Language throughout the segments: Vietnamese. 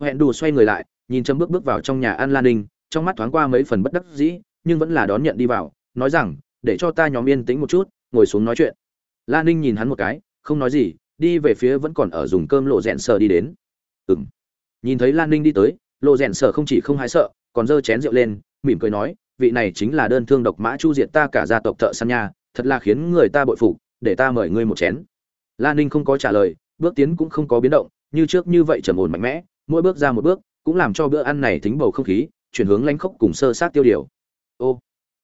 hẹn đủ xoay người lại, nhìn chấm bước bước vào trong nhà an lan ninh, trong mắt thoáng qua mấy phần bất đắc dĩ, nhưng vẫn là đón nhận đi vào, nói rằng, để cho ta nhóm yên tĩnh một chút, ngồi xuống nói chuyện. Lan ninh nhìn hắn một cái, không nói gì, đi về phía vẫn còn ở dùng cơm lộ rẽn sờ đi đến. Ừng nhìn thấy lan ninh đi tới, lộ rẽn sờ không chỉ không hái sợ, còn giơ chén rượu lên, mỉm cười nói, vị này chính là đơn thương độc mã chu diệt ta cả gia tộc thợ săn nha, thật là khiến người ta bội phục, để ta mời ngươi một chén. Lan ninh không có trả lời, bước tiến cũng không có biến động, như trước như vậy trầm ổn mạnh mẽ mỗi bước ra một bước, cũng làm cho bữa ăn này thính bầu không khí, chuyển hướng lánh khốc cùng sơ sát tiêu điều. Ô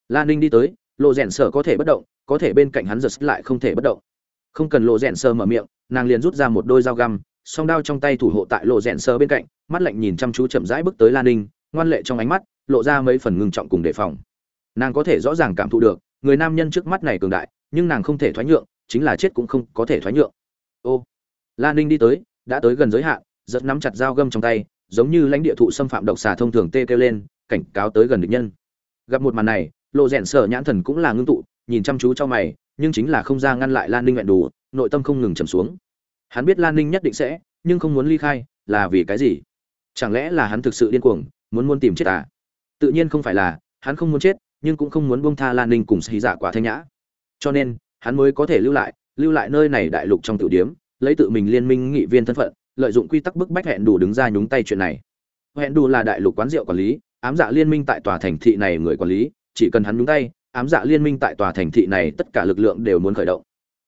lan ninh đi tới, lộ rèn sở có thể bất động, có thể bên cạnh hắn giật lại không thể bất động. Không cần lộ rèn sơ mở miệng, nàng liền rút ra một đôi dao găm, song đao trong tay thủ hộ tại lộ rèn sơ bên cạnh, mắt lạnh nhìn chăm chú chậm rãi bước tới lan ninh, ngoan lệ trong ánh mắt, lộ ra mấy phần ngưng trọng cùng đề phòng. Nàng có thể rõ ràng cảm thụ được, người nam nhân trước mắt này cường đại, nhưng nàng không thể thoái nhượng, chính là chết cũng không có thể thoái nhượng. Ô lan ninh đi tới, đã tới gần giới hạn giật nắm chặt dao găm trong tay, giống như lãnh địa thụ xâm phạm độc xà thông thường tê kêu lên, cảnh cáo tới gần địch nhân. Gặp một màn này, lộ rẽn sở nhãn thần cũng là ngưng tụ, nhìn chăm chú cho mày, nhưng chính là không ra ngăn lại lan ninh nguyện đủ, nội tâm không ngừng trầm xuống. Hắn biết lan ninh nhất định sẽ, nhưng không muốn ly khai, là vì cái gì? Chẳng lẽ là hắn thực sự điên cuồng, muốn muốn tìm chết à? Tự nhiên không phải là, hắn không muốn chết, nhưng cũng không muốn buông tha lan ninh cùng xì giả dạ quả thanh nhã. Cho nên, hắn mới có thể lưu lại lưu lại nơi này đại lục trong tiểu điếm, lấy tự mình liên minh nghị viên thân phận lợi dụng quy tắc bức bách hẹn đủ đứng ra nhúng tay chuyện này. Hẹn đủ là đại lục quán rượu quản lý, ám dạ liên minh tại tòa thành thị này người quản lý, chỉ cần hắn nhúng tay, ám dạ liên minh tại tòa thành thị này tất cả lực lượng đều muốn khởi động.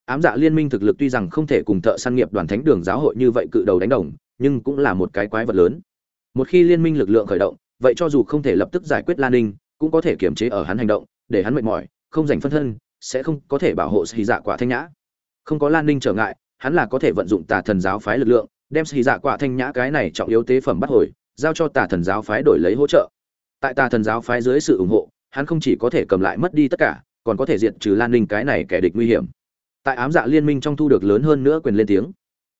Ám dạ liên minh thực lực tuy rằng không thể cùng thợ săn nghiệp đoàn thánh đường giáo hội như vậy cự đầu đánh đồng, nhưng cũng là một cái quái vật lớn. Một khi liên minh lực lượng khởi động, vậy cho dù không thể lập tức giải quyết lan ninh, cũng có thể kiềm chế ở hắn hành động, để hắn mệt mỏi, không giành phân thân, sẽ không có thể bảo hộ xì dạ quả thanh nhã. Không có lan ninh trở ngại, hắn là có thể vận dụng tà thần giáo phái lực lượng đem xì dạ quạ thanh nhã cái này trọng yếu tế phẩm bắt hồi, giao cho tà thần giáo phái đổi lấy hỗ trợ. Tại tà thần giáo phái dưới sự ủng hộ, hắn không chỉ có thể cầm lại mất đi tất cả, còn có thể diệt trừ lan ninh cái này kẻ địch nguy hiểm. Tại ám dạ liên minh trong thu được lớn hơn nữa quyền lên tiếng.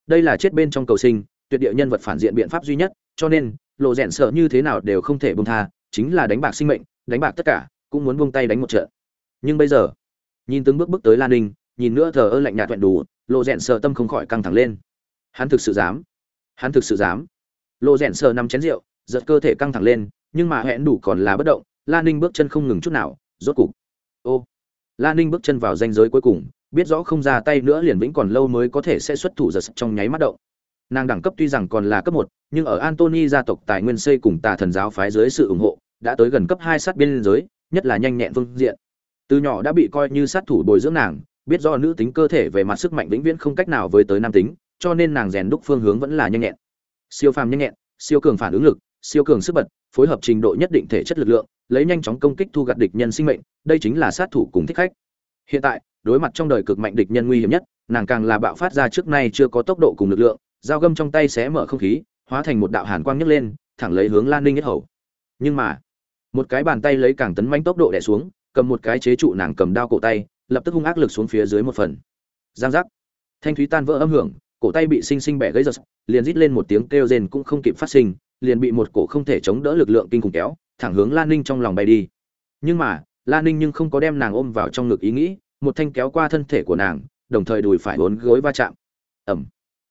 Đây là chết bên trong cầu sinh, tuyệt địa nhân vật phản diện biện pháp duy nhất, cho nên, lộ rẽn sợ như thế nào đều không thể bông tha, chính là đánh bạc sinh mệnh, đánh bạc tất cả, cũng muốn buông tay đánh một trận. Nhưng bây giờ, nhìn từng bước bước tới lan ninh, nhìn nữa thờ ơ lạnh nhạt vẹn đủ, lộ rẽn sợ tâm không khỏi căng thẳng lên hắn thực sự dám. Hắn thực sự dám. Lộ rẽn sờ nằm chén rượu, giật cơ thể căng thẳng lên, nhưng mà hẹn đủ còn là bất động lan ninh bước chân không ngừng chút nào, rốt cục. Ô. Lan ninh bước chân vào danh giới cuối cùng, biết rõ không ra tay nữa liền vĩnh còn lâu mới có thể sẽ xuất thủ giật trong nháy mắt động. Nàng đẳng cấp tuy rằng còn là cấp một, nhưng ở antony gia tộc tài nguyên xây cùng tà thần giáo phái dưới sự ủng hộ, đã tới gần cấp hai sát biên giới, nhất là nhanh nhẹn phương diện. Từ nhỏ đã bị coi như sát thủ bồi dưỡng nàng, biết do nữ tính cơ thể về mặt sức mạnh vĩnh viễn không cách nào với tới nam tính cho nên nàng rèn đúc phương hướng vẫn là nhanh nhẹn. Siêu phàm nhanh nhẹn, siêu cường phản ứng lực, siêu cường sức bật, phối hợp trình độ nhất định thể chất lực lượng, lấy nhanh chóng công kích thu gặt địch nhân sinh mệnh, đây chính là sát thủ cùng thích khách. Hiện tại, đối mặt trong đời cực mạnh địch nhân nguy hiểm nhất, nàng càng là bạo phát ra trước nay chưa có tốc độ cùng lực lượng, dao găm trong tay xé mở không khí, hóa thành một đạo hàn quang nhấc lên, thẳng lấy hướng lan ninh nhất hầu. Nhưng mà, một cái bàn tay lấy càng tấn manh tốc độ đẻ xuống, cầm một cái chế trụ nàng cầm đao cổ tay, lập tức hung ác lực xuống phía dưới một phần. Giang giác. Thanh thúy tan vỡ âm hưởng cổ tay bị sinh sinh bẻ gãy giật, liền rít lên một tiếng kêu rên cũng không kịp phát sinh, liền bị một cổ không thể chống đỡ lực lượng kinh khủng kéo, thẳng hướng lan ninh trong lòng bay đi. Nhưng mà lan ninh nhưng không có đem nàng ôm vào trong ngực ý nghĩ, một thanh kéo qua thân thể của nàng, đồng thời đùi phải bốn gối va chạm. Ầm!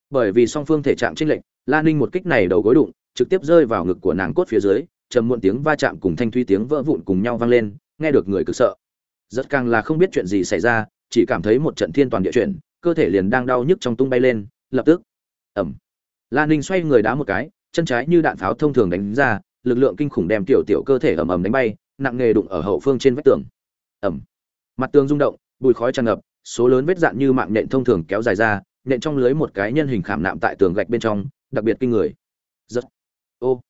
bởi vì song phương thể chạm chênh lệch lan ninh một kích này đầu gối đụng, trực tiếp rơi vào ngực của nàng cốt phía dưới, trầm muộn tiếng va chạm cùng thanh thúy tiếng vỡ vụn cùng nhau vang lên, nghe được người cực sợ. Rất càng là không biết chuyện gì xảy ra, chỉ cảm thấy một trận thiên toàn địa chuyển, cơ thể liền đang đau nhức trong tung bay lên lập tức. Ẩm. Lan ninh xoay người đá một cái, chân trái như đạn pháo thông thường đánh ra, lực lượng kinh khủng đem tiểu tiểu cơ thể ầm ầm đánh bay, nặng nghề đụng ở hậu phương trên vách tường. Ẩm. Mặt tường rung động, bụi khói tràn ngập, số lớn vết dạn như mạng nện thông thường kéo dài ra nện trong lưới một cái nhân hình khảm nạm tại tường gạch bên trong, đặc biệt kinh người. Giật. Ô.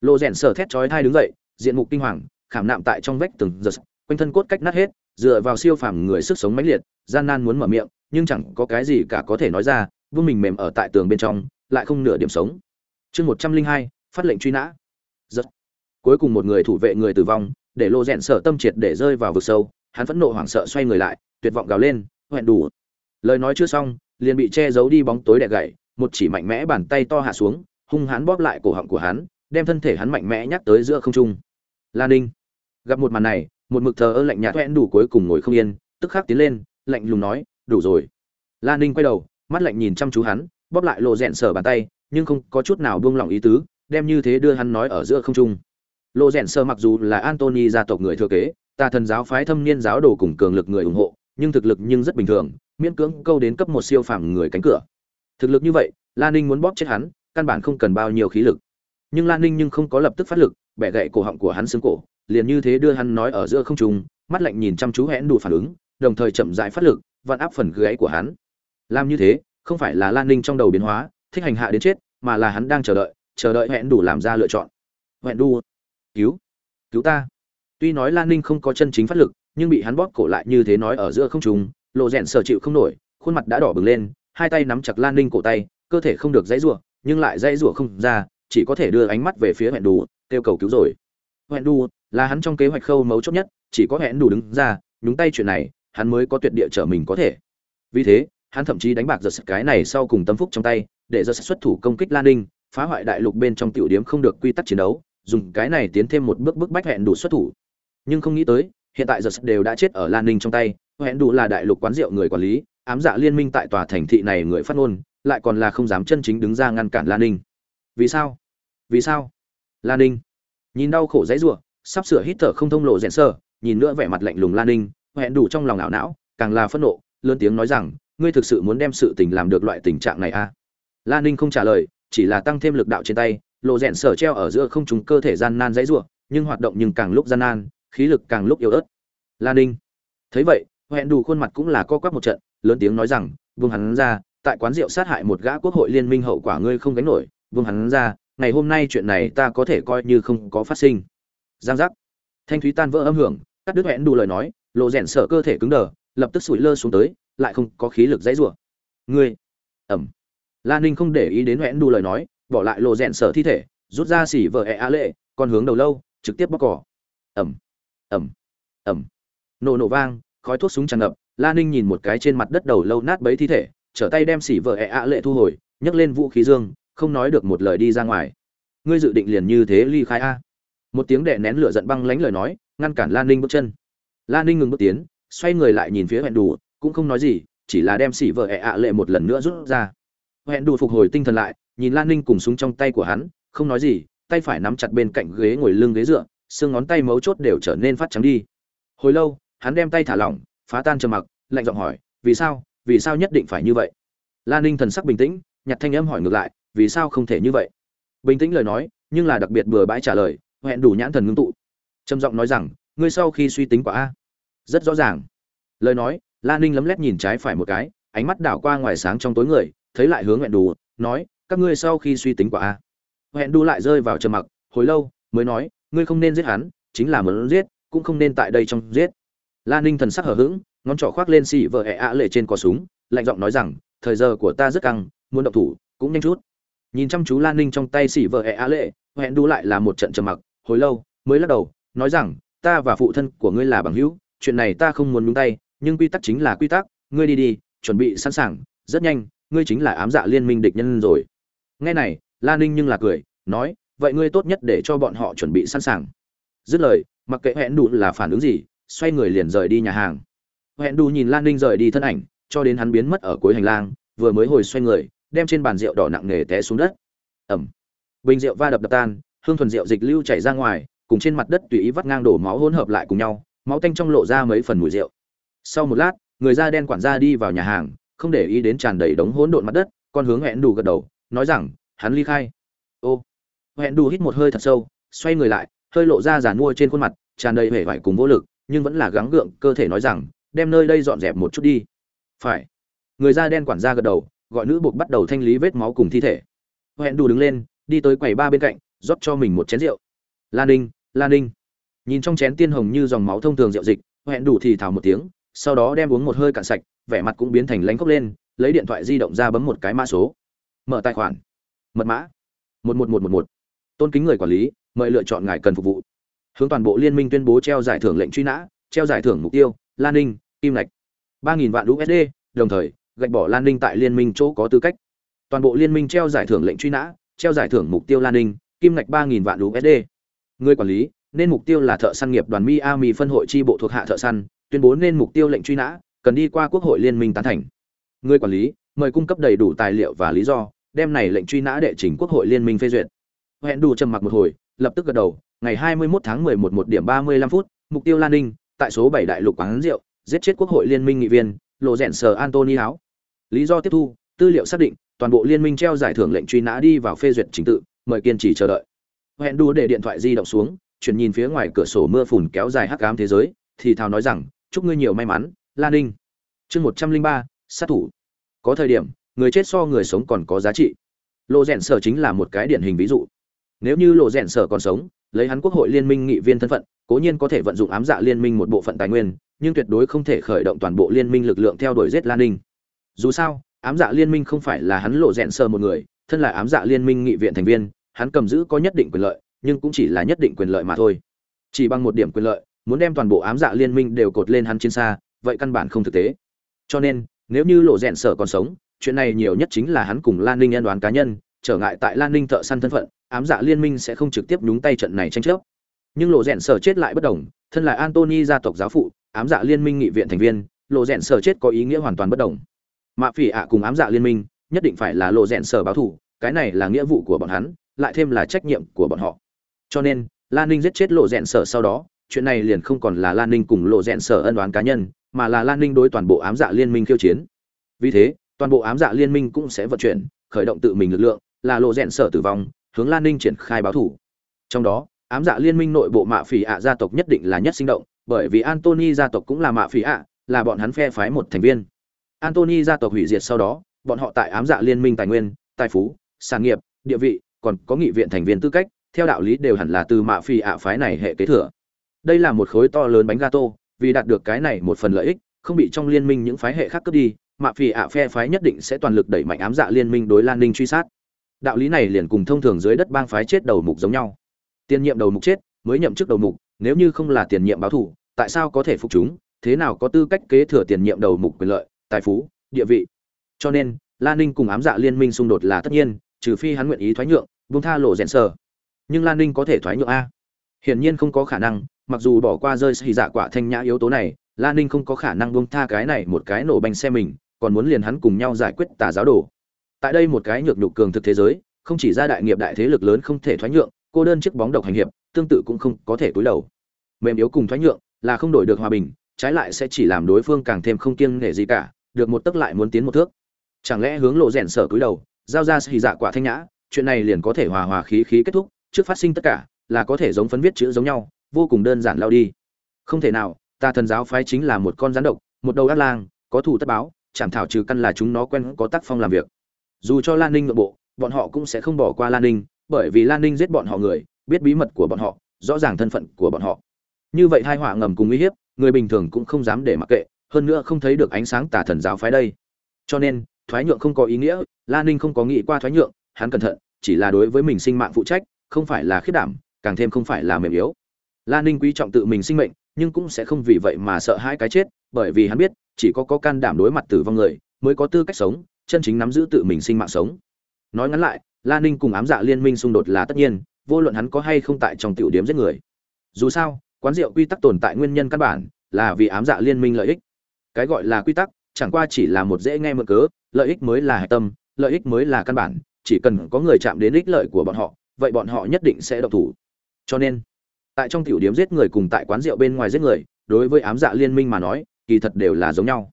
Lộ rèn sở thét chói thai đứng dậy, diện mục kinh hoàng, khảm nạm tại trong vách tường giật, quanh thân cốt cách nát hết, dựa vào siêu phàm người sức sống mãnh liệt, gian nan muốn mở miệng, nhưng chẳng có cái gì cả có thể nói ra vương mình mềm ở tại tường bên trong, lại không nửa điểm sống. Chương một trăm linh hai, phát lệnh truy nã. Giật. cuối cùng một người thủ vệ người tử vong, để lộ rẽn sở tâm triệt để rơi vào vực sâu, hắn phẫn nộ hoảng sợ xoay người lại, tuyệt vọng gào lên, hoẹn đủ. Lời nói chưa xong, liền bị che giấu đi bóng tối đẹ gậy, một chỉ mạnh mẽ bàn tay to hạ xuống, hung hắn bóp lại cổ họng của hắn, đem thân thể hắn mạnh mẽ nhắc tới giữa không trung. Lan ninh. Gặp một màn này, một mực thờ ơ lạnh nhạt hoẹn đủ cuối cùng ngồi không yên, tức khắc tiến lên, lạnh lùng nói, đủ rồi. Lan ninh quay đầu mắt lạnh nhìn chăm chú hắn, bóp lại lộ rẽn sở bàn tay, nhưng không có chút nào buông lỏng ý tứ, đem như thế đưa hắn nói ở giữa không trung. Lộ rẽn sơ mặc dù là antony gia tộc người thừa kế, tà thần giáo phái thâm niên giáo đồ cùng cường lực người ủng hộ, nhưng thực lực nhưng rất bình thường, miễn cưỡng câu đến cấp một siêu phàm người cánh cửa. Thực lực như vậy lan ninh muốn bóp chết hắn, căn bản không cần bao nhiêu khí lực. Nhưng lan ninh nhưng không có lập tức phát lực, bẻ gậy cổ họng của hắn xương cổ, liền như thế đưa hắn nói ở giữa không trung, mắt lạnh nhìn chăm chú hẽn đủ phản ứng, đồng thời chậm rãi phát lực, vặn áp phần gáy của hắn làm như thế, không phải là lan ninh trong đầu biến hóa, thích hành hạ đến chết, mà là hắn đang chờ đợi chờ đợi hẹn đủ làm ra lựa chọn. Hẹn đủ cứu cứu ta. Tuy nói lan ninh không có chân chính phát lực, nhưng bị hắn bóp cổ lại như thế nói ở giữa không trung, lộ rẽn sở chịu không nổi, khuôn mặt đã đỏ bừng lên, hai tay nắm chặt lan ninh cổ tay, cơ thể không được dãy rủa, nhưng lại dãy rủa không ra, chỉ có thể đưa ánh mắt về phía hẹn đủ kêu cầu cứu rồi. Hẹn đủ là hắn trong kế hoạch khâu mấu chốt nhất, chỉ có hẹn đủ đứng ra, nhúng tay chuyện này, hắn mới có tuyệt địa trở mình có thể. Vì thế hắn thậm chí đánh bạc giật cái này sau cùng tâm phúc trong tay, để giật xuất thủ công kích lan ninh, phá hoại đại lục bên trong tiểu điếm không được quy tắc chiến đấu, dùng cái này tiến thêm một bước bước bách hẹn đủ xuất thủ. Nhưng không nghĩ tới, hiện tại giật đều đã chết ở lan ninh trong tay, hẹn đủ là đại lục quán rượu người quản lý, ám dạ liên minh tại tòa thành thị này người phát ngôn, lại còn là không dám chân chính đứng ra ngăn cản lan ninh. Vì sao? Vì sao? Lan ninh. Nhìn đau khổ dãy rủa, sắp sửa hít thở không thông lộ rẽn sơ nhìn nữa vẻ mặt lạnh lùng lan ninh, hẹn đủ trong lòng ảo não, càng là phẫn nộ, lớn tiếng nói rằng ngươi thực sự muốn đem sự tình làm được loại tình trạng này à? Lan ninh không trả lời, chỉ là tăng thêm lực đạo trên tay, lộ rẽn sở treo ở giữa không trùng cơ thể gian nan dãy rủa nhưng hoạt động nhưng càng lúc gian nan, khí lực càng lúc yếu ớt. Lan ninh, thấy vậy hẹn đủ khuôn mặt cũng là co quắp một trận, lớn tiếng nói rằng, vương hắn ra, tại quán rượu sát hại một gã quốc hội liên minh hậu quả ngươi không gánh nổi. Vương hắn ra, ngày hôm nay chuyện này ta có thể coi như không có phát sinh. Giang giác. Thanh thúy tan vỡ âm hưởng, cắt đứt hẹn đủ lời nói, lộ rèn sở cơ thể cứng đờ, lập tức sủi lơ xuống tới lại không có khí lực dãy rủa. Ngươi, ẩm. Lan ninh không để ý đến hẹn đủ lời nói, bỏ lại lộ rèn sở thi thể, rút ra xỉ vợ ẹ á lệ, còn hướng đầu lâu, trực tiếp bóc cỏ. Ẩm ẩm ẩm. Nổ nổ vang, khói thuốc súng tràn ngập, la ninh nhìn một cái trên mặt đất đầu lâu nát bấy thi thể, trở tay đem xỉ vợ ẹ á lệ thu hồi, nhấc lên vũ khí dương, không nói được một lời đi ra ngoài. Ngươi dự định liền như thế ly khai a? Một tiếng đệ nén lửa giận băng lánh lời nói, ngăn cản lan ninh bước chân. Lan ninh ngừng bước tiến, xoay người lại nhìn phía hẹn đủ cũng không nói gì, chỉ là đem xỉ vợ ẹ ạ lệ một lần nữa rút ra. Hẹn đủ phục hồi tinh thần lại, nhìn lan ninh cùng súng trong tay của hắn, không nói gì, tay phải nắm chặt bên cạnh ghế ngồi lưng ghế dựa, xương ngón tay mấu chốt đều trở nên phát trắng đi. Hồi lâu, hắn đem tay thả lỏng, phá tan trầm mặc, lạnh giọng hỏi, vì sao vì sao nhất định phải như vậy? Lan ninh thần sắc bình tĩnh nhặt thanh âm hỏi ngược lại, vì sao không thể như vậy? Bình tĩnh lời nói, nhưng là đặc biệt bừa bãi trả lời, hẹn đủ nhãn thần ngưng tụ. Trầm giọng nói rằng, ngươi sau khi suy tính quả a. Rất rõ ràng. Lời nói lan ninh lấm lét nhìn trái phải một cái, ánh mắt đảo qua ngoài sáng trong tối người, thấy lại hướng hẹn đủ nói, các ngươi sau khi suy tính quả a. Hẹn đủ lại rơi vào trầm mặc, hồi lâu, mới nói, ngươi không nên giết hắn, chính là muốn giết, cũng không nên tại đây trong giết. Lan ninh thần sắc hở h ữ g ngón trỏ khoác lên xì vợ ẹ ạ lệ trên cò súng, lạnh giọng nói rằng, thời giờ của ta rất căng, muốn động thủ, cũng nhanh chút. Nhìn chăm chú lan ninh trong tay xì vợ ẹ ạ lệ hẹn đu lại là một trận trầm mặc, hồi lâu, mới lắc đầu, nói rằng, ta và phụ thân của ngươi là bằng hữu, chuyện này ta không muốn nhúng tay nhưng quy tắc chính là quy tắc, ngươi đi đi, chuẩn bị sẵn sàng, rất nhanh, ngươi chính là ám dạ liên minh địch nhân rồi. Nghe này lan ninh nhưng là cười, nói, vậy ngươi tốt nhất để cho bọn họ chuẩn bị sẵn sàng. Dứt lời, mặc kệ hẹn đủ là phản ứng gì, xoay người liền rời đi nhà hàng. Hẹn đủ nhìn lan ninh rời đi thân ảnh, cho đến hắn biến mất ở cuối hành lang, vừa mới hồi xoay người, đem trên bàn rượu đỏ nặng nề té xuống đất. Ẩm. Bình rượu va đập đập tan, hương thuần rượu dịch lưu chảy ra ngoài, cùng trên mặt đất tùy ý vắt ngang đổ máu hỗn hợp lại cùng nhau, máu tanh trong lộ ra mấy phần mùi rượu sau một lát, người da đen quản gia đi vào nhà hàng, không để ý đến tràn đầy đống hỗn độn mặt đất, con hướng hẹn đủ gật đầu, nói rằng, hắn ly khai. Ô hẹn đủ hít một hơi thật sâu, xoay người lại, hơi lộ ra giàn mua trên khuôn mặt, tràn đầy vẻ vải cùng vô lực, nhưng vẫn là gắng gượng, cơ thể nói rằng, đem nơi đây dọn dẹp một chút đi. Phải. Người da đen quản gia gật đầu, gọi nữ buộc bắt đầu thanh lý vết máu cùng thi thể. Hẹn đủ đứng lên, đi tới quầy ba bên cạnh, rót cho mình một chén rượu. Lan ninh lan ninh. Nhìn trong chén tiên hồng như dòng máu thông thường rượu dịch hẹn đủ thì thào một tiếng sau đó đem uống một hơi cạn sạch, vẻ mặt cũng biến thành lánh khóc lên, lấy điện thoại di động ra bấm một cái mã số. Mở tài khoản. Mật mã. Một một một một một. Tôn kính người quản lý, mời lựa chọn ngài cần phục vụ. Hướng toàn bộ liên minh tuyên bố treo giải thưởng lệnh truy nã, treo giải thưởng mục tiêu, lan ninh, kim lạch ba nghìn vạn usd đồng thời, gạch bỏ lan ninh tại liên minh chỗ có tư cách. Toàn bộ liên minh treo giải thưởng lệnh truy nã, treo giải thưởng mục tiêu lan ninh, kim ngạch ba nghìn vạn usd người quản lý, nên mục tiêu là thợ săn nghiệp đoàn miami phân hội chi bộ thuộc hạ thợ săn tuyên bố nên mục tiêu lệnh truy nã, cần đi qua quốc hội liên minh tán thành. Người quản lý, mời cung cấp đầy đủ tài liệu và lý do, đem này lệnh truy nã đệ trình quốc hội liên minh phê duyệt. Hẹn đủ trầm mặc một hồi, lập tức gật đầu, ngày 21 tháng 11 một điểm 35 phút, mục tiêu lan ninh, tại số 7 đại lục quán rượu, giết chết quốc hội liên minh nghị viên, lộ rẽn sở antony áo lý do tiếp thu, tư liệu xác định, toàn bộ liên minh treo giải thưởng lệnh truy nã đi vào phê duyệt trình tự, mời kiên trì chờ đợi. Hẹn đủ để điện thoại di động xuống, chuyển nhìn phía ngoài cửa sổ mưa phùn kéo dài hắc ám thế giới, thì thào nói rằng chúc ngươi nhiều may mắn lan ninh. Chương một trăm linh ba, sát thủ. Có thời điểm, người chết so người sống còn có giá trị. Lộ rẽn sở chính là một cái điển hình ví dụ. Nếu như lộ rẽn sở còn sống, lấy hắn quốc hội liên minh nghị viên thân phận, cố nhiên có thể vận dụng ám dạ liên minh một bộ phận tài nguyên, nhưng tuyệt đối không thể khởi động toàn bộ liên minh lực lượng theo đuổi giết lan ninh. Dù sao, ám dạ liên minh không phải là hắn lộ rẽn sở một người, thân là ám dạ liên minh nghị viện thành viên, hắn cầm giữ có nhất định quyền lợi, nhưng cũng chỉ là nhất định quyền lợi mà thôi. Chỉ bằng một điểm quyền lợi muốn đem toàn bộ ám dạ liên minh đều cột lên hắn trên xa, vậy căn bản không thực tế. Cho nên, nếu như lộ rẽn sở còn sống, chuyện này nhiều nhất chính là hắn cùng lan ninh nhân đoán cá nhân, trở ngại tại lan ninh thợ săn thân phận, ám dạ liên minh sẽ không trực tiếp nhúng tay trận này tranh chấp. Nhưng lộ rẽn sở chết lại bất đồng, thân là antony gia tộc giáo phụ, ám dạ liên minh nghị viện thành viên, lộ rẽn sở chết có ý nghĩa hoàn toàn bất đồng. Mạ phỉ ạ cùng ám dạ liên minh, nhất định phải là lộ rẽn sở báo thủ, cái này là nghĩa vụ của bọn hắn, lại thêm là trách nhiệm của bọn họ. Cho nên, lan ninh giết chết lộ rẽn sở sau đó chuyện này liền không còn là lan ninh cùng lộ rẽn sở ân đoán cá nhân, mà là lan ninh đối toàn bộ ám dạ liên minh khiêu chiến. Vì thế, toàn bộ ám dạ liên minh cũng sẽ vận chuyển, khởi động tự mình lực lượng, là lộ rẽn sở tử vong, hướng lan ninh triển khai báo thủ. Trong đó, ám dạ liên minh nội bộ mạ phỉ ạ gia tộc nhất định là nhất sinh động, bởi vì antony gia tộc cũng là mạ phỉ ạ, là bọn hắn phe phái một thành viên. Antony gia tộc hủy diệt sau đó, bọn họ tại ám dạ liên minh tài nguyên, tài phú, sản nghiệp, địa vị, còn có nghị viện thành viên tư cách, theo đạo lý đều hẳn là từ mạ phỉ ạ phái này hệ kế thừa đây là một khối to lớn bánh gato, vì đạt được cái này một phần lợi ích, không bị trong liên minh những phái hệ khác cướp đi mạ phỉ ạ phe phái nhất định sẽ toàn lực đẩy mạnh ám dạ liên minh đối lan ninh truy sát. Đạo lý này liền cùng thông thường dưới đất bang phái chết đầu mục giống nhau. Tiền nhiệm đầu mục chết, mới nhậm chức đầu mục, nếu như không là tiền nhiệm báo thủ, tại sao có thể phục chúng, thế nào có tư cách kế thừa tiền nhiệm đầu mục quyền lợi, tài phú, địa vị? Cho nên, lan ninh cùng ám dạ liên minh xung đột là tất nhiên, trừ phi hắn nguyện ý thoái nhượng, buông tha lộ rèn sờ. Nhưng lan ninh có thể thoái nhượng a? Hiển nhiên không có khả năng mặc dù bỏ qua rơi xì dạ quả thanh nhã yếu tố này lan ninh không có khả năng buông tha cái này một cái nổ banh xe mình, còn muốn liền hắn cùng nhau giải quyết tà giáo đồ. Tại đây một cái nhược nhục cường thực thế giới, không chỉ ra đại nghiệp đại thế lực lớn không thể thoái nhượng, cô đơn chiếc bóng độc hành hiệp, tương tự cũng không có thể túi đầu. Mềm yếu cùng thoái nhượng, là không đổi được hòa bình, trái lại sẽ chỉ làm đối phương càng thêm không kiêng nể gì cả, được một tấc lại muốn tiến một thước. Chẳng lẽ hướng lộ rèn sở túi đầu, giao ra xì dạ quả thanh nhã, chuyện này liền có thể hòa hòa khí khí kết thúc, trước phát sinh tất cả, là có thể giống phấn viết chữ giống nhau vô cùng đơn giản lao đi. Không thể nào, ta thần giáo phái chính là một con rắn độc, một đầu ác lang, có thủ tất báo chẳng thảo trừ căn là chúng nó quen có tác phong làm việc. Dù cho lan ninh nội bộ, bọn họ cũng sẽ không bỏ qua lan ninh, bởi vì lan ninh giết bọn họ người, biết bí mật của bọn họ, rõ ràng thân phận của bọn họ. Như vậy hai họa ngầm cùng uy hiếp, người bình thường cũng không dám để mặc kệ, hơn nữa không thấy được ánh sáng tà thần giáo phái đây. Cho nên, thoái nhượng không có ý nghĩa, lan ninh không có nghĩ qua thoái nhượng, hắn cẩn thận, chỉ là đối với mình sinh mạng phụ trách, không phải là khiết đảm, càng thêm không phải là mềm yếu. La ninh quý trọng tự mình sinh mệnh, nhưng cũng sẽ không vì vậy mà sợ hãi cái chết, bởi vì hắn biết, chỉ có có can đảm đối mặt tử vong người, mới có tư cách sống, chân chính nắm giữ tự mình sinh mạng sống. Nói ngắn lại, la ninh cùng ám dạ liên minh xung đột là tất nhiên, vô luận hắn có hay không tại trong tiểu điểm giết người. Dù sao, quán rượu quy tắc tồn tại nguyên nhân căn bản là vì ám dạ liên minh lợi ích. Cái gọi là quy tắc, chẳng qua chỉ là một dễ nghe mượn cớ, lợi ích mới là hệ tâm, lợi ích mới là căn bản, chỉ cần có người chạm đến ích lợi của bọn họ, vậy bọn họ nhất định sẽ độc thủ. Cho nên tại trong tiểu điểm giết người cùng tại quán rượu bên ngoài giết người, đối với ám dạ liên minh mà nói, kỳ thật đều là giống nhau.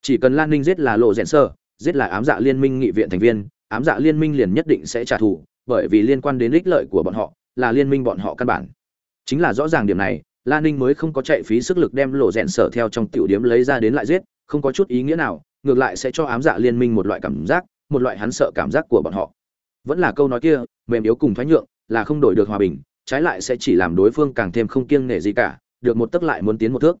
Chỉ cần lan ninh giết là lộ rẽn sơ, giết là ám dạ liên minh nghị viện thành viên, ám dạ liên minh liền nhất định sẽ trả thù, bởi vì liên quan đến ích lợi của bọn họ, là liên minh bọn họ căn bản. Chính là rõ ràng điểm này, lan ninh mới không có chạy phí sức lực đem lộ rẽn sở theo trong tiểu điếm lấy ra đến lại giết, không có chút ý nghĩa nào, ngược lại sẽ cho ám dạ liên minh một loại cảm giác, một loại hắn sợ cảm giác của bọn họ. Vẫn là câu nói kia, mềm yếu cùng thoái nhượng, là không đổi được hòa bình trái lại sẽ chỉ làm đối phương càng thêm không kiêng nể gì cả, được một tấc lại muốn tiến một thước.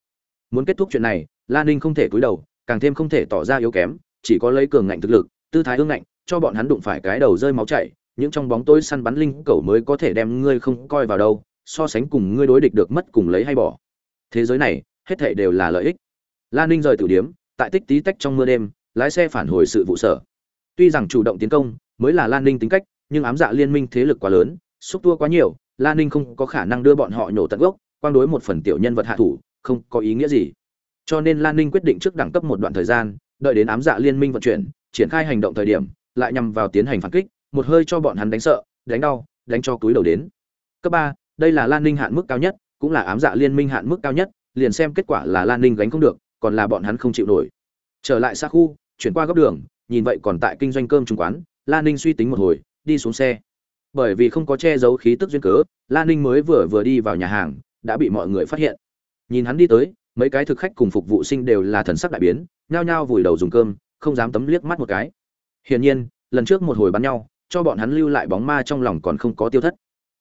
Muốn kết thúc chuyện này lan ninh không thể cúi đầu, càng thêm không thể tỏ ra yếu kém, chỉ có lấy cường ngạnh thực lực, tư thái ương ngạnh, cho bọn hắn đụng phải cái đầu rơi máu chảy, những trong bóng tối săn bắn linh cẩu mới có thể đem ngươi không coi vào đâu, so sánh cùng ngươi đối địch được mất cùng lấy hay bỏ. Thế giới này, hết thảy đều là lợi ích. Lan ninh rời tử điếm, tại tích tí tách trong mưa đêm, lái xe phản hồi sự vụ sở. Tuy rằng chủ động tiến công, mới là lan ninh tính cách, nhưng ám dạ liên minh thế lực quá lớn, xúc tua quá nhiều lan ninh không có khả năng đưa bọn họ nhổ tận gốc, quang đối một phần tiểu nhân vật hạ thủ, không có ý nghĩa gì. Cho nên lan ninh quyết định trước đẳng cấp một đoạn thời gian, đợi đến ám dạ liên minh vận chuyển, triển khai hành động thời điểm, lại nhằm vào tiến hành phản kích, một hơi cho bọn hắn đánh sợ, đánh đau, đánh cho túi đầu đến. Cấp ba, đây là lan ninh hạn mức cao nhất, cũng là ám dạ liên minh hạn mức cao nhất, liền xem kết quả là lan ninh gánh không được, còn là bọn hắn không chịu nổi. Trở lại xa khu, chuyển qua góc đường, nhìn vậy còn tại kinh doanh cơm trung quán lan ninh suy tính một hồi, đi xuống xe bởi vì không có che giấu khí tức duyên cớ lan ninh mới vừa vừa đi vào nhà hàng đã bị mọi người phát hiện. Nhìn hắn đi tới mấy cái thực khách cùng phục vụ sinh đều là thần sắc đại biến nhao nhao vùi đầu dùng cơm không dám tấm liếc mắt một cái. Hiển nhiên lần trước một hồi bắn nhau cho bọn hắn lưu lại bóng ma trong lòng còn không có tiêu thất.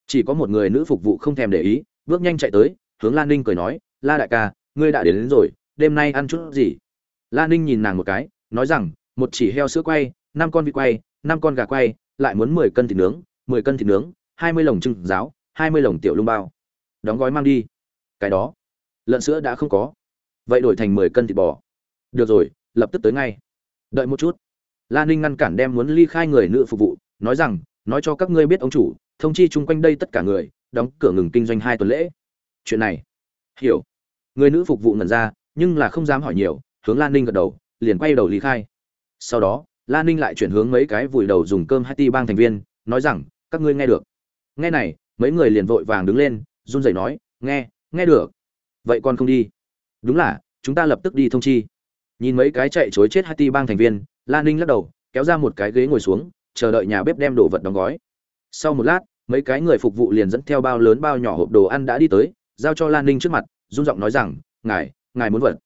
Chỉ có một người nữ phục vụ không thèm để ý bước nhanh chạy tới hướng lan ninh cười nói la đại ca ngươi đã đến, đến rồi đêm nay ăn chút gì? Lan ninh nhìn nàng một cái nói rằng một chỉ heo sữa quay năm con vịt quay năm con gà quay lại muốn mười cân thịt nướng mười cân thịt nướng, hai mươi lồng trưng giáo, hai mươi lồng tiểu lung bao. Đóng gói mang đi. Cái đó, lợn sữa đã không có. Vậy đổi thành mười cân thịt bò. Được rồi, lập tức tới ngay. Đợi một chút. Lan ninh ngăn cản đem muốn ly khai người nữ phục vụ, nói rằng, nói cho các ngươi biết ông chủ, thông chi chung quanh đây tất cả người, đóng cửa ngừng kinh doanh hai tuần lễ. Chuyện này, hiểu. Người nữ phục vụ ngẩn ra, nhưng là không dám hỏi nhiều, hướng lan ninh gật đầu, liền quay đầu ly khai. Sau đó lan ninh lại chuyển hướng mấy cái vùi đầu dùng cơm hai ti bang thành viên nói rằng, các ngươi nghe được. Nghe này, mấy người liền vội vàng đứng lên, run rẩy nói, nghe nghe được. Vậy còn không đi. Đúng là, chúng ta lập tức đi thông chi. Nhìn mấy cái chạy chối chết hai ti bang thành viên lan ninh lắc đầu, kéo ra một cái ghế ngồi xuống, chờ đợi nhà bếp đem đồ vật đóng gói. Sau một lát, mấy cái người phục vụ liền dẫn theo bao lớn bao nhỏ hộp đồ ăn đã đi tới, giao cho lan ninh trước mặt, run giọng nói rằng, ngài ngài muốn vật.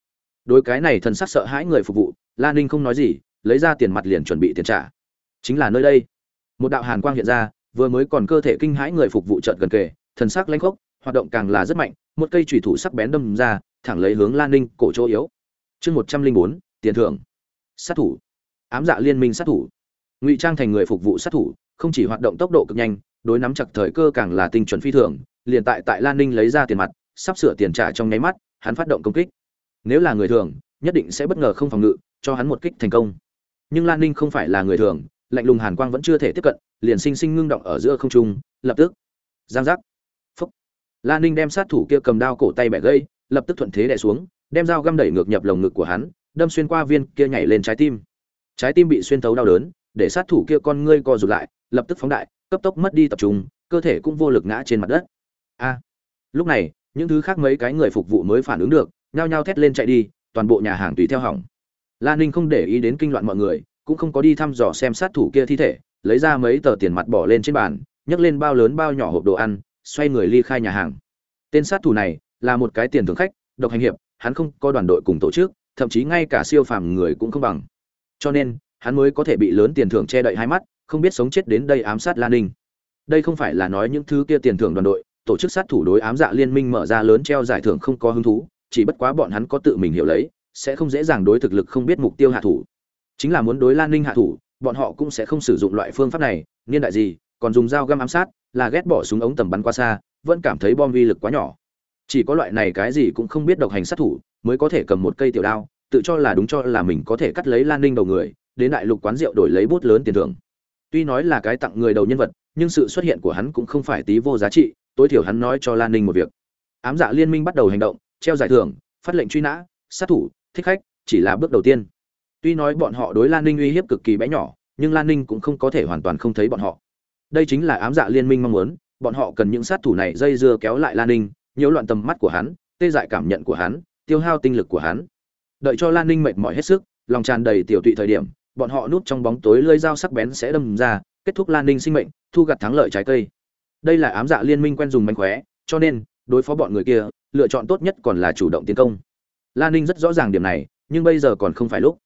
Đối cái này thần sắc sợ hãi người phục vụ lan ninh không nói gì, lấy ra tiền mặt liền chuẩn bị tiền trả. Chính là nơi đây một đạo hàn quang hiện ra, vừa mới còn cơ thể kinh hãi người phục vụ trợn gần kề, thần sắc lanh khốc, hoạt động càng là rất mạnh, một cây chủy thủ sắc bén đâm ra, thẳng lấy hướng lan ninh cổ chỗ yếu. Chương một trăm linh bốn, tiền thưởng. Sát thủ. Ám dạ liên minh sát thủ. Ngụy trang thành người phục vụ sát thủ, không chỉ hoạt động tốc độ cực nhanh, đối nắm chặt thời cơ càng là tinh chuẩn phi thường, liền tại tại lan ninh lấy ra tiền mặt, sắp sửa tiền trả trong nháy mắt, hắn phát động công kích. Nếu là người thường, nhất định sẽ bất ngờ không phòng ngự, cho hắn một kích thành công. Nhưng lan ninh không phải là người thường lạnh lùng hàn quang vẫn chưa thể tiếp cận, liền sinh sinh ngưng động ở giữa không trung, lập tức, giang giác, phúc. Lan ninh đem sát thủ kia cầm đao cổ tay bẻ gây lập tức thuận thế đè xuống, đem dao găm đẩy ngược nhập lồng ngực của hắn, đâm xuyên qua viên kia nhảy lên trái tim. Trái tim bị xuyên thấu đau đớn, để sát thủ kia con ngươi co rụt lại, lập tức phóng đại, cấp tốc mất đi tập trung, cơ thể cũng vô lực ngã trên mặt đất. A! Lúc này, những thứ khác mấy cái người phục vụ mới phản ứng được, nhao nhao thét lên chạy đi, toàn bộ nhà hàng tùy theo hỏng. La ninh không để ý đến kinh loạn mọi người cũng không có đi thăm dò xem sát thủ kia thi thể, lấy ra mấy tờ tiền mặt bỏ lên trên bàn, nhấc lên bao lớn bao nhỏ hộp đồ ăn, xoay người ly khai nhà hàng. Tên sát thủ này là một cái tiền thưởng khách, độc hành hiệp, hắn không có đoàn đội cùng tổ chức, thậm chí ngay cả siêu phàm người cũng không bằng. Cho nên, hắn mới có thể bị lớn tiền thưởng che đậy hai mắt, không biết sống chết đến đây ám sát lan ninh. Đây không phải là nói những thứ kia tiền thưởng đoàn đội, tổ chức sát thủ đối ám dạ liên minh mở ra lớn treo giải thưởng không có hứng thú, chỉ bất quá bọn hắn có tự mình hiểu lấy, sẽ không dễ dàng đối thực lực không biết mục tiêu hạ thủ chính là muốn đối lan ninh hạ thủ, bọn họ cũng sẽ không sử dụng loại phương pháp này. Niên đại gì, còn dùng dao găm ám sát, là ghét bỏ súng ống tầm bắn qua xa, vẫn cảm thấy bom vi lực quá nhỏ. Chỉ có loại này cái gì cũng không biết độc hành sát thủ, mới có thể cầm một cây tiểu đao, tự cho là đúng cho là mình có thể cắt lấy lan ninh đầu người, đến đại lục quán rượu đổi lấy bút lớn tiền thưởng. Tuy nói là cái tặng người đầu nhân vật, nhưng sự xuất hiện của hắn cũng không phải tí vô giá trị, tối thiểu hắn nói cho lan ninh một việc. Ám dạ liên minh bắt đầu hành động, treo giải thưởng, phát lệnh truy nã, sát thủ, thích khách, chỉ là bước đầu tiên tuy nói bọn họ đối lan ninh uy hiếp cực kỳ bé nhỏ, nhưng lan ninh cũng không có thể hoàn toàn không thấy bọn họ. Đây chính là ám dạ liên minh mong muốn, bọn họ cần những sát thủ này dây dưa kéo lại lan ninh, nhiễu loạn tầm mắt của hắn, tê dại cảm nhận của hắn, tiêu hao tinh lực của hắn. Đợi cho lan ninh mệt mỏi hết sức, lòng tràn đầy tiểu tụy thời điểm, bọn họ núp trong bóng tối lơi dao sắc bén sẽ đâm ra, kết thúc lan ninh sinh mệnh, thu gặt thắng lợi trái cây. Đây là ám dạ liên minh quen dùng mánh khóe, cho nên, đối phó bọn người kia, lựa chọn tốt nhất còn là chủ động tiến công. Lan ninh rất rõ ràng điểm này, nhưng bây giờ còn không phải lúc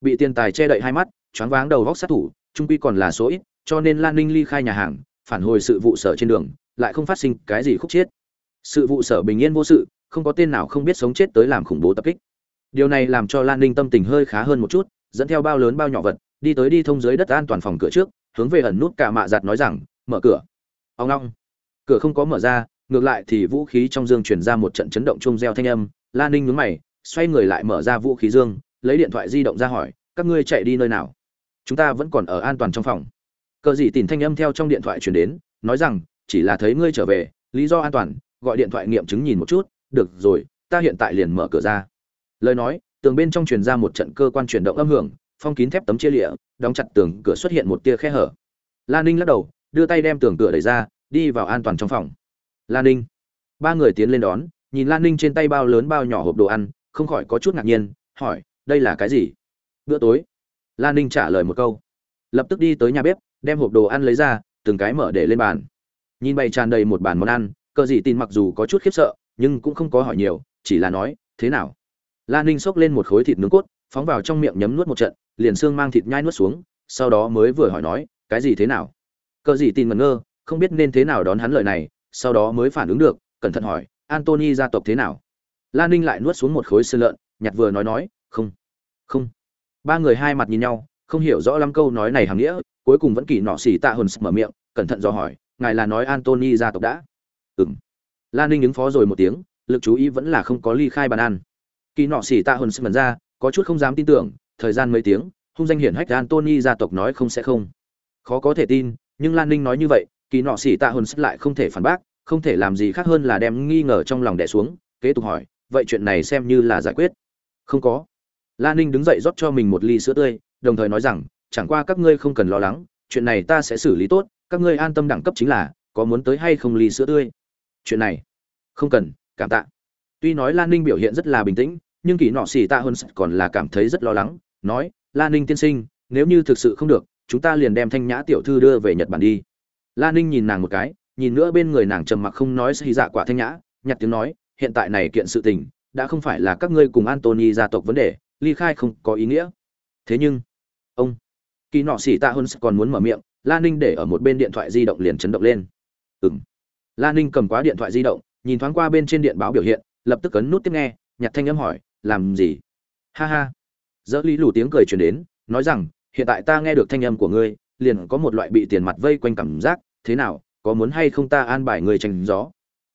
bị tiền tài che đậy hai mắt, choáng váng đầu góc sát thủ, trung quy còn là số ít, cho nên lan ninh ly khai nhà hàng, phản hồi sự vụ sở trên đường, lại không phát sinh cái gì khúc chiết sự vụ sở bình yên vô sự, không có tên nào không biết sống chết tới làm khủng bố tập kích. Điều này làm cho lan ninh tâm tình hơi khá hơn một chút, dẫn theo bao lớn bao nhỏ vật, đi tới đi thông dưới đất an toàn phòng cửa trước, hướng về ẩn nút cả mạ giặt nói rằng, mở cửa. Ông long cửa không có mở ra, ngược lại thì vũ khí trong dương truyền ra một trận chấn động chung reo thanh âm. Lan ninh nhướng mày, xoay người lại mở ra vũ khí dương lấy điện thoại di động ra hỏi, các ngươi chạy đi nơi nào? Chúng ta vẫn còn ở an toàn trong phòng. Cờ gì tìm thanh âm theo trong điện thoại truyền đến, nói rằng, chỉ là thấy ngươi trở về, lý do an toàn, gọi điện thoại nghiệm chứng nhìn một chút, được rồi, ta hiện tại liền mở cửa ra. Lời nói, tường bên trong truyền ra một trận cơ quan chuyển động âm hưởng, phong kín thép tấm chia lịa, đóng chặt tường cửa xuất hiện một tia khe hở. Lan ninh lắc đầu, đưa tay đem tường cửa đẩy ra, đi vào an toàn trong phòng. Lan ninh. Ba người tiến lên đón, nhìn lan ninh trên tay bao lớn bao nhỏ hộp đồ ăn, không khỏi có chút ngạc nhiên, hỏi đây là cái gì? Bữa tối. Lan ninh trả lời một câu. Lập tức đi tới nhà bếp, đem hộp đồ ăn lấy ra, từng cái mở để lên bàn. Nhìn bày tràn đầy một bàn món ăn, cờ dị tin mặc dù có chút khiếp sợ, nhưng cũng không có hỏi nhiều, chỉ là nói, thế nào? Lan ninh xốc lên một khối thịt nướng cốt, phóng vào trong miệng nhấm nuốt một trận, liền xương mang thịt nhai nuốt xuống, sau đó mới vừa hỏi nói, cái gì thế nào? Cờ dị tin ngẩn ngơ, không biết nên thế nào đón hắn lời này, sau đó mới phản ứng được, cẩn thận hỏi, antony gia tộc thế nào? Lan ninh lại nuốt xuống một khối sơn lợn, nhặt vừa nói nói không. Không. Ba người hai mặt nhìn nhau, không hiểu rõ lắm câu nói này hàm nghĩa, cuối cùng vẫn kỳ nọ xỉ tạ hồn mở miệng, cẩn thận do hỏi, ngài là nói antony gia tộc đã? Ừng lan ninh ứng phó rồi một tiếng, lực chú ý vẫn là không có ly khai bàn ăn. Kỳ nọ xỉ tạ hồn mật ra, có chút không dám tin tưởng, thời gian mấy tiếng, hung danh hiển hách antony gia tộc nói không sẽ không. Khó có thể tin, nhưng lan ninh nói như vậy, kỳ nọ xỉ tạ hồn lại không thể phản bác, không thể làm gì khác hơn là đem nghi ngờ trong lòng đè xuống, kế tục hỏi, vậy chuyện này xem như là giải quyết? Không có lan ninh đứng dậy rót cho mình một ly sữa tươi, đồng thời nói rằng, chẳng qua các ngươi không cần lo lắng, chuyện này ta sẽ xử lý tốt, các ngươi an tâm đẳng cấp chính là, có muốn tới hay không ly sữa tươi? Chuyện này? Không cần, cảm tạ. Tuy nói lan ninh biểu hiện rất là bình tĩnh, nhưng kỳ nọ xỉ tạ hơn còn là cảm thấy rất lo lắng, nói lan ninh tiên sinh, nếu như thực sự không được, chúng ta liền đem thanh nhã tiểu thư đưa về nhật bản đi. Lan ninh nhìn nàng một cái, nhìn nữa bên người nàng trầm mặc không nói xì dạ quả thanh nhã, nhặt tiếng nói, hiện tại này kiện sự tình, đã không phải là các ngươi cùng antony gia tộc vấn đề ly khai không có ý nghĩa. Thế nhưng, ông kỳ nọ xỉ tạ hơn còn muốn mở miệng lan ninh để ở một bên điện thoại di động liền chấn động lên. Ừ m lan ninh cầm quá điện thoại di động, nhìn thoáng qua bên trên điện báo biểu hiện, lập tức ấn nút tiếp nghe nhặt thanh âm hỏi, làm gì? Ha ha. Dỡ lý lù tiếng cười truyền đến, nói rằng, hiện tại ta nghe được thanh âm của ngươi, liền có một loại bị tiền mặt vây quanh cảm giác, thế nào, có muốn hay không ta an bài người tranh gió?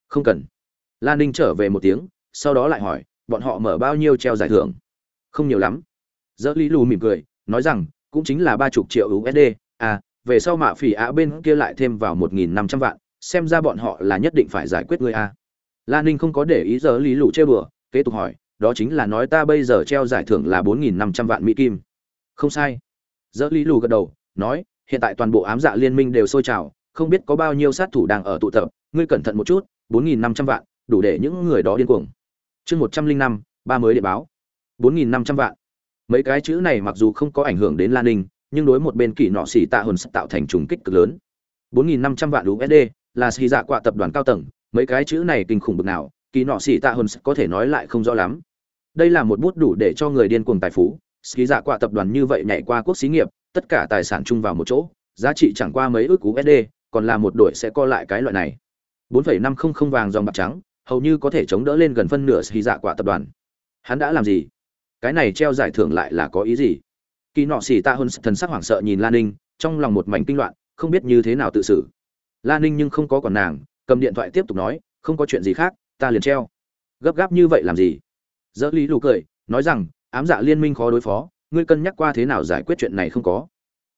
Không cần. Lan ninh trở về một tiếng, sau đó lại hỏi, bọn họ mở bao nhiêu treo giải thưởng? Không nhiều lắm. Dỡ lý lù mỉm cười, nói rằng, cũng chính là ba chục triệu usd à về sau mạ phỉ á bên kia lại thêm vào một nghìn năm trăm vạn, xem ra bọn họ là nhất định phải giải quyết ngươi a. À. lan ninh không có để ý dỡ lý lù chơi bừa kế tục hỏi, đó chính là nói ta bây giờ treo giải thưởng là bốn nghìn năm trăm vạn mỹ kim. Không sai. Dỡ lý lù gật đầu, nói, hiện tại toàn bộ ám dạ liên minh đều sôi trào, không biết có bao nhiêu sát thủ đang ở tụ tập, ngươi cẩn thận một chút, bốn nghìn năm trăm vạn, đủ để những người đó điên cuồng. Chương một trăm linh năm, ba mới điện báo bốn nghìn năm trăm vạn. Mấy cái chữ này mặc dù không có ảnh hưởng đến lan ninh nhưng đối một bên kỳ nọ xỉ tạ hồn tạo thành trùng kích cực lớn. bốn nghìn năm trăm vạn usd là xì dạ quạ tập đoàn cao tầng mấy cái chữ này kinh khủng bực nào kỳ nọ xỉ tạ hồn có thể nói lại không rõ lắm. Đây là một bút đủ để cho người điên cuồng tài phú xì dạ quạ tập đoàn như vậy nhảy qua quốc xí nghiệp tất cả tài sản chung vào một chỗ giá trị chẳng qua mấy ước usd còn là một đội sẽ co lại cái loại này. 4,500 vàng dòng bạc trắng hầu như có thể chống đỡ lên gần phân nửa xì dạ quả tập đoàn. Hắn đã làm gì? Cái này treo giải thưởng lại là có ý gì? Kỳ nọ xì ta hơn thần sắc hoảng sợ nhìn lan ninh, trong lòng một mảnh kinh loạn, không biết như thế nào tự xử. Lan ninh nhưng không có còn nàng, cầm điện thoại tiếp tục nói, không có chuyện gì khác, ta liền treo. Gấp gáp như vậy làm gì? Dỡ lý lù cười, nói rằng, ám dạ liên minh khó đối phó, ngươi cân nhắc qua thế nào giải quyết chuyện này không có.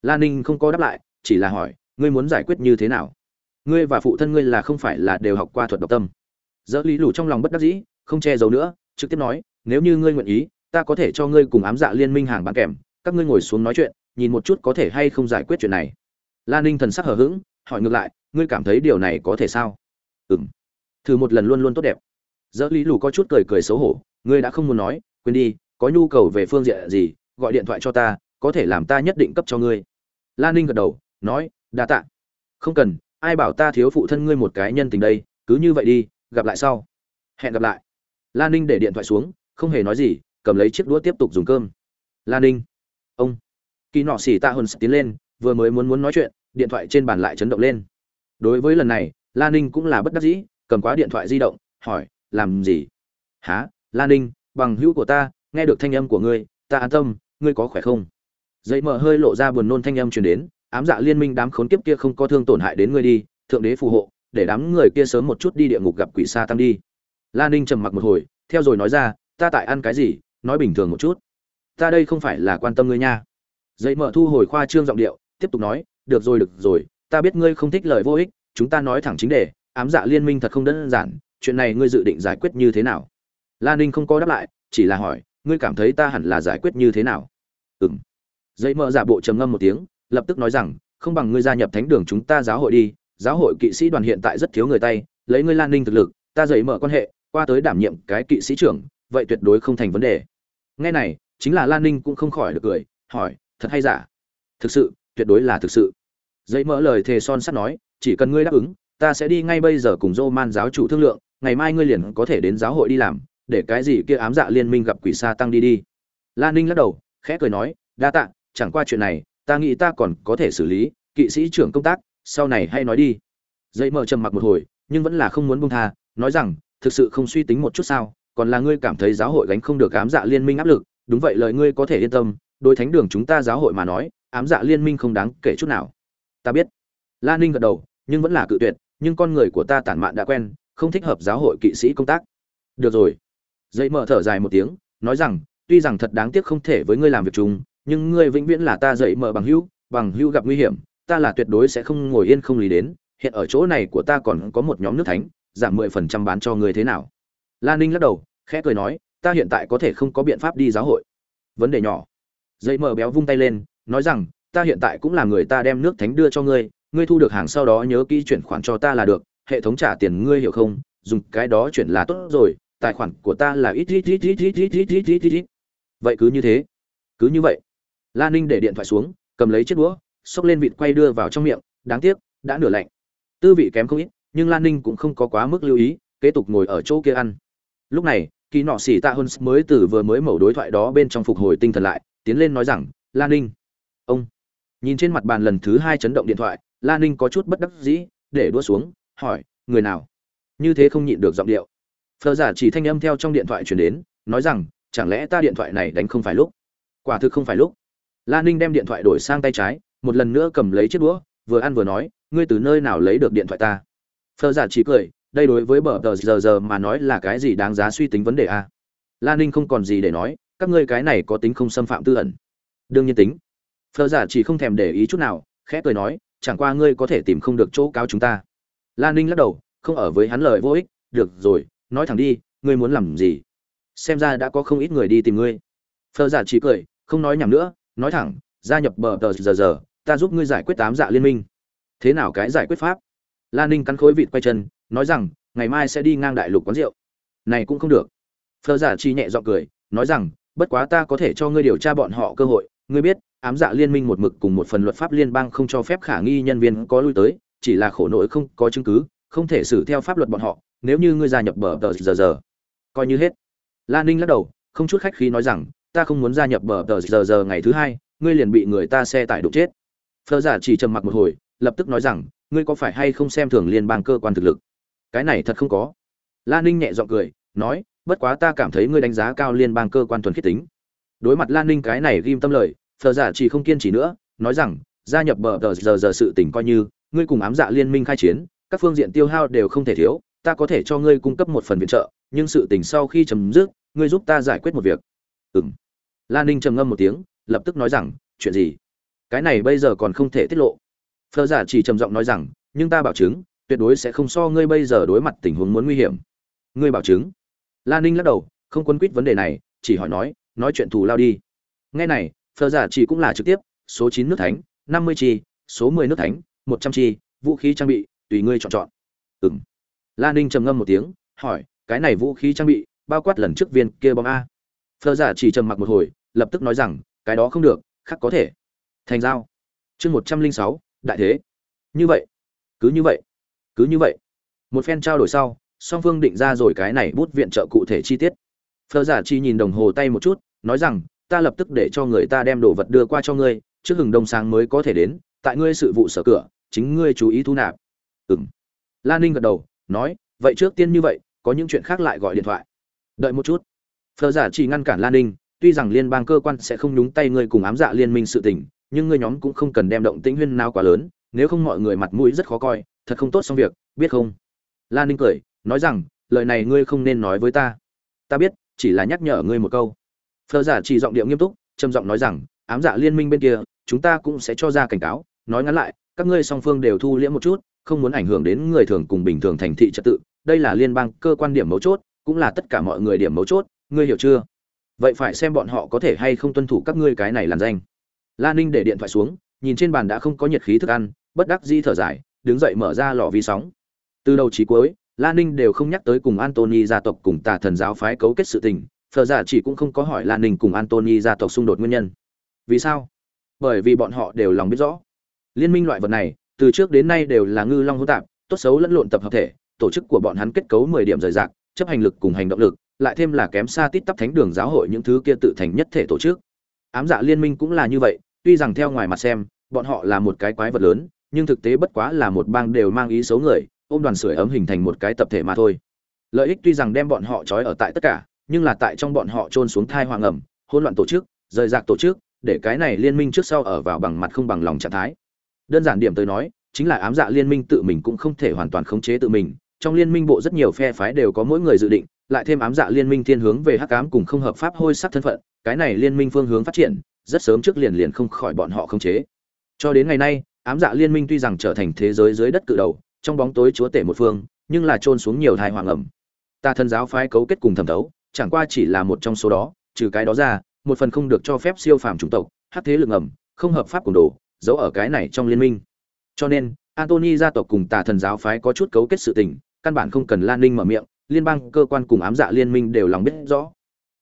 Lan ninh không có đáp lại, chỉ là hỏi, ngươi muốn giải quyết như thế nào? Ngươi và phụ thân ngươi là không phải là đều học qua thuật độc tâm? Dỡ lý lù trong lòng bất đắc dĩ, không che giấu nữa, trực tiếp nói, nếu như ngươi nguyện ý ta có thể cho ngươi cùng ám dạ liên minh hàng bán kèm, các ngươi ngồi xuống nói chuyện, nhìn một chút có thể hay không giải quyết chuyện này. Lan ninh thần sắc hờ hững, hỏi ngược lại, ngươi cảm thấy điều này có thể sao? Ừ m thử một lần luôn luôn tốt đẹp. Dỡ lý lù có chút cười cười xấu hổ, ngươi đã không muốn nói, quên đi, có nhu cầu về phương diện gì, gọi điện thoại cho ta, có thể làm ta nhất định cấp cho ngươi. Lan ninh gật đầu, nói, đa tạ. Không cần, ai bảo ta thiếu phụ thân ngươi một cái nhân tình đây, cứ như vậy đi, gặp lại sau. Hẹn gặp lại. Lan ninh để điện thoại xuống, không hề nói gì cầm lấy chiếc đũa tiếp tục dùng cơm. Lan ninh. Ông. Kỳ nọ xỉ tạ hồn tiến lên, vừa mới muốn muốn nói chuyện, điện thoại trên bàn lại chấn động lên. Đối với lần này lan ninh cũng là bất đắc dĩ, cầm quá điện thoại di động, hỏi, làm gì? Há lan ninh, bằng hữu của ta, nghe được thanh âm của ngươi, ta an tâm, ngươi có khỏe không? Dậy mở hơi lộ ra buồn nôn thanh âm truyền đến, ám dạ liên minh đám khốn kiếp kia không có thương tổn hại đến ngươi đi, thượng đế phù hộ, để đám người kia sớm một chút đi địa ngục gặp quỷ sa tăng đi. Lan ninh trầm mặc một hồi, theo rồi nói ra, ta tại ăn cái gì? Nói bình thường một chút. Ta đây không phải là quan tâm ngươi nha. Dậy mở thu hồi khoa trương giọng điệu, tiếp tục nói, được rồi được rồi, ta biết ngươi không thích lời vô ích, chúng ta nói thẳng chính đề, ám dạ liên minh thật không đơn giản, chuyện này ngươi dự định giải quyết như thế nào? Lan ninh không có đáp lại, chỉ là hỏi, ngươi cảm thấy ta hẳn là giải quyết như thế nào? Ừng dậy mở giả bộ trầm ngâm một tiếng, lập tức nói rằng, không bằng ngươi gia nhập thánh đường chúng ta giáo hội đi, giáo hội kỵ sĩ đoàn hiện tại rất thiếu người tay, lấy ngươi lan ninh thực lực, ta dậy mở quan hệ, qua tới đảm nhiệm cái kỵ sĩ trưởng, vậy tuyệt đối không thành vấn đề nghe này, chính là lan ninh cũng không khỏi được cười, hỏi, thật hay giả? Thực sự, tuyệt đối là thực sự. Dây mỡ lời thề son sắt nói, chỉ cần ngươi đáp ứng, ta sẽ đi ngay bây giờ cùng dô man giáo chủ thương lượng, ngày mai ngươi liền có thể đến giáo hội đi làm, để cái gì kia ám dạ liên minh gặp quỷ sa tăng đi đi. Lan ninh lắc đầu, khẽ cười nói, đa tạ, chẳng qua chuyện này, ta nghĩ ta còn có thể xử lý, kỵ sĩ trưởng công tác, sau này hay nói đi. Dây mờ trầm mặc một hồi, nhưng vẫn là không muốn buông tha, nói rằng, thực sự không suy tính một chút sao còn là ngươi cảm thấy giáo hội gánh không được ám dạ liên minh áp lực, đúng vậy lời ngươi có thể yên tâm, đối thánh đường chúng ta giáo hội mà nói, ám dạ liên minh không đáng kể chút nào. Ta biết. Lan ninh gật đầu, nhưng vẫn là cự tuyệt, nhưng con người của ta tản mạn đã quen, không thích hợp giáo hội kỵ sĩ công tác. Được rồi. Dậy mở thở dài một tiếng, nói rằng, tuy rằng thật đáng tiếc không thể với ngươi làm việc chung, nhưng ngươi vĩnh viễn là ta dậy mở bằng hữu bằng hữu gặp nguy hiểm, ta là tuyệt đối sẽ không ngồi yên không lý đến, hiện ở chỗ này của ta còn có một nhóm nước thánh, giảm mười phần trăm bán cho ngươi thế nào? Lan ninh lắc đầu, khẽ cười nói, ta hiện tại có thể không có biện pháp đi giáo hội. Vấn đề nhỏ. Dây mờ béo vung tay lên, nói rằng, ta hiện tại cũng là người ta đem nước thánh đưa cho ngươi ngươi thu được hàng sau đó nhớ kỹ chuyển khoản cho ta là được, hệ thống trả tiền ngươi hiểu không? Dùng cái đó chuyển là tốt rồi, tài khoản của ta là ít ít ít ít ít ít ít ít ít. Ít ít vậy cứ như thế. Cứ như vậy. Lan ninh để điện thoại xuống, cầm lấy chiếc đũa, xốc lên vịt quay đưa vào trong miệng, đáng tiếc, đã nửa lạnh. Tư vị kém không ít, nhưng lan ninh cũng không có quá mức lưu ý, kế tục ngồi ở chỗ kia ăn lúc này, kỳ nọ xỉ tạ hơn mới từ vừa mới mẩu đối thoại đó bên trong phục hồi tinh thần lại, tiến lên nói rằng lan ninh. Ông nhìn trên mặt bàn lần thứ hai chấn động điện thoại lan ninh có chút bất đắc dĩ, để đua xuống, hỏi, người nào? Như thế không nhịn được giọng điệu. Phờ giả chỉ thanh âm theo trong điện thoại chuyển đến, nói rằng, chẳng lẽ ta điện thoại này đánh không phải lúc? Quả thực không phải lúc. Lan ninh đem điện thoại đổi sang tay trái, một lần nữa cầm lấy chiếc đũa, vừa ăn vừa nói, ngươi từ nơi nào lấy được điện thoại ta? Phờ giả chỉ cười đây đối với bờ tờ giờ giờ mà nói là cái gì đáng giá suy tính vấn đề a? Lan ninh không còn gì để nói, các ngươi cái này có tính không xâm phạm tư ẩn. Đương nhiên tính. Phờ giả chỉ không thèm để ý chút nào, khẽ cười nói, chẳng qua ngươi có thể tìm không được chỗ cáo chúng ta. Lan ninh lắc đầu, không ở với hắn lời vô ích, được rồi, nói thẳng đi, ngươi muốn làm gì? Xem ra đã có không ít người đi tìm ngươi. Phờ giả chỉ cười, không nói nhầm nữa, nói thẳng, gia nhập bờ tờ giờ giờ, ta giúp ngươi giải quyết tám dạ liên minh. Thế nào cái giải quyết pháp? Lan ninh cắn khối vịt quay chân nói rằng, ngày mai sẽ đi ngang đại lục quán rượu. Này cũng không được. Phờ giả chi nhẹ giọng cười, nói rằng, bất quá ta có thể cho ngươi điều tra bọn họ cơ hội. Ngươi biết, ám dạ liên minh một mực cùng một phần luật pháp liên bang không cho phép khả nghi nhân viên có lui tới, chỉ là khổ nỗi không có chứng cứ, không thể xử theo pháp luật bọn họ, nếu như ngươi gia nhập bờ tờ giờ giờ. Coi như hết. Lan ninh lắc đầu, không chút khách khí nói rằng, ta không muốn gia nhập bờ tờ giờ giờ ngày thứ hai, ngươi liền bị người ta xe tải đụng chết. Phờ giả chỉ trầm mặc một hồi, lập tức nói rằng, ngươi có phải hay không xem thường liên bang cơ quan thực lực? Cái này thật không có. Lan ninh nhẹ g i ọ n g cười, nói, bất quá ta cảm thấy ngươi đánh giá cao liên bang cơ quan thuần khiết tính. Đối mặt lan ninh cái này ghim tâm lời thờ giả dạ chỉ không kiên trì nữa, nói rằng, gia nhập bờ tờ giờ giờ sự tỉnh coi như, ngươi cùng ám dạ liên minh khai chiến, các phương diện tiêu hao đều không thể thiếu, ta có thể cho ngươi cung cấp một phần viện trợ, nhưng sự tình sau khi chấm dứt, ngươi giúp ta giải quyết một việc. Ừng lan ninh trầm ngâm một tiếng, lập tức nói rằng, chuyện gì? Cái này bây giờ còn không thể tiết lộ. Thờ giả dạ chỉ trầm giọng nói rằng, nhưng ta bảo chứng tuyệt đối sẽ không so ngươi bây giờ đối mặt tình huống muốn nguy hiểm. Ngươi bảo chứng. Lan ninh lắc đầu, không quấn quýt vấn đề này, chỉ hỏi nói nói chuyện thù lao đi. Ngay này phờ giả dạ chỉ cũng là trực tiếp, số chín nước thánh, năm mươi chi, số mười nước thánh, một trăm chi, vũ khí trang bị, tùy ngươi chọn chọn. Ừng lan ninh trầm ngâm một tiếng, hỏi, cái này vũ khí trang bị, bao quát lần trước viên kia bom a. Phờ giả dạ chỉ trầm mặc một hồi, lập tức nói rằng, cái đó không được, khác có thể. Thành giao. Chương một trăm linh sáu, đại thế. Như vậy. Cứ như vậy cứ như vậy, một phen trao đổi sau, song phương định ra rồi cái này bút viện trợ cụ thể chi tiết. Phờ giả chi nhìn đồng hồ tay một chút, nói rằng, ta lập tức để cho người ta đem đồ vật đưa qua cho ngươi, trước hừng đông sáng mới có thể đến, tại ngươi sự vụ sở cửa, chính ngươi chú ý thu nạp. Ừ m lan ninh gật đầu, nói, vậy trước tiên như vậy, có những chuyện khác lại gọi điện thoại. Đợi một chút. Phờ giả chỉ ngăn cản lan ninh, tuy rằng liên bang cơ quan sẽ không nhúng tay ngươi cùng ám dạ liên minh sự tình, nhưng ngươi nhóm cũng không cần đem động tĩnh huyên nào quá lớn, nếu không mọi người mặt mũi rất khó coi thật không tốt xong việc, biết không? Lan ninh cười, nói rằng, lời này ngươi không nên nói với ta. Ta biết, chỉ là nhắc nhở ngươi một câu. Phờ giả chỉ giọng điệu nghiêm túc, trầm giọng nói rằng, ám dạ liên minh bên kia, chúng ta cũng sẽ cho ra cảnh cáo. Nói ngắn lại, các ngươi song phương đều thu liễm một chút, không muốn ảnh hưởng đến người thường cùng bình thường thành thị trật tự. Đây là liên bang cơ quan điểm mấu chốt, cũng là tất cả mọi người điểm mấu chốt. Ngươi hiểu chưa? Vậy phải xem bọn họ có thể hay không tuân thủ các ngươi cái này làn danh. La ninh để điện thoại xuống, nhìn trên bàn đã không có nhiệt khí thức ăn, bất đắc di thở dài đứng dậy mở ra lò vi sóng. Từ đầu chí cuối lan ninh đều không nhắc tới cùng antony gia tộc cùng tà thần giáo phái cấu kết sự tình phờ giả dạ chỉ cũng không có hỏi lan ninh cùng antony gia tộc xung đột nguyên nhân. Vì sao? Bởi vì bọn họ đều lòng biết rõ. Liên minh loại vật này, từ trước đến nay đều là ngư long hỗn tạp, tốt xấu lẫn lộn tập hợp thể, tổ chức của bọn hắn kết cấu mười điểm rời rạc, chấp hành lực cùng hành động lực, lại thêm là kém xa tít tắp thánh đường giáo hội những thứ kia tự thành nhất thể tổ chức. Ám dạ liên minh cũng là như vậy, tuy rằng theo ngoài mặt xem, bọn họ là một cái quái vật lớn nhưng thực tế bất quá là một bang đều mang ý xấu người, ôm đoàn sưởi ấm hình thành một cái tập thể mà thôi. Lợi ích tuy rằng đem bọn họ trói ở tại tất cả, nhưng là tại trong bọn họ trôn xuống thai hoàng ẩm, hỗn loạn tổ chức, rời rạc tổ chức, để cái này liên minh trước sau ở vào bằng mặt không bằng lòng trạng thái. Đơn giản điểm tới nói, chính là ám dạ liên minh tự mình cũng không thể hoàn toàn khống chế tự mình, trong liên minh bộ rất nhiều phe phái đều có mỗi người dự định, lại thêm ám dạ liên minh thiên hướng về hắc ám cùng không hợp pháp hôi sắc thân phận, cái này liên minh phương hướng phát triển, rất sớm trước liền liền không khỏi bọn họ khống chế. Cho đến ngày nay ám dạ liên minh tuy rằng trở thành thế giới dưới đất cự đầu trong bóng tối chúa tể một phương nhưng là trôn xuống nhiều thai hoàng ẩm. Ta thân giáo phái cấu kết cùng thẩm thấu chẳng qua chỉ là một trong số đó trừ cái đó ra một phần không được cho phép siêu phàm chủng tộc hát thế lực ẩm, không hợp pháp cùng đồ giấu ở cái này trong liên minh. Cho nên antony gia tộc cùng tà thần giáo phái có chút cấu kết sự tình căn bản không cần lan ninh mở miệng liên bang cơ quan cùng ám dạ liên minh đều lòng biết rõ.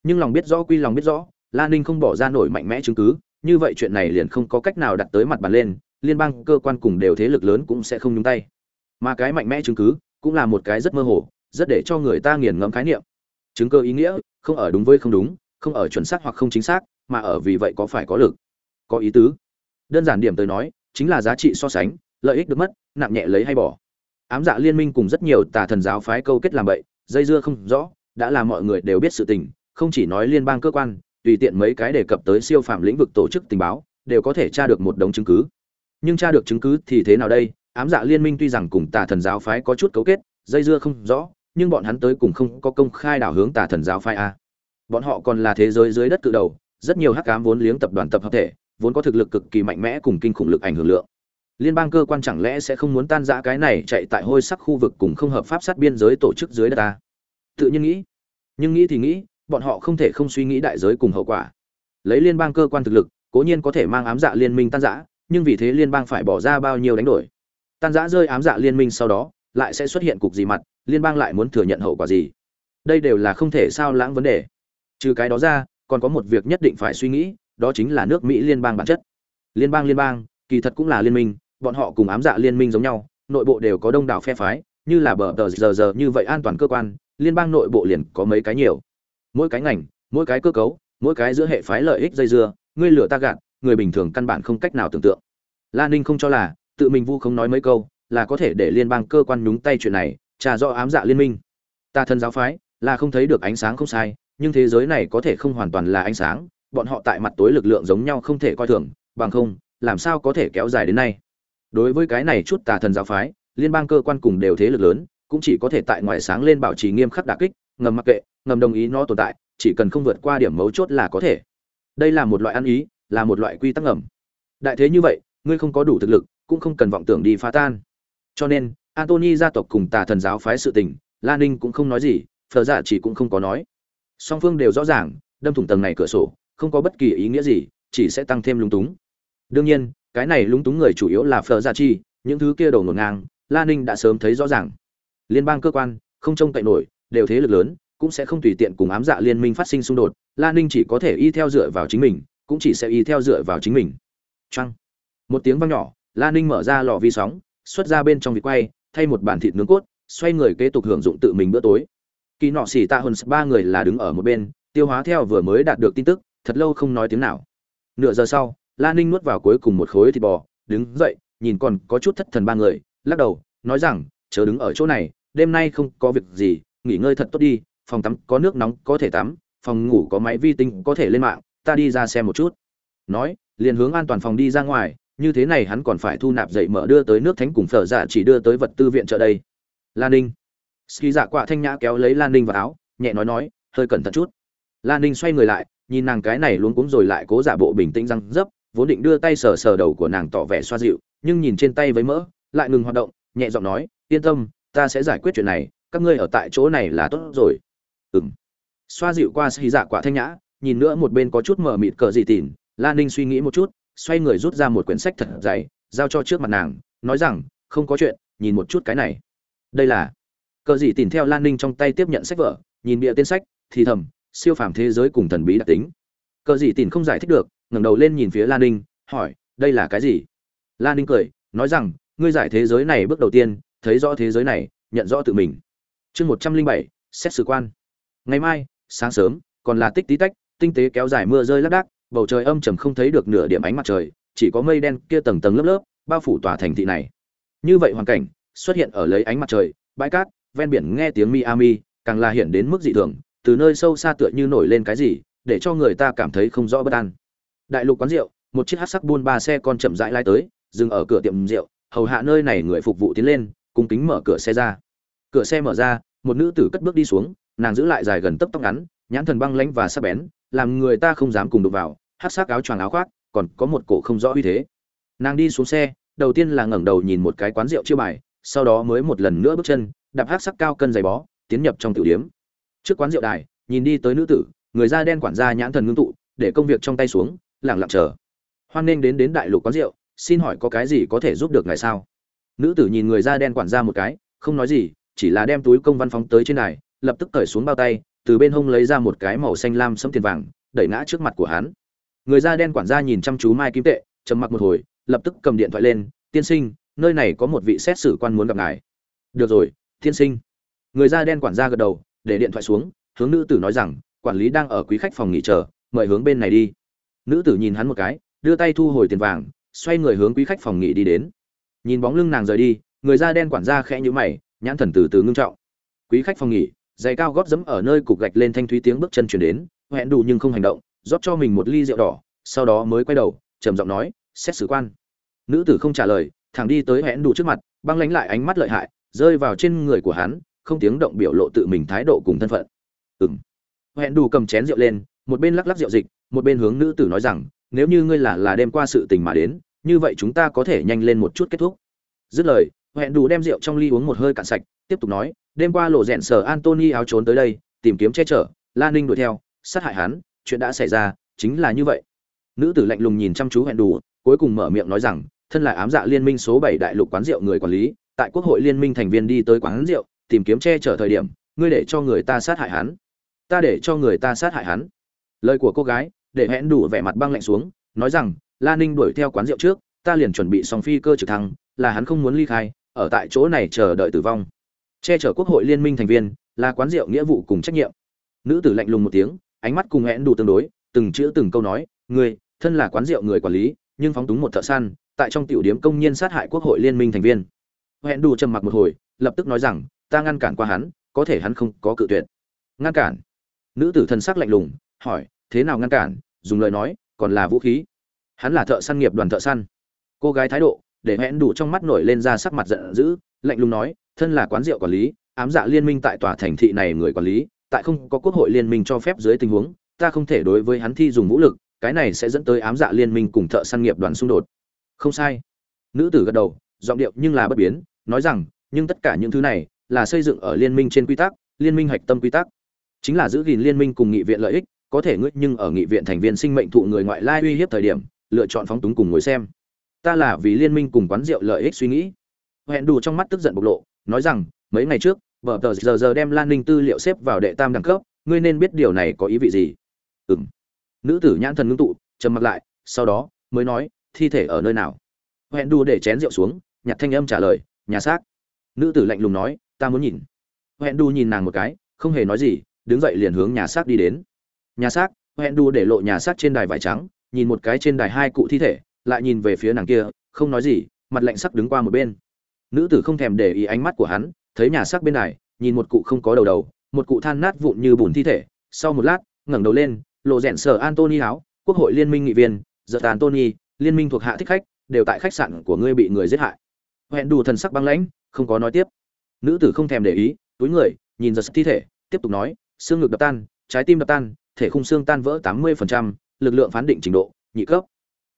Nhưng lòng biết rõ quy lòng biết rõ lan ninh không bỏ ra nổi mạnh mẽ chứng cứ như vậy chuyện này liền không có cách nào đặt tới mặt bàn lên liên bang cơ quan cùng đều thế lực lớn cũng sẽ không nhúng tay. Mà cái mạnh mẽ chứng cứ cũng là một cái rất mơ hồ, rất để cho người ta nghiền ngẫm khái niệm. Chứng cơ ý nghĩa, không ở đúng với không đúng, không ở chuẩn xác hoặc không chính xác, mà ở vì vậy có phải có lực, có ý tứ. Đơn giản điểm tới nói, chính là giá trị so sánh, lợi ích được mất, nặng nhẹ lấy hay bỏ. Ám dạ liên minh cùng rất nhiều tà thần giáo phái câu kết làm bậy, dây dưa không rõ, đã là mọi người đều biết sự tình, không chỉ nói liên bang cơ quan, tùy tiện mấy cái đề cập tới siêu phạm lĩnh vực tổ chức tình báo, đều có thể tra được một đống chứng cứ nhưng tra được chứng cứ thì thế nào đây? Ám dạ liên minh tuy rằng cùng tà thần giáo phái có chút cấu kết, dây dưa không rõ, nhưng bọn hắn tới cùng không có công khai đảo hướng tà thần giáo phái a bọn họ còn là thế giới dưới đất cự đầu, rất nhiều hắc cám vốn liếng tập đoàn tập hợp thể, vốn có thực lực cực kỳ mạnh mẽ cùng kinh khủng lực ảnh hưởng lượng. Liên bang cơ quan chẳng lẽ sẽ không muốn tan rã cái này chạy tại hôi sắc khu vực cùng không hợp pháp sát biên giới tổ chức dưới đất ta? Tự nhiên nghĩ. Nhưng nghĩ thì nghĩ, bọn họ không thể không suy nghĩ đại giới cùng hậu quả. Lấy liên bang cơ quan thực lực, cố nhiên có thể mang ám dạ liên minh tan rã nhưng vì thế liên bang phải bỏ ra bao nhiêu đánh đổi. Tan rã rơi ám dạ liên minh sau đó, lại sẽ xuất hiện cục gì mặt, liên bang lại muốn thừa nhận hậu quả gì? Đây đều là không thể sao lãng vấn đề. Trừ cái đó ra, còn có một việc nhất định phải suy nghĩ, đó chính là nước mỹ liên bang bản chất. Liên bang liên bang, kỳ thật cũng là liên minh, bọn họ cùng ám dạ liên minh giống nhau, nội bộ đều có đông đảo phe phái, như là bờ tờ giờ giờ như vậy an toàn cơ quan, liên bang nội bộ liền có mấy cái nhiều. Mỗi cái ngành, mỗi cái cơ cấu, mỗi cái giữa hệ phái lợi ích dây dưa, ngươi lửa ta gạt người bình thường căn bản không cách nào tưởng tượng. La ninh không cho là, tự mình vu không nói mấy câu, là có thể để liên bang cơ quan nhúng tay chuyện này, trà do ám dạ liên minh. Ta thân giáo phái, là không thấy được ánh sáng không sai, nhưng thế giới này có thể không hoàn toàn là ánh sáng, bọn họ tại mặt tối lực lượng giống nhau không thể coi thường, bằng không, làm sao có thể kéo dài đến nay. Đối với cái này chút tà thần giáo phái, liên bang cơ quan cùng đều thế lực lớn, cũng chỉ có thể tại ngoại sáng lên bảo trì nghiêm khắc đả kích, ngầm mặc kệ, ngầm đồng ý nó tồn tại, chỉ cần không vượt qua điểm mấu chốt là có thể. Đây là một loại ăn ý là một loại quy tắc ngầm. Đại thế như vậy, ngươi không có đủ thực lực, cũng không cần vọng tưởng đi phá tan. Cho nên, antony gia tộc cùng tà thần giáo phái sự tình lan ninh cũng không nói gì phờ dạ chỉ cũng không có nói. Song phương đều rõ ràng, đâm thủng tầng này cửa sổ, không có bất kỳ ý nghĩa gì, chỉ sẽ tăng thêm lung túng. Đương nhiên, cái này lung túng người chủ yếu là phờ dạ chi, những thứ kia đầu ngổn ngang lan ninh đã sớm thấy rõ ràng. Liên bang cơ quan, không trông cậy nổi, đều thế lực lớn, cũng sẽ không tùy tiện cùng ám dạ liên minh phát sinh xung đột lan ninh chỉ có thể y theo dựa vào chính mình cũng chỉ sẽ y theo dựa vào chính mình. Trăng một tiếng vang nhỏ lan ninh mở ra lò vi sóng, xuất ra bên trong vịt quay, thay một bản thịt nướng cốt, xoay người kế tục hưởng dụng tự mình bữa tối. Kỳ nọ xỉ tạ hơn ba người là đứng ở một bên, tiêu hóa theo vừa mới đạt được tin tức, thật lâu không nói tiếng nào. Nửa giờ sau lan ninh nuốt vào cuối cùng một khối thịt bò, đứng dậy, nhìn còn có chút thất thần ba người, lắc đầu, nói rằng chờ đứng ở chỗ này, đêm nay không có việc gì, nghỉ ngơi thật tốt đi, phòng tắm có nước nóng có thể tắm, phòng ngủ có máy vi tính có thể lên mạng ta đi ra xem một chút. Nói, liền hướng an toàn phòng đi ra ngoài, như thế này hắn còn phải thu nạp dậy mở đưa tới nước thánh cùng phở dạ chỉ đưa tới vật tư viện trợ đây. Lan ninh. Ski dạ quạ thanh nhã kéo lấy lan ninh vào áo, nhẹ nói nói, hơi cẩn thận chút. Lan ninh xoay người lại, nhìn nàng cái này luống cuống rồi lại cố giả bộ bình tĩnh răng dấp, vốn định đưa tay sờ sờ đầu của nàng tỏ vẻ xoa dịu, nhưng nhìn trên tay với mỡ, lại ngừng hoạt động, nhẹ giọng nói, yên tâm, ta sẽ giải quyết chuyện này, các ngươi ở tại chỗ này là tốt rồi. Ừng xoa dịu qua Ski dạ quả thanh nhã nhìn nữa một bên có chút mở mịt cờ gì tỉn. Lan ninh suy nghĩ một chút, xoay người rút ra một quyển sách thật dày, giao cho trước mặt nàng, nói rằng, không có chuyện, nhìn một chút cái này. Đây là cờ gì tỉn theo lan ninh trong tay tiếp nhận sách vở, nhìn bịa tên sách, thì thầm, siêu phàm thế giới cùng thần bí đặc tính. Cờ gì tỉn không giải thích được, ngẩng đầu lên nhìn phía lan ninh, hỏi, đây là cái gì? Lan ninh cười, nói rằng, ngươi giải thế giới này bước đầu tiên, thấy rõ thế giới này, nhận rõ tự mình. Chương một trăm linh bảy, xét xử quan. Ngày mai, sáng sớm, còn là tích tí tách tinh tế kéo dài mưa rơi lác đác, bầu trời âm trầm không thấy được nửa điểm ánh mặt trời, chỉ có mây đen kia tầng tầng lớp lớp, bao phủ tòa thành thị này. Như vậy hoàn cảnh xuất hiện ở lấy ánh mặt trời, bãi cát, ven biển nghe tiếng miami, càng là hiện đến mức dị thường, từ nơi sâu xa tựa như nổi lên cái gì, để cho người ta cảm thấy không rõ bất an. Đại lục quán rượu, một chiếc hát sắc buôn ba xe con chậm rãi lai tới, dừng ở cửa tiệm rượu, hầu hạ nơi này người phục vụ tiến lên cùng kính mở cửa xe ra. Cửa xe mở ra, một nữ tử cất bước đi xuống, nàng giữ lại dài gần tấp tóc ngắn, nhãn thần băng lãnh và sắc bén làm người ta không dám cùng đụng vào hát sắc áo choàng áo khoác, còn có một cổ không rõ uy thế. Nàng đi xuống xe, đầu tiên là ngẩng đầu nhìn một cái quán rượu chiêu bài, sau đó mới một lần nữa bước chân, đạp hát sắc cao cân giày bó, tiến nhập trong tiểu điếm. Trước quán rượu đài, nhìn đi tới nữ tử, người da đen quản gia nhãn thần ngưng tụ, để công việc trong tay xuống lẳng lặng chờ. Hoan nghênh đến đến đại lục quán rượu, xin hỏi có cái gì có thể giúp được ngài sao? Nữ tử nhìn người da đen quản gia một cái, không nói gì, chỉ là đem túi công văn phóng tới trên đài, lập tức cởi xuống bao tay từ bên hông lấy ra một cái màu xanh lam sẫm tiền vàng, đẩy ngã trước mặt của hắn. Người da đen quản gia nhìn chăm chú mai kim tệ, trầm mặc một hồi, lập tức cầm điện thoại lên, tiên sinh, nơi này có một vị xét xử quan muốn gặp ngài. Được rồi, tiên sinh. Người da đen quản gia gật đầu, để điện thoại xuống, hướng nữ tử nói rằng, quản lý đang ở quý khách phòng nghỉ chờ, mời hướng bên này đi. Nữ tử nhìn hắn một cái, đưa tay thu hồi tiền vàng, xoay người hướng quý khách phòng nghỉ đi đến. Nhìn bóng lưng nàng rời đi, người da đen quản gia khẽ nhíu mày, nhãn thần từ từ ngưng trọng. Quý khách phòng nghỉ giày cao gót dẫm ở nơi cục gạch lên thanh thúy tiếng bước chân chuyển đến hẹn đủ nhưng không hành động, rót cho mình một ly rượu đỏ, sau đó mới quay đầu, trầm giọng nói, xét xử quan. Nữ tử không trả lời, thẳng đi tới hẹn đủ trước mặt, băng lánh lại ánh mắt lợi hại, rơi vào trên người của hắn, không tiếng động biểu lộ tự mình thái độ cùng thân phận. Ừng hẹn đủ cầm chén rượu lên, một bên lắc lắc rượu dịch, một bên hướng nữ tử nói rằng, nếu như ngươi là là đêm qua sự tình mà đến, như vậy chúng ta có thể nhanh lên một chút kết thúc. Dứt lời hẹn đủ đem rượu trong ly uống một hơi cạn sạch, tiếp tục nói đêm qua lộ rèn sở Anthony áo trốn tới đây, tìm kiếm che chở, la ninh đuổi theo, sát hại hắn, chuyện đã xảy ra, chính là như vậy. Nữ tử lạnh lùng nhìn chăm chú hẹn đủ, cuối cùng mở miệng nói rằng, thân là ám dạ liên minh số bảy đại lục quán rượu người quản lý, tại quốc hội liên minh thành viên đi tới quán rượu, tìm kiếm che chở thời điểm, ngươi để cho người ta sát hại hắn. Ta để cho người ta sát hại hắn. Lời của cô gái, để hẹn đủ vẻ mặt băng lạnh xuống, nói rằng, la ninh đuổi theo quán rượu trước, ta liền chuẩn bị xong phi cơ trực thăng, là hắn không muốn ly khai, ở tại chỗ này chờ đợi tử vong che chở quốc hội liên minh thành viên là quán rượu nghĩa vụ cùng trách nhiệm. Nữ tử lạnh lùng một tiếng, ánh mắt cùng hẹn đủ tương đối, từng chữ từng câu nói người thân là quán rượu người quản lý, nhưng phóng túng một thợ săn, tại trong tiểu điếm công nhiên sát hại quốc hội liên minh thành viên. Hẹn đủ trầm mặc một hồi, lập tức nói rằng, ta ngăn cản qua hắn, có thể hắn không có cự tuyệt. Ngăn cản? Nữ tử thân sắc lạnh lùng, hỏi, thế nào ngăn cản? Dùng lời nói, còn là vũ khí. Hắn là thợ săn nghiệp đoàn thợ săn. Cô gái thái độ, để hẹn đủ trong mắt nổi lên ra sắc mặt giận dữ, lạnh lùng nói thân là quán rượu quản lý, ám dạ liên minh tại tòa thành thị này người quản lý, tại không có quốc hội liên minh cho phép dưới tình huống, ta không thể đối với hắn thi dùng vũ lực, cái này sẽ dẫn tới ám dạ liên minh cùng thợ săn nghiệp đoàn xung đột. Không sai. Nữ tử gật đầu, giọng điệu nhưng là bất biến, nói rằng, nhưng tất cả những thứ này là xây dựng ở liên minh trên quy tắc, liên minh hạch tâm quy tắc. Chính là giữ gìn liên minh cùng nghị viện lợi ích, có thể ngươi nhưng ở nghị viện thành viên sinh mệnh thụ người ngoại lai uy hiếp thời điểm, lựa chọn phóng túng cùng ngồi xem. Ta là vì liên minh cùng quán rượu lợi ích suy nghĩ. Hẹn đủ trong mắt tức giận bộc lộ nói rằng, mấy ngày trước, vợ tờ giờ giờ đem lan ninh tư liệu xếp vào đệ tam đẳng cấp, ngươi nên biết điều này có ý vị gì. Ừng nữ tử nhãn thần ngưng tụ, trầm mặc lại, sau đó, mới nói, thi thể ở nơi nào? Hẹn đu để chén rượu xuống nhặt thanh âm trả lời, nhà xác. Nữ tử lạnh lùng nói, ta muốn nhìn. Hẹn đu nhìn nàng một cái, không hề nói gì, đứng dậy liền hướng nhà xác đi đến. Nhà xác, hẹn đu để lộ nhà xác trên đài vải trắng, nhìn một cái trên đài hai cụ thi thể, lại nhìn về phía nàng kia, không nói gì, mặt lạnh sắc đứng qua một bên nữ tử không thèm để ý ánh mắt của hắn, thấy nhà xác bên này, nhìn một cụ không có đầu đầu, một cụ than nát vụn như bùn thi thể. Sau một lát, ngẩng đầu lên, lộ rẽn sở antony áo, quốc hội liên minh nghị viên giật antony liên minh thuộc hạ thích khách, đều tại khách sạn của ngươi bị người giết hại. Hẹn đủ thần sắc băng lãnh, không có nói tiếp. Nữ tử không thèm để ý, túi người, nhìn giật thi thể, tiếp tục nói, xương ngực đập tan, trái tim đập tan, thể khung xương tan vỡ tám mươi lực lượng phán định trình độ, nhị cấp.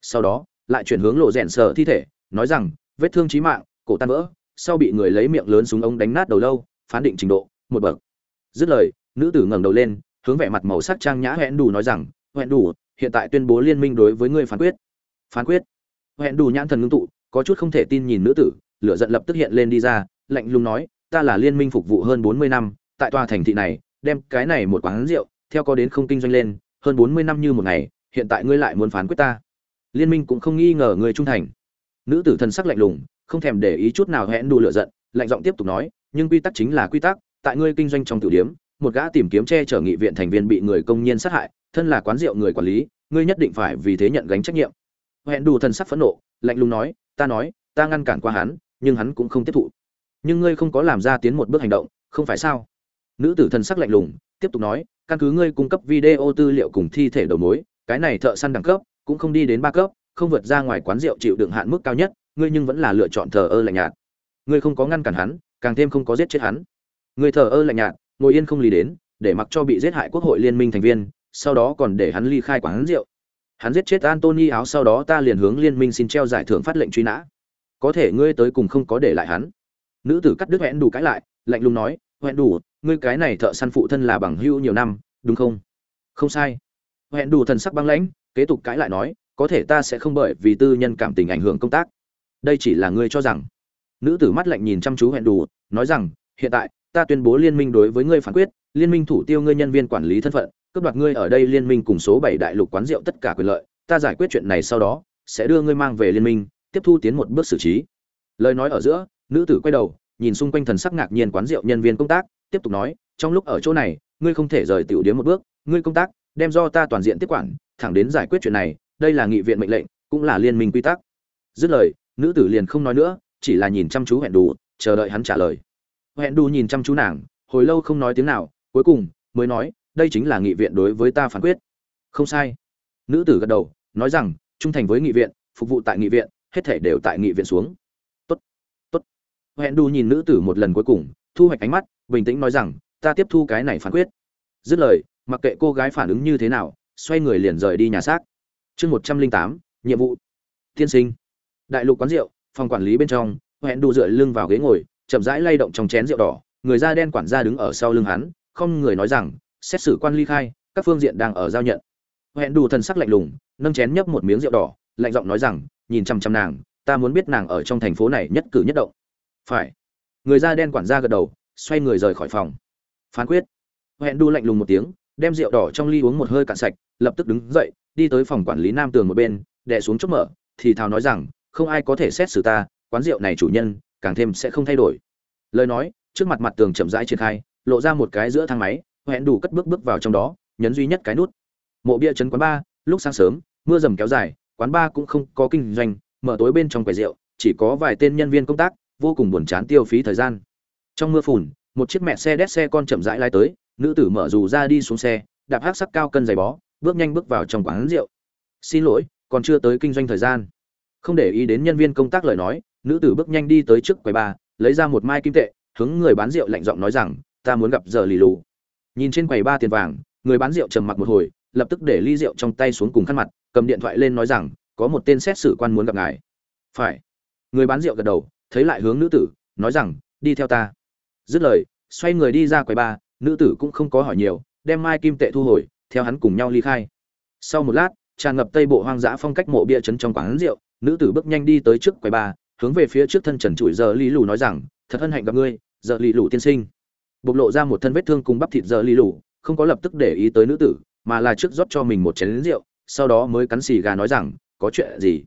Sau đó, lại chuyển hướng lộ rẽn sở thi thể, nói rằng, vết thương chí mạng cổ tan vỡ, sau bị người lấy miệng lớn súng ống đánh nát đầu lâu, phán định trình độ, một bậc. Dứt lời, nữ tử ngẩng đầu lên, hướng vẻ mặt màu sắc trang nhã hẹn đủ nói rằng hẹn đủ hiện tại tuyên bố liên minh đối với ngươi phán quyết. Phán quyết? Hẹn đủ nhãn thần ngưng tụ, có chút không thể tin nhìn nữ tử, lửa giận lập tức hiện lên đi ra, lạnh lùng nói, ta là liên minh phục vụ hơn bốn mươi năm, tại tòa thành thị này, đem cái này một quán rượu, theo có đến không kinh doanh lên, hơn bốn mươi năm như một ngày, hiện tại ngươi lại muốn phán quyết ta. Liên minh cũng không nghi ngờ người trung thành. Nữ tử thần sắc lạnh lùng không thèm để ý chút nào hẹn đủ lửa giận, lạnh giọng tiếp tục nói, nhưng quy tắc chính là quy tắc, tại ngươi kinh doanh trong tiểu điếm một gã tìm kiếm che chở nghị viện thành viên bị người công nhân sát hại, thân là quán rượu người quản lý, ngươi nhất định phải vì thế nhận gánh trách nhiệm. Hẹn đủ thần sắc phẫn nộ, lạnh lùng nói, ta nói, ta ngăn cản qua hắn, nhưng hắn cũng không tiếp thụ. Nhưng ngươi không có làm ra tiến một bước hành động, không phải sao? Nữ tử thần sắc lạnh lùng, tiếp tục nói, căn cứ ngươi cung cấp video tư liệu cùng thi thể đầu mối, cái này thợ săn đẳng cấp, cũng không đi đến ba cấp, không vượt ra ngoài quán rượu chịu đựng hạn mức cao nhất ngươi nhưng vẫn là lựa chọn thờ ơ lạnh nhạt. Ngươi không có ngăn cản hắn, càng thêm không có giết chết hắn. Ngươi thờ ơ lạnh nhạt, ngồi yên không lý đến, để mặc cho bị giết hại quốc hội liên minh thành viên, sau đó còn để hắn ly khai quán rượu. Hắn giết chết antony áo sau đó ta liền hướng liên minh xin treo giải thưởng phát lệnh truy nã. Có thể ngươi tới cùng không có để lại hắn. Nữ tử cắt đứt hẹn đủ cãi lại, lạnh lùng nói hẹn đủ, ngươi cái này thợ săn phụ thân là bằng hữu nhiều năm, đúng không? Không sai. Hẹn đủ thần sắc băng lãnh, kế tục cãi lại nói, có thể ta sẽ không bởi vì tư nhân cảm tình ảnh hưởng công tác đây chỉ là ngươi cho rằng. Nữ tử mắt lạnh nhìn chăm chú hẹn đủ nói rằng, hiện tại, ta tuyên bố liên minh đối với ngươi phán quyết, liên minh thủ tiêu ngươi nhân viên quản lý thân phận, cướp đoạt ngươi ở đây liên minh cùng số bảy đại lục quán rượu tất cả quyền lợi, ta giải quyết chuyện này sau đó, sẽ đưa ngươi mang về liên minh, tiếp thu tiến một bước xử trí. Lời nói ở giữa, nữ tử quay đầu, nhìn xung quanh thần sắc ngạc nhiên quán rượu nhân viên công tác, tiếp tục nói, trong lúc ở chỗ này, ngươi không thể rời tiểu điếm một bước, ngươi công tác, đem do ta toàn diện tiếp quản, thẳng đến giải quyết chuyện này, đây là nghị viện mệnh lệnh, cũng là liên minh quy tắc. Dứt lời nữ tử liền không nói nữa, chỉ là nhìn chăm chú hẹn đủ chờ đợi hắn trả lời. Hẹn đủ nhìn chăm chú nàng, hồi lâu không nói tiếng nào, cuối cùng mới nói, đây chính là nghị viện đối với ta phán quyết. Không sai. Nữ tử gật đầu, nói rằng, trung thành với nghị viện, phục vụ tại nghị viện, hết thể đều tại nghị viện xuống. Tốt tốt. Hẹn đủ nhìn nữ tử một lần cuối cùng, thu hoạch ánh mắt, bình tĩnh nói rằng, ta tiếp thu cái này phán quyết. Dứt lời, mặc kệ cô gái phản ứng như thế nào, xoay người liền rời đi nhà xác. Chương một trăm linh tám, nhiệm vụ. Tiên sinh đại lục quán rượu, phòng quản lý bên trong, hẹn đủ dựa lưng vào ghế ngồi, chậm rãi lay động trong chén rượu đỏ. Người da đen quản gia đứng ở sau lưng hắn, không người nói rằng, xét xử quan ly khai, các phương diện đang ở giao nhận. Hẹn đủ thần sắc lạnh lùng, nâng chén nhấp một miếng rượu đỏ, lạnh giọng nói rằng, nhìn chăm chăm nàng, ta muốn biết nàng ở trong thành phố này nhất cử nhất động. Phải. Người da đen quản gia gật đầu, xoay người rời khỏi phòng. Phán quyết. Hẹn đu lạnh lùng một tiếng, đem rượu đỏ trong ly uống một hơi cạn sạch, lập tức đứng dậy, đi tới phòng quản lý nam tường một bên, đè xuống chốt mở, thì thào nói rằng không ai có thể xét xử ta, quán rượu này chủ nhân, càng thêm sẽ không thay đổi. Lời nói, trước mặt mặt tường chậm rãi triển khai, lộ ra một cái giữa thang máy, hẹn đủ cất bước bước vào trong đó, nhấn duy nhất cái nút. Mộ bia trấn quán ba, lúc sáng sớm, mưa dầm kéo dài, quán ba cũng không có kinh doanh, mở tối bên trong quầy rượu, chỉ có vài tên nhân viên công tác, vô cùng buồn chán tiêu phí thời gian. Trong mưa phùn, một chiếc mẹ xe đét xe con chậm rãi lai tới, nữ tử mở dù ra đi xuống xe, đạp hát sắc cao cân giày bó, bước nhanh bước vào trong quán rượu. Xin lỗi, còn chưa tới kinh doanh thời gian không để ý đến nhân viên công tác lời nói, nữ tử bước nhanh đi tới trước quầy ba lấy ra một mai kim tệ, hướng người bán rượu lạnh giọng nói rằng, ta muốn gặp giờ lì lù. Nhìn trên quầy ba tiền vàng, người bán rượu trầm mặc một hồi, lập tức để ly rượu trong tay xuống cùng khăn mặt, cầm điện thoại lên nói rằng, có một tên xét xử quan muốn gặp ngài. Phải. Người bán rượu gật đầu, thấy lại hướng nữ tử, nói rằng, đi theo ta. Dứt lời, xoay người đi ra quầy ba nữ tử cũng không có hỏi nhiều, đem mai kim tệ thu hồi, theo hắn cùng nhau ly khai. Sau một lát, tràn ngập tây bộ hoang dã phong cách mộ bia trấn trong quán rượu nữ tử bước nhanh đi tới trước quầy ba hướng về phía trước thân trần trụi giờ lý lù nói rằng thật hân hạnh gặp ngươi giờ lý lù tiên sinh bộc lộ ra một thân vết thương cùng bắp thịt giờ lý lù không có lập tức để ý tới nữ tử mà là trước rót cho mình một chén rượu sau đó mới cắn xì gà nói rằng có chuyện gì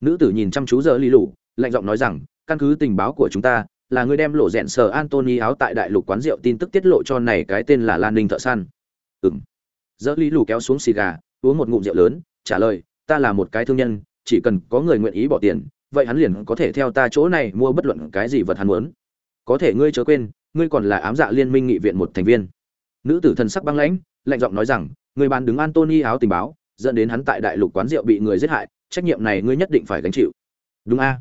nữ tử nhìn chăm chú giờ lý lù lạnh giọng nói rằng căn cứ tình báo của chúng ta là ngươi đem lộ rẽn sờ Anthony áo tại đại lục quán rượu tin tức tiết lộ cho này cái tên là Lan Ninh thợ săn. Ừm. Dỡ Lý Lù kéo xuống xì gà, uống một ngụm rượu lớn, trả lời, ta là một cái thương nhân, chỉ cần có người nguyện ý bỏ tiền, vậy hắn liền có thể theo ta chỗ này mua bất luận cái gì vật hắn muốn. Có thể ngươi chớ quên, ngươi còn là ám dạ liên minh nghị viện một thành viên. Nữ tử thần sắc băng lãnh, lạnh giọng nói rằng, người bán đứng Anthony áo tình báo, dẫn đến hắn tại đại lục quán rượu bị người giết hại, trách nhiệm này ngươi nhất định phải gánh chịu. Đúng a?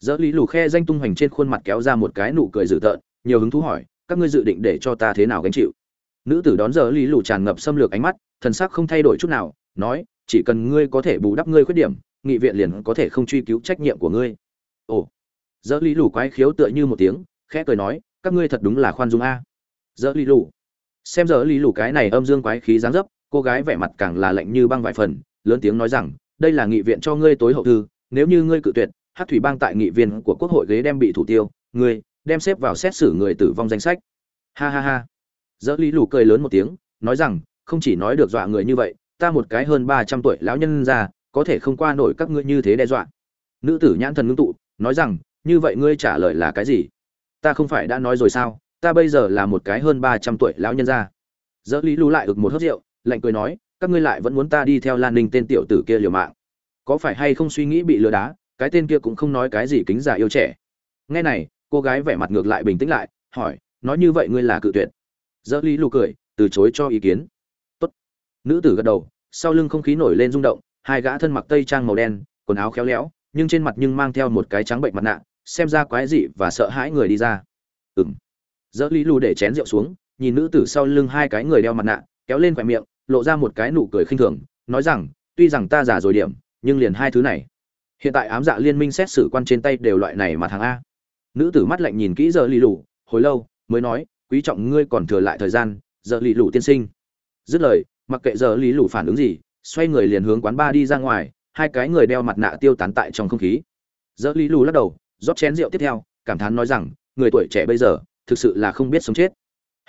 Dỡ lý lù khe danh tung hoành trên khuôn mặt kéo ra một cái nụ cười dữ tợn, nhiều hứng thú hỏi, các ngươi dự định để cho ta thế nào gánh chịu? Nữ tử đón dỡ lý lù tràn ngập xâm lược ánh mắt, thần sắc không thay đổi chút nào, nói, chỉ cần ngươi có thể bù đắp ngươi khuyết điểm, nghị viện liền có thể không truy cứu trách nhiệm của ngươi. Ồ. Dỡ lý lù quái khiếu tựa như một tiếng, khẽ cười nói, các ngươi thật đúng là khoan dung a. Dỡ lý lù. Xem dỡ lý lù cái này âm dương quái khí dáng dấp, cô gái vẻ mặt càng là lạnh như băng vài phần, lớn tiếng nói rằng, đây là nghị viện cho ngươi tối hậu thư, nếu như ngươi cự tuyệt, hát thủy bang tại nghị viên của quốc hội ghế đem bị thủ tiêu ngươi đem xếp vào xét xử người tử vong danh sách ha ha ha dỡ lý lù cười lớn một tiếng nói rằng không chỉ nói được dọa người như vậy ta một cái hơn ba trăm tuổi lão nhân ra có thể không qua nổi các ngươi như thế đe dọa. Nữ tử nhãn thần ngưng tụ, nói rằng, như vậy ngươi trả lời là cái gì? Ta không phải đã nói rồi sao? Ta bây giờ là một cái hơn ba trăm tuổi lão nhân gia. Dỡ lý lưu lại ực một hớt rượu, lạnh cười nói, các ngươi lại vẫn muốn ta đi theo lan ninh tên tiểu tử kia liều mạng? Có phải hay không suy nghĩ bị lừa đá? Cái tên kia cũng không nói cái gì kính già yêu trẻ. Nghe này, cô gái vẻ mặt ngược lại bình tĩnh lại, hỏi, nói như vậy ngươi là cự tuyệt? Dỡ lý lù cười, từ chối cho ý kiến. Tốt. nữ tử gật đầu, sau lưng không khí nổi lên rung động hai gã thân mặc tây trang màu đen, quần áo khéo léo, nhưng trên mặt nhưng mang theo một cái trắng bệnh mặt nạ, xem ra quái dị và sợ hãi người đi ra. Ừng dỡ lý lù để chén rượu xuống, nhìn nữ tử sau lưng hai cái người đeo mặt nạ, kéo lên khoe miệng, lộ ra một cái nụ cười khinh thường, nói rằng, tuy rằng ta giả rồi điểm, nhưng liền hai thứ này. Hiện tại ám dạ liên minh xét xử quan trên tay đều loại này mà thằng a. Nữ tử mắt lạnh nhìn kỹ giờ lì lù, hồi lâu, mới nói, quý trọng ngươi còn thừa lại thời gian giờ lì lù tiên sinh. Dứt lời, mặc kệ giờ lì lù phản ứng gì xoay người liền hướng quán ba đi ra ngoài, hai cái người đeo mặt nạ tiêu tán tại trong không khí. Dỡ lý lù lắc đầu, rót chén rượu tiếp theo, cảm thán nói rằng, người tuổi trẻ bây giờ, thực sự là không biết sống chết.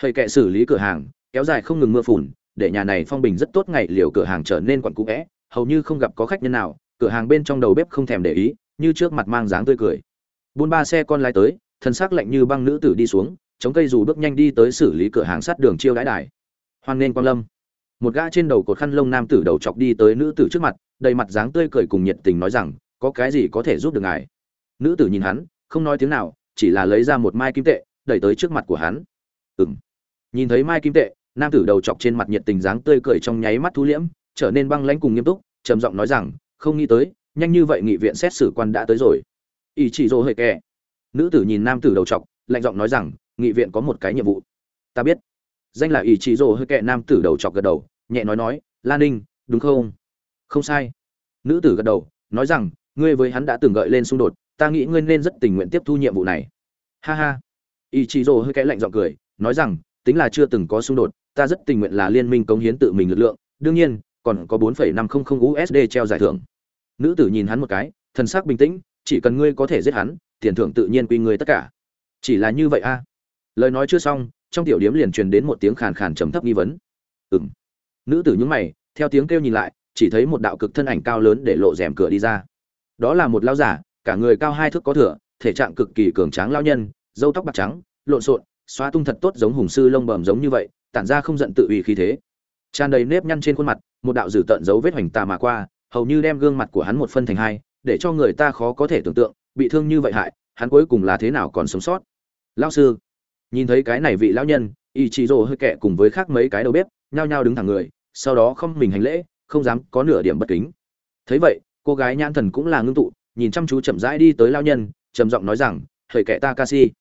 Hơi kệ xử lý cửa hàng, kéo dài không ngừng mưa phùn, để nhà này phong bình rất tốt ngày liều cửa hàng trở nên quặn cũ vẽ, hầu như không gặp có khách nhân nào, cửa hàng bên trong đầu bếp không thèm để ý, như trước mặt mang dáng tươi cười. Buôn ba xe con lái tới, thân xác lạnh như băng nữ tử đi xuống, chống cây dù bước nhanh đi tới xử lý cửa hàng sát đường chiêu đãi đài. Hoan nên quan lâm một gã trên đầu cột khăn lông nam tử đầu chọc đi tới nữ tử trước mặt, đầy mặt dáng tươi cười cùng nhiệt tình nói rằng, có cái gì có thể giúp được ngài? Nữ tử nhìn hắn, không nói tiếng nào, chỉ là lấy ra một mai kim tệ, đẩy tới trước mặt của hắn. Ừng nhìn thấy mai kim tệ, nam tử đầu chọc trên mặt nhiệt tình dáng tươi cười trong nháy mắt thu liễm, trở nên băng lãnh cùng nghiêm túc, trầm giọng nói rằng, không nghĩ tới, nhanh như vậy nghị viện xét xử quan đã tới rồi. Ý chỉ dỗ hơi kè. Nữ tử nhìn nam tử đầu chọc, lạnh giọng nói rằng, nghị viện có một cái nhiệm vụ. Ta biết. Danh là ý chỉ dỗ hơi kẹ nam tử đầu chọc gật đầu nhẹ nói nói lan ninh đúng không? Không sai. Nữ tử gật đầu nói rằng ngươi với hắn đã từng gợi lên xung đột ta nghĩ ngươi nên rất tình nguyện tiếp thu nhiệm vụ này. Ha ha. Ý chí rồ hơi kẽ lạnh giọng cười nói rằng tính là chưa từng có xung đột ta rất tình nguyện là liên minh cống hiến tự mình lực lượng đương nhiên còn có 4,500 USD treo giải thưởng. Nữ tử nhìn hắn một cái thần sắc bình tĩnh chỉ cần ngươi có thể giết hắn tiền thưởng tự nhiên quy ngươi tất cả. Chỉ là như vậy a. Lời nói chưa xong trong tiểu điếm liền truyền đến một tiếng khàn khàn trầm thấp nghi vấn. Ừng nữ tử nhúng mày, theo tiếng kêu nhìn lại, chỉ thấy một đạo cực thân ảnh cao lớn để lộ rèm cửa đi ra. Đó là một lao giả, cả người cao hai thước có thửa thể trạng cực kỳ cường tráng lao nhân dâu tóc bạc trắng, lộn xộn, xóa tung thật tốt giống hùng sư lông bẩm giống như vậy, tản ra không giận tự ủy khí thế. Tràn đầy nếp nhăn trên khuôn mặt, một đạo dử tận dấu vết hoành tà mà qua, hầu như đem gương mặt của hắn một phân thành hai, để cho người ta khó có thể tưởng tượng, bị thương như vậy hại, hắn cuối cùng là thế nào còn sống sót. Lao sư, nhìn thấy cái này vị lão nhân y chỉ rồ hơi kẹ cùng với khác mấy cái đầu bếp nhao nhao đứng thẳng người, sau đó không mình hành lễ, không dám có nửa điểm bất kính. Thấy vậy, cô gái nhãn thần cũng là ngưng tụ, nhìn chăm chú chậm rãi đi tới lao nhân, trầm giọng nói rằng thời kệ ta ca si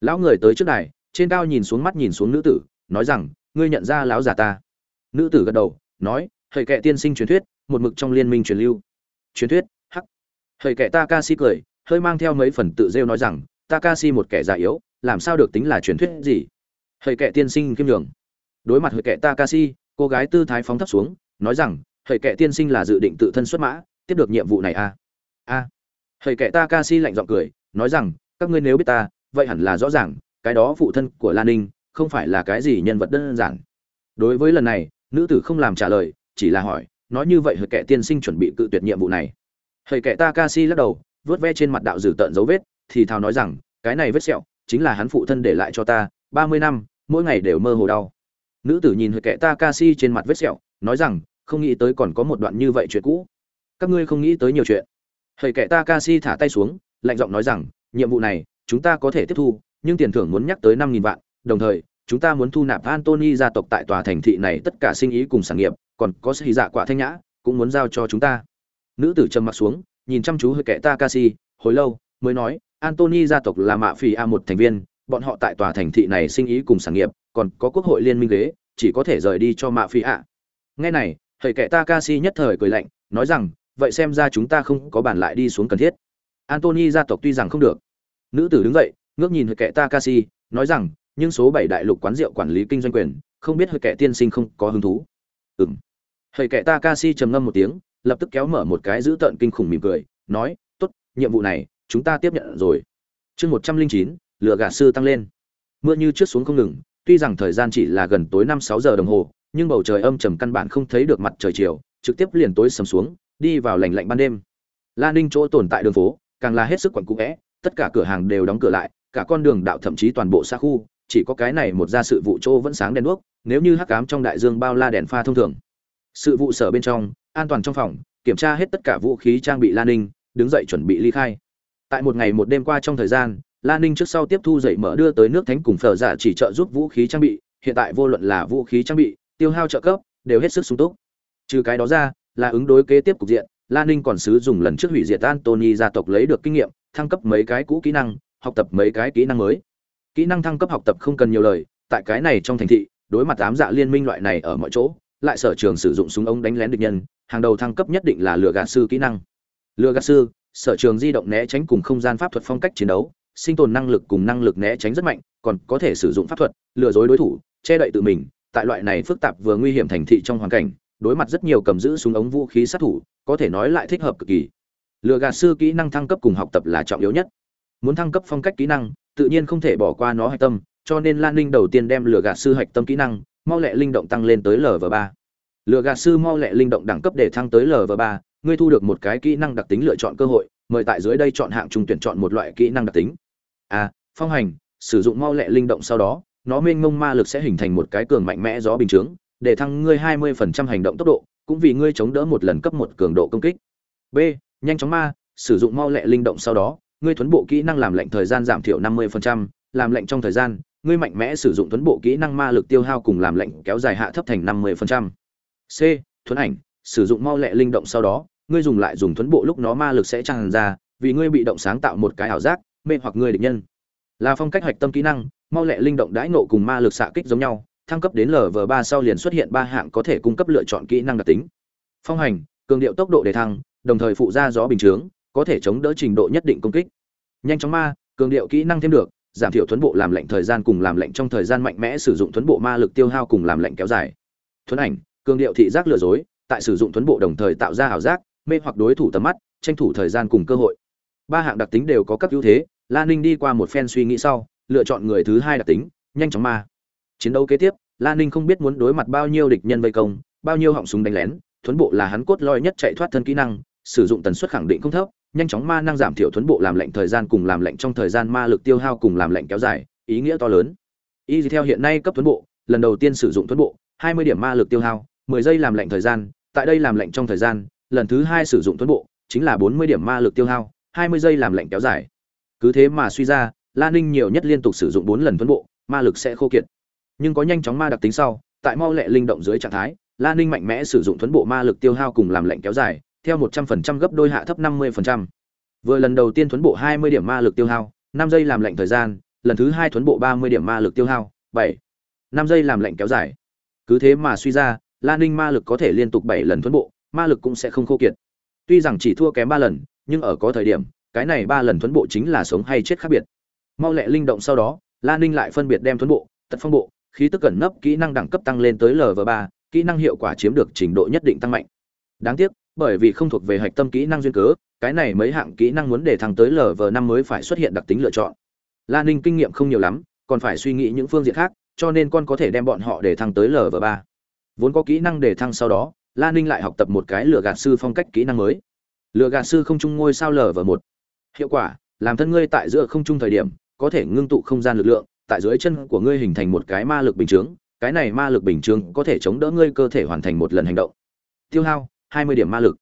lão người tới trước đài, trên cao nhìn xuống mắt nhìn xuống nữ tử, nói rằng, ngươi nhận ra lão già ta. Nữ tử gật đầu, nói thời kệ tiên sinh truyền thuyết, một mực trong liên minh truyền lưu. Truyền thuyết? Hắc. Thời kệ ta ca si cười, hơi mang theo mấy phần tự rêu nói rằng ta ca si một kẻ già yếu, làm sao được tính là truyền thuyết gì? Thời kệ tiên sinh kiêm nhường đối mặt thời kệ Takashi, cô gái tư thái phóng thấp xuống nói rằng thời kệ tiên sinh là dự định tự thân xuất mã tiếp được nhiệm vụ này à? A. À. kệ Takashi lạnh giọng cười nói rằng các ngươi nếu biết ta vậy hẳn là rõ ràng cái đó phụ thân của lan ninh không phải là cái gì nhân vật đơn giản. Đối với lần này nữ tử không làm trả lời chỉ là hỏi nói như vậy hơi kệ tiên sinh chuẩn bị cự tuyệt nhiệm vụ này? Hơi kệ takashi lắc đầu vớt ve trên mặt đạo dử tợn dấu vết thì thào nói rằng cái này vết sẹo chính là hắn phụ thân để lại cho ta ba mươi năm mỗi ngày đều mơ hồ đau nữ tử nhìn hơi kệ takashi trên mặt vết sẹo nói rằng không nghĩ tới còn có một đoạn như vậy chuyện cũ các ngươi không nghĩ tới nhiều chuyện hơi kệ takashi thả tay xuống lạnh giọng nói rằng nhiệm vụ này chúng ta có thể tiếp thu nhưng tiền thưởng muốn nhắc tới năm nghìn vạn đồng thời chúng ta muốn thu nạp Anthony gia tộc tại tòa thành thị này tất cả sinh ý cùng sản nghiệp, còn có sĩ dạ quả thanh nhã, cũng muốn giao cho chúng ta. Nữ tử trầm mặt xuống, nhìn chăm chú hơi kẻ Takashi, hồi lâu mới nói, Anthony gia tộc là mạ phi a một thành viên, bọn họ tại tòa thành thị này sinh ý cùng sản nghiệp, còn có quốc hội liên minh ghế, chỉ có thể rời đi cho mạ phi ạ. Nghe này, thầy kẻ Takashi nhất thời cười lạnh, nói rằng, vậy xem ra chúng ta không có bàn lại đi xuống cần thiết. Anthony gia tộc tuy rằng không được. Nữ tử đứng dậy, ngước nhìn hơi kẻ Takashi, nói rằng, nhưng số bảy đại lục quán rượu quản lý kinh doanh quyền không biết hơi kẻ tiên sinh không có hứng thú ừm, hơi kẻ takashi trầm ngâm một tiếng lập tức kéo mở một cái giữ tợn kinh khủng mỉm cười nói tốt nhiệm vụ này chúng ta tiếp nhận rồi chương một trăm linh chín lựa gạt sư tăng lên. Mưa như trước xuống không ngừng, tuy rằng thời gian chỉ là gần tối năm sáu giờ đồng hồ, nhưng bầu trời âm trầm căn bản không thấy được mặt trời chiều, trực tiếp liền tối sầm xuống, đi vào lành lạnh ban đêm. Lan ninh chỗ tồn tại đường phố, càng là hết sức quặn cũ vẽ, tất cả cửa hàng đều đóng cửa lại, cả con đường đạo thậm chí toàn bộ xa khu, chỉ có cái này một gia sự vụ chỗ vẫn sáng đèn đuốc, nếu như hắc ám trong đại dương bao la đèn pha thông thường. Sự vụ sở bên trong, an toàn trong phòng, kiểm tra hết tất cả vũ khí trang bị lan ninh, đứng dậy chuẩn bị ly khai. Tại một ngày một đêm qua trong thời gian lan ninh trước sau tiếp thu dậy mở đưa tới nước thánh cùng phở giả chỉ trợ giúp vũ khí trang bị, hiện tại vô luận là vũ khí trang bị, tiêu hao trợ cấp, đều hết sức sung túc. Trừ cái đó ra, là ứng đối kế tiếp cục diện lan ninh còn sử dụng lần trước hủy diệt antony gia tộc lấy được kinh nghiệm, thăng cấp mấy cái cũ kỹ năng, học tập mấy cái kỹ năng mới. Kỹ năng thăng cấp học tập không cần nhiều lời, tại cái này trong thành thị, đối mặt ám dạ liên minh loại này ở mọi chỗ, lại sở trường sử dụng súng ống đánh lén địch nhân, hàng đầu thăng cấp nhất định là lừa gạt sư kỹ năng. Lừa gạt sư, sở trường di động né tránh cùng không gian pháp thuật phong cách chiến đấu sinh tồn năng lực cùng năng lực né tránh rất mạnh, còn có thể sử dụng pháp thuật, lừa dối đối thủ, che đậy tự mình. Tại loại này phức tạp vừa nguy hiểm thành thị trong hoàn cảnh, đối mặt rất nhiều cầm giữ súng ống vũ khí sát thủ, có thể nói lại thích hợp cực kỳ. Lừa gạt sư kỹ năng thăng cấp cùng học tập là trọng yếu nhất. Muốn thăng cấp phong cách kỹ năng, tự nhiên không thể bỏ qua nó hạch tâm, cho nên lan ninh đầu tiên đem lừa gạt sư hạch tâm kỹ năng, mau lẹ linh động tăng lên tới lv ba. Lừa gạt sư mau lẹ linh động đẳng cấp để thăng tới lv ba, ngươi thu được một cái kỹ năng đặc tính lựa chọn cơ hội, mời tại dưới đây chọn hạng trung tuyển chọn một loại kỹ năng đặc tính a phong hành sử dụng mau lẹ linh động sau đó nó mênh mông ma lực sẽ hình thành một cái cường mạnh mẽ gió bình chướng để thăng ngươi 20% hành động tốc độ cũng vì ngươi chống đỡ một lần cấp một cường độ công kích b nhanh chóng ma sử dụng mau lẹ linh động sau đó ngươi thuấn bộ kỹ năng làm lệnh thời gian giảm thiểu 50%, làm lệnh trong thời gian ngươi mạnh mẽ sử dụng thuấn bộ kỹ năng ma lực tiêu hao cùng làm lệnh kéo dài hạ thấp thành 50%. c thuấn ảnh sử dụng mau lẹ linh động sau đó ngươi dùng lại dùng thuấn bộ lúc nó ma lực sẽ tràn ra vì ngươi bị động sáng tạo một cái ảo giác mê hoặc người địch nhân. Là phong cách hoạch tâm kỹ năng, mau lẹ linh động đãi nộ cùng ma lực xạ kích giống nhau, thăng cấp đến lv ba sau liền xuất hiện ba hạng có thể cung cấp lựa chọn kỹ năng đặc tính. Phong hành, cường điệu tốc độ để thăng, đồng thời phụ ra gió bình chướng, có thể chống đỡ trình độ nhất định công kích. Nhanh chóng ma, cường điệu kỹ năng thêm được, giảm thiểu thuấn bộ làm lệnh thời gian cùng làm lệnh trong thời gian mạnh mẽ sử dụng thuấn bộ ma lực tiêu hao cùng làm lệnh kéo dài. Thuấn ảnh, cường điệu thị giác lừa dối, tại sử dụng thuấn bộ đồng thời tạo ra ảo giác, mê hoặc đối thủ tầm mắt, tranh thủ thời gian cùng cơ hội ba hạng đặc tính đều có các ưu thế lan ninh đi qua một phen suy nghĩ sau, lựa chọn người thứ hai đặc tính, nhanh chóng ma. Chiến đấu kế tiếp lan ninh không biết muốn đối mặt bao nhiêu địch nhân vây công, bao nhiêu họng súng đánh lén, thuấn bộ là hắn cốt loi nhất chạy thoát thân kỹ năng, sử dụng tần suất khẳng định không thấp, nhanh chóng ma năng giảm thiểu thuấn bộ làm lệnh thời gian cùng làm lệnh trong thời gian ma lực tiêu hao cùng làm lệnh kéo dài, ý nghĩa to lớn. Y theo hiện nay cấp thuấn bộ, lần đầu tiên sử dụng thuấn bộ 20 điểm ma lực tiêu hao 10 giây làm lệnh thời gian, tại đây làm lệnh trong thời gian, lần thứ hai sử dụng thuấn bộ, chính là 40 điểm ma lực tiêu hao 20 giây làm lệnh kéo dài. Cứ thế mà suy ra lan ninh nhiều nhất liên tục sử dụng 4 lần thuấn bộ, ma lực sẽ khô kiệt. Nhưng có nhanh chóng ma đặc tính sau, tại mau lẹ linh động dưới trạng thái lan ninh mạnh mẽ sử dụng thuấn bộ ma lực tiêu hao cùng làm lệnh kéo dài, theo một trăm phần trăm gấp đôi hạ thấp năm mươi phần trăm. Vừa lần đầu tiên thuấn bộ hai mươi điểm ma lực tiêu hao, năm giây làm lệnh thời gian, lần thứ hai thuấn bộ ba mươi điểm ma lực tiêu hao, bảy. Năm giây làm lệnh kéo dài. Cứ thế mà suy ra lan ninh ma lực có thể liên tục bảy lần thuấn bộ, ma lực cũng sẽ không khô kiệt. Tuy rằng chỉ thua kém ba lần nhưng ở có thời điểm, cái này ba lần thuấn bộ chính là sống hay chết khác biệt. Mau lẹ linh động sau đó lan ninh lại phân biệt đem thuấn bộ, tật phong bộ, khí tức cẩn nấp, kỹ năng đẳng cấp tăng lên tới lv ba, kỹ năng hiệu quả chiếm được trình độ nhất định tăng mạnh. Đáng tiếc, bởi vì không thuộc về hạch tâm kỹ năng duyên cớ, cái này mấy hạng kỹ năng muốn để thăng tới lv năm mới phải xuất hiện đặc tính lựa chọn. Lan ninh kinh nghiệm không nhiều lắm, còn phải suy nghĩ những phương diện khác, cho nên con có thể đem bọn họ để thăng tới lv ba. Vốn có kỹ năng để thăng sau đó lan ninh lại học tập một cái lựa gạt sư phong cách kỹ năng mới lựa gạt sư không trung ngôi sao lở và một. Hiệu quả, làm thân ngươi tại giữa không trung thời điểm, có thể ngưng tụ không gian lực lượng, tại dưới chân của ngươi hình thành một cái ma lực bình chướng, cái này ma lực bình chướng có thể chống đỡ ngươi cơ thể hoàn thành một lần hành động. Tiêu hao 20 điểm ma lực.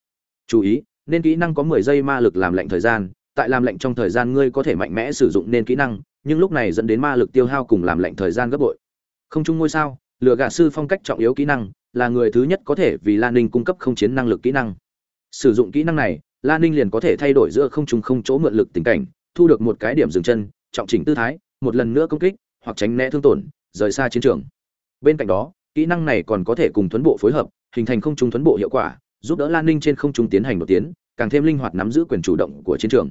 Chú ý, nên kỹ năng có 10 giây ma lực làm lạnh thời gian, tại làm lạnh trong thời gian ngươi có thể mạnh mẽ sử dụng nên kỹ năng, nhưng lúc này dẫn đến ma lực tiêu hao cùng làm lạnh thời gian gấp bội. Không chung ngôi sao lựa gạt sư phong cách trọng yếu kỹ năng, là người thứ nhất có thể vì lan ninh cung cấp không chiến năng lực kỹ năng sử dụng kỹ năng này lan ninh liền có thể thay đổi giữa không trung không chỗ mượn lực tình cảnh, thu được một cái điểm dừng chân, trọng chỉnh tư thái, một lần nữa công kích, hoặc tránh né thương tổn, rời xa chiến trường. Bên cạnh đó, kỹ năng này còn có thể cùng thuấn bộ phối hợp, hình thành không trung thuấn bộ hiệu quả, giúp đỡ lan ninh trên không trung tiến hành đột tiến, càng thêm linh hoạt nắm giữ quyền chủ động của chiến trường.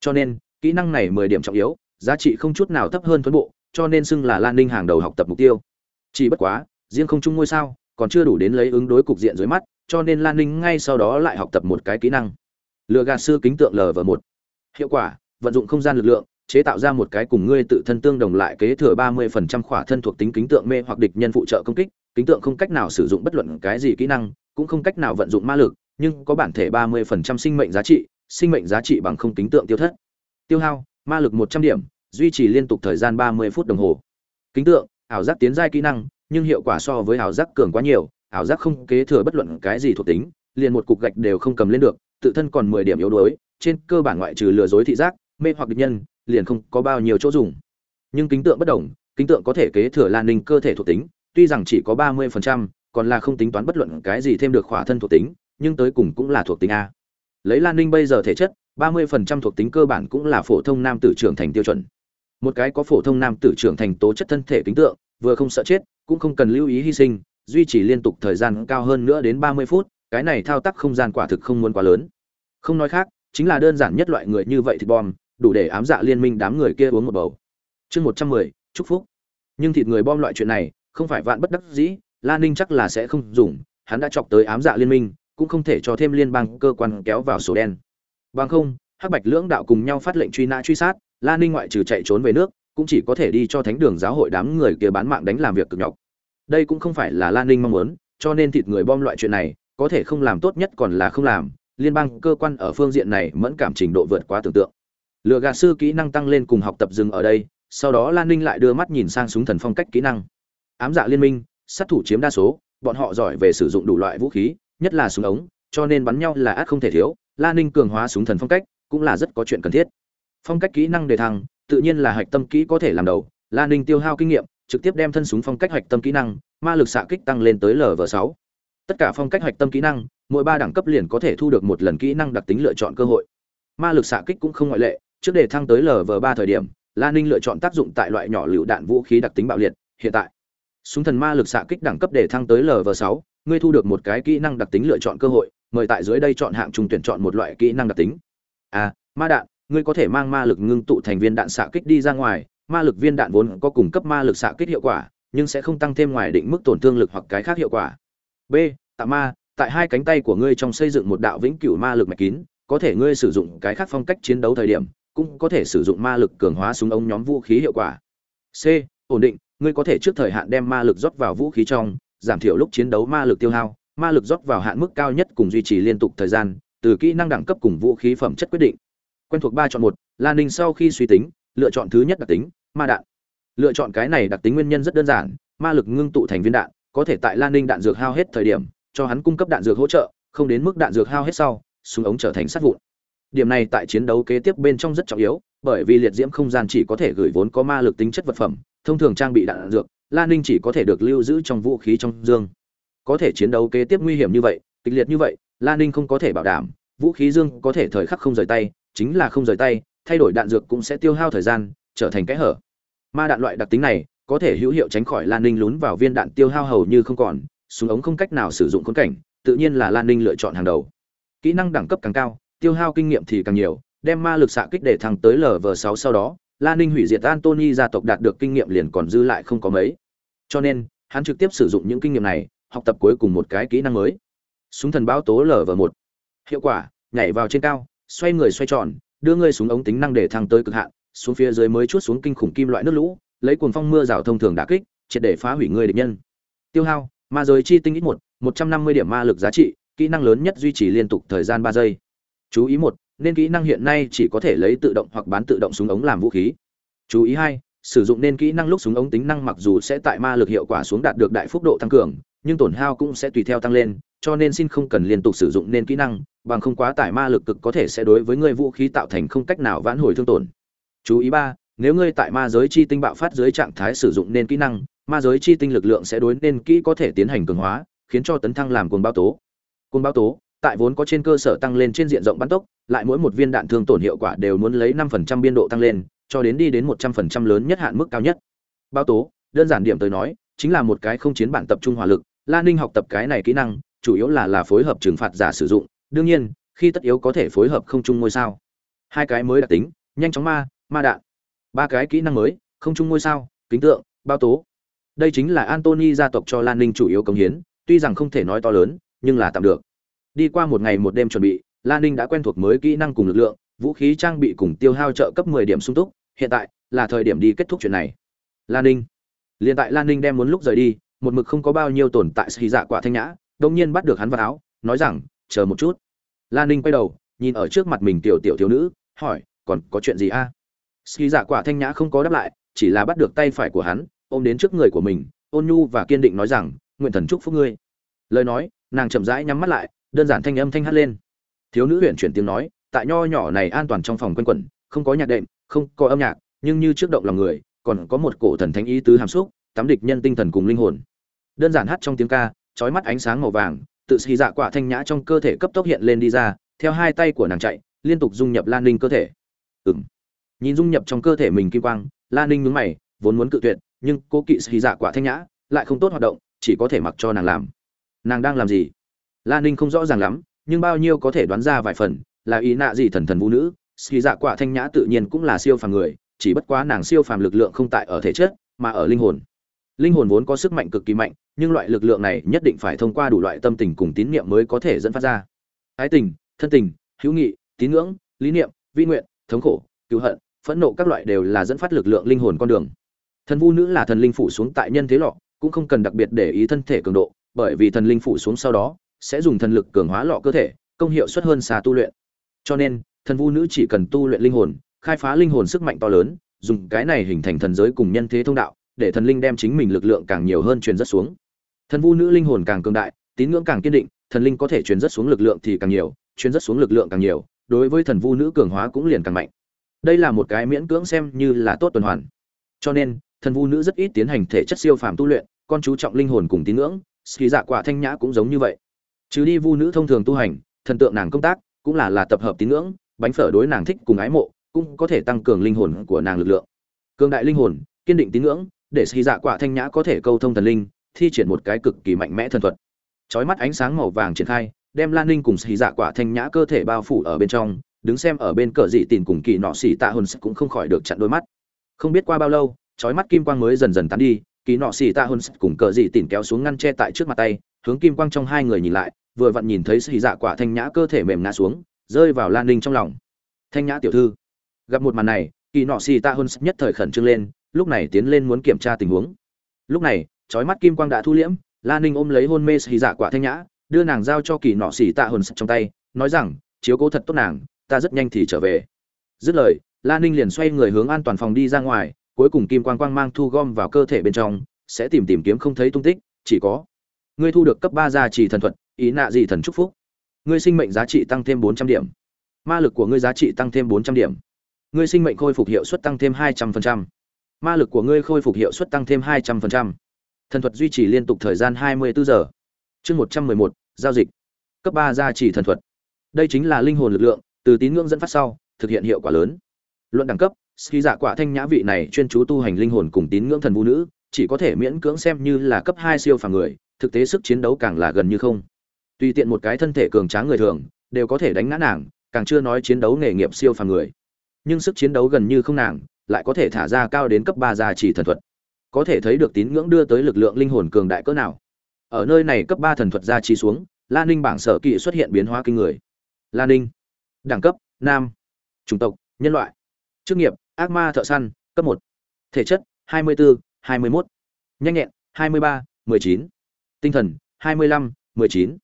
Cho nên, kỹ năng này mười điểm trọng yếu, giá trị không chút nào thấp hơn thuấn bộ, cho nên xưng là lan ninh hàng đầu học tập mục tiêu. Chỉ bất quá, riêng không trung ngôi sao, còn chưa đủ đến lấy ứng đối cục diện dưới mắt cho nên lan ninh ngay sau đó lại học tập một cái kỹ năng lừa gạt sư kính tượng lv một hiệu quả vận dụng không gian lực lượng chế tạo ra một cái cùng ngươi tự thân tương đồng lại kế thừa 30% khỏa thân thuộc tính kính tượng mê hoặc địch nhân phụ trợ công kích, kính tượng không cách nào sử dụng bất luận cái gì kỹ năng, cũng không cách nào vận dụng ma lực, nhưng có bản thể 30% sinh mệnh giá trị, sinh mệnh giá trị bằng không kính tượng tiêu thất. Tiêu hao, ma lực 100 điểm, duy trì liên tục thời gian 30 phút đồng hồ. Kính tượng, ảo giác tiến giai kỹ năng, nhưng hiệu quả so với ảo giác cường quá nhiều, ảo giác không kế thừa bất luận cái gì thuộc tính, liền một cục gạch đều không cầm lên được, tự thân còn 10 điểm yếu đuối, trên cơ bản ngoại trừ lừa dối thị giác, mê hoặc địch nhân, liền không có bao nhiêu chỗ dùng. Nhưng kính tượng bất đồng, kính tượng có thể kế thừa Lan Ninh cơ thể thuộc tính, tuy rằng chỉ có 30%, còn là không tính toán bất luận cái gì thêm được khỏa thân thuộc tính, nhưng tới cùng cũng là thuộc tính a. Lấy Lan Ninh bây giờ thể chất, 30% thuộc tính cơ bản cũng là phổ thông nam tử trưởng thành tiêu chuẩn. Một cái có phổ thông nam tử trưởng thành tố chất thân thể kính tượng, vừa không sợ chết, cũng không cần lưu ý hy sinh, duy trì liên tục thời gian cao hơn nữa đến 30 phút, cái này thao tác không gian quả thực không muốn quá lớn. Không nói khác, chính là đơn giản nhất loại người như vậy thì bom, đủ để ám dạ liên minh đám người kia uống một bầu. Chương 110, chúc phúc. Nhưng thịt người bom loại chuyện này, không phải vạn bất đắc dĩ, Lan Ninh chắc là sẽ không dùng, hắn đã chọc tới ám dạ liên minh, cũng không thể cho thêm liên bang cơ quan kéo vào sổ đen. Bằng không, Hắc Bạch lưỡng đạo cùng nhau phát lệnh truy nã truy sát, Lan Ninh ngoại trừ chạy trốn về nước, cũng chỉ có thể đi cho Thánh đường giáo hội đám người kia bán mạng đánh làm việc cực nhọc. Đây cũng không phải là Lan Ninh mong muốn, cho nên thịt người bom loại chuyện này, có thể không làm tốt nhất còn là không làm, liên bang cơ quan ở phương diện này mẫn cảm trình độ vượt quá tưởng tượng. Lựa gạt sư kỹ năng tăng lên cùng học tập dừng ở đây sau đó lan ninh lại đưa mắt nhìn sang súng thần phong cách kỹ năng. Ám dạ liên minh sát thủ chiếm đa số bọn họ giỏi về sử dụng đủ loại vũ khí nhất là súng ống cho nên bắn nhau là át không thể thiếu lan ninh cường hóa súng thần phong cách cũng là rất có chuyện cần thiết. Phong cách kỹ năng đề thăng tự nhiên là hạch tâm kỹ có thể làm đầu lan ninh tiêu hao kinh nghiệm trực tiếp đem thân súng phong cách hạch tâm kỹ năng ma lực xạ kích tăng lên tới lv sáu. Tất cả phong cách hạch tâm kỹ năng mỗi ba đẳng cấp liền có thể thu được một lần kỹ năng đặc tính lựa chọn cơ hội. Ma lực xạ kích cũng không ngoại lệ trước để thăng tới lv ba thời điểm lan ninh lựa chọn tác dụng tại loại nhỏ lựu đạn vũ khí đặc tính bạo liệt hiện tại. Súng thần ma lực xạ kích đẳng cấp để thăng tới lv sáu ngươi thu được một cái kỹ năng đặc tính lựa chọn cơ hội mời tại dưới đây chọn hạng trùng tuyển chọn một loại kỹ năng đặc tính. A à, ma đạn ngươi có thể mang ma lực ngưng tụ thành viên đạn xạ kích đi ra ngoài ma lực viên đạn vốn có cung cấp ma lực xạ kích hiệu quả, nhưng sẽ không tăng thêm ngoài định mức tổn thương lực hoặc cái khác hiệu quả. B, tạ ma, tại hai cánh tay của ngươi trong xây dựng một đạo vĩnh cửu ma lực mạch kín, có thể ngươi sử dụng cái khác phong cách chiến đấu thời điểm, cũng có thể sử dụng ma lực cường hóa súng ống nhóm vũ khí hiệu quả. C, ổn định, ngươi có thể trước thời hạn đem ma lực rót vào vũ khí trong, giảm thiểu lúc chiến đấu ma lực tiêu hao. Ma lực rót vào hạn mức cao nhất cùng duy trì liên tục thời gian, từ kỹ năng đẳng cấp cùng vũ khí phẩm chất quyết định. Quen thuộc ba chọn một, lan ninh sau khi suy tính, lựa chọn thứ nhất đặc tính ma đạn. Lựa chọn cái này đặc tính nguyên nhân rất đơn giản, ma lực ngưng tụ thành viên đạn, có thể tại lan ninh đạn dược hao hết thời điểm, cho hắn cung cấp đạn dược hỗ trợ, không đến mức đạn dược hao hết sau, súng ống trở thành sát vụn. Điểm này tại chiến đấu kế tiếp bên trong rất trọng yếu, bởi vì liệt diễm không gian chỉ có thể gửi vốn có ma lực tính chất vật phẩm, thông thường trang bị đạn dược, lan ninh chỉ có thể được lưu giữ trong vũ khí trong dương. Có thể chiến đấu kế tiếp nguy hiểm như vậy, kịch liệt như vậy, lan ninh không có thể bảo đảm, vũ khí dương có thể thời khắc không rời tay, chính là không rời tay, thay đổi đạn dược cũng sẽ tiêu hao thời gian trở thành kẽ hở. Ma đạn loại đặc tính này có thể hữu hiệu tránh khỏi lan ninh lún vào viên đạn tiêu hao hầu như không còn, súng ống không cách nào sử dụng khốn cảnh, tự nhiên là lan ninh lựa chọn hàng đầu. Kỹ năng đẳng cấp càng cao, tiêu hao kinh nghiệm thì càng nhiều, đem ma lực xạ kích để thẳng tới lv sáu sau đó, lan ninh hủy diệt antony gia tộc đạt được kinh nghiệm liền còn dư lại không có mấy. Cho nên, hắn trực tiếp sử dụng những kinh nghiệm này, học tập cuối cùng một cái kỹ năng mới. Súng thần báo tố lv một. Hiệu quả, nhảy vào trên cao, xoay người xoay tròn, đưa ngươi xuống ống tính năng để thăng tới cực hạn xuống phía dưới mới chút xuống kinh khủng kim loại nước lũ, lấy cuồng phong mưa rào thông thường đả kích, triệt để phá hủy người địch nhân. Tiêu hao, ma giới chi tinh ít một một trăm năm mươi điểm ma lực giá trị, kỹ năng lớn nhất duy trì liên tục thời gian ba giây. Chú ý một, nên kỹ năng hiện nay chỉ có thể lấy tự động hoặc bán tự động súng ống làm vũ khí. Chú ý hai, sử dụng nên kỹ năng lúc súng ống tính năng mặc dù sẽ tại ma lực hiệu quả xuống đạt được đại phúc độ tăng cường, nhưng tổn hao cũng sẽ tùy theo tăng lên, cho nên xin không cần liên tục sử dụng nên kỹ năng, bằng không quá tải ma lực cực có thể sẽ đối với người vũ khí tạo thành không cách nào vãn hồi thương tổn chú ý ba, nếu ngươi tại ma giới chi tinh bạo phát dưới trạng thái sử dụng nên kỹ năng, ma giới chi tinh lực lượng sẽ đối nên kỹ có thể tiến hành cường hóa, khiến cho tấn thăng làm cuồng bao tố. Cuồng bao tố, tại vốn có trên cơ sở tăng lên trên diện rộng bắn tốc, lại mỗi một viên đạn thương tổn hiệu quả đều muốn lấy năm phần trăm biên độ tăng lên, cho đến đi đến 100% lớn nhất hạn mức cao nhất. Bao tố, đơn giản điểm tới nói, chính là một cái không chiến bản tập trung hỏa lực lan ninh học tập cái này kỹ năng, chủ yếu là là phối hợp trừng phạt giả sử dụng, đương nhiên, khi tất yếu có thể phối hợp không chung ngôi sao. Hai cái mới đặc tính, nhanh chóng ma ma đạn. Ba cái kỹ năng mới, không chung ngôi sao, kính tượng, bao tố. Đây chính là antony gia tộc cho lan ninh chủ yếu cống hiến, tuy rằng không thể nói to lớn, nhưng là tạm được. Đi qua một ngày một đêm chuẩn bị, lan ninh đã quen thuộc mới kỹ năng cùng lực lượng, vũ khí trang bị cùng tiêu hao trợ cấp 10 điểm sung túc, hiện tại là thời điểm đi kết thúc chuyện này. Lan ninh. Liền tại lan ninh đem muốn lúc rời đi, một mực không có bao nhiêu tồn tại xì dạ quả thanh nhã đông nhiên bắt được hắn vào áo, nói rằng, chờ một chút. Lan ninh quay đầu, nhìn ở trước mặt mình tiểu tiểu thiếu nữ, hỏi, còn có chuyện gì a? à? Ski dạ quả thanh nhã không có đáp lại, chỉ là bắt được tay phải của hắn, ôm đến trước người của mình, ôn nhu và kiên định nói rằng, nguyện thần chúc phúc ngươi. Lời nói, nàng chậm rãi nhắm mắt lại, đơn giản thanh âm thanh hát lên. Thiếu nữ huyền chuyển tiếng nói, tại nho nhỏ này an toàn trong phòng quân quẩn, không có nhạc đệm, không có âm nhạc, nhưng như trước động lòng người, còn có một cổ thần thánh ý tứ hàm xúc tắm địch nhân tinh thần cùng linh hồn. Đơn giản hát trong tiếng ca, chói mắt ánh sáng màu vàng, tự xì dạ quả thanh nhã trong cơ thể cấp tốc hiện lên đi ra, theo hai tay của nàng chạy, liên tục dung nhập lan ninh cơ thể. Ừm nhìn dung nhập trong cơ thể mình kim quang lan ninh nhướng mày, vốn muốn cự tuyệt, nhưng cô kỵ sĩ dạ quả thanh nhã lại không tốt hoạt động, chỉ có thể mặc cho nàng làm. Nàng đang làm gì? Lan ninh không rõ ràng lắm, nhưng bao nhiêu có thể đoán ra vài phần, là ý nạ gì thần thần vũ nữ, sĩ dạ quả thanh nhã tự nhiên cũng là siêu phàm người, chỉ bất quá nàng siêu phàm lực lượng không tại ở thể chất, mà ở linh hồn. Linh hồn vốn có sức mạnh cực kỳ mạnh, nhưng loại lực lượng này nhất định phải thông qua đủ loại tâm tình cùng tín niệm mới có thể dẫn phát ra. Ái tình, thân tình, hữu nghị, tín ngưỡng, lý niệm, vi nguyện, thống khổ, cứu hận phẫn nộ các loại đều là dẫn phát lực lượng linh hồn con đường. Thần vu nữ là thần linh phủ xuống tại nhân thế lọ, cũng không cần đặc biệt để ý thân thể cường độ, bởi vì thần linh phủ xuống sau đó, sẽ dùng thần lực cường hóa lọ cơ thể, công hiệu suất hơn xa tu luyện. Cho nên, thần vu nữ chỉ cần tu luyện linh hồn, khai phá linh hồn sức mạnh to lớn, dùng cái này hình thành thần giới cùng nhân thế thông đạo, để thần linh đem chính mình lực lượng càng nhiều hơn truyền rất xuống. Thần vu nữ linh hồn càng cường đại, tín ngưỡng càng kiên định, thần linh có thể truyền rất xuống lực lượng thì càng nhiều, truyền rất xuống lực lượng càng nhiều, đối với thần vu nữ cường hóa cũng liền càng mạnh đây là một cái miễn cưỡng xem như là tốt tuần hoàn. Cho nên, thần vu nữ rất ít tiến hành thể chất siêu phàm tu luyện, con chú trọng linh hồn cùng tín ngưỡng ski dạ quả thanh nhã cũng giống như vậy. Chứ đi vu nữ thông thường tu hành, thần tượng nàng công tác cũng là là tập hợp tín ngưỡng, bánh phở đối nàng thích cùng ái mộ, cũng có thể tăng cường linh hồn của nàng lực lượng. Cường đại linh hồn, kiên định tín ngưỡng, để ski dạ quả thanh nhã có thể câu thông thần linh, thi triển một cái cực kỳ mạnh mẽ thần thuật. Chói mắt ánh sáng màu vàng triển khai, đem lan ninh cùng ski dạ quả thanh nhã cơ thể bao phủ ở bên trong đứng xem ở bên cờ dị tìm cùng kỳ nọ xỉ tạ hồn cũng không khỏi được chặn đôi mắt. Không biết qua bao lâu trói mắt kim quang mới dần dần tán đi, kỳ nọ xỉ tạ hồn cùng cờ dị tìm kéo xuống ngăn che tại trước mặt tay, hướng kim quang trong hai người nhìn lại, vừa vặn nhìn thấy xỉ dạ quả thanh nhã cơ thể mềm ngã xuống, rơi vào lan ninh trong lòng. Thanh nhã tiểu thư, gặp một màn này, kỳ nọ xì tạ hồn nhất thời khẩn trương lên, lúc này tiến lên muốn kiểm tra tình huống. Lúc này trói mắt kim quang đã thu liễm, lan ninh ôm lấy hôn mê xì dạ quả thanh nhã, đưa nàng giao cho kỳ nọ xì tạ hồn trong tay, nói rằng, chiếu cố thật tốt nàng ta rất nhanh thì trở về. Dứt lời Lan ninh liền xoay người hướng an toàn phòng đi ra ngoài, cuối cùng kim quang quang mang thu gom vào cơ thể bên trong, sẽ tìm tìm kiếm không thấy tung tích, chỉ có. Ngươi thu được cấp ba gia trì thần thuật, ý nạ gì thần chúc phúc. Ngươi sinh mệnh giá trị tăng thêm bốn trăm điểm. Ma lực của ngươi giá trị tăng thêm bốn trăm điểm. Ngươi sinh mệnh khôi phục hiệu suất tăng thêm hai trăm phần ma lực của ngươi khôi phục hiệu suất tăng thêm hai trăm phần thần thuật duy trì liên tục thời gian hai mươi bốn giờ. Chương một trăm mười một, giao dịch. Cấp ba gia trì thần thuật. Đây chính là linh hồn lực lượng từ tín ngưỡng dẫn phát sau, thực hiện hiệu quả lớn. Luận đẳng cấp khi giả dạ quả thanh nhã vị này chuyên chú tu hành linh hồn cùng tín ngưỡng thần vũ nữ, chỉ có thể miễn cưỡng xem như là cấp hai siêu phàm người, thực tế sức chiến đấu càng là gần như không. Tùy tiện một cái thân thể cường tráng người thường, đều có thể đánh ngã nàng, càng chưa nói chiến đấu nghề nghiệp siêu phàm người. Nhưng sức chiến đấu gần như không nàng, lại có thể thả ra cao đến cấp ba gia chỉ thần thuật. Có thể thấy được tín ngưỡng đưa tới lực lượng linh hồn cường đại cỡ nào. Ở nơi này cấp ba thần thuật gia trì xuống lan ninh bảng sở kỵ xuất hiện biến hóa kinh người. Lan ninh đẳng cấp nam chủng tộc nhân loại. Chức nghiệp ác ma thợ săn cấp một. Thể chất 24, 21, nhanh nhẹn 23, 19, tinh thần 25, 19,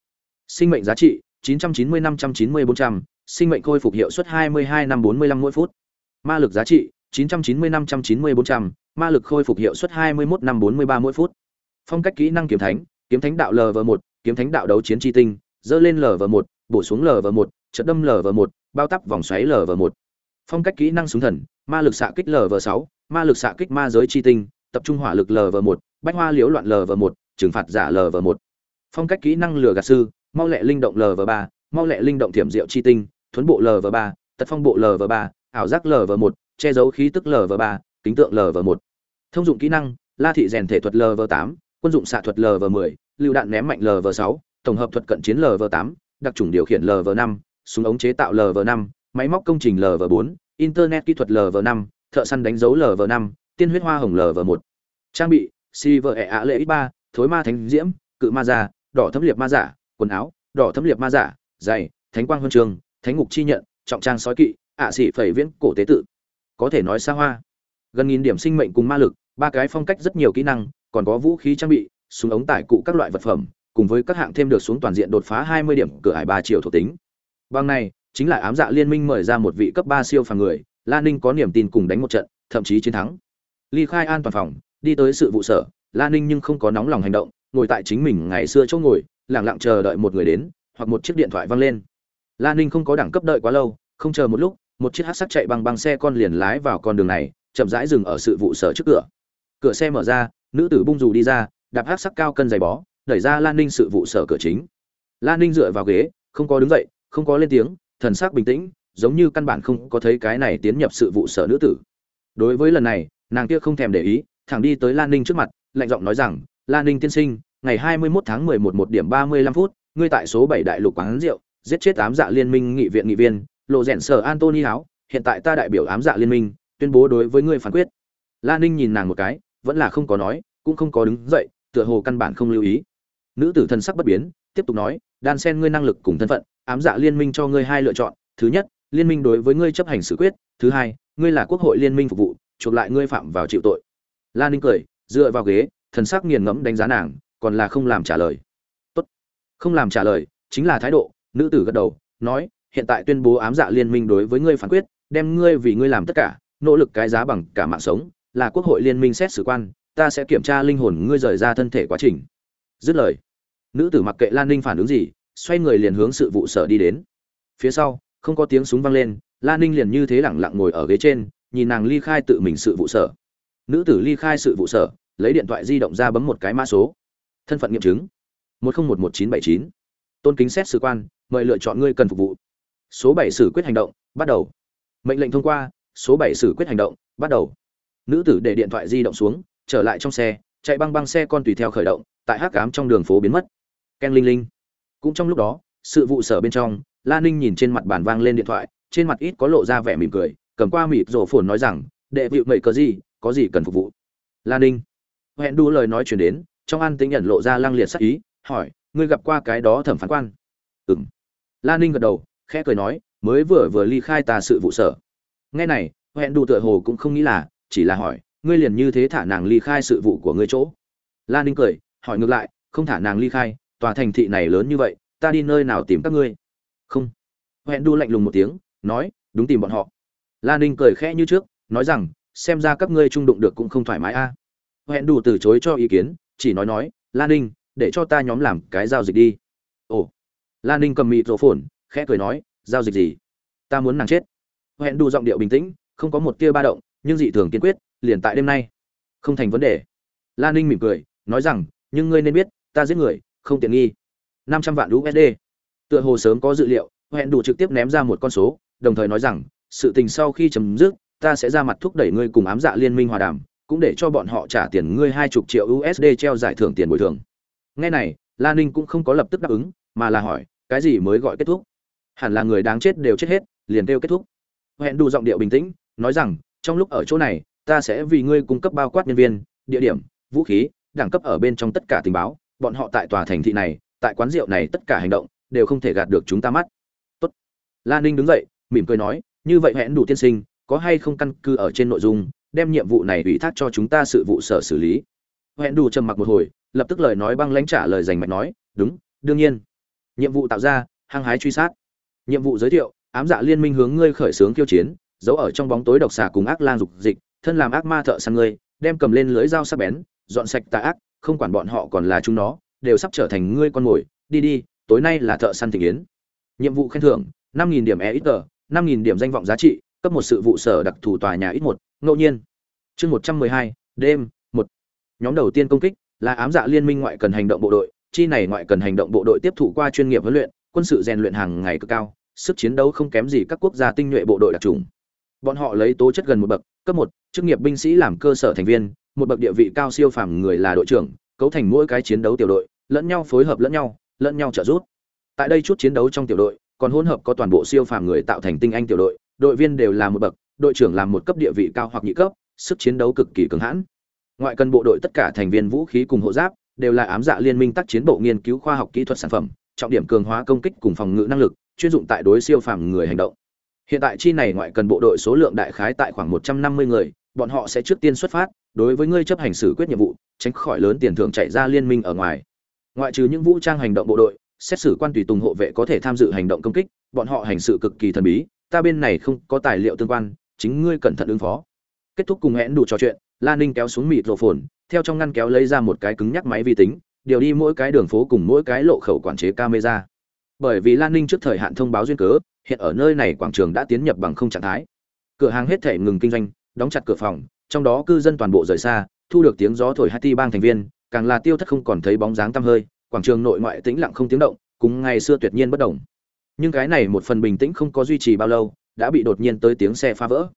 sinh mệnh giá trị 990 590 400, sinh mệnh khôi phục hiệu suất 22 năm 45 mỗi phút, ma lực giá trị 990 590 400, ma lực khôi phục hiệu suất 21 năm 43 mỗi phút, phong cách kỹ năng kiếm thánh, kiếm thánh đạo lv một kiếm thánh đạo đấu chiến chi tinh, dơ lên lv một bổ xuống lv một trận đâm lv một bao tắp vòng xoáy lv một phong cách kỹ năng súng thần ma lực xạ kích lv sáu ma lực xạ kích ma giới chi tinh tập trung hỏa lực lv một bách hoa liễu loạn lv một trừng phạt giả lv một phong cách kỹ năng lửa gạt sư mau lẹ linh động lv ba mau lẹ linh động thiểm diệu chi tinh thuấn bộ lv ba tật phong bộ lv ba ảo giác lv một che giấu khí tức lv ba kính tượng lv một thông dụng kỹ năng la thị rèn thể thuật lv tám quân dụng xạ thuật lv mười lựu đạn ném mạnh lv sáu tổng hợp thuật cận chiến lv tám đặc trùng điều khiển lv năm súng ống chế tạo LV5, máy móc công trình LV4, internet kỹ thuật LV5, thợ săn đánh dấu LV5, tiên huyết hoa hồng LV1. Trang bị: Silver EA lệ X3, thối ma thánh diễm, cự ma giả, đỏ thấm liệt ma giả, quần áo, đỏ thấm liệt ma giả, giày, thánh quang huân trường, thánh ngục chi nhận, trọng trang sói kỵ, ạ sĩ phẩy viễn cổ tế tự. Có thể nói xa hoa. Gần nghìn điểm sinh mệnh cùng ma lực ba cái phong cách rất nhiều kỹ năng còn có vũ khí trang bị súng ống tải cụ các loại vật phẩm cùng với các hạng thêm được xuống toàn diện đột phá 20 điểm cửa ải ba triệu thuộc tính bằng này, chính là ám dạ liên minh mời ra một vị cấp ba siêu phàm người lan ninh có niềm tin cùng đánh một trận, thậm chí chiến thắng. Ly khai an toàn phòng, đi tới sự vụ sở lan ninh nhưng không có nóng lòng hành động, ngồi tại chính mình ngày xưa chỗ ngồi lẳng lặng chờ đợi một người đến, hoặc một chiếc điện thoại vang lên. Lan ninh không có đẳng cấp đợi quá lâu, không chờ một lúc, một chiếc hắc sắc chạy bằng băng xe con liền lái vào con đường này, chậm rãi dừng ở sự vụ sở trước cửa. Cửa xe mở ra, nữ tử bung dù đi ra, đạp hắc sắc cao cân dày bó, đẩy ra lan ninh sự vụ sở cửa chính. Lan ninh dựa vào ghế, không có đứng dậy không có lên tiếng, thần sắc bình tĩnh, giống như căn bản không có thấy cái này tiến nhập sự vụ sở nữ tử. Đối với lần này, nàng kia không thèm để ý, thẳng đi tới lan ninh trước mặt, lạnh giọng nói rằng, lan ninh tiên sinh, ngày hai mươi 21 tháng mười một một điểm ba mươi lăm phút, ngươi tại số bảy đại lục quán rượu, giết chết ám dạ liên minh nghị viện nghị viên, lộ rèn sở antony háo, hiện tại ta đại biểu ám dạ liên minh, tuyên bố đối với ngươi phán quyết. Lan ninh nhìn nàng một cái, vẫn là không có nói, cũng không có đứng dậy, tựa hồ căn bản không lưu ý. Nữ tử thần sắc bất biến, tiếp tục nói, đan sen ngươi năng lực cùng thân phận ám dạ liên minh cho ngươi hai lựa chọn, thứ nhất, liên minh đối với ngươi chấp hành xử quyết, thứ hai, ngươi là quốc hội liên minh phục vụ, chuộc lại ngươi phạm vào chịu tội. Lan ninh cười, dựa vào ghế, thần sắc nghiền ngẫm đánh giá nàng, còn là không làm trả lời. Tốt. Không làm trả lời, chính là thái độ, nữ tử gật đầu, nói, hiện tại tuyên bố ám dạ liên minh đối với ngươi phán quyết, đem ngươi vì ngươi làm tất cả, nỗ lực cái giá bằng cả mạng sống, là quốc hội liên minh xét xử quan, ta sẽ kiểm tra linh hồn ngươi rời ra thân thể quá trình. Dứt lời, nữ tử mặc kệ lan ninh phản ứng gì xoay người liền hướng sự vụ sở đi đến. Phía sau, không có tiếng súng vang lên lan ninh liền như thế lẳng lặng ngồi ở ghế trên, nhìn nàng ly khai tự mình sự vụ sở. Nữ tử ly khai sự vụ sở, lấy điện thoại di động ra bấm một cái mã số. Thân phận nghiệm chứng. một nghìn một một chín bảy chín. Tôn kính xét sử quan, mời lựa chọn ngươi cần phục vụ. Số bảy xử quyết hành động, bắt đầu. Mệnh lệnh thông qua, số bảy xử quyết hành động, bắt đầu. Nữ tử để điện thoại di động xuống, trở lại trong xe, chạy băng băng xe con tùy theo khởi động, tại hắc cám trong đường phố biến mất. Ken linh linh cũng trong lúc đó, sự vụ sở bên trong, la ninh nhìn trên mặt bàn vang lên điện thoại, trên mặt ít có lộ ra vẻ mỉm cười, cầm qua mịt rổ phồn nói rằng, đệ vịu mậy cờ gì, có gì cần phục vụ? La ninh, hẹn đu lời nói chuyển đến, trong an tính nhận lộ ra lăng liệt sắc ý, hỏi, ngươi gặp qua cái đó thẩm phán quan? Ừng la ninh gật đầu, khẽ cười nói, mới vừa vừa ly khai tà sự vụ sở. Nghe này, hẹn đủ tựa hồ cũng không nghĩ là, chỉ là hỏi, ngươi liền như thế thả nàng ly khai sự vụ của ngươi chỗ? La ninh cười, hỏi ngược lại, không thả nàng ly khai tòa thành thị này lớn như vậy, ta đi nơi nào tìm các ngươi? Không. Hẹn đu lạnh lùng một tiếng, nói, đúng tìm bọn họ. Lan ninh cười khẽ như trước, nói rằng, xem ra các ngươi trung đụng được cũng không thoải mái a. À. hẹn đủ từ chối cho ý kiến, chỉ nói nói Lan ninh, để cho ta nhóm làm cái giao dịch đi. Ồ. Lan ninh cầm mịt rổ phồn, khẽ cười nói, giao dịch gì? Ta muốn nàng chết. Hẹn đủ giọng điệu bình tĩnh, không có một tia ba động, nhưng dị thường kiên quyết, liền tại đêm nay. Không thành vấn đề. Lan ninh mỉm cười, nói rằng, nhưng ngươi nên biết, ta giết người không tiện nghi. Năm trăm vạn usd tựa hồ sớm có dự liệu, hẹn đủ trực tiếp ném ra một con số, đồng thời nói rằng, sự tình sau khi chấm dứt, ta sẽ ra mặt thúc đẩy ngươi cùng ám dạ liên minh hòa đàm, cũng để cho bọn họ trả tiền ngươi hai chục triệu usd treo giải thưởng tiền bồi thường. Nghe này, la ninh cũng không có lập tức đáp ứng, mà là hỏi, cái gì mới gọi kết thúc? Hẳn là người đáng chết đều chết hết, liền kêu kết thúc. Hẹn đủ giọng điệu bình tĩnh, nói rằng, trong lúc ở chỗ này, ta sẽ vì ngươi cung cấp bao quát nhân viên, địa điểm, vũ khí, đẳng cấp ở bên trong tất cả tình báo bọn họ tại tòa thành thị này, tại quán rượu này tất cả hành động đều không thể gạt được chúng ta mắt. Tốt. La ninh đứng dậy, mỉm cười nói, như vậy hẹn đủ tiên sinh, có hay không căn cứ ở trên nội dung, đem nhiệm vụ này ủy thác cho chúng ta sự vụ sở xử lý? Hẹn đủ trầm mặc một hồi, lập tức lời nói băng lãnh trả lời dành mạch nói, đúng, đương nhiên. Nhiệm vụ tạo ra, hăng hái truy sát. Nhiệm vụ giới thiệu, ám dạ liên minh hướng ngươi khởi xướng tiêu chiến, giấu ở trong bóng tối độc xà cùng ác lang dục dịch, thân làm ác ma thợ săn ngươi, đem cầm lên lưỡi dao sắc bén, dọn sạch tà ác không quản bọn họ còn là chúng nó, đều sắp trở thành ngươi con mồi. Đi đi, tối nay là thợ săn tình yến. Nhiệm vụ khen thưởng, năm nghìn điểm e ít tờ năm nghìn điểm danh vọng giá trị, cấp một sự vụ sở đặc thù tòa nhà ít một, ngẫu nhiên. Chương một trăm mười hai, đêm, một. Nhóm đầu tiên công kích là ám dạ liên minh ngoại cần hành động bộ đội. Chi này ngoại cần hành động bộ đội tiếp thụ qua chuyên nghiệp huấn luyện, quân sự rèn luyện hàng ngày cực cao, sức chiến đấu không kém gì các quốc gia tinh nhuệ bộ đội đặc trùng bọn họ lấy tố chất gần một bậc, cấp một, chức nghiệp binh sĩ làm cơ sở thành viên một bậc địa vị cao siêu phàm người là đội trưởng cấu thành mỗi cái chiến đấu tiểu đội lẫn nhau phối hợp lẫn nhau lẫn nhau trợ giúp. Tại đây chút chiến đấu trong tiểu đội còn hỗn hợp có toàn bộ siêu phàm người tạo thành tinh anh tiểu đội đội viên đều là một bậc đội trưởng làm một cấp địa vị cao hoặc nhị cấp sức chiến đấu cực kỳ cường hãn. Ngoại cần bộ đội tất cả thành viên vũ khí cùng hộ giáp đều là ám dạ liên minh tác chiến bộ nghiên cứu khoa học kỹ thuật sản phẩm trọng điểm cường hóa công kích cùng phòng ngự năng lực chuyên dụng tại đối siêu phàm người hành động. Hiện tại chi này ngoại cần bộ đội số lượng đại khái tại khoảng 150 người, bọn họ sẽ trước tiên xuất phát, đối với ngươi chấp hành xử quyết nhiệm vụ, tránh khỏi lớn tiền thưởng chạy ra liên minh ở ngoài. Ngoại trừ những vũ trang hành động bộ đội, xét xử quan tùy tùng hộ vệ có thể tham dự hành động công kích, bọn họ hành sự cực kỳ thần bí, ta bên này không có tài liệu tương quan, chính ngươi cẩn thận ứng phó. Kết thúc cùng hẹn đủ trò chuyện, Lan Ninh kéo xuống mịt rổ phồn, theo trong ngăn kéo lấy ra một cái cứng nhắc máy vi tính, điều đi mỗi cái đường phố cùng mỗi cái lộ khẩu quản chế camera. Bởi vì Lan Ninh trước thời hạn thông báo duyên cớ, hiện ở nơi này quảng trường đã tiến nhập bằng không trạng thái. Cửa hàng hết thể ngừng kinh doanh, đóng chặt cửa phòng, trong đó cư dân toàn bộ rời xa, thu được tiếng gió thổi Haiti bang thành viên, càng là tiêu thất không còn thấy bóng dáng tăm hơi, quảng trường nội ngoại tĩnh lặng không tiếng động, cùng ngày xưa tuyệt nhiên bất động. Nhưng cái này một phần bình tĩnh không có duy trì bao lâu, đã bị đột nhiên tới tiếng xe phá vỡ.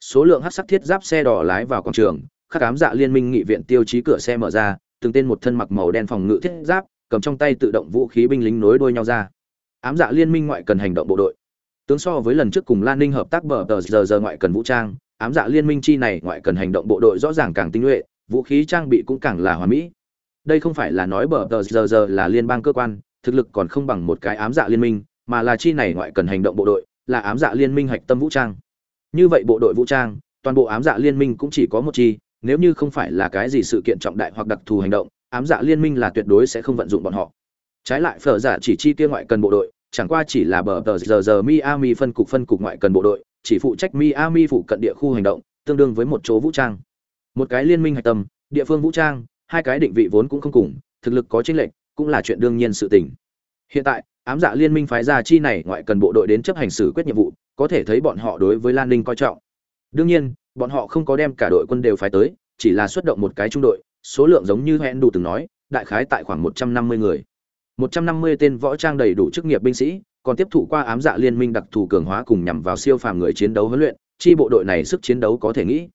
Số lượng hắc sắc thiết giáp xe đỏ lái vào quảng trường, khắc ám dạ liên minh nghị viện tiêu chí cửa xe mở ra, từng tên một thân mặc màu đen phòng ngự thiết giáp, cầm trong tay tự động vũ khí binh lính nối đuôi nhau ra. Ám dạ liên minh ngoại cần hành động bộ đội. Tướng so với lần trước cùng Lan Ninh hợp tác bờ tờ giờ giờ ngoại cần vũ trang, ám dạ liên minh chi này ngoại cần hành động bộ đội rõ ràng càng tinh nhuệ, vũ khí trang bị cũng càng là hoàn mỹ. Đây không phải là nói bờ tờ giờ giờ là liên bang cơ quan, thực lực còn không bằng một cái ám dạ liên minh, mà là chi này ngoại cần hành động bộ đội, là ám dạ liên minh hạch tâm vũ trang. Như vậy bộ đội vũ trang, toàn bộ ám dạ liên minh cũng chỉ có một chi, nếu như không phải là cái gì sự kiện trọng đại hoặc đặc thù hành động, ám dạ liên minh là tuyệt đối sẽ không vận dụng bọn họ. Trái lại phở giả chỉ chi kia ngoại cần bộ đội, chẳng qua chỉ là bờ tờ giờ giờ Miami phân cục phân cục ngoại cần bộ đội, chỉ phụ trách Miami phụ cận địa khu hành động, tương đương với một chỗ vũ trang. Một cái liên minh hạch tâm, địa phương vũ trang, hai cái định vị vốn cũng không cùng, thực lực có chênh lệch, cũng là chuyện đương nhiên sự tình. Hiện tại, ám dạ liên minh phái ra chi này ngoại cần bộ đội đến chấp hành xử quyết nhiệm vụ, có thể thấy bọn họ đối với Lan Ninh coi trọng. Đương nhiên, bọn họ không có đem cả đội quân đều phái tới, chỉ là xuất động một cái trung đội, số lượng giống như hẹn đủ từng nói, đại khái tại khoảng 150 người. 150 tên võ trang đầy đủ chức nghiệp binh sĩ, còn tiếp thụ qua ám dạ liên minh đặc thù cường hóa cùng nhằm vào siêu phàm người chiến đấu huấn luyện, chi bộ đội này sức chiến đấu có thể nghĩ.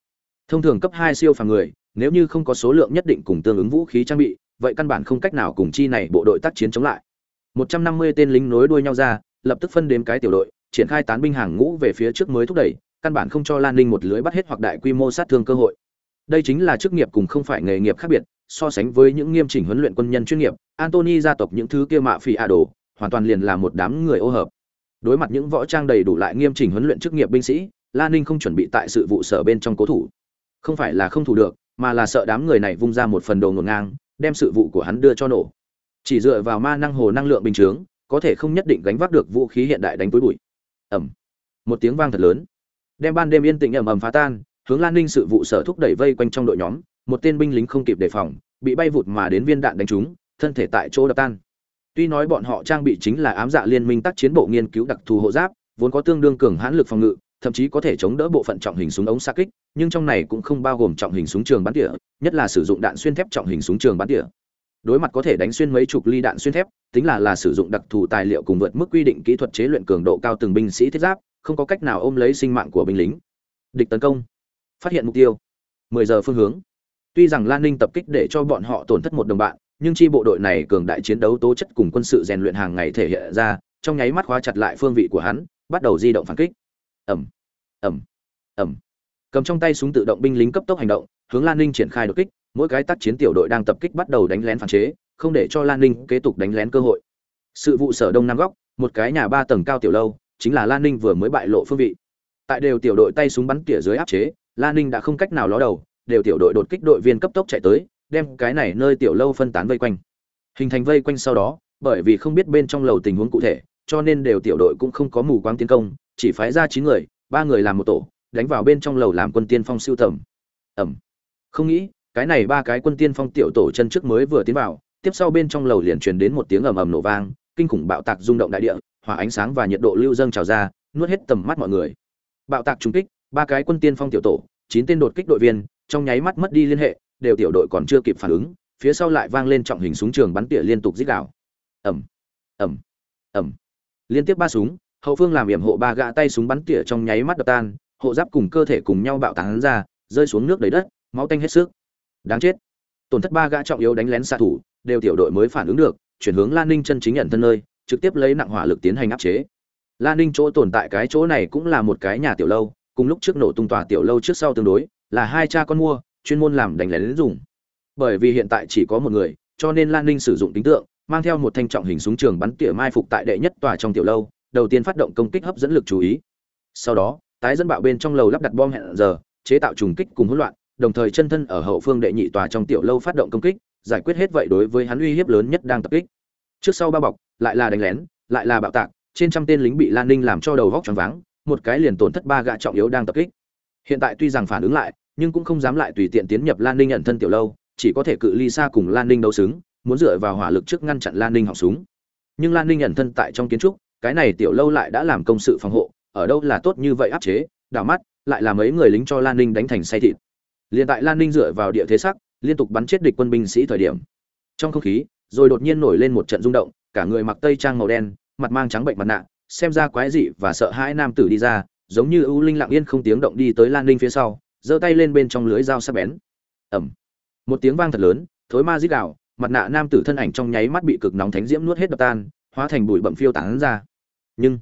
Thông thường cấp 2 siêu phàm người, nếu như không có số lượng nhất định cùng tương ứng vũ khí trang bị, vậy căn bản không cách nào cùng chi này bộ đội tác chiến chống lại. 150 tên lính nối đuôi nhau ra, lập tức phân đếm cái tiểu đội, triển khai tán binh hàng ngũ về phía trước mới thúc đẩy, căn bản không cho Lan Ninh một lưới bắt hết hoặc đại quy mô sát thương cơ hội. Đây chính là chức nghiệp cùng không phải nghề nghiệp khác biệt, so sánh với những nghiêm chỉnh huấn luyện quân nhân chuyên nghiệp, Anthony gia tộc những thứ kia mạ phỉ à đồ, hoàn toàn liền là một đám người ô hợp. Đối mặt những võ trang đầy đủ lại nghiêm chỉnh huấn luyện chức nghiệp binh sĩ, Lan Ninh không chuẩn bị tại sự vụ sở bên trong cố thủ. Không phải là không thủ được, mà là sợ đám người này vung ra một phần đồ ngổn ngang, đem sự vụ của hắn đưa cho nổ. Chỉ dựa vào ma năng hồ năng lượng bình chướng, có thể không nhất định gánh vác được vũ khí hiện đại đánh túi bụi. Ầm. Một tiếng vang thật lớn, đem ban đêm yên tĩnh ầm ầm phá tan, hướng Lan Ninh sự vụ sở thúc đẩy vây quanh trong đội nhóm, một tên binh lính không kịp đề phòng, bị bay vụt mà đến viên đạn đánh trúng, thân thể tại chỗ đập tan. Tuy nói bọn họ trang bị chính là ám dạ liên minh tác chiến bộ nghiên cứu đặc thù hộ giáp, vốn có tương đương cường hãn lực phòng ngự, thậm chí có thể chống đỡ bộ phận trọng hình súng ống xa kích, nhưng trong này cũng không bao gồm trọng hình súng trường bắn tỉa, nhất là sử dụng đạn xuyên thép trọng hình súng trường bắn tỉa. Đối mặt có thể đánh xuyên mấy chục ly đạn xuyên thép, tính là là sử dụng đặc thù tài liệu cùng vượt mức quy định kỹ thuật chế luyện cường độ cao từng binh sĩ thiết giáp, không có cách nào ôm lấy sinh mạng của binh lính. Địch tấn công, phát hiện mục tiêu. 10 giờ phương hướng. Tuy rằng Lan Ninh tập kích để cho bọn họ tổn thất một đồng bạn, nhưng chi bộ đội này cường đại chiến đấu tố chất cùng quân sự rèn luyện hàng ngày thể hiện ra, trong nháy mắt khóa chặt lại phương vị của hắn, bắt đầu di động phản kích. Ầm, ầm, ầm. Cầm trong tay súng tự động binh lính cấp tốc hành động, hướng Lan Ninh triển khai đột kích, mỗi cái tác chiến tiểu đội đang tập kích bắt đầu đánh lén phản chế, không để cho Lan Ninh kế tục đánh lén cơ hội. Sự vụ sở đông nam góc, một cái nhà ba tầng cao tiểu lâu, chính là Lan Ninh vừa mới bại lộ phương vị. Tại đều tiểu đội tay súng bắn tỉa dưới áp chế, Lan Ninh đã không cách nào ló đầu, đều tiểu đội đột kích đội viên cấp tốc chạy tới, đem cái này nơi tiểu lâu phân tán vây quanh. Hình thành vây quanh sau đó, bởi vì không biết bên trong lầu tình huống cụ thể, cho nên đều tiểu đội cũng không có mù quáng tiến công, chỉ phái ra 9 người, ba người làm một tổ, đánh vào bên trong lầu làm quân tiên phong siêu tầm. Ẩm. Không nghĩ, cái này ba cái quân tiên phong tiểu tổ chân trước mới vừa tiến vào, tiếp sau bên trong lầu liền truyền đến một tiếng ầm ầm nổ vang, kinh khủng bạo tạc rung động đại địa, hỏa ánh sáng và nhiệt độ lưu dâng trào ra, nuốt hết tầm mắt mọi người. Bạo tạc trùng kích, ba cái quân tiên phong tiểu tổ, chín tên đột kích đội viên, trong nháy mắt mất đi liên hệ, đều tiểu đội còn chưa kịp phản ứng, phía sau lại vang lên trọng hình súng trường bắn tỉa liên tục dích đảo Ầm, ầm, ầm. Liên tiếp ba súng, hậu phương làm yểm hộ ba gã tay súng bắn tỉa trong nháy mắt đập tan, hộ giáp cùng cơ thể cùng nhau bạo tán ra, rơi xuống nước đầy đất, máu tanh hết sức. Đáng chết. Tổn thất ba gã trọng yếu đánh lén xạ thủ, đều tiểu đội mới phản ứng được, chuyển hướng Lan Ninh chân chính nhận thân nơi, trực tiếp lấy nặng hỏa lực tiến hành áp chế. Lan Ninh chỗ tồn tại cái chỗ này cũng là một cái nhà tiểu lâu, cùng lúc trước nổ tung tòa tiểu lâu trước sau tương đối, là hai cha con mua, chuyên môn làm đánh lén dùng. Bởi vì hiện tại chỉ có một người, cho nên Lan Ninh sử dụng tính tượng, mang theo một thanh trọng hình súng trường bắn tỉa mai phục tại đệ nhất tòa trong tiểu lâu, đầu tiên phát động công kích hấp dẫn lực chú ý. sau đó tái dẫn bạo bên trong lầu lắp đặt bom hẹn giờ chế tạo trùng kích cùng hỗn loạn đồng thời chân thân ở hậu phương đệ nhị tòa trong tiểu lâu phát động công kích giải quyết hết vậy đối với hắn uy hiếp lớn nhất đang tập kích trước sau ba bọc lại là đánh lén lại là bạo tạc trên trăm tên lính bị lan ninh làm cho đầu vóc choáng váng một cái liền tổn thất ba gã trọng yếu đang tập kích hiện tại tuy rằng phản ứng lại nhưng cũng không dám lại tùy tiện tiến nhập lan ninh nhận thân tiểu lâu, chỉ có thể cự ly xa cùng lan ninh đấu súng muốn dựa vào hỏa lực trước ngăn chặn lan ninh họng súng. Nhưng lan ninh nhận thân tại trong kiến trúc, cái này tiểu lâu lại đã làm công sự phòng hộ, ở đâu là tốt như vậy áp chế, đảo mắt, lại là mấy người lính cho lan ninh đánh thành say thịt. Liên tại lan ninh dựa vào địa thế sắc, liên tục bắn chết địch quân binh sĩ thời điểm. Trong không khí, rồi đột nhiên nổi lên một trận rung động, cả người mặc tây trang màu đen, mặt mang trắng bệnh mặt nạ, xem ra quái dị và sợ hãi nam tử đi ra, giống như ưu linh lặng yên không tiếng động đi tới lan ninh phía sau giơ tay lên bên trong lưới dao sắc bén. Ẩm một tiếng vang thật lớn, thối ma dít đạo mặt nạ nam tử thân ảnh trong nháy mắt bị cực nóng thánh diễm nuốt hết đập tan, hóa thành bụi bậm phiêu tán ra. Nhưng,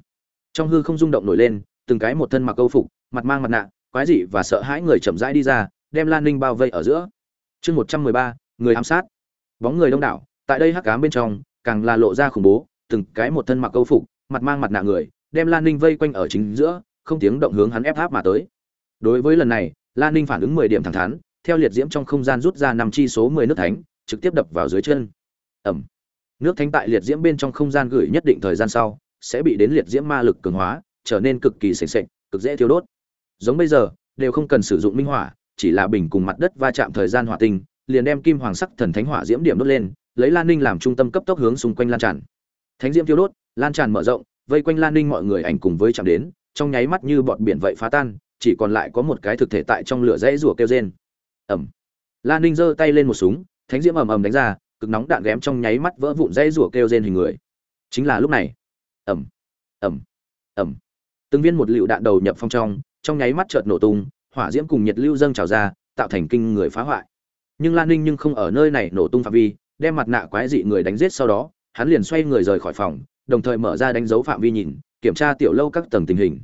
trong hư không rung động nổi lên, từng cái một thân mặc câu phục, mặt mang mặt nạ, quái dị và sợ hãi người chậm rãi đi ra, đem lan ninh bao vây ở giữa. Chương một trăm mười ba, người ám sát. Bóng người đông đảo, tại đây hắc cám bên trong, càng là lộ ra khủng bố, từng cái một thân mặc câu phục, mặt mang mặt nạ người, đem lan ninh vây quanh ở chính giữa, không tiếng động hướng hắn ép tháp mà tới. Đối với lần này lan ninh phản ứng mười điểm thẳng thắn theo liệt diễm trong không gian rút ra năm chi số mười nước thánh trực tiếp đập vào dưới chân. Ẩm. Nước thánh tại liệt diễm bên trong không gian gửi nhất định thời gian sau sẽ bị đến liệt diễm ma lực cường hóa trở nên cực kỳ sềnh sệt, cực dễ thiêu đốt. Giống bây giờ đều không cần sử dụng minh hỏa chỉ là bình cùng mặt đất va chạm thời gian hỏa tinh liền đem kim hoàng sắc thần thánh hỏa diễm điểm đốt lên lấy lan ninh làm trung tâm cấp tốc hướng xung quanh lan tràn. Thánh diễm thiêu đốt lan tràn mở rộng vây quanh lan ninh mọi người ảnh cùng với chạm đến trong nháy mắt như bọt biển vậy phá tan chỉ còn lại có một cái thực thể tại trong lửa dãy rủa kêu rên. Ẩm lan ninh giơ tay lên một súng, thánh diễm ầm ầm đánh ra, cực nóng đạn ghém trong nháy mắt vỡ vụn dãy rủa kêu rên hình người. Chính là lúc này. Ẩm ẩm ẩm từng viên một lựu đạn đầu nhập phong trong trong nháy mắt chợt nổ tung, hỏa diễm cùng nhiệt lưu dâng trào ra, tạo thành kinh người phá hoại. Nhưng lan ninh nhưng không ở nơi này nổ tung phạm vi, đem mặt nạ quái dị người đánh giết sau đó, hắn liền xoay người rời khỏi phòng, đồng thời mở ra đánh dấu phạm vi nhìn, kiểm tra tiểu lâu các tầng tình hình.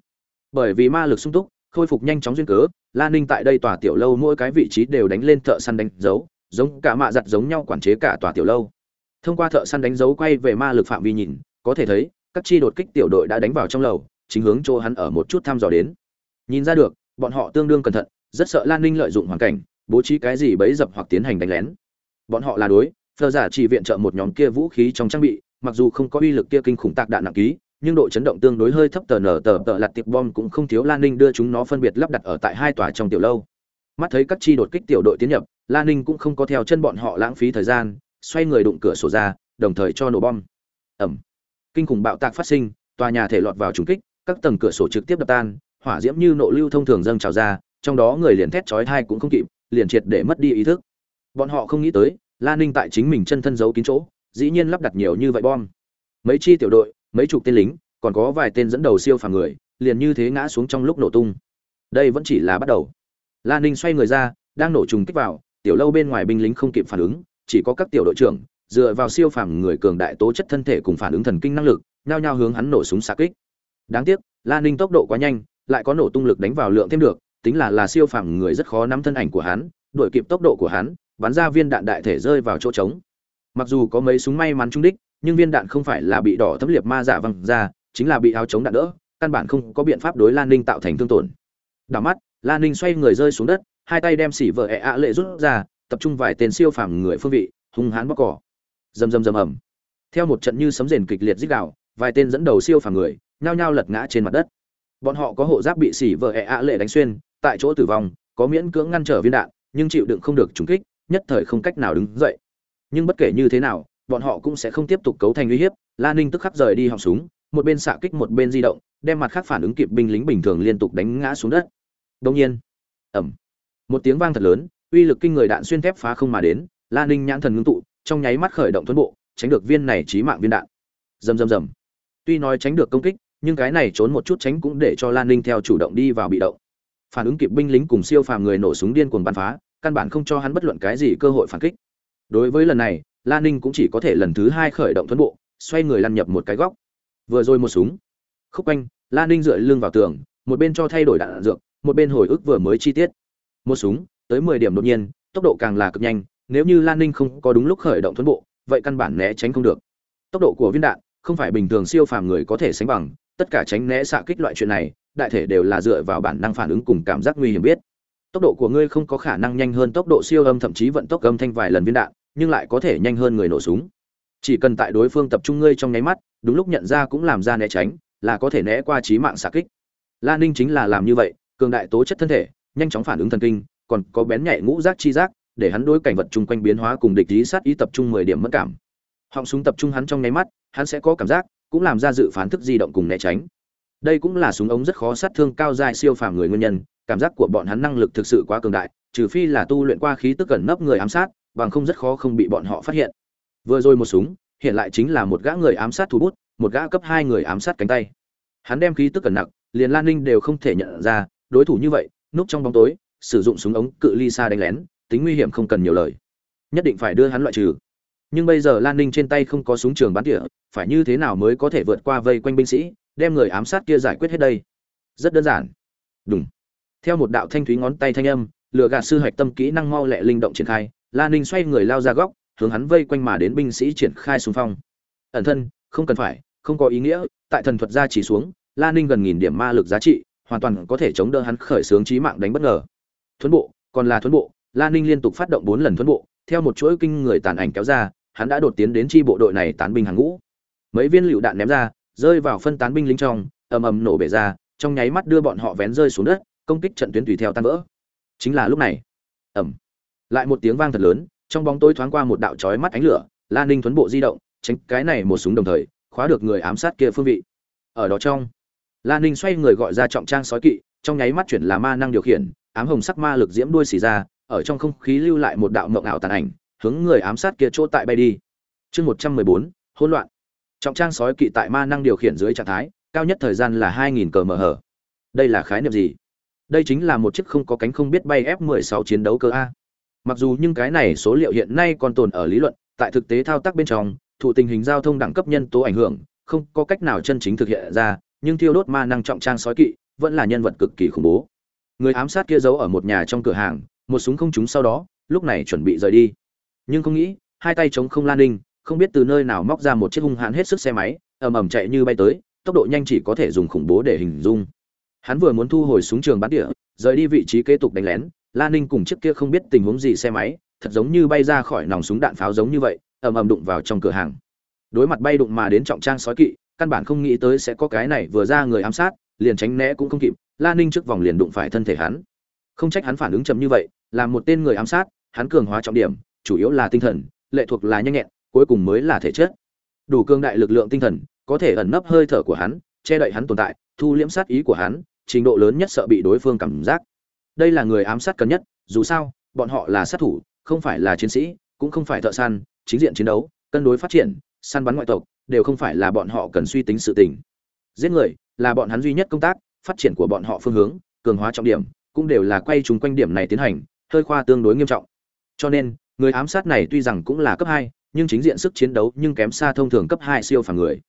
Bởi vì ma lực sung túc khôi phục nhanh chóng duyên cớ lan ninh tại đây tòa tiểu lâu mỗi cái vị trí đều đánh lên thợ săn đánh dấu, giống cả mạ giặt giống nhau quản chế cả tòa tiểu lâu. Thông qua thợ săn đánh dấu quay về ma lực phạm vi nhìn, có thể thấy, các chi đột kích tiểu đội đã đánh vào trong lầu, chính hướng chỗ hắn ở một chút thăm dò đến. Nhìn ra được, bọn họ tương đương cẩn thận, rất sợ lan ninh lợi dụng hoàn cảnh, bố trí cái gì bấy dập hoặc tiến hành đánh lén. Bọn họ là đối phờ giả chỉ viện trợ một nhóm kia vũ khí trong trang bị, mặc dù không có uy lực kia kinh khủng tạc đạn nặng ký nhưng độ chấn động tương đối hơi thấp tờ nở tờ tờ lặt tiệp bom cũng không thiếu lan ninh đưa chúng nó phân biệt lắp đặt ở tại hai tòa trong tiểu lâu. Mắt thấy các chi đột kích tiểu đội tiến nhập, lan ninh cũng không có theo chân bọn họ lãng phí thời gian, xoay người đụng cửa sổ ra, đồng thời cho nổ bom. Ẩm. Kinh khủng bạo tạc phát sinh, tòa nhà thể lọt vào trùng kích, các tầng cửa sổ trực tiếp đập tan, hỏa diễm như nộ lưu thông thường dâng trào ra, trong đó người liền thét chói thai cũng không kịp, liền triệt để mất đi ý thức. Bọn họ không nghĩ tới, lan ninh tại chính mình chân thân giấu kín chỗ, dĩ nhiên lắp đặt nhiều như vậy bom. Mấy chi tiểu đội mấy chục tên lính, còn có vài tên dẫn đầu siêu phàm người, liền như thế ngã xuống trong lúc nổ tung. Đây vẫn chỉ là bắt đầu. Lan ninh xoay người ra, đang nổ trùng kích vào, tiểu lâu bên ngoài binh lính không kịp phản ứng, chỉ có các tiểu đội trưởng, dựa vào siêu phàm người cường đại tố chất thân thể cùng phản ứng thần kinh năng lực, nhao nhao hướng hắn nổ súng xạ kích. Đáng tiếc lan ninh tốc độ quá nhanh, lại có nổ tung lực đánh vào lượng thêm được, tính là là siêu phàm người rất khó nắm thân ảnh của hắn, đuổi kịp tốc độ của hắn, bắn ra viên đạn đại thể rơi vào chỗ trống. Mặc dù có mấy súng may mắn trúng đích nhưng viên đạn không phải là bị đỏ thấm liệt ma giả văng ra, chính là bị áo chống đạn đỡ, căn bản không có biện pháp đối lan ninh tạo thành thương tổn. Đảo mắt, lan ninh xoay người rơi xuống đất, hai tay đem xỉ vợ ẹ ạ lệ rút ra, tập trung vài tên siêu phàm người phương vị, hung hãn bóc cỏ. Rầm rầm rầm ầm. Theo một trận như sấm rền kịch liệt dích đạo vài tên dẫn đầu siêu phàm người, nhao nhao lật ngã trên mặt đất. Bọn họ có hộ giáp bị xỉ vợ ẹ ạ lệ đánh xuyên, tại chỗ tử vong, có miễn cưỡng ngăn trở viên đạn, nhưng chịu đựng không được trúng kích, nhất thời không cách nào đứng dậy. Nhưng bất kể như thế nào bọn họ cũng sẽ không tiếp tục cấu thành uy hiếp, la ninh tức khắc rời đi họng súng, một bên xạ kích một bên di động, đem mặt khác phản ứng kịp binh lính bình thường liên tục đánh ngã xuống đất. Đông nhiên ẩm một tiếng vang thật lớn, uy lực kinh người đạn xuyên thép phá không mà đến, la ninh nhãn thần ngưng tụ, trong nháy mắt khởi động tuấn bộ, tránh được viên này trí mạng viên đạn. Rầm rầm rầm. Tuy nói tránh được công kích, nhưng cái này trốn một chút tránh cũng để cho lan ninh theo chủ động đi vào bị động. Phản ứng kịp binh lính cùng siêu phàm người nổ súng điên cuồng bắn phá, căn bản không cho hắn bất luận cái gì cơ hội phản kích. Đối với lần này lan ninh cũng chỉ có thể lần thứ hai khởi động thuẫn bộ, xoay người lăn nhập một cái góc. Vừa rồi một súng. Khúc quanh lan ninh dựa lưng vào tường, một bên cho thay đổi đạn dược, một bên hồi ức vừa mới chi tiết. Một súng, tới mười điểm đột nhiên, tốc độ càng là cực nhanh, nếu như lan ninh không có đúng lúc khởi động thuẫn bộ, vậy căn bản né tránh không được. Tốc độ của viên đạn không phải bình thường siêu phàm người có thể sánh bằng, tất cả tránh né xạ kích loại chuyện này, đại thể đều là dựa vào bản năng phản ứng cùng cảm giác nguy hiểm biết. Tốc độ của ngươi không có khả năng nhanh hơn tốc độ siêu âm, thậm chí vận tốc âm thanh vài lần viên đạn nhưng lại có thể nhanh hơn người nổ súng. Chỉ cần tại đối phương tập trung ngươi trong nháy mắt, đúng lúc nhận ra cũng làm ra né tránh, là có thể né qua trí mạng xạ kích. La ninh chính là làm như vậy, cường đại tố chất thân thể, nhanh chóng phản ứng thần kinh, còn có bén nhạy ngũ giác chi giác, để hắn đối cảnh vật chung quanh biến hóa cùng địch ý sát ý tập trung mười điểm mất cảm. Họng súng tập trung hắn trong nháy mắt, hắn sẽ có cảm giác, cũng làm ra dự phán thức di động cùng né tránh. Đây cũng là súng ống rất khó sát thương cao dài siêu phàm người nguyên nhân, cảm giác của bọn hắn năng lực thực sự quá cường đại, trừ phi là tu luyện qua khí tức gần nấp người ám sát bằng không rất khó không bị bọn họ phát hiện. Vừa rồi một súng, hiện lại chính là một gã người ám sát thủ bút, một gã cấp hai người ám sát cánh tay. Hắn đem khí tức cẩn nặng, liền lan ninh đều không thể nhận ra, đối thủ như vậy, núp trong bóng tối, sử dụng súng ống cự ly xa đánh lén, tính nguy hiểm không cần nhiều lời. Nhất định phải đưa hắn loại trừ. Nhưng bây giờ lan ninh trên tay không có súng trường bắn tỉa, phải như thế nào mới có thể vượt qua vây quanh binh sĩ, đem người ám sát kia giải quyết hết đây? Rất đơn giản. Đúng theo một đạo thanh thúy ngón tay thanh âm, lửa gạt sư hạch tâm kỹ năng mau lẹ linh động triển khai lan ninh xoay người lao ra góc, hướng hắn vây quanh mà đến binh sĩ triển khai xung phong. Ẩn thân, không cần phải, không có ý nghĩa, tại thần thuật gia chỉ xuống lan ninh gần nghìn điểm ma lực giá trị, hoàn toàn có thể chống đỡ hắn khởi xướng trí mạng đánh bất ngờ. Thuấn bộ, còn là thuấn bộ lan ninh liên tục phát động bốn lần thuấn bộ, theo một chuỗi kinh người tàn ảnh kéo ra, hắn đã đột tiến đến chi bộ đội này tán binh hàng ngũ. Mấy viên lựu đạn ném ra, rơi vào phân tán binh lính trong, ầm ầm nổ bể ra, trong nháy mắt đưa bọn họ vén rơi xuống đất, công kích trận tuyến tùy theo tan vỡ. Chính là lúc này. Ầm lại một tiếng vang thật lớn, trong bóng tối thoáng qua một đạo chói mắt ánh lửa lan ninh thuấn bộ di động, tránh cái này một súng đồng thời, khóa được người ám sát kia phương vị. Ở đó trong lan ninh xoay người gọi ra trọng trang sói kỵ, trong nháy mắt chuyển là ma năng điều khiển, ám hồng sắc ma lực diễm đuôi xì ra, ở trong không khí lưu lại một đạo mộng ảo tàn ảnh, hướng người ám sát kia chỗ tại bay đi. Chương một trăm mười bốn, hỗn loạn. Trọng trang sói kỵ tại ma năng điều khiển dưới trạng thái, cao nhất thời gian là hai nghìn cờ mở hở đây là khái niệm gì? Đây chính là một chiếc không có cánh không biết bay f 16 chiến đấu cơ a mặc dù nhưng cái này số liệu hiện nay còn tồn ở lý luận, tại thực tế thao tác bên trong, thụ tình hình giao thông đẳng cấp nhân tố ảnh hưởng, không có cách nào chân chính thực hiện ra, nhưng thiêu đốt ma năng trọng trang sói kỵ vẫn là nhân vật cực kỳ khủng bố. Người ám sát kia giấu ở một nhà trong cửa hàng, một súng không trúng sau đó, lúc này chuẩn bị rời đi. Nhưng không nghĩ, hai tay chống không lan ninh, không biết từ nơi nào móc ra một chiếc hung hãn hết sức xe máy, ầm ầm chạy như bay tới, tốc độ nhanh chỉ có thể dùng khủng bố để hình dung. Hắn vừa muốn thu hồi súng trường bắn địa rời đi vị trí kế tục đánh lén lan ninh cùng chiếc kia không biết tình huống gì xe máy, thật giống như bay ra khỏi nòng súng đạn pháo giống như vậy, ầm ầm đụng vào trong cửa hàng. Đối mặt bay đụng mà đến trọng trang sói kỵ, căn bản không nghĩ tới sẽ có cái này vừa ra người ám sát, liền tránh né cũng không kịp lan ninh trước vòng liền đụng phải thân thể hắn. Không trách hắn phản ứng chậm như vậy, là một tên người ám sát, hắn cường hóa trọng điểm, chủ yếu là tinh thần, lệ thuộc là nhanh nhẹn, cuối cùng mới là thể chất. Đủ cường đại lực lượng tinh thần, có thể ẩn nấp hơi thở của hắn, che đậy hắn tồn tại, thu liễm sát ý của hắn, trình độ lớn nhất sợ bị đối phương cảm giác đây là người ám sát cần nhất, dù sao, bọn họ là sát thủ, không phải là chiến sĩ, cũng không phải thợ săn, chính diện chiến đấu, cân đối phát triển, săn bắn ngoại tộc, đều không phải là bọn họ cần suy tính sự tình. Giết người là bọn hắn duy nhất công tác, phát triển của bọn họ phương hướng, cường hóa trọng điểm, cũng đều là quay chúng quanh điểm này tiến hành, hơi khoa tương đối nghiêm trọng. Cho nên, người ám sát này tuy rằng cũng là cấp hai, nhưng chính diện sức chiến đấu nhưng kém xa thông thường cấp hai siêu phàm người.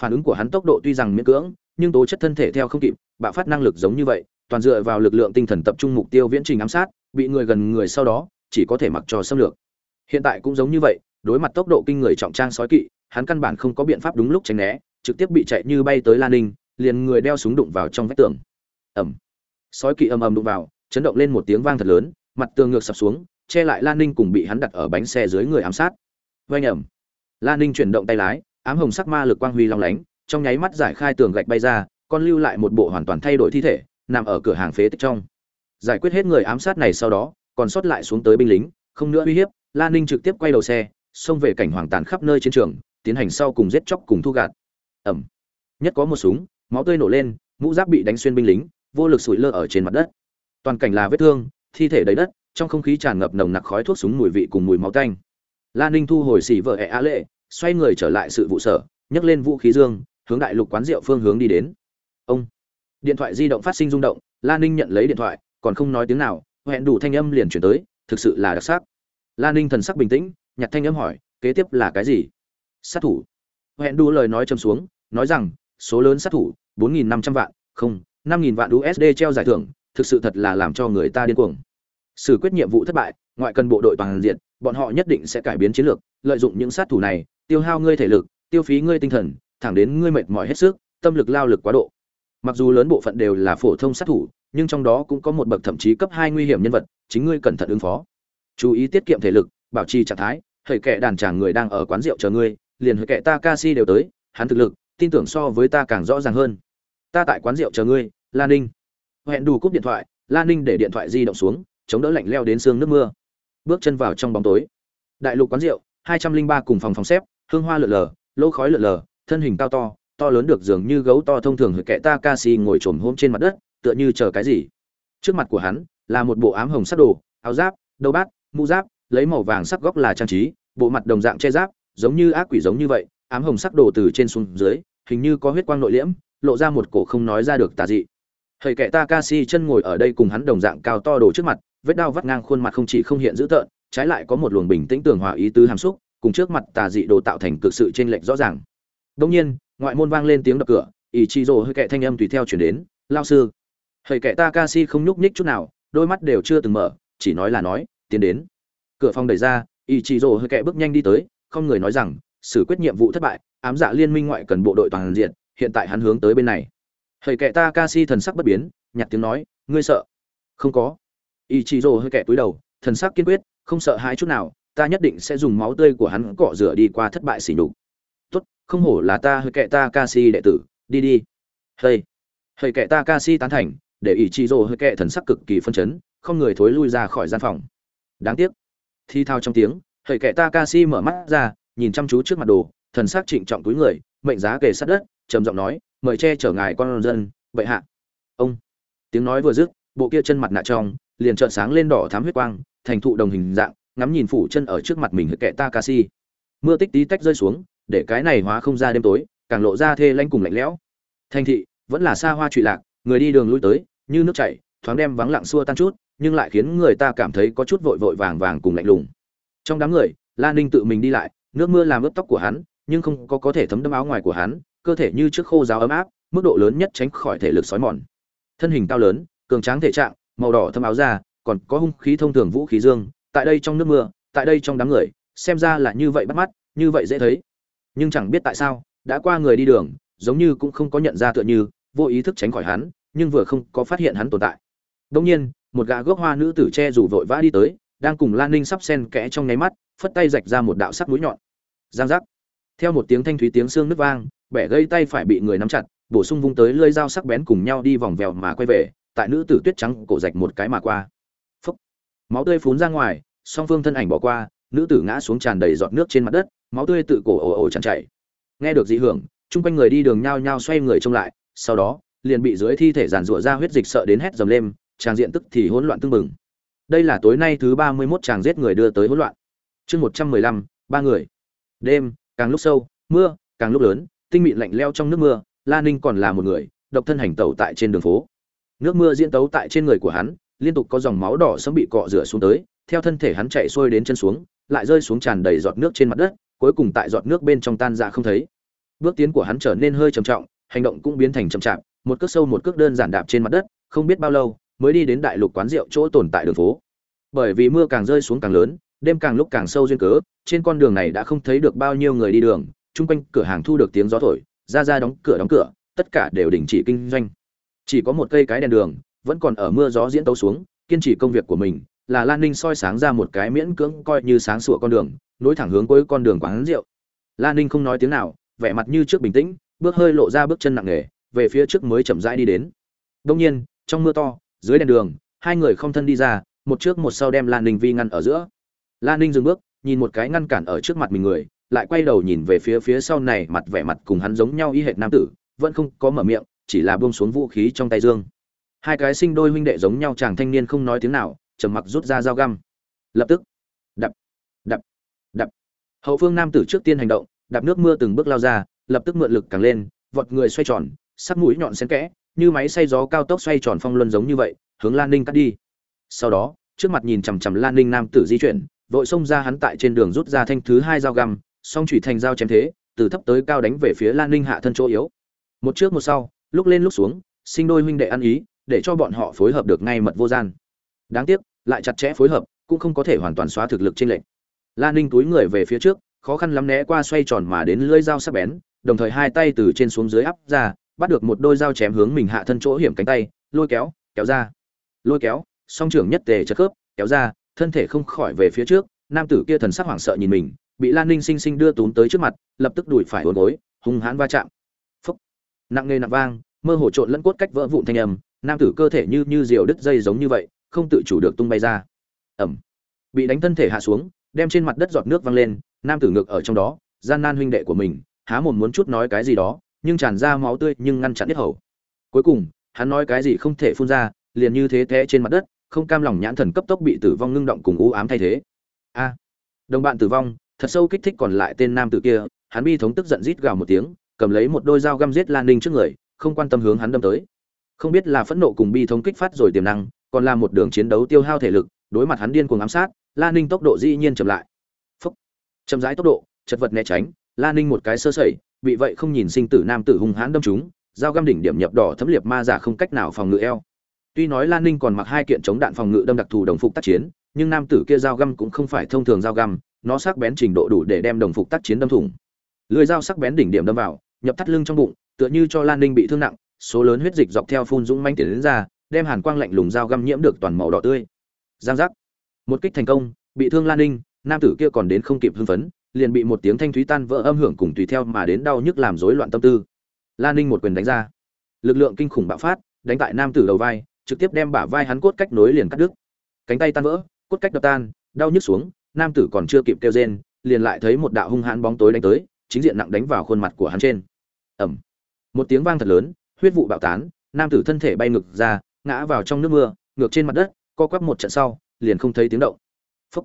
Phản ứng của hắn tốc độ tuy rằng miễn cưỡng, nhưng tố chất thân thể theo không kịp, bạo phát năng lực giống như vậy toàn dựa vào lực lượng tinh thần tập trung mục tiêu viễn trình ám sát bị người gần người sau đó chỉ có thể mặc cho xâm lược. Hiện tại cũng giống như vậy đối mặt tốc độ kinh người trọng trang sói kỵ hắn căn bản không có biện pháp đúng lúc tránh né trực tiếp bị chạy như bay tới lan ninh liền người đeo súng đụng vào trong vách tường. Ầm, sói kỵ ầm ầm đụng vào chấn động lên một tiếng vang thật lớn mặt tường ngược sập xuống che lại lan ninh cùng bị hắn đặt ở bánh xe dưới người ám sát. Oanh ầm. lan ninh chuyển động tay lái ám hồng sắc ma lực quang huy long lánh trong nháy mắt giải khai tường gạch bay ra con lưu lại một bộ hoàn toàn thay đổi thi thể nằm ở cửa hàng phế tích trong. Giải quyết hết người ám sát này sau đó, còn sót lại xuống tới binh lính, không nữa uy hiếp lan ninh trực tiếp quay đầu xe, xông về cảnh hoàng tàn khắp nơi chiến trường, tiến hành sau cùng giết chóc cùng thu gạt. Ẩm. Nhất có một súng, máu tươi nổ lên, mũ giáp bị đánh xuyên binh lính, vô lực sủi lơ ở trên mặt đất. Toàn cảnh là vết thương, thi thể đầy đất, trong không khí tràn ngập nồng nặc khói thuốc súng mùi vị cùng mùi máu tanh. Lan ninh thu hồi xỉ vợ ẹ á lệ, xoay người trở lại sự vụ sở, nhấc lên vũ khí dương, hướng đại lục quán rượu phương hướng đi đến. Ông điện thoại di động phát sinh rung động lan ninh nhận lấy điện thoại, còn không nói tiếng nào hẹn đủ thanh âm liền chuyển tới, thực sự là đặc sắc. Lan ninh thần sắc bình tĩnh nhặt thanh âm hỏi, kế tiếp là cái gì? Sát thủ. Hẹn đủ lời nói châm xuống, nói rằng, số lớn sát thủ, bốn nghìn năm trăm vạn, không, năm nghìn vạn usd treo giải thưởng, thực sự thật là làm cho người ta điên cuồng. Xử quyết nhiệm vụ thất bại, ngoại cần bộ đội toàn diện, bọn họ nhất định sẽ cải biến chiến lược, lợi dụng những sát thủ này, tiêu hao ngươi thể lực, tiêu phí ngươi tinh thần, thẳng đến ngươi mệt mỏi hết sức, tâm lực lao lực quá độ mặc dù lớn bộ phận đều là phổ thông sát thủ, nhưng trong đó cũng có một bậc thậm chí cấp hai nguy hiểm nhân vật, chính ngươi cẩn thận ứng phó. Chú ý tiết kiệm thể lực, bảo trì trạng thái hãy kệ đàn chàng người đang ở quán rượu chờ ngươi, liền hãy kệ Takashi đều tới, hắn thực lực, tin tưởng so với ta càng rõ ràng hơn. Ta tại quán rượu chờ ngươi lan ninh. Hẹn đủ cúp điện thoại lan ninh để điện thoại di động xuống, chống đỡ lạnh leo đến sương nước mưa. Bước chân vào trong bóng tối. Đại lục quán rượu, hai trăm linh ba cùng phòng phòng xếp, hương hoa lượn lờ, lỗ khói lượn lờ, thân hình cao to to lớn được dường như gấu to thông thường hự kệ Takashi ngồi chồm hôm trên mặt đất tựa như chờ cái gì trước mặt của hắn là một bộ ám hồng sắc đồ áo giáp đầu bát mũ giáp lấy màu vàng sắc góc là trang trí bộ mặt đồng dạng che giáp giống như ác quỷ giống như vậy ám hồng sắc đồ từ trên xuống dưới hình như có huyết quang nội liễm lộ ra một cổ không nói ra được tà dị Hầy kệ Takashi chân ngồi ở đây cùng hắn đồng dạng cao to đồ trước mặt, vết đao vắt ngang khuôn mặt không chỉ không hiện dữ tợn, trái lại có một luồng bình tĩnh tường hòa ý tứ hàm xúc, cùng trước mặt tà dị đồ tạo thành cực sự chênh lệch rõ ràng. Đương nhiên, ngoại môn vang lên tiếng đập cửa, Ichizo hơi kệ thanh âm tùy theo chuyển đến, "Lão sư." Hơi kệ Takashi không nhúc nhích chút nào, đôi mắt đều chưa từng mở, chỉ nói là nói, "Tiến đến." Cửa phòng đẩy ra, Ichizo hơi kệ bước nhanh đi tới, không người nói rằng, xử quyết nhiệm vụ thất bại, ám dạ liên minh ngoại cần bộ đội toàn diện, hiện tại hắn hướng tới bên này Hơi kệ Takashi thần sắc bất biến nhặt tiếng nói ngươi sợ không có Ichiro hơi kệ túi đầu thần sắc kiên quyết không sợ hãi chút nào ta nhất định sẽ dùng máu tươi của hắn cọ rửa đi qua thất bại xỉ nhục không hổ là ta hơi kệ ta Kasie đệ tử, đi đi. Hơi hơi kệ ta Kasie tán thành, để ý chí rồ hơi kệ thần sắc cực kỳ phân chấn, không người thối lui ra khỏi gian phòng. Đáng tiếc. Thi thao trong tiếng, hơi kệ ta Kasie mở mắt ra, nhìn chăm chú trước mặt đồ, thần sắc trịnh trọng túi người, mệnh giá kề sát đất, trầm giọng nói, mời che chở ngài con dân vậy hạ. Ông. Tiếng nói vừa dứt, bộ kia chân mặt nạ trong, liền trợn sáng lên đỏ thám huyết quang, thành thụ đồng hình dạng, ngắm nhìn phủ chân ở trước mặt mình hơi kệ ta Kasie mưa tích tí tách rơi xuống để cái này hóa không ra đêm tối, càng lộ ra thê lanh cùng lạnh lẽo. Thành thị, vẫn là xa hoa trụy lạc, người đi đường lui tới, như nước chảy, thoáng đem vắng lặng xua tan chút, nhưng lại khiến người ta cảm thấy có chút vội vội vàng vàng cùng lạnh lùng. Trong đám người, lan ninh tự mình đi lại, nước mưa làm ướt tóc của hắn, nhưng không có có thể thấm đẫm áo ngoài của hắn, cơ thể như trước khô giáo ấm áp, mức độ lớn nhất tránh khỏi thể lực sói mòn. Thân hình cao lớn, cường tráng thể trạng, màu đỏ thâm áo da, còn có hung khí thông thường vũ khí dương, tại đây trong nước mưa, tại đây trong đám người, xem ra là như vậy bắt mắt, như vậy dễ thấy nhưng chẳng biết tại sao, đã qua người đi đường, giống như cũng không có nhận ra tựa như, vô ý thức tránh khỏi hắn, nhưng vừa không có phát hiện hắn tồn tại. Đông nhiên, một gã gốc hoa nữ tử che rủ vội vã đi tới, đang cùng lan ninh sắp sen kẽ trong nháy mắt, phất tay rạch ra một đạo sắc mũi nhọn. Giang giác. Theo một tiếng thanh thúy tiếng xương nước vang, bẻ gây tay phải bị người nắm chặt, bổ sung vung tới lưỡi dao sắc bén cùng nhau đi vòng vèo mà quay về, tại nữ tử tuyết trắng cổ rạch một cái mà qua. Phúc. máu tươi phún ra ngoài, song phương thân ảnh bỏ qua, nữ tử ngã xuống tràn đầy giọt nước trên mặt đất máu tươi tự cổ ồ ồ tràn chảy. Nghe được dị hưởng, chung quanh người đi đường nhao nhao xoay người trông lại, sau đó, liền bị dưới thi thể giàn rủa ra huyết dịch sợ đến hét dầm lên, tràng diện tức thì hỗn loạn tương mừng đây là tối nay thứ ba mươi 31 chàng giết người đưa tới hỗn loạn. Chương một trăm mười lăm, ba người. Đêm, càng lúc sâu, mưa, càng lúc lớn, tinh mịn lạnh leo trong nước mưa, la ninh còn là một người, độc thân hành tẩu tại trên đường phố. Nước mưa diễn tấu tại trên người của hắn, liên tục có dòng máu đỏ sớm bị cọ rửa xuống tới, theo thân thể hắn chạy xuôi đến chân xuống, lại rơi xuống tràn đầy giọt nước trên mặt đất cuối cùng tại giọt nước bên trong tan ra không thấy. Bước tiến của hắn trở nên hơi trầm trọng, hành động cũng biến thành chậm chạp, một cước sâu một cước đơn giản đạp trên mặt đất, không biết bao lâu, mới đi đến đại lục quán rượu chỗ tồn tại đường phố. Bởi vì mưa càng rơi xuống càng lớn, đêm càng lúc càng sâu duyên cớ, trên con đường này đã không thấy được bao nhiêu người đi đường, chung quanh cửa hàng thu được tiếng gió thổi, ra ra đóng cửa đóng cửa, tất cả đều đình chỉ kinh doanh. Chỉ có một cây cái đèn đường, vẫn còn ở mưa gió diễn tấu xuống, kiên trì công việc của mình là lan ninh soi sáng ra một cái miễn cưỡng coi như sáng sủa con đường, nối thẳng hướng cuối con đường quán rượu. Lan ninh không nói tiếng nào, vẻ mặt như trước bình tĩnh, bước hơi lộ ra bước chân nặng nề, về phía trước mới chậm rãi đi đến. Đông nhiên, trong mưa to, dưới đèn đường, hai người không thân đi ra, một trước một sau đem lan ninh vi ngăn ở giữa. Lan ninh dừng bước, nhìn một cái ngăn cản ở trước mặt mình người, lại quay đầu nhìn về phía phía sau này, mặt vẻ mặt cùng hắn giống nhau y hệt nam tử, vẫn không có mở miệng, chỉ là buông xuống vũ khí trong tay dương. Hai cái sinh đôi huynh đệ giống nhau chàng thanh niên không nói tiếng nào trầm mặc rút ra dao găm lập tức đập đập đập hậu phương nam tử trước tiên hành động đạp nước mưa từng bước lao ra lập tức mượn lực càng lên vọt người xoay tròn sắc mũi nhọn xen kẽ như máy xay gió cao tốc xoay tròn phong luân giống như vậy hướng lan ninh cắt đi sau đó trước mặt nhìn chằm chằm lan ninh nam tử di chuyển vội xông ra hắn tại trên đường rút ra thanh thứ hai dao găm song chủy thành dao chém thế, từ thấp tới cao đánh về phía Lan Ninh hạ thân chỗ yếu. Một trước một sau, lúc lên lúc xuống, sinh đôi huynh đệ ăn ý, để cho bọn họ phối hợp được ngay mật vô gian. Đáng tiếc, lại chặt chẽ phối hợp, cũng không có thể hoàn toàn xóa thực lực trên lệnh. Lan Ninh túi người về phía trước, khó khăn lắm né qua xoay tròn mà đến lưỡi dao sắc bén, đồng thời hai tay từ trên xuống dưới áp ra, bắt được một đôi dao chém hướng mình hạ thân chỗ hiểm cánh tay lôi kéo kéo ra. Lôi kéo song trưởng nhất tề chật khớp kéo ra thân thể không khỏi về phía trước nam tử kia thần sắc hoảng sợ nhìn mình bị lan ninh sinh sinh đưa túm tới trước mặt lập tức đuổi phải hồn gối hung hãn va chạm. Phúc. Nặng nề nặng vang mơ hồ trộn lẫn cốt cách vỡ vụn thanh âm nam tử cơ thể như như diều đứt dây giống như vậy không tự chủ được tung bay ra. Ẩm. Bị đánh thân thể hạ xuống, đem trên mặt đất giọt nước văng lên, nam tử ngực ở trong đó, gian nan huynh đệ của mình, há mồm muốn chút nói cái gì đó, nhưng tràn ra máu tươi nhưng ngăn chặn hết hầu. Cuối cùng, hắn nói cái gì không thể phun ra, liền như thế té trên mặt đất, không cam lòng nhãn thần cấp tốc bị tử vong ngưng động cùng u ám thay thế. A. Đồng bạn tử vong, thật sâu kích thích còn lại tên nam tử kia, hắn bi thống tức giận rít gào một tiếng, cầm lấy một đôi dao găm giết lan ninh trước người, không quan tâm hướng hắn đâm tới. Không biết là phẫn nộ cùng bi thống kích phát rồi tiềm năng còn là một đường chiến đấu tiêu hao thể lực đối mặt hắn điên cuồng ám sát lan ninh tốc độ dĩ nhiên chậm lại. Phốc. chậm rãi tốc độ chật vật né tránh lan ninh một cái sơ sẩy bị vậy không nhìn sinh tử nam tử hung hãn đâm trúng, dao găm đỉnh điểm nhập đỏ thấm liệt ma giả không cách nào phòng ngự eo. Tuy nói lan ninh còn mặc hai kiện chống đạn phòng ngự đâm đặc thù đồng phục tác chiến nhưng nam tử kia dao găm cũng không phải thông thường dao găm nó sắc bén trình độ đủ để đem đồng phục tác chiến đâm thủng. Lưỡi dao sắc bén đỉnh điểm đâm vào nhập thắt lưng trong bụng tựa như cho lan ninh bị thương nặng số lớn huyết dịch dọc theo phun dũng manh tiến đến ra đem hàn quang lạnh lùng dao găm nhiễm được toàn màu đỏ tươi. Giang giác. Một kích thành công, bị thương lan ninh, nam tử kia còn đến không kịp hưng phấn, liền bị một tiếng thanh thúy tan vỡ âm hưởng cùng tùy theo mà đến đau nhức làm rối loạn tâm tư. Lan ninh một quyền đánh ra. Lực lượng kinh khủng bạo phát, đánh tại nam tử đầu vai, trực tiếp đem bả vai hắn cốt cách nối liền cắt đứt. Cánh tay tan vỡ, cốt cách đập tan, đau nhức xuống, nam tử còn chưa kịp kêu rên, liền lại thấy một đạo hung hãn bóng tối đánh tới, chính diện nặng đánh vào khuôn mặt của hắn trên. Ẩm một tiếng vang thật lớn, huyết vụ bạo tán, nam tử thân thể bay ngược ra ngã vào trong nước mưa, ngược trên mặt đất, co quắp một trận sau, liền không thấy tiếng động. Phúc.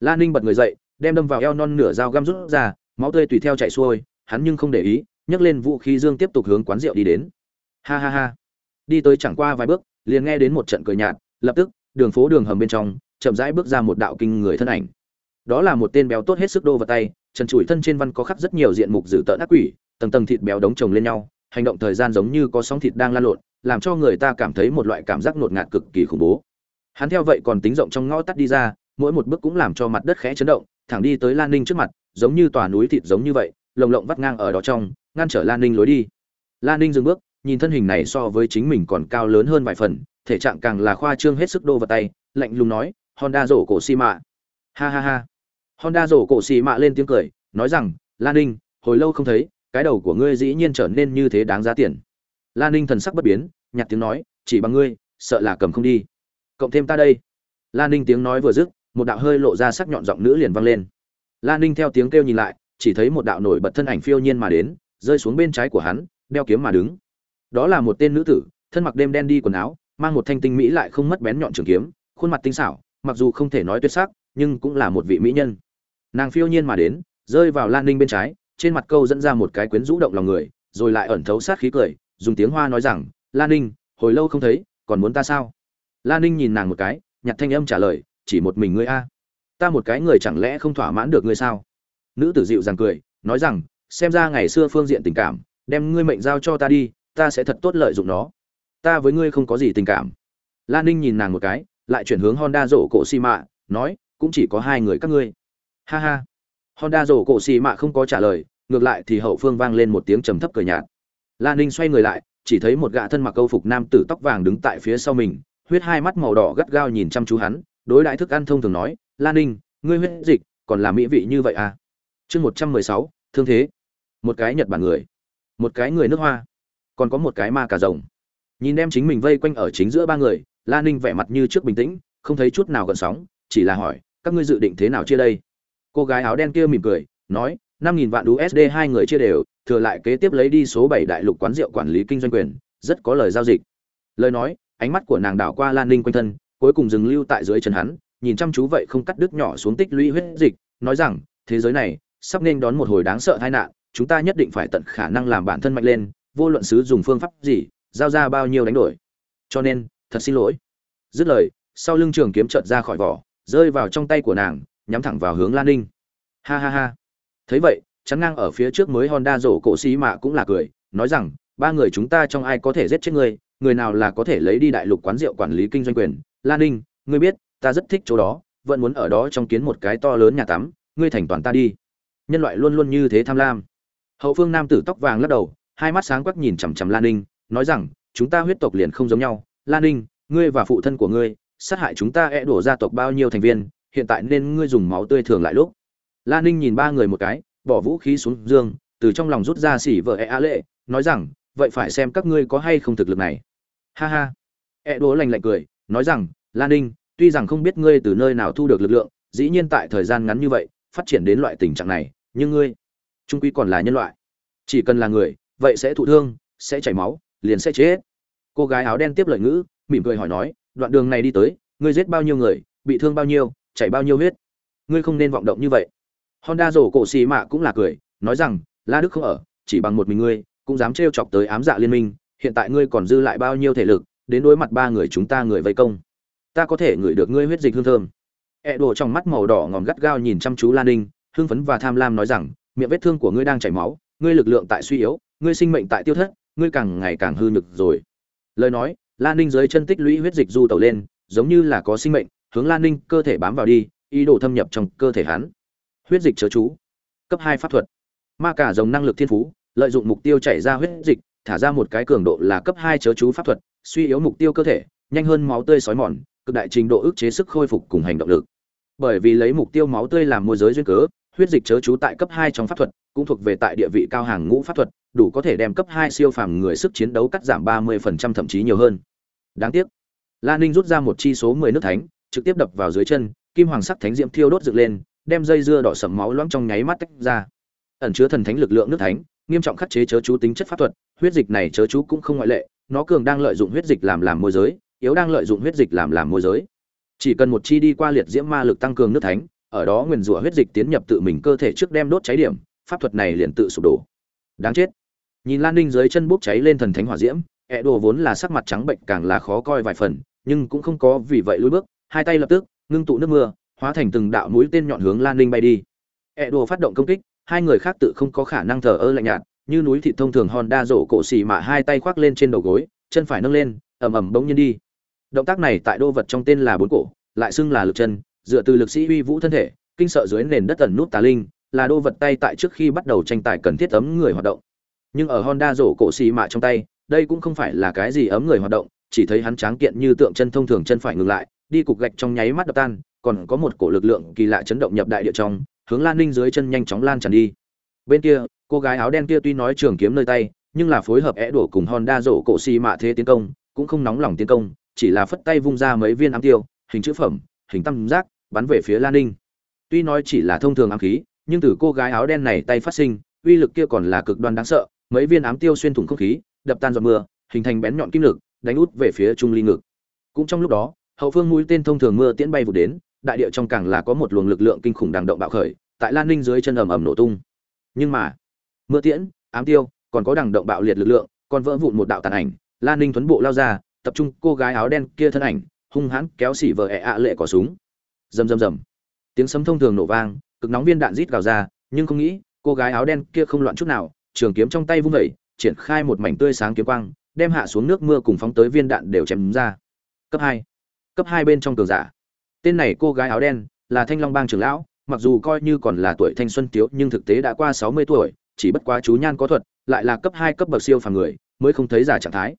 Lan ninh bật người dậy, đem đâm vào eo non nửa dao găm rút ra, máu tươi tùy theo chạy xuôi, hắn nhưng không để ý, nhấc lên vũ khí dương tiếp tục hướng quán rượu đi đến. Ha ha ha. Đi tới chẳng qua vài bước, liền nghe đến một trận cười nhạt, lập tức, đường phố đường hầm bên trong, chậm rãi bước ra một đạo kinh người thân ảnh. Đó là một tên béo tốt hết sức đô vào tay trần trụi thân trên văn có khắc rất nhiều diện mục dữ tợn ác quỷ, tầng tầng thịt béo đống chồng lên nhau, hành động thời gian giống như có sóng thịt đang lan lộn làm cho người ta cảm thấy một loại cảm giác ngột ngạt cực kỳ khủng bố. Hắn theo vậy còn tính rộng trong ngõ tắt đi ra, mỗi một bước cũng làm cho mặt đất khẽ chấn động, thẳng đi tới lan ninh trước mặt, giống như tòa núi thịt giống như vậy, lồng lộng vắt ngang ở đó trong, ngăn trở lan ninh lối đi. Lan ninh dừng bước, nhìn thân hình này so với chính mình còn cao lớn hơn vài phần, thể trạng càng là khoa trương hết sức đô vào tay, lạnh lùng nói, honda rổ cổ xi mạ. Ha ha ha. Honda rổ cổ xi mạ lên tiếng cười, nói rằng, lan ninh, hồi lâu không thấy, cái đầu của ngươi dĩ nhiên trở nên như thế đáng giá tiền lan ninh thần sắc bất biến nhặt tiếng nói, chỉ bằng ngươi, sợ là cầm không đi. Cộng thêm ta đây. Lan ninh tiếng nói vừa dứt, một đạo hơi lộ ra sắc nhọn giọng nữ liền vang lên. Lan ninh theo tiếng kêu nhìn lại, chỉ thấy một đạo nổi bật thân ảnh phiêu nhiên mà đến, rơi xuống bên trái của hắn, đeo kiếm mà đứng. Đó là một tên nữ tử, thân mặc đêm đen đi quần áo, mang một thanh tinh mỹ lại không mất bén nhọn trường kiếm, khuôn mặt tinh xảo, mặc dù không thể nói tuyệt sắc, nhưng cũng là một vị mỹ nhân. Nàng phiêu nhiên mà đến, rơi vào lan ninh bên trái, trên mặt câu dẫn ra một cái quyến rũ động lòng người, rồi lại ẩn thấu sát khí cười dùng tiếng hoa nói rằng lan ninh, hồi lâu không thấy, còn muốn ta sao? Lan ninh nhìn nàng một cái nhặt thanh âm trả lời, chỉ một mình ngươi a. Ta một cái người chẳng lẽ không thỏa mãn được ngươi sao? Nữ tử dịu rằng cười, nói rằng, xem ra ngày xưa phương diện tình cảm, đem ngươi mệnh giao cho ta đi, ta sẽ thật tốt lợi dụng nó. Ta với ngươi không có gì tình cảm. Lan ninh nhìn nàng một cái, lại chuyển hướng honda rổ cổ xi mạ, nói, cũng chỉ có hai người các ngươi. Ha ha. Honda rổ cổ xi mạ không có trả lời, ngược lại thì hậu phương vang lên một tiếng trầm thấp cười nhạt lan ninh xoay người lại, chỉ thấy một gã thân mặc câu phục nam tử tóc vàng đứng tại phía sau mình, huyết hai mắt màu đỏ gắt gao nhìn chăm chú hắn, đối đãi thức ăn thông thường nói lan ninh, ngươi huyết dịch còn là mỹ vị như vậy à? Chương một trăm mười sáu, thương thế. Một cái nhật bản người, một cái người nước hoa, còn có một cái ma cà rồng. Nhìn đem chính mình vây quanh ở chính giữa ba người, la ninh vẻ mặt như trước bình tĩnh, không thấy chút nào gợn sóng, chỉ là hỏi, các ngươi dự định thế nào chia đây? Cô gái áo đen kia mỉm cười, nói năm nghìn vạn usd hai người chia đều, thừa lại kế tiếp lấy đi số bảy đại lục quán rượu quản lý kinh doanh quyền, rất có lời giao dịch. Lời nói, ánh mắt của nàng đảo qua lan ninh quanh thân, cuối cùng dừng lưu tại dưới chân hắn, nhìn chăm chú vậy không cắt đứt nhỏ xuống tích lũy huyết dịch, nói rằng, thế giới này, sắp nên đón một hồi đáng sợ tai nạn, chúng ta nhất định phải tận khả năng làm bản thân mạnh lên, vô luận sứ dùng phương pháp gì, giao ra bao nhiêu đánh đổi. Cho nên, thật xin lỗi. Dứt lời, sau lưng trường kiếm trợt ra khỏi vỏ, rơi vào trong tay của nàng, nhắm thẳng vào hướng lan ninh. Ha ha ha thấy vậy chắn ngang ở phía trước mới honda rổ cổ xí mạ cũng là cười nói rằng ba người chúng ta trong ai có thể giết chết ngươi, người nào là có thể lấy đi đại lục quán rượu quản lý kinh doanh quyền. Lan ninh ngươi biết ta rất thích chỗ đó vẫn muốn ở đó trong kiến một cái to lớn nhà tắm ngươi thành toàn ta đi. Nhân loại luôn luôn như thế tham lam. Hậu phương nam tử tóc vàng lắc đầu hai mắt sáng quắc nhìn chằm chằm lan ninh nói rằng chúng ta huyết tộc liền không giống nhau. Lan ninh ngươi và phụ thân của ngươi sát hại chúng ta e đổ gia tộc bao nhiêu thành viên hiện tại nên ngươi dùng máu tươi thường lại lúc. La ninh nhìn ba người một cái, bỏ vũ khí xuống dương, từ trong lòng rút ra xỉ vợ e a lệ, nói rằng, vậy phải xem các ngươi có hay không thực lực này. Ha ha. E đố lành lạnh cười, nói rằng, La ninh, tuy rằng không biết ngươi từ nơi nào thu được lực lượng, dĩ nhiên tại thời gian ngắn như vậy, phát triển đến loại tình trạng này, nhưng ngươi, trung quy còn là nhân loại. Chỉ cần là người, vậy sẽ thụ thương, sẽ chảy máu, liền sẽ chết. Cô gái áo đen tiếp lời ngữ, mỉm cười hỏi nói, đoạn đường này đi tới, ngươi giết bao nhiêu người, bị thương bao nhiêu, chảy bao nhiêu huyết? Ngươi không nên vọng động như vậy honda rổ cổ xì mạ cũng là cười, nói rằng, la đức không ở, chỉ bằng một mình ngươi, cũng dám trêu chọc tới ám dạ liên minh, hiện tại ngươi còn dư lại bao nhiêu thể lực, đến đối mặt ba người chúng ta người vây công. Ta có thể ngửi được ngươi huyết dịch hương thơm. Ẹ đổ trong mắt màu đỏ ngòm gắt gao nhìn chăm chú lan ninh, hưng phấn và tham lam nói rằng, miệng vết thương của ngươi đang chảy máu, ngươi lực lượng tại suy yếu, ngươi sinh mệnh tại tiêu thất, ngươi càng ngày càng hư nhược rồi. Lời nói lan ninh dưới chân tích lũy huyết dịch du tẩu lên, giống như là có sinh mệnh, hướng lan ninh cơ thể bám vào đi, ý đồ thâm nhập trong cơ thể hắn huyết dịch chớ chú. Cấp hai pháp thuật. Ma cả dòng năng lực thiên phú, lợi dụng mục tiêu chảy ra huyết dịch, thả ra một cái cường độ là cấp hai chớ chú pháp thuật, suy yếu mục tiêu cơ thể, nhanh hơn máu tươi sói mòn, cực đại trình độ ức chế sức khôi phục cùng hành động lực. Bởi vì lấy mục tiêu máu tươi làm môi giới duyên cớ, huyết dịch chớ chú tại cấp hai trong pháp thuật, cũng thuộc về tại địa vị cao hàng ngũ pháp thuật, đủ có thể đem cấp hai siêu phàm người sức chiến đấu cắt giảm ba mươi phần trăm thậm chí nhiều hơn. Đáng tiếc Lan ninh rút ra một chi số mười nước thánh, trực tiếp đập vào dưới chân, kim hoàng sắc thánh diễm thiêu đốt dựng lên đem dây dưa đỏ sẫm máu loãng trong nháy mắt tách ra. Ẩn chứa thần thánh lực lượng nước thánh, nghiêm trọng khắc chế chớ chú tính chất pháp thuật, huyết dịch này chớ chú cũng không ngoại lệ, nó cường đang lợi dụng huyết dịch làm làm môi giới, yếu đang lợi dụng huyết dịch làm làm môi giới. Chỉ cần một chi đi qua liệt diễm ma lực tăng cường nước thánh, ở đó nguyên rủa huyết dịch tiến nhập tự mình cơ thể trước đem đốt cháy điểm, pháp thuật này liền tự sụp đổ. Đáng chết. Nhìn lan ninh dưới chân bốc cháy lên thần thánh hỏa diễm ẹ đồ vốn là sắc mặt trắng bệnh càng là khó coi vài phần, nhưng cũng không có vì vậy lùi bước, hai tay lập tức, ngưng tụ nước mưa hóa thành từng đạo mũi tên nhọn hướng lan ninh bay đi. E Ẹ đồ phát động công kích, hai người khác tự không có khả năng thờ ơ lạnh nhạt, như núi thịt thông thường honda rổ cổ xì mà hai tay khoác lên trên đầu gối, chân phải nâng lên, ầm ầm bỗng nhiên đi. Động tác này tại đô vật trong tên là bốn cổ, lại xưng là lực chân, dựa từ lực sĩ uy vũ thân thể, kinh sợ dưới nền đất tần nút tà linh, là đô vật tay tại trước khi bắt đầu tranh tài cần thiết ấm người hoạt động. Nhưng ở honda rổ cổ xì mạ trong tay, đây cũng không phải là cái gì ấm người hoạt động, chỉ thấy hắn tráng kiện như tượng chân thông thường chân phải ngừng lại, đi cục gạch trong nháy mắt đập tan còn có một cổ lực lượng kỳ lạ chấn động nhập đại địa trong, hướng lan ninh dưới chân nhanh chóng lan tràn đi. Bên kia, cô gái áo đen kia tuy nói trường kiếm nơi tay, nhưng là phối hợp é đổ cùng honda rổ cổ xì mạ thế tiến công, cũng không nóng lòng tiến công, chỉ là phất tay vung ra mấy viên ám tiêu, hình chữ phẩm, hình tam giác, bắn về phía lan ninh. Tuy nói chỉ là thông thường ám khí, nhưng từ cô gái áo đen này tay phát sinh, uy lực kia còn là cực đoan đáng sợ, mấy viên ám tiêu xuyên thủng không khí, đập tan giọt mưa, hình thành bén nhọn kim lực, đánh út về phía trung ly ngực. Cũng trong lúc đó, hậu phương mũi tên thông thường mưa tiễn bay vụt đến đại địa trong càng là có một luồng lực lượng kinh khủng đằng động bạo khởi, tại lan ninh dưới chân ầm ầm nổ tung. Nhưng mà, mưa tiễn, ám tiêu, còn có đằng động bạo liệt lực lượng, còn vỡ vụn một đạo tàn ảnh, lan ninh tuấn bộ lao ra, tập trung cô gái áo đen kia thân ảnh, hung hãn kéo xỉ vợ ẹ ạ lệ cỏ súng. Rầm rầm rầm. Tiếng sấm thông thường nổ vang, cực nóng viên đạn rít gào ra, nhưng không nghĩ, cô gái áo đen kia không loạn chút nào, trường kiếm trong tay vung vẩy triển khai một mảnh tươi sáng kiếm quang, đem hạ xuống nước mưa cùng phóng tới viên đạn đều chém ra. Cấp hai. Cấp hai bên trong cường giả tên này cô gái áo đen, là thanh long bang trưởng lão, mặc dù coi như còn là tuổi thanh xuân thiếu, nhưng thực tế đã qua sáu mươi tuổi, chỉ bất quá chú nhan có thuật, lại là cấp hai cấp bậc siêu phàm người, mới không thấy giả trạng thái.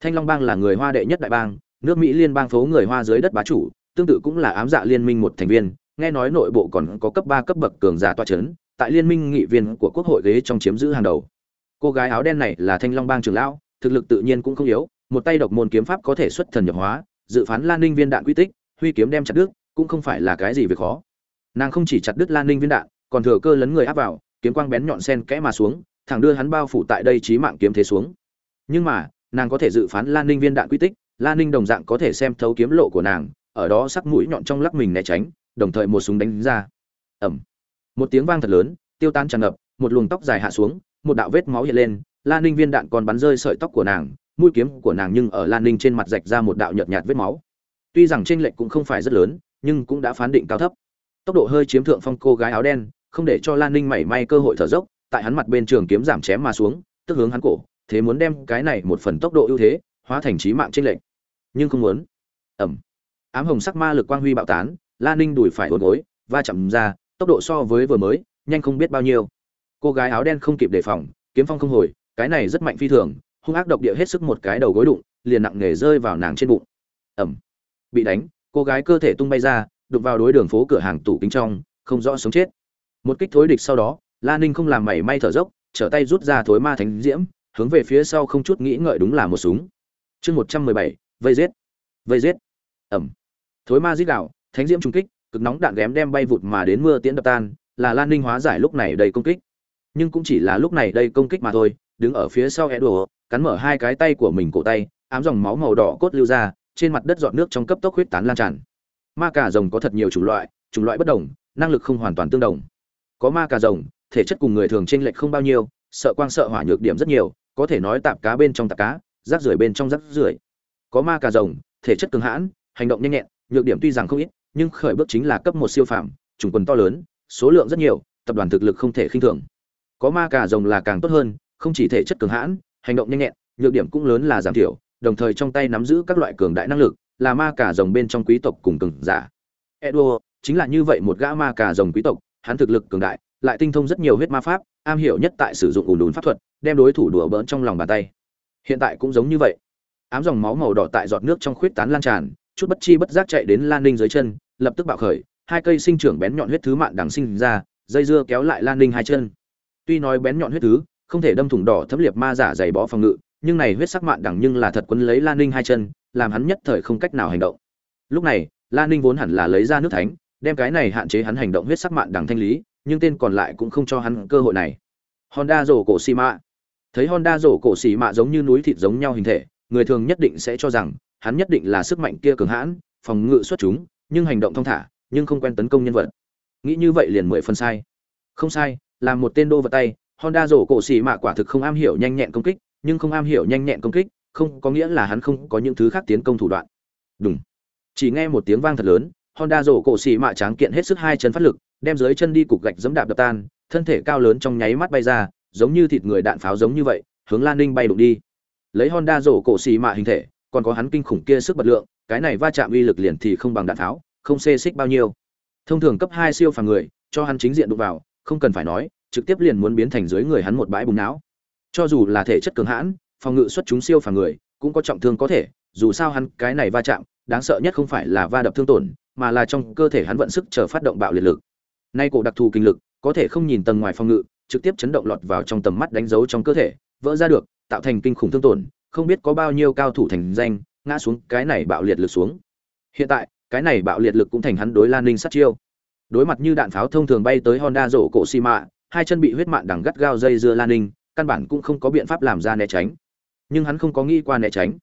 Thanh long bang là người hoa đệ nhất đại bang, nước mỹ liên bang phố người hoa dưới đất bá chủ, tương tự cũng là ám dạ liên minh một thành viên, nghe nói nội bộ còn có cấp ba cấp bậc cường giả toa chấn, tại liên minh nghị viên của quốc hội ghế trong chiếm giữ hàng đầu. Cô gái áo đen này là thanh long bang trưởng lão, thực lực tự nhiên cũng không yếu, một tay độc môn kiếm pháp có thể xuất thần nhập hóa, dự phán lan ninh viên đạn quy tích huy kiếm đem chặt đứt, cũng không phải là cái gì việc khó. Nàng không chỉ chặt đứt lan ninh viên đạn, còn thừa cơ lấn người áp vào, kiếm quang bén nhọn sen kẽ mà xuống, thẳng đưa hắn bao phủ tại đây trí mạng kiếm thế xuống. Nhưng mà, nàng có thể dự phán lan ninh viên đạn quy tích, lan ninh đồng dạng có thể xem thấu kiếm lộ của nàng, ở đó sắc mũi nhọn trong lắc mình né tránh, đồng thời một súng đánh ra. Ẩm một tiếng vang thật lớn, tiêu tan tràn ngập, một luồng tóc dài hạ xuống, một đạo vết máu hiện lên, lan ninh viên đạn còn bắn rơi sợi tóc của nàng, mũi kiếm của nàng nhưng ở lan ninh trên mặt rạch ra một đạo nhợt nhạt vết máu tuy rằng trên lệch cũng không phải rất lớn, nhưng cũng đã phán định cao thấp. Tốc độ hơi chiếm thượng phong cô gái áo đen, không để cho lan ninh mảy may cơ hội thở dốc, tại hắn mặt bên trường kiếm giảm chém mà xuống, tức hướng hắn cổ, thế muốn đem cái này một phần tốc độ ưu thế, hóa thành trí mạng trên lệch. Nhưng không muốn. Ẩm. Ám hồng sắc ma lực quang huy bạo tán, lan ninh đùi phải hột gối, va chậm ra, tốc độ so với vừa mới, nhanh không biết bao nhiêu. Cô gái áo đen không kịp đề phòng, kiếm phong không hồi, cái này rất mạnh phi thường, hung ác độc địa hết sức một cái đầu gối đụng, liền nặng nề rơi vào nàng trên bụng. Ẩm bị đánh, cô gái cơ thể tung bay ra đục vào đối đường phố cửa hàng tủ kính trong, không rõ sống chết. Một kích thối địch sau đó, la ninh không làm mảy may thở dốc, trở tay rút ra thối ma thánh diễm, hướng về phía sau không chút nghĩ ngợi đúng là một súng. Chương một trăm mười bảy, vây giết. Vây giết. Ẩm. Thối ma giết đạo thánh diễm trung kích, cực nóng đạn ghém đem bay vụt mà đến mưa tiễn đập tan, là lan ninh hóa giải lúc này đầy công kích. Nhưng cũng chỉ là lúc này đây công kích mà thôi, đứng ở phía sau e đồ cắn mở hai cái tay của mình cổ tay, ám dòng máu màu đỏ cốt lưu ra trên mặt đất giọt nước trong cấp tốc huyết tán lan tràn. Ma cà rồng có thật nhiều chủng loại chủng loại bất đồng, năng lực không hoàn toàn tương đồng. Có ma cà rồng, thể chất cùng người thường chênh lệch không bao nhiêu, sợ quang sợ hỏa nhược điểm rất nhiều, có thể nói tạp cá bên trong tạp cá, rác rưởi bên trong rác rưởi. Có ma cà rồng, thể chất cường hãn, hành động nhanh nhẹn, nhược điểm tuy rằng không ít, nhưng khởi bước chính là cấp một siêu phẩm chủng quần to lớn, số lượng rất nhiều, tập đoàn thực lực không thể khinh thường. Có ma cà rồng là càng tốt hơn, không chỉ thể chất cường hãn, hành động nhanh nhẹn, nhược điểm cũng lớn là giảm thiểu đồng thời trong tay nắm giữ các loại cường đại năng lực, là ma cà rồng bên trong quý tộc cùng cường giả. Edward, chính là như vậy một gã ma cà rồng quý tộc, hắn thực lực cường đại, lại tinh thông rất nhiều huyết ma pháp, am hiểu nhất tại sử dụng ủn đùn pháp thuật, đem đối thủ đùa bỡn trong lòng bàn tay. Hiện tại cũng giống như vậy. Ám dòng máu màu đỏ tại giọt nước trong khuyết tán lan tràn, chút bất chi bất giác chạy đến lan ninh dưới chân, lập tức bạo khởi, hai cây sinh trưởng bén nhọn huyết thứ mạn đằng sinh ra, dây dưa kéo lại lan ninh hai chân. Tuy nói bén nhọn huyết thứ, không thể đâm thủng đỏ thấm liệt ma giả dày bó phòng ngự nhưng này huyết sắc mạn đẳng nhưng là thật quấn lấy lan ninh hai chân, làm hắn nhất thời không cách nào hành động. Lúc này lan ninh vốn hẳn là lấy ra nước thánh, đem cái này hạn chế hắn hành động huyết sắc mạn đẳng thanh lý, nhưng tên còn lại cũng không cho hắn cơ hội này. Honda rổ cổ xì mạ. Thấy honda rổ cổ xì mạ giống như núi thịt giống nhau hình thể, người thường nhất định sẽ cho rằng, hắn nhất định là sức mạnh kia cường hãn, phòng ngự xuất chúng, nhưng hành động thông thả, nhưng không quen tấn công nhân vật. Nghĩ như vậy liền mười phần sai. Không sai, là một tên đô vật tay, honda rổ cổ xì mạ quả thực không am hiểu nhanh nhẹn công kích nhưng không am hiểu nhanh nhẹn công kích, không có nghĩa là hắn không có những thứ khác tiến công thủ đoạn. Đúng chỉ nghe một tiếng vang thật lớn, honda rổ cổ xì mạ tráng kiện hết sức hai chân phát lực, đem dưới chân đi cục gạch giẫm đạp đập tan, thân thể cao lớn trong nháy mắt bay ra, giống như thịt người đạn pháo giống như vậy, hướng lan ninh bay đụng đi. Lấy honda rổ cổ xì mạ hình thể, còn có hắn kinh khủng kia sức bật lượng, cái này va chạm uy lực liền thì không bằng đạn pháo, không xê xích bao nhiêu. Thông thường cấp hai siêu phàm người, cho hắn chính diện đụng vào, không cần phải nói, trực tiếp liền muốn biến thành dưới người hắn một bãi bùng não cho dù là thể chất cường hãn, phòng ngự xuất chúng siêu phàm người, cũng có trọng thương có thể, dù sao hắn cái này va chạm, đáng sợ nhất không phải là va đập thương tổn, mà là trong cơ thể hắn vận sức chờ phát động bạo liệt lực. Nay cổ đặc thù kinh lực, có thể không nhìn tầng ngoài phòng ngự, trực tiếp chấn động lọt vào trong tầm mắt đánh dấu trong cơ thể, vỡ ra được, tạo thành kinh khủng thương tổn, không biết có bao nhiêu cao thủ thành danh, ngã xuống cái này bạo liệt lực xuống. Hiện tại, cái này bạo liệt lực cũng thành hắn đối lan ninh sát chiêu. Đối mặt như đạn pháo thông thường bay tới honda rổ cổ xi mạ hai chân bị huyết mạn đằng gắt gao dây dưa lan ninh căn bản cũng không có biện pháp làm ra né tránh. Nhưng hắn không có nghĩ qua né tránh.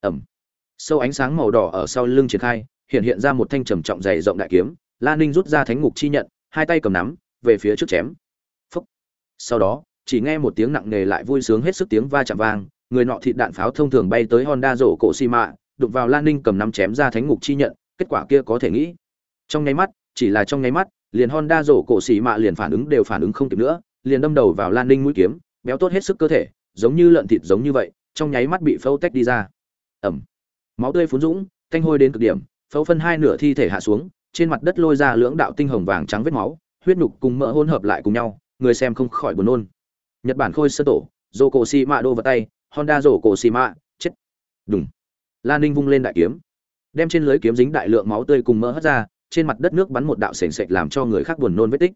Ẩm. Sâu ánh sáng màu đỏ ở sau lưng triển khai, hiện hiện ra một thanh trầm trọng dày rộng đại kiếm lan ninh rút ra thánh ngục chi nhận, hai tay cầm nắm, về phía trước chém. Phúc. Sau đó, chỉ nghe một tiếng nặng nề lại vui sướng hết sức tiếng va chạm vang, người nọ thịt đạn pháo thông thường bay tới honda rổ cổ xi mạ đục vào lan ninh cầm nắm chém ra thánh ngục chi nhận, kết quả kia có thể nghĩ. Trong nháy mắt, chỉ là trong nháy mắt, liền honda rổ cổ xì mạ liền phản ứng đều phản ứng không kịp nữa, liền đâm đầu vào lan ninh mũi kiếm béo tốt hết sức cơ thể, giống như lợn thịt giống như vậy, trong nháy mắt bị phẫu tách đi ra. Ẩm. Máu tươi phun dũng, thanh hôi đến cực điểm, phẫu phân hai nửa thi thể hạ xuống, trên mặt đất lôi ra lưỡng đạo tinh hồng vàng trắng vết máu, huyết nhục cùng mỡ hỗn hợp lại cùng nhau, người xem không khỏi buồn nôn. Nhật bản khôi sơ tổ rổ cổ xì mạ đô vào tay, honda rổ cổ xì mạ chết. Đúng lan ninh vung lên đại kiếm. Đem trên lưới kiếm dính đại lượng máu tươi cùng mỡ hất ra, trên mặt đất nước bắn một đạo sền sệt làm cho người khác buồn nôn vết tích.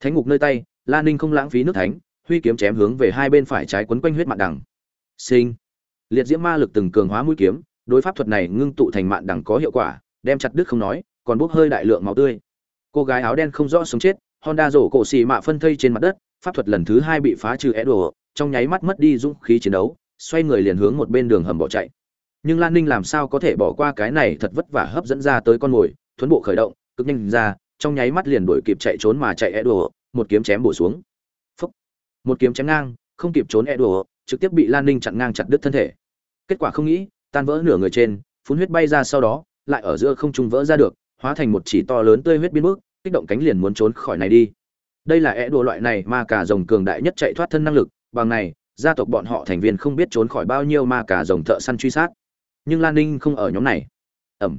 Thánh ngục nơi tay Lan ninh không lãng phí nước thánh huy kiếm chém hướng về hai bên phải trái quấn quanh huyết mạn đằng. Sinh liệt diễm ma lực từng cường hóa mũi kiếm, đối pháp thuật này ngưng tụ thành mạn đằng có hiệu quả, đem chặt đứt không nói, còn bốc hơi đại lượng máu tươi. Cô gái áo đen không rõ sống chết, honda rổ cổ xì mạ phân thây trên mặt đất, pháp thuật lần thứ hai bị phá trừ é đồ trong nháy mắt mất đi dũng khí chiến đấu, xoay người liền hướng một bên đường hầm bỏ chạy. Nhưng lan ninh làm sao có thể bỏ qua cái này thật vất vả hấp dẫn ra tới con mồi, thuấn bộ khởi động, cực nhanh ra, trong nháy mắt liền đuổi kịp chạy trốn mà chạy e đùa một kiếm chém bổ xuống một kiếm chém ngang, không kịp trốn e đùa trực tiếp bị lan ninh chặn ngang chặt đứt thân thể. Kết quả không nghĩ, tan vỡ nửa người trên, phun huyết bay ra sau đó, lại ở giữa không trung vỡ ra được, hóa thành một chỉ to lớn tươi huyết biến bước, kích động cánh liền muốn trốn khỏi này đi. Đây là é đùa loại này mà cả rồng cường đại nhất chạy thoát thân năng lực, bằng này, gia tộc bọn họ thành viên không biết trốn khỏi bao nhiêu ma cả rồng thợ săn truy sát. Nhưng lan ninh không ở nhóm này. Ẩm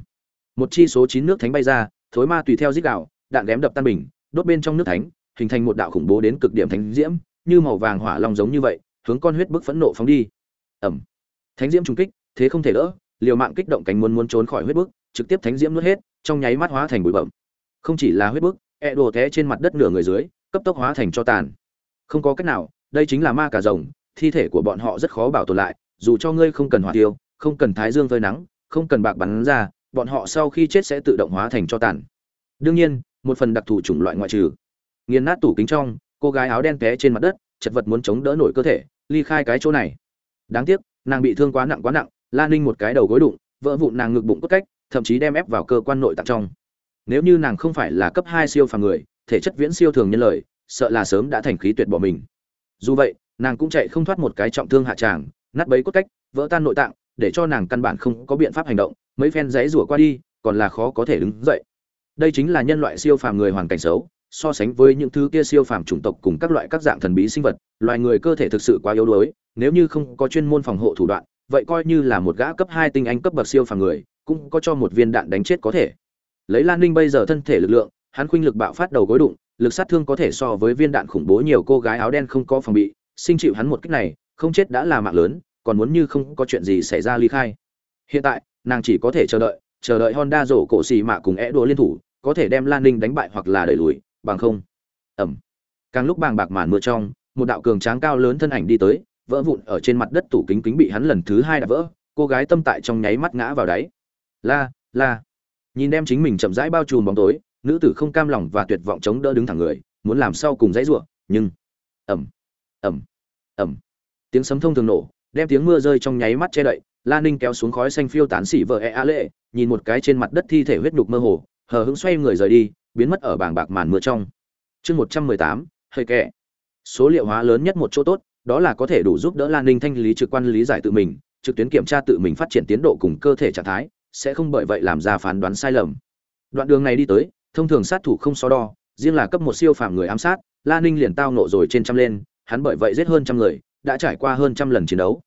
một chi số chín nước thánh bay ra, thối ma tùy theo dích đạo đạn ghém đập tan bình, đốt bên trong nước thánh, hình thành một đạo khủng bố đến cực điểm thánh diễm như màu vàng hỏa long giống như vậy hướng con huyết bức phẫn nộ phóng đi. Ầm, thánh diễm trùng kích thế không thể đỡ liều mạng kích động cánh muốn muốn trốn khỏi huyết bức trực tiếp thánh diễm nuốt hết trong nháy mắt hóa thành bụi bặm. không chỉ là huyết bức e đồ té trên mặt đất nửa người dưới cấp tốc hóa thành cho tàn. Không có cách nào đây chính là ma cả rồng thi thể của bọn họ rất khó bảo tồn lại dù cho ngươi không cần hỏa tiêu không cần thái dương phơi nắng không cần bạc bắn ra bọn họ sau khi chết sẽ tự động hóa thành cho tàn. Đương nhiên một phần đặc thù chủng loại ngoại trừ. Nghiền nát tủ kính trong cô gái áo đen té trên mặt đất, chật vật muốn chống đỡ nổi cơ thể, ly khai cái chỗ này. Đáng tiếc, nàng bị thương quá nặng quá nặng lan ninh một cái đầu gối đụng, vỡ vụn nàng ngực bụng cốt cách, thậm chí đem ép vào cơ quan nội tạng trong. Nếu như nàng không phải là cấp hai siêu phàm người, thể chất viễn siêu thường nhân lời, sợ là sớm đã thành khí tuyệt bỏ mình. Dù vậy, nàng cũng chạy không thoát một cái trọng thương hạ tràng, nát bấy cốt cách, vỡ tan nội tạng, để cho nàng căn bản không có biện pháp hành động, mấy phen giấy rủa qua đi, còn là khó có thể đứng dậy. Đây chính là nhân loại siêu phàm người hoàn cảnh xấu so sánh với những thứ kia siêu phàm chủng tộc cùng các loại các dạng thần bí sinh vật, loài người cơ thể thực sự quá yếu đuối, nếu như không có chuyên môn phòng hộ thủ đoạn, vậy coi như là một gã cấp hai tinh anh cấp bậc siêu phàm người, cũng có cho một viên đạn đánh chết có thể. Lấy lan ninh bây giờ thân thể lực lượng, hắn khuynh lực bạo phát đầu gối đụng, lực sát thương có thể so với viên đạn khủng bố nhiều cô gái áo đen không có phòng bị, sinh chịu hắn một kích này, không chết đã là mạng lớn, còn muốn như không có chuyện gì xảy ra ly khai. Hiện tại, nàng chỉ có thể chờ đợi chờ đợi honda rổ cổ xì mạ cùng é đùa liên thủ, có thể đem lan ninh đánh bại hoặc là đẩy lùi bằng không. Ẩm. Càng lúc bàng bạc màn mưa trong, một đạo cường tráng cao lớn thân ảnh đi tới, vỡ vụn ở trên mặt đất tủ kính kính bị hắn lần thứ hai đạp vỡ, cô gái tâm tại trong nháy mắt ngã vào đáy. La la. Nhìn đem chính mình chậm rãi bao trùm bóng tối, nữ tử không cam lòng và tuyệt vọng chống đỡ đứng thẳng người, muốn làm sao cùng dãy ruộng nhưng ẩm ẩm ẩm. Tiếng sấm thông thường nổ, đem tiếng mưa rơi trong nháy mắt che đậy, la ninh kéo xuống khói xanh phiêu tán xỉ vợ e a lệ, nhìn một cái trên mặt đất thi thể huyết nhục mơ hồ, hờ hững xoay người rời đi biến mất ở bảng bạc màn mưa trong. Chương một trăm mười tám, hơi kệ số liệu hóa lớn nhất một chỗ tốt, đó là có thể đủ giúp đỡ lan ninh thanh lý trực quan lý giải tự mình, trực tuyến kiểm tra tự mình phát triển tiến độ cùng cơ thể trạng thái, sẽ không bởi vậy làm ra phán đoán sai lầm. Đoạn đường này đi tới, thông thường sát thủ không so đo, riêng là cấp một siêu phàm người ám sát, lan ninh liền tao nộ rồi trên trăm lên, hắn bởi vậy giết hơn trăm người, đã trải qua hơn trăm lần chiến đấu.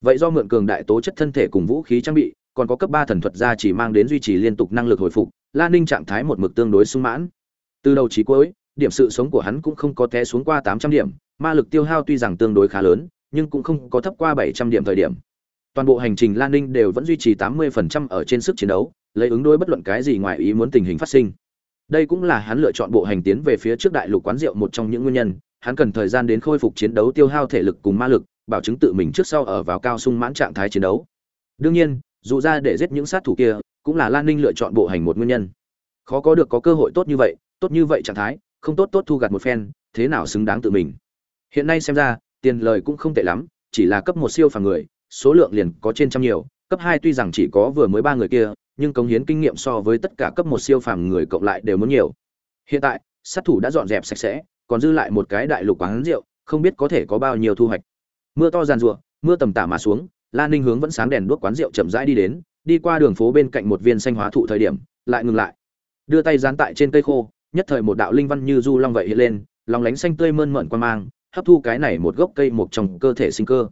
Vậy do mượn cường đại tố chất thân thể cùng vũ khí trang bị, còn có cấp ba thần thuật ra chỉ mang đến duy trì liên tục năng lực hồi phục lan ninh trạng thái một mực tương đối sung mãn. Từ đầu chí cuối, điểm sự sống của hắn cũng không có té xuống qua tám trăm điểm, ma lực tiêu hao tuy rằng tương đối khá lớn, nhưng cũng không có thấp qua bảy trăm điểm thời điểm. Toàn bộ hành trình lan ninh đều vẫn duy trì tám mươi phần trăm ở trên sức chiến đấu, lấy ứng đối bất luận cái gì ngoài ý muốn tình hình phát sinh. Đây cũng là hắn lựa chọn bộ hành tiến về phía trước đại lục quán rượu một trong những nguyên nhân, hắn cần thời gian đến khôi phục chiến đấu tiêu hao thể lực cùng ma lực, bảo chứng tự mình trước sau ở vào cao sung mãn trạng thái chiến đấu. Đương nhiên, dù ra để giết những sát thủ kia cũng là lan ninh lựa chọn bộ hành một nguyên nhân. Khó có được có cơ hội tốt như vậy tốt như vậy trạng thái không tốt tốt thu gặt một phen thế nào xứng đáng tự mình? Hiện nay xem ra tiền lời cũng không tệ lắm chỉ là cấp một siêu phàm người số lượng liền có trên trăm nhiều cấp hai tuy rằng chỉ có vừa mới ba người kia nhưng cống hiến kinh nghiệm so với tất cả cấp một siêu phàm người cộng lại đều muốn nhiều. Hiện tại sát thủ đã dọn dẹp sạch sẽ còn dư lại một cái đại lục quán rượu không biết có thể có bao nhiêu thu hoạch. Mưa to giàn rủa, mưa tầm tã mà xuống lan ninh hướng vẫn sáng đèn đuốc quán rượu chậm rãi đi đến đi qua đường phố bên cạnh một viên xanh hóa thụ thời điểm lại ngừng lại đưa tay dán tại trên cây khô nhất thời một đạo linh văn như du long vậy hiện lên lòng lánh xanh tươi mơn mởn qua mang hấp thu cái này một gốc cây một trong cơ thể sinh cơ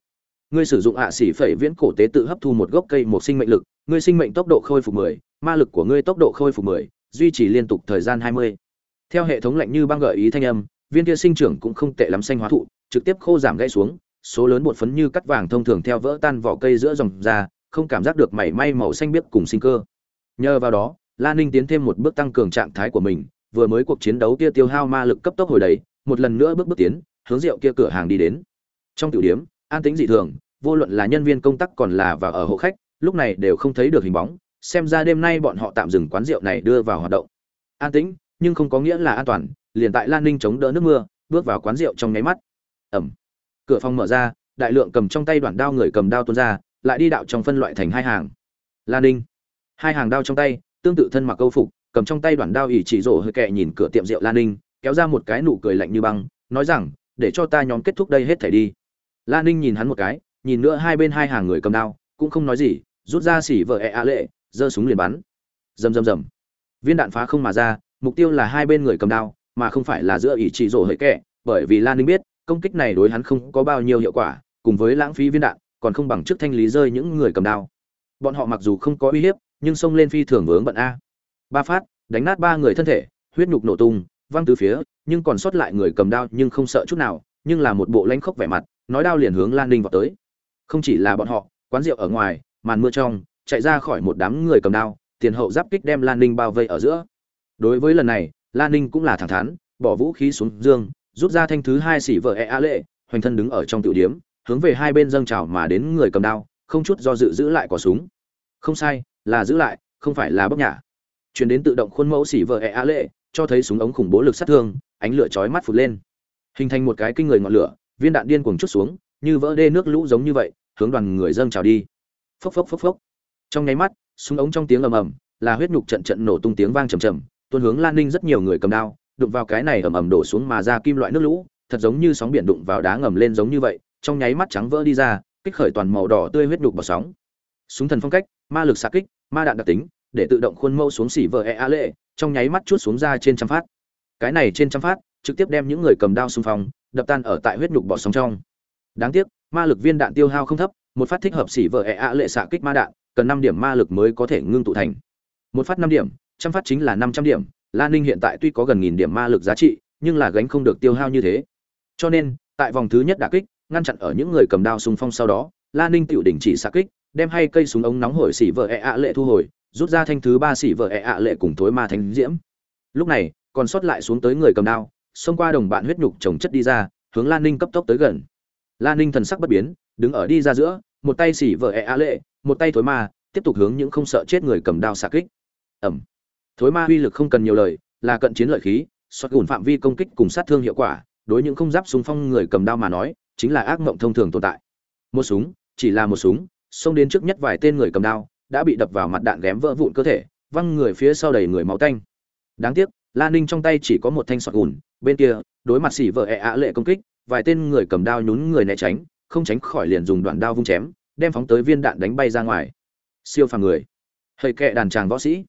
ngươi sử dụng ạ xỉ phẩy viễn cổ tế tự hấp thu một gốc cây một sinh mệnh lực ngươi sinh mệnh tốc độ khôi phục 10, ma lực của ngươi tốc độ khôi phục 10, duy trì liên tục thời gian 20. theo hệ thống lạnh như băng gợi ý thanh âm viên kia sinh trưởng cũng không tệ lắm xanh hóa thụ trực tiếp khô giảm gãy xuống số lớn bột phấn như cắt vàng thông thường theo vỡ tan vỏ cây giữa dòng ra không cảm giác được mảy may màu xanh biếc cùng sinh cơ nhờ vào đó Lan Ninh tiến thêm một bước tăng cường trạng thái của mình, vừa mới cuộc chiến đấu kia tiêu hao ma lực cấp tốc hồi đầy, một lần nữa bước bước tiến, hướng rượu kia cửa hàng đi đến. Trong tiểu điểm, an tĩnh dị thường, vô luận là nhân viên công tác còn là và ở hộ khách, lúc này đều không thấy được hình bóng, xem ra đêm nay bọn họ tạm dừng quán rượu này đưa vào hoạt động. An tĩnh, nhưng không có nghĩa là an toàn, liền tại Lan Ninh chống đỡ nước mưa, bước vào quán rượu trong nháy mắt. Ầm. Cửa phòng mở ra, đại lượng cầm trong tay đoạn đao người cầm đao tuôn ra, lại đi đạo trong phân loại thành hai hàng. Lan Ninh, hai hàng đao trong tay, tương tự thân mặc câu phục cầm trong tay đoạn đao ỷ chỉ rổ hơi kẹ nhìn cửa tiệm rượu lan ninh kéo ra một cái nụ cười lạnh như băng nói rằng để cho ta nhóm kết thúc đây hết thảy đi. Lan ninh nhìn hắn một cái nhìn nữa hai bên hai hàng người cầm đao cũng không nói gì rút ra xỉ vợ ẹ ạ lệ giơ súng liền bắn. Rầm rầm rầm. Viên đạn phá không mà ra mục tiêu là hai bên người cầm đao mà không phải là giữa ỷ chỉ rổ hơi kẹ bởi vì lan ninh biết công kích này đối hắn không có bao nhiêu hiệu quả cùng với lãng phí viên đạn còn không bằng trước thanh lý rơi những người cầm đao. Bọn họ mặc dù không có uy hiếp, nhưng xông lên phi thường vướng bận a. Ba phát, đánh nát ba người thân thể, huyết nhục nổ tung, văng từ phía, nhưng còn sót lại người cầm đao nhưng không sợ chút nào, nhưng là một bộ lãnh khốc vẻ mặt, nói đao liền hướng lan ninh vào tới. Không chỉ là bọn họ, quán rượu ở ngoài, màn mưa trong, chạy ra khỏi một đám người cầm đao, tiền hậu giáp kích đem lan ninh bao vây ở giữa. Đối với lần này, lan ninh cũng là thẳng thắn, bỏ vũ khí xuống dương, rút ra thanh thứ hai xỉ vợ e a lệ, hoành thân đứng ở trong tiểu điếm hướng về hai bên dâng trào mà đến người cầm đao, không chút do dự giữ lại quả súng. Không sai, là giữ lại, không phải là bóc nhả. Chuyển đến tự động khuôn mẫu xỉ vợ e a lệ, cho thấy súng ống khủng bố lực sát thương, ánh lửa chói mắt phụt lên. Hình thành một cái kinh người ngọn lửa, viên đạn điên cuồng chút xuống, như vỡ đê nước lũ giống như vậy, hướng đoàn người dâng trào đi. Phốc phốc phốc phốc. Trong nháy mắt, súng ống trong tiếng ầm ầm, là huyết nhục trận trận nổ tung tiếng vang trầm trầm, tuôn hướng lan ninh rất nhiều người cầm đao, đụng vào cái này ầm ầm đổ xuống mà ra kim loại nước lũ, thật giống như sóng biển đụng vào đá ngầm lên giống như vậy trong nháy mắt trắng vỡ đi ra, kích khởi toàn màu đỏ tươi huyết đục bỏ sóng. Súng thần phong cách, ma lực xạ kích, ma đạn đặc tính, để tự động khuôn mẫu xuống xỉ vợ e a lệ, trong nháy mắt chút xuống ra trên trăm phát. Cái này trên trăm phát, trực tiếp đem những người cầm đao xung phong, đập tan ở tại huyết nhục bỏ sóng trong. Đáng tiếc, ma lực viên đạn tiêu hao không thấp, một phát thích hợp xỉ vợ e a lệ xạ kích ma đạn, cần năm điểm ma lực mới có thể ngưng tụ thành. Một phát năm điểm, trăm phát chính là năm trăm điểm lan ninh hiện tại tuy có gần nghìn điểm ma lực giá trị, nhưng là gánh không được tiêu hao như thế. Cho nên, tại vòng thứ nhất đả kích ngăn chặn ở những người cầm đao xung phong sau đó lan ninh tự đình chỉ xạ kích, đem hai cây súng ống nóng hổi xỉ vợ e ạ lệ thu hồi, rút ra thanh thứ ba xỉ vợ e ạ lệ cùng thối ma thánh diễm. Lúc này, còn sót lại xuống tới người cầm đao, xông qua đồng bạn huyết nhục trồng chất đi ra, hướng lan ninh cấp tốc tới gần. Lan ninh thần sắc bất biến, đứng ở đi ra giữa, một tay xỉ vợ e ạ lệ, một tay thối ma, tiếp tục hướng những không sợ chết người cầm đao xạ kích. Ẩm. Thối ma uy lực không cần nhiều lời, là cận chiến lợi khí xoát gùn phạm vi công kích cùng sát thương hiệu quả, đối những không giáp súng phong người cầm đao mà nói chính là ác mộng thông thường tồn tại. Một súng, chỉ là một súng, xông đến trước nhất vài tên người cầm đao, đã bị đập vào mặt đạn ghém vỡ vụn cơ thể, văng người phía sau đầy người máu tanh. Đáng tiếc, la ninh trong tay chỉ có một thanh sọt gùn, bên kia, đối mặt xỉ vợ ẹ ạ lệ công kích, vài tên người cầm đao nhún người né tránh, không tránh khỏi liền dùng đoạn đao vung chém, đem phóng tới viên đạn đánh bay ra ngoài. Siêu phàm người. Hơi kệ đàn tràng võ sĩ.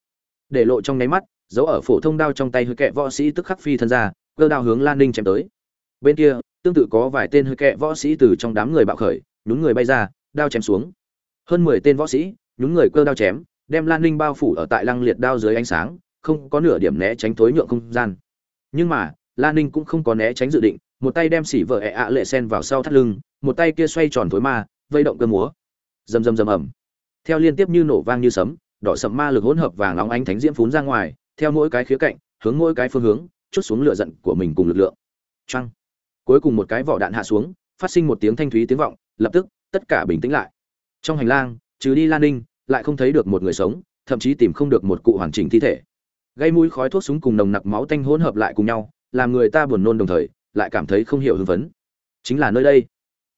Để lộ trong nháy mắt, giấu ở phổ thông đao trong tay hơi kệ võ sĩ tức khắc phi thân ra, cơ đao hướng lan ninh chém tới. Bên kia tương tự có vài tên hơi kệ võ sĩ từ trong đám người bạo khởi, nhún người bay ra, đao chém xuống. Hơn mười tên võ sĩ, nhún người cơ đao chém, đem lan ninh bao phủ ở tại lăng liệt đao dưới ánh sáng, không có nửa điểm né tránh tối nhượng không gian. Nhưng mà, lan ninh cũng không có né tránh dự định, một tay đem xỉ vợ ẹ ạ lệ sen vào sau thắt lưng, một tay kia xoay tròn thối ma, vây động cơ múa. Rầm rầm rầm ẩm theo liên tiếp như nổ vang như sấm, đỏ sậm ma lực hỗn hợp vàng óng ánh thánh diễm phún ra ngoài, theo mỗi cái khía cạnh, hướng mỗi cái phương hướng, chút xuống lửa giận của mình cùng lực lượng. Trăng cuối cùng một cái vỏ đạn hạ xuống phát sinh một tiếng thanh thúy tiếng vọng lập tức tất cả bình tĩnh lại. Trong hành lang trừ đi lan ninh lại không thấy được một người sống thậm chí tìm không được một cụ hoàn chỉnh thi thể. Gây mũi khói thuốc súng cùng nồng nặc máu tanh hỗn hợp lại cùng nhau làm người ta buồn nôn đồng thời lại cảm thấy không hiểu hưng phấn. Chính là nơi đây.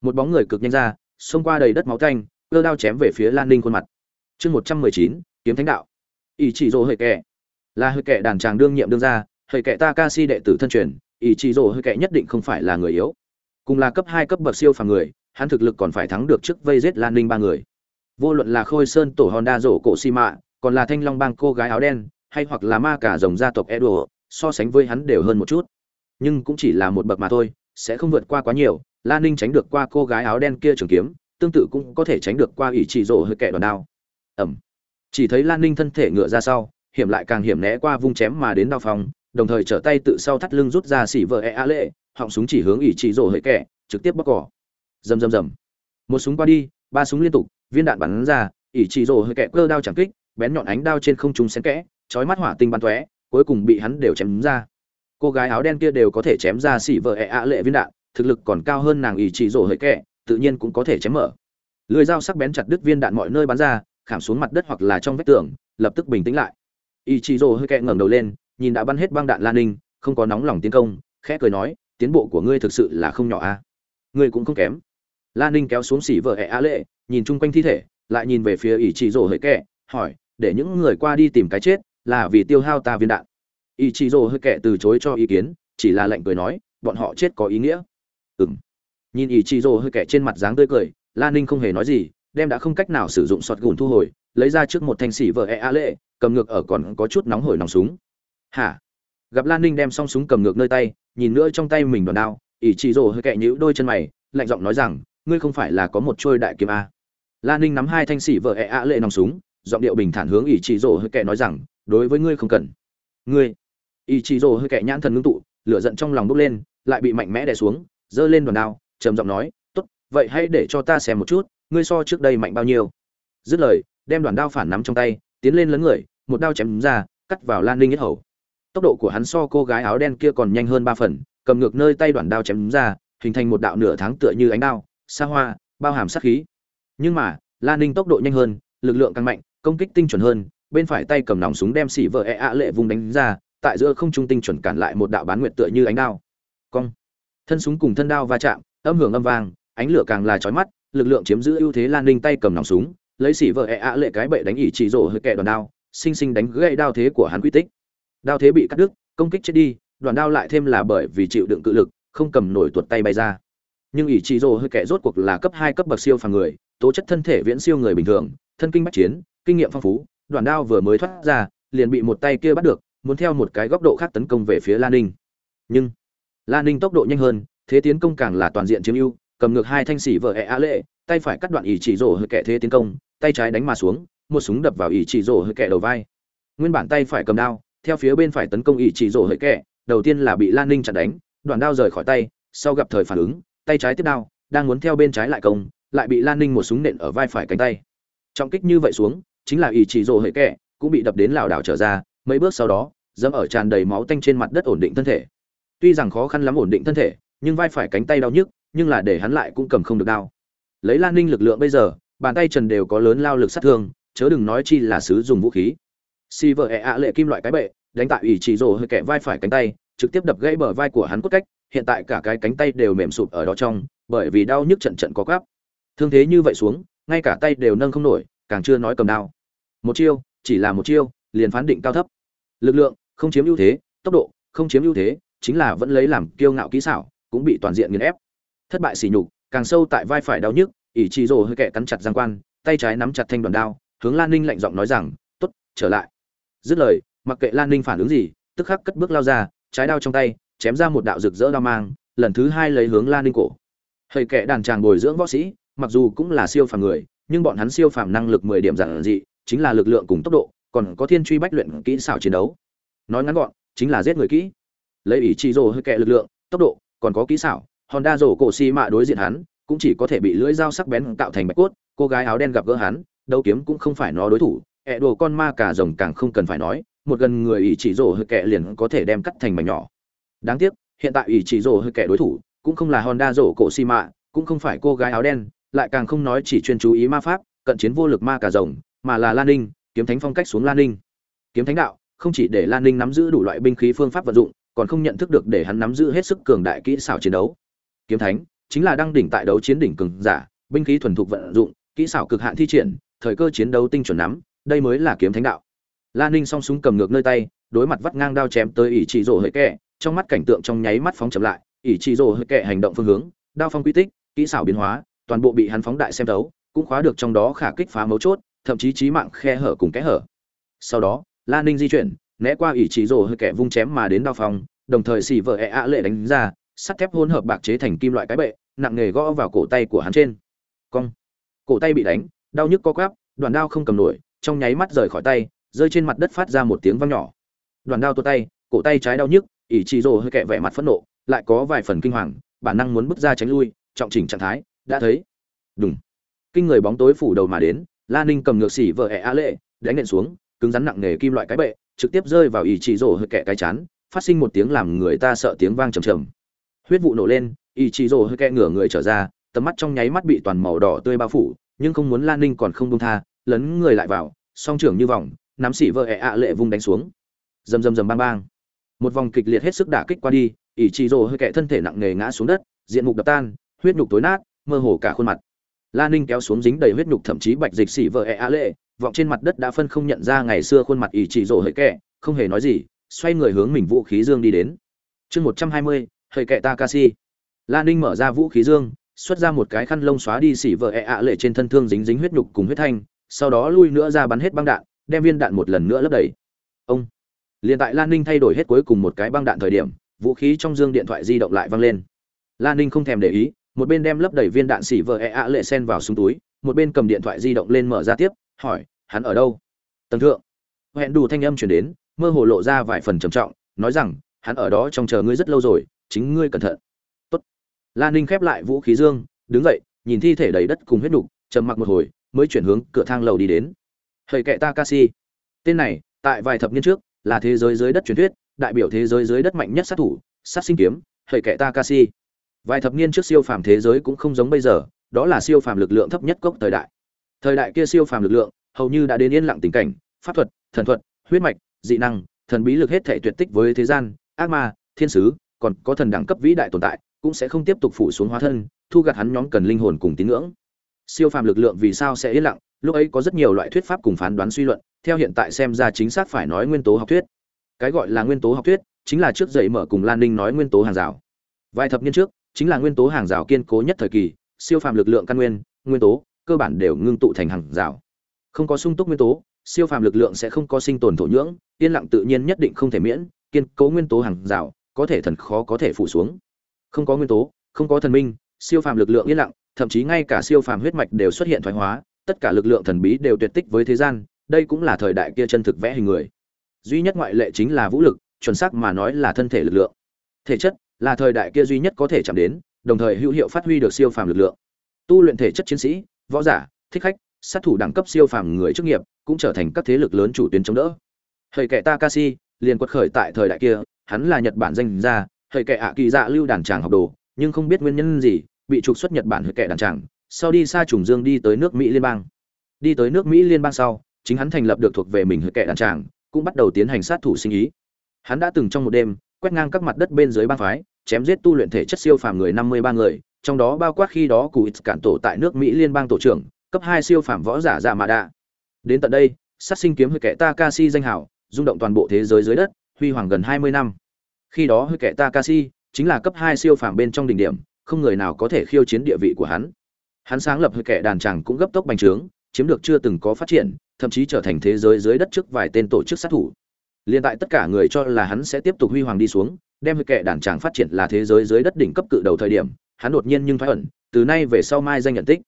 Một bóng người cực nhanh ra xông qua đầy đất máu tanh cơ đao chém về phía lan ninh khuôn mặt. Chương một trăm mười chín kiếm thánh đạo. Ý chỉ dỗ hơi kệ là hơi kệ đàn tràng đương nhiệm đương ra, hơi kệ ta ca si đệ tử thân truyền ý chí rồ hơi kệ nhất định không phải là người yếu. Cùng là cấp hai cấp bậc siêu phàm người, hắn thực lực còn phải thắng được trước vây giết lan ninh ba người. Vô luận là khôi sơn, tổ honda, rổ cổ xi mạ còn là thanh long bang cô gái áo đen, hay hoặc là ma cả dòng gia tộc edo, so sánh với hắn đều hơn một chút. Nhưng cũng chỉ là một bậc mà thôi, sẽ không vượt qua quá nhiều, lan ninh tránh được qua cô gái áo đen kia trường kiếm, tương tự cũng có thể tránh được qua ỷ chỉ rổ hơi kẻ đòn đao. Ẩm. Chỉ thấy lan ninh thân thể ngựa ra sau, hiểm lại càng hiểm né qua vung chém mà đến đao phòng đồng thời trở tay tự sau thắt lưng rút ra xỉ vợ e a lệ, họng súng chỉ hướng ỷ chỉ rổ hơi kẻ, trực tiếp bóc cỏ. Rầm rầm rầm. Một súng qua đi, ba súng liên tục, viên đạn bắn ra, ỷ chỉ rổ hơi kẻ cơ đao chẳng kích, bén nhọn ánh đao trên không trung xen kẽ, chói mắt hỏa tinh bắn tóe, cuối cùng bị hắn đều chém ra. Cô gái áo đen kia đều có thể chém ra xỉ vợ e a lệ viên đạn, thực lực còn cao hơn nàng ỷ chỉ rổ hơi kẻ, tự nhiên cũng có thể chém mở. Lưỡi dao sắc bén chặt đứt viên đạn mọi nơi bắn ra, khảm xuống mặt đất hoặc là trong vách tường, lập tức bình tĩnh lại. Ỷ trị rổ hơi kẹ ngẩng đầu lên nhìn đã bắn hết băng đạn lan ninh, không có nóng lòng tiến công, khẽ cười nói, tiến bộ của ngươi thực sự là không nhỏ a à? ngươi cũng không kém. Lan ninh kéo xuống xỉ vợ ẹ á lệ, nhìn chung quanh thi thể, lại nhìn về phía ỷ trị rồ hơi kẹ, hỏi, để những người qua đi tìm cái chết là vì tiêu hao ta viên đạn. Ỷ trị rồ hơi kẹ từ chối cho ý kiến, chỉ là lệnh cười nói, bọn họ chết có ý nghĩa. Ừm. Nhìn ỷ trị rồ hơi kẹ trên mặt dáng tươi cười lan ninh không hề nói gì, đem đã không cách nào sử dụng sọt gùn thu hồi, lấy ra trước một thanh xỉ vợ e a lệ, cầm ngược ở còn có chút nóng hổi nòng súng hả? Gặp lan ninh đem xong súng cầm ngược nơi tay, nhìn nữa trong tay mình đòn đao, ỷ chị rồ hơi kẹ nhữ đôi chân mày, lạnh giọng nói rằng, ngươi không phải là có một trôi đại kiếm a? Lan ninh nắm hai thanh sĩ vợ e a lệ nòng súng, giọng điệu bình thản hướng ỷ chị rồ hơi kẹ nói rằng, đối với ngươi không cần. Ngươi? Ỷ chị rồ hơi kẹ nhãn thần ngưng tụ, lửa giận trong lòng bốc lên, lại bị mạnh mẽ đè xuống, giơ lên đòn đao, trầm giọng nói, tốt, vậy hãy để cho ta xem một chút, ngươi so trước đây mạnh bao nhiêu. Dứt lời, đem đoàn đao phản nắm trong tay, tiến lên lấn người, một đao chém ra, cắt vào lan ninh nhất hầu tốc độ của hắn so cô gái áo đen kia còn nhanh hơn ba phần, cầm ngược nơi tay đoạn đao chém ra, hình thành một đạo nửa tháng tựa như ánh đao, xa hoa, bao hàm sát khí. Nhưng mà lan ninh tốc độ nhanh hơn, lực lượng càng mạnh, công kích tinh chuẩn hơn, bên phải tay cầm nòng súng đem xỉ vợ e ạ lệ vùng đánh ra, tại giữa không trung tinh chuẩn cản lại một đạo bán nguyện tựa như ánh đao. Cong. Thân súng cùng thân đao va chạm, âm hưởng âm vang, ánh lửa càng là chói mắt, lực lượng chiếm giữ ưu thế lan ninh tay cầm nòng súng, lấy xỉ vợ e ạ lệ cái bệ đánh ỉ chỉ rổ hơi kẹ đòn đao, sinh sinh đánh gãy đao thế của hắn quy tích đao thế bị cắt đứt, công kích chết đi, đoàn đao lại thêm là bởi vì chịu đựng cự lực, không cầm nổi tuột tay bay ra. Nhưng ỷ chỉ rồ hơi kẻ rốt cuộc là cấp hai cấp bậc siêu phàm người, tố chất thân thể viễn siêu người bình thường, thân kinh bách chiến, kinh nghiệm phong phú, đoàn đao vừa mới thoát ra, liền bị một tay kia bắt được, muốn theo một cái góc độ khác tấn công về phía lan ninh. Nhưng lan ninh tốc độ nhanh hơn, thế tiến công càng là toàn diện chiếm ưu, cầm ngược hai thanh xỉ vợ ẹ á lệ, tay phải cắt đoạn ỷ chỉ rồ hơi kẻ thế tiến công, tay trái đánh mà xuống, một súng đập vào ỷ chỉ rồ hơi kẻ đầu vai. Nguyên bản tay phải cầm đao theo phía bên phải tấn công ỷ chỉ rổ hơi kẹ đầu tiên là bị lan ninh chặn đánh đoạn đao rời khỏi tay, sau gặp thời phản ứng, tay trái tiếp đao, đang muốn theo bên trái lại công, lại bị lan ninh một súng nện ở vai phải cánh tay. Trọng kích như vậy xuống, chính là ỷ chỉ rổ hơi kẹ cũng bị đập đến lảo đảo trở ra, mấy bước sau đó, dẫm ở tràn đầy máu tanh trên mặt đất ổn định thân thể. Tuy rằng khó khăn lắm ổn định thân thể, nhưng vai phải cánh tay đau nhức, nhưng là để hắn lại cũng cầm không được đao. Lấy lan ninh lực lượng bây giờ, bàn tay trần đều có lớn lao lực sát thương, chớ đừng nói chi là sử dụng vũ khí xì vợ ẹ ạ lệ kim loại cái bệ, đánh tại ủy chỉ rồ hơi kẻ vai phải cánh tay, trực tiếp đập gãy bờ vai của hắn cốt cách, hiện tại cả cái cánh tay đều mềm sụp ở đó trong, bởi vì đau nhức trận trận có gắp thương thế như vậy xuống, ngay cả tay đều nâng không nổi, càng chưa nói cầm đao. Một chiêu, chỉ là một chiêu, liền phán định cao thấp. Lực lượng, không chiếm ưu thế, tốc độ, không chiếm ưu thế, chính là vẫn lấy làm kiêu ngạo kỹ xảo, cũng bị toàn diện nghiền ép. Thất bại xỉ nhục, càng sâu tại vai phải đau nhức ỷ chỉ rồ hơi kẻ cắn chặt giang quan, tay trái nắm chặt thanh đoàn đao, hướng lan ninh lạnh giọng nói rằng t ố t trở lại dứt lời, mặc kệ lan ninh phản ứng gì, tức khắc cất bước lao ra, trái đao trong tay, chém ra một đạo rực rỡ đao mang, lần thứ hai lấy hướng lan ninh cổ. Hơi kệ đàn tràng bồi dưỡng võ sĩ, mặc dù cũng là siêu phàm người, nhưng bọn hắn siêu phàm năng lực mười điểm giản dị, chính là lực lượng cùng tốc độ, còn có thiên truy bách luyện kỹ xảo chiến đấu. Nói ngắn gọn, chính là giết người kỹ. Lấy ý chí rồ hơi kệ lực lượng, tốc độ, còn có kỹ xảo, honda rổ cổ xi mạ đối diện hắn, cũng chỉ có thể bị lưỡi dao sắc bén tạo thành bạch cốt, cô gái áo đen gặp gỡ hắn, đấu kiếm cũng không phải nó đối thủ ẹ đồ con ma cả rồng càng không cần phải nói, một gần người ỷ chỉ rổ hơi kẹ liền có thể đem cắt thành mảnh nhỏ. Đáng tiếc, hiện tại ỷ chỉ rổ hơi kẹ đối thủ cũng không là honda rổ cổ xi mạ, cũng không phải cô gái áo đen, lại càng không nói chỉ chuyên chú ý ma pháp, cận chiến vô lực ma cả rồng, mà là lan ninh, kiếm thánh phong cách xuống lan ninh. Kiếm thánh đạo, không chỉ để lan ninh nắm giữ đủ loại binh khí phương pháp vận dụng, còn không nhận thức được để hắn nắm giữ hết sức cường đại kỹ xảo chiến đấu. Kiếm thánh chính là đăng đỉnh tại đấu chiến đỉnh cường giả, binh khí thuần thục vận dụng, kỹ xảo cực hạn thi triển, thời cơ chiến đấu tinh chuẩn nắm đây mới là kiếm thánh đạo. Lan ninh song súng cầm ngược nơi tay, đối mặt vắt ngang đao chém tới ỷ chỉ rổ hơi kẹ trong mắt cảnh tượng trong nháy mắt phóng chậm lại, ỷ chỉ rổ hơi kẹ hành động phương hướng, đao phong quy tích, kỹ xảo biến hóa, toàn bộ bị hắn phóng đại xem đấu cũng khóa được trong đó khả kích phá mấu chốt, thậm chí chí mạng khe hở cùng kẽ hở. Sau đó lan ninh di chuyển, né qua ỷ chỉ rổ hơi Kệ vung chém mà đến đao phong, đồng thời xì vợ ẹ ạ lệ đánh ra, sắt thép hỗn hợp bạc chế thành kim loại cái bệ, nặng nghề gõ vào cổ tay của hắn trên. Cong. Cổ tay bị đánh, đau nhức co quắp đoàn đao không cầm nổi trong nháy mắt rời khỏi tay, rơi trên mặt đất phát ra một tiếng vang nhỏ. Đoàn đao tuột tay, cổ tay trái đau nhức, ỷ chỉ rồ hơi kẹ vẻ mặt phẫn nộ, lại có vài phần kinh hoàng, bản năng muốn bước ra tránh lui, trọng chỉnh trạng thái, đã thấy. Đúng kinh người bóng tối phủ đầu mà đến, la ninh cầm ngược xỉ vợ ẹ á lệ, đánh nện xuống, cứng rắn nặng nề kim loại cái bệ, trực tiếp rơi vào ỷ chỉ rồ hơi kẹ cái chán, phát sinh một tiếng làm người ta sợ tiếng vang trầm trầm. Huyết vụ nổ lên, ỷ chỉ rồ hơi kẹ ngửa người trở ra, tầm mắt trong nháy mắt bị toàn màu đỏ tươi bao phủ, nhưng không muốn lan ninh còn không buông tha, lấn người lại vào song trưởng như vòng, nắm xỉ vợ ẹ ạ lệ vung đánh xuống. Rầm rầm rầm bang bang. Một vòng kịch liệt hết sức đả kích qua đi, ỷ trị rồ hơi kẹ thân thể nặng nề ngã xuống đất, diện mục đập tan, huyết nhục tối nát, mơ hồ cả khuôn mặt. La ninh kéo xuống dính đầy huyết nhục thậm chí bạch dịch xỉ vợ ẹ ạ lệ, vọng trên mặt đất đã phân không nhận ra ngày xưa khuôn mặt ỷ trị rồ hơi kẹ, không hề nói gì, xoay người hướng mình vũ khí dương đi đến. Chương một trăm hai mươi, hơi kẹ takashi. La ninh mở ra vũ khí dương, xuất ra một cái khăn lông xóa đi xỉ vợ ẹ ạ lệ trên thân thương dính dính huyết nhục cùng huyết thanh sau đó lui nữa ra bắn hết băng đạn, đem viên đạn một lần nữa lấp đầy. Ông! Liền tại lan ninh thay đổi hết cuối cùng một cái băng đạn thời điểm, vũ khí trong dương điện thoại di động lại văng lên. Lan ninh không thèm để ý, một bên đem lấp đầy viên đạn xỉ vợ e ạ lệ sen vào súng túi, một bên cầm điện thoại di động lên mở ra tiếp, hỏi, hắn ở đâu? Tầng thượng. Hẹn đủ thanh âm chuyển đến, mơ hồ lộ ra vài phần trầm trọng, nói rằng, hắn ở đó trong chờ ngươi rất lâu rồi, chính ngươi cẩn thận. Tốt. Lan ninh khép lại vũ khí dương, đứng dậy, nhìn thi thể đầy đất cùng huyết nục, trầm mặc một hồi mới chuyển hướng cửa thang lầu đi đến. Hầy kệ takashi. Tên này, tại vài thập niên trước, là thế giới dưới đất truyền thuyết, đại biểu thế giới dưới đất mạnh nhất sát thủ, sát sinh kiếm hầy kệ takashi. Vài thập niên trước siêu phàm thế giới cũng không giống bây giờ, đó là siêu phàm lực lượng thấp nhất cốc thời đại. Thời đại kia siêu phàm lực lượng, hầu như đã đến yên lặng tình cảnh, pháp thuật, thần thuật, huyết mạch, dị năng, thần bí lực hết thể tuyệt tích với thế gian, ác ma, thiên sứ, còn có thần đẳng cấp vĩ đại tồn tại, cũng sẽ không tiếp tục phủ xuống hóa thân, thu gặt hắn nhóm cần linh hồn cùng tín ngưỡng siêu phàm lực lượng vì sao sẽ yên lặng? Lúc ấy có rất nhiều loại thuyết pháp cùng phán đoán suy luận, theo hiện tại xem ra chính xác phải nói nguyên tố học thuyết. Cái gọi là nguyên tố học thuyết, chính là trước dậy mở cùng lan ninh nói nguyên tố hàng rào. Vài thập niên trước, chính là nguyên tố hàng rào kiên cố nhất thời kỳ, siêu phàm lực lượng căn nguyên nguyên tố, cơ bản đều ngưng tụ thành hàng rào. Không có sung túc nguyên tố, siêu phàm lực lượng sẽ không có sinh tồn thổ nhưỡng, yên lặng tự nhiên nhất định không thể miễn, kiên cố nguyên tố hàng rào, có thể thần khó có thể phủ xuống. Không có nguyên tố, không có thần minh, siêu phàm lực lượng yên lặng thậm chí ngay cả siêu phàm huyết mạch đều xuất hiện thoái hóa tất cả lực lượng thần bí đều tuyệt tích với thế gian đây cũng là thời đại kia chân thực vẽ hình người. Duy nhất ngoại lệ chính là vũ lực chuẩn xác mà nói là thân thể lực lượng. Thể chất là thời đại kia duy nhất có thể chạm đến đồng thời hữu hiệu phát huy được siêu phàm lực lượng. Tu luyện thể chất chiến sĩ võ giả thích khách sát thủ đẳng cấp siêu phàm người chức nghiệp cũng trở thành các thế lực lớn chủ tuyến chống đỡ. Hầy kệ Takashi liền quật khởi tại thời đại kia, hắn là Nhật Bản danh gia, hầy kệ ạ kỳ dạ lưu đàn tràng học đồ, nhưng không biết nguyên nhân gì, bị trục xuất Nhật Bản hầy kẻ đàn tràng, sau đi xa trùng dương đi tới nước Mỹ liên bang. Đi tới nước Mỹ liên bang sau, chính hắn thành lập được thuộc về mình hầy kẻ đàn tràng, cũng bắt đầu tiến hành sát thủ sinh ý. Hắn đã từng trong một đêm, quét ngang các mặt đất bên dưới bang phái, chém giết tu luyện thể chất siêu phàm người năm mươi ba người, trong đó bao quát khi đó cụ cản tổ tại nước Mỹ liên bang tổ trưởng, cấp hai siêu phàm võ giả Dạ Mã đa. Đến tận đây, sát sinh kiếm hơi kẻ Takashi danh hào, rung động toàn bộ thế giới dưới đất, huy hoàng gần 20 năm. Khi đó hơi kẻ Takashi chính là cấp 2 siêu phàm bên trong đỉnh điểm, không người nào có thể khiêu chiến địa vị của hắn. Hắn sáng lập hơi kẻ đàn tràng cũng gấp tốc bành trướng, chiếm được chưa từng có phát triển, thậm chí trở thành thế giới dưới đất trước vài tên tổ chức sát thủ. Liên tại tất cả người cho là hắn sẽ tiếp tục huy hoàng đi xuống, đem hơi kẻ đàn tràng phát triển là thế giới dưới đất đỉnh cấp cự đầu thời điểm, hắn đột nhiên nhưng thoái ẩn, từ nay về sau mai danh nhận tích.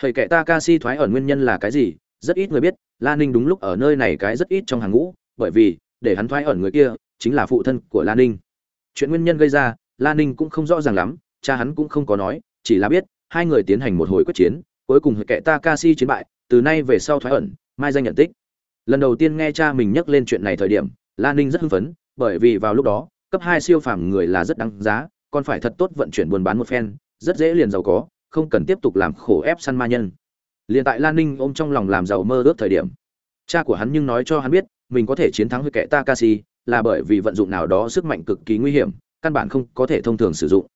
Hơi kẻ Takashi thoái ẩn nguyên nhân là cái gì, rất ít người biết, La Ninh đúng lúc ở nơi này cái rất ít trong hàng ngũ, bởi vì để hắn thoái ẩn người kia chính là phụ thân của lan ninh chuyện nguyên nhân gây ra lan ninh cũng không rõ ràng lắm cha hắn cũng không có nói chỉ là biết hai người tiến hành một hồi quyết chiến cuối cùng hệ kệ takashi chiến bại từ nay về sau thoái ẩn mai danh nhận tích lần đầu tiên nghe cha mình nhắc lên chuyện này thời điểm lan ninh rất hưng phấn bởi vì vào lúc đó cấp hai siêu phàm người là rất đáng giá còn phải thật tốt vận chuyển buôn bán một phen rất dễ liền giàu có không cần tiếp tục làm khổ ép săn ma nhân liền tại lan ninh ôm trong lòng làm giàu mơ ước thời điểm cha của hắn nhưng nói cho hắn biết mình có thể chiến thắng với kẻ Takashi là bởi vì vận dụng nào đó sức mạnh cực kỳ nguy hiểm, căn bản không có thể thông thường sử dụng.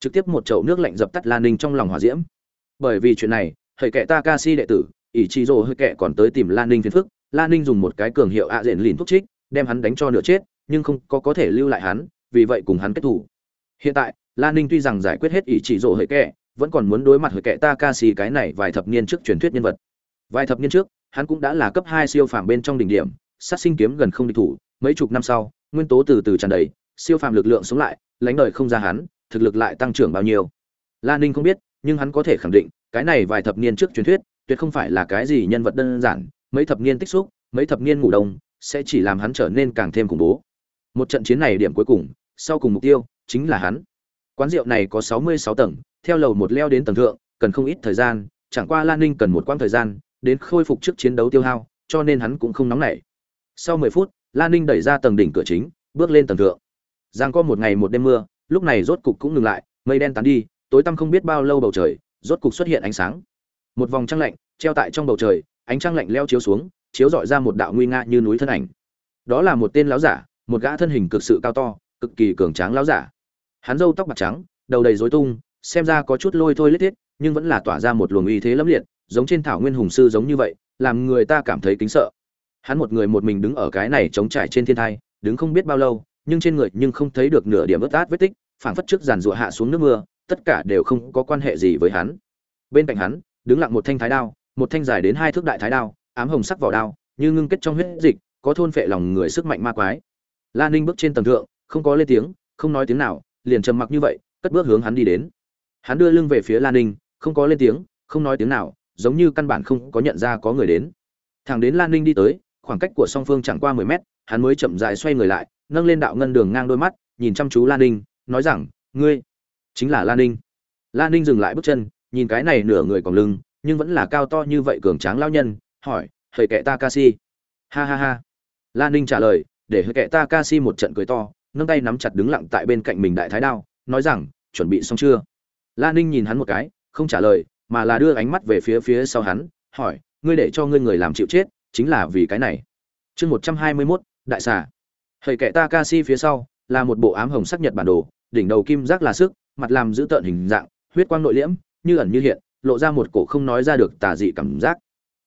Trực tiếp một chậu nước lạnh dập tắt Lan Ninh trong lòng hỏa diễm. Bởi vì chuyện này, thầy kẻ Takashi đệ tử, Ichiro hơi Kệ còn tới tìm Lan Ninh phiền phức, Lan Ninh dùng một cái cường hiệu ạ diện lìn thuốc trích, đem hắn đánh cho nửa chết, nhưng không có có thể lưu lại hắn, vì vậy cùng hắn kết thủ. Hiện tại, Lan Ninh tuy rằng giải quyết hết ỷ chỉ rồ hơi Kệ, vẫn còn muốn đối mặt hơi kẻ Takashi cái này vài thập niên trước truyền thuyết nhân vật. Vài thập niên trước, hắn cũng đã là cấp hai siêu phàm bên trong đỉnh điểm, sát sinh kiếm gần không địch thủ, mấy chục năm sau, nguyên tố từ từ tràn đầy, siêu phàm lực lượng sống lại, lánh đời không ra hắn, thực lực lại tăng trưởng bao nhiêu. Lan Ninh không biết, nhưng hắn có thể khẳng định, cái này vài thập niên trước truyền thuyết, tuyệt không phải là cái gì nhân vật đơn giản, mấy thập niên tích xúc, mấy thập niên ngủ đông, sẽ chỉ làm hắn trở nên càng thêm khủng bố. Một trận chiến này điểm cuối cùng, sau cùng mục tiêu chính là hắn. Quán rượu này có 66 tầng, theo lầu một leo đến tầng thượng, cần không ít thời gian, chẳng qua Lan Ninh cần một quãng thời gian đến khôi phục trước chiến đấu tiêu hao, cho nên hắn cũng không nóng nảy sau mười phút lan ninh đẩy ra tầng đỉnh cửa chính bước lên tầng thượng giang có một ngày một đêm mưa lúc này rốt cục cũng ngừng lại, mây đen tán đi, tối tăm không biết bao lâu bầu trời, rốt cục xuất hiện ánh sáng. Một vòng trăng lạnh, treo tại trong bầu trời, ánh trăng lạnh leo chiếu xuống, chiếu dọi ra một đạo nguy nga như núi thân ảnh. Đó là một tên láo giả, một gã thân hình cực sự cao to, cực kỳ cường tráng láo giả. Hắn râu tóc bạc trắng, đầu đầy rối tung, xem ra có chút lôi thôi lết thiết, nhưng vẫn là tỏa ra một luồng uy thế lẫm liệt, giống trên thảo nguyên hùng sư giống như vậy, làm người ta cảm thấy kính sợ. Hắn một người một mình đứng ở cái này chống trải trên thiên thai, đứng không biết bao lâu nhưng trên người nhưng không thấy được nửa điểm ướt át vết tích, phảng phất trước giàn rụa hạ xuống nước mưa, tất cả đều không có quan hệ gì với hắn. Bên cạnh hắn, đứng lặng một thanh thái đao, một thanh dài đến hai thước đại thái đao, ám hồng sắc vỏ đao, như ngưng kết trong huyết dịch, có thôn phệ lòng người sức mạnh ma quái. Lan ninh bước trên tầng thượng, không có lên tiếng, không nói tiếng nào, liền trầm mặc như vậy, cất bước hướng hắn đi đến. Hắn đưa lưng về phía lan ninh, không có lên tiếng, không nói tiếng nào, giống như căn bản không có nhận ra có người đến. Thẳng đến lan ninh đi tới, khoảng cách của song phương chẳng qua mười mét, hắn mới chậm rãi xoay người lại nâng lên đạo ngân đường ngang đôi mắt, nhìn chăm chú lan ninh, nói rằng, ngươi, chính là lan ninh. Lan ninh dừng lại bước chân, nhìn cái này nửa người còn lưng, nhưng vẫn là cao to như vậy cường tráng lao nhân, hỏi hệ kệ ta ca si ha ha ha. Lan ninh trả lời, để hệ kệ ta ca si một trận cười to, nâng tay nắm chặt đứng lặng tại bên cạnh mình đại thái đao, nói rằng, chuẩn bị xong chưa? Lan ninh nhìn hắn một cái, không trả lời, mà là đưa ánh mắt về phía phía sau hắn, hỏi, ngươi để cho ngươi người làm chịu chết, chính là vì cái này. Chương một trăm hai mươi mốt, đại xà hầy kẻ ta phía sau là một bộ ám hồng sắc nhật bản đồ, đỉnh đầu kim giác là sức, mặt làm giữ tợn hình dạng, huyết quang nội liễm, như ẩn như hiện, lộ ra một cổ không nói ra được tà dị cảm giác.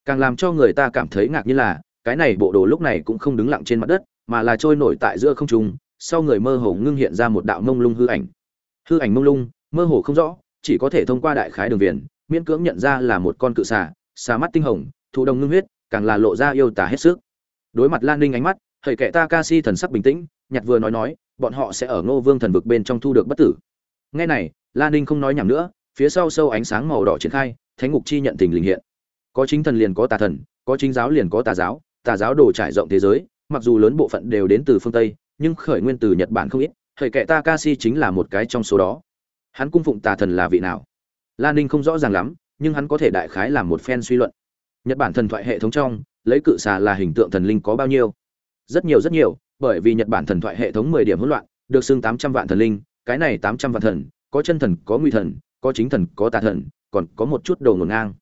Càng làm cho người ta cảm thấy ngạc nhiên là, cái này bộ đồ lúc này cũng không đứng lặng trên mặt đất, mà là trôi nổi tại giữa không trung, sau người mơ hồ ngưng hiện ra một đạo mông lung hư ảnh. Hư ảnh mông lung, mơ hồ không rõ, chỉ có thể thông qua đại khái đường viền, miễn cưỡng nhận ra là một con cự xà xà mắt tinh hồng, thụ đồng ngưng huyết, càng là lộ ra yêu tả hết sức. Đối mặt lan ninh ánh mắt thầy kệ ta ca si thần sắc bình tĩnh, nhặt vừa nói nói, bọn họ sẽ ở ngô vương thần vực bên trong thu được bất tử. Ngay này lan ninh không nói nhảm nữa, phía sau sâu ánh sáng màu đỏ triển khai, thánh ngục chi nhận tình linh hiện. Có chính thần liền có tà thần, có chính giáo liền có tà giáo tà giáo đồ trải rộng thế giới, mặc dù lớn bộ phận đều đến từ phương tây, nhưng khởi nguyên từ nhật bản không ít thầy kệ ta ca si chính là một cái trong số đó. Hắn cung phụng tà thần là vị nào? Lan ninh không rõ ràng lắm, nhưng hắn có thể đại khái làm một phen suy luận. Nhật bản thần thoại hệ thống trong, lấy cự xà là hình tượng thần linh có bao nhiêu? Rất nhiều rất nhiều, bởi vì nhật bản thần thoại hệ thống mười điểm hỗn loạn, được xưng tám trăm vạn thần linh, cái này tám trăm vạn thần, có chân thần, có nguy thần, có chính thần, có tà thần, còn có một chút đồ ngổn ngang.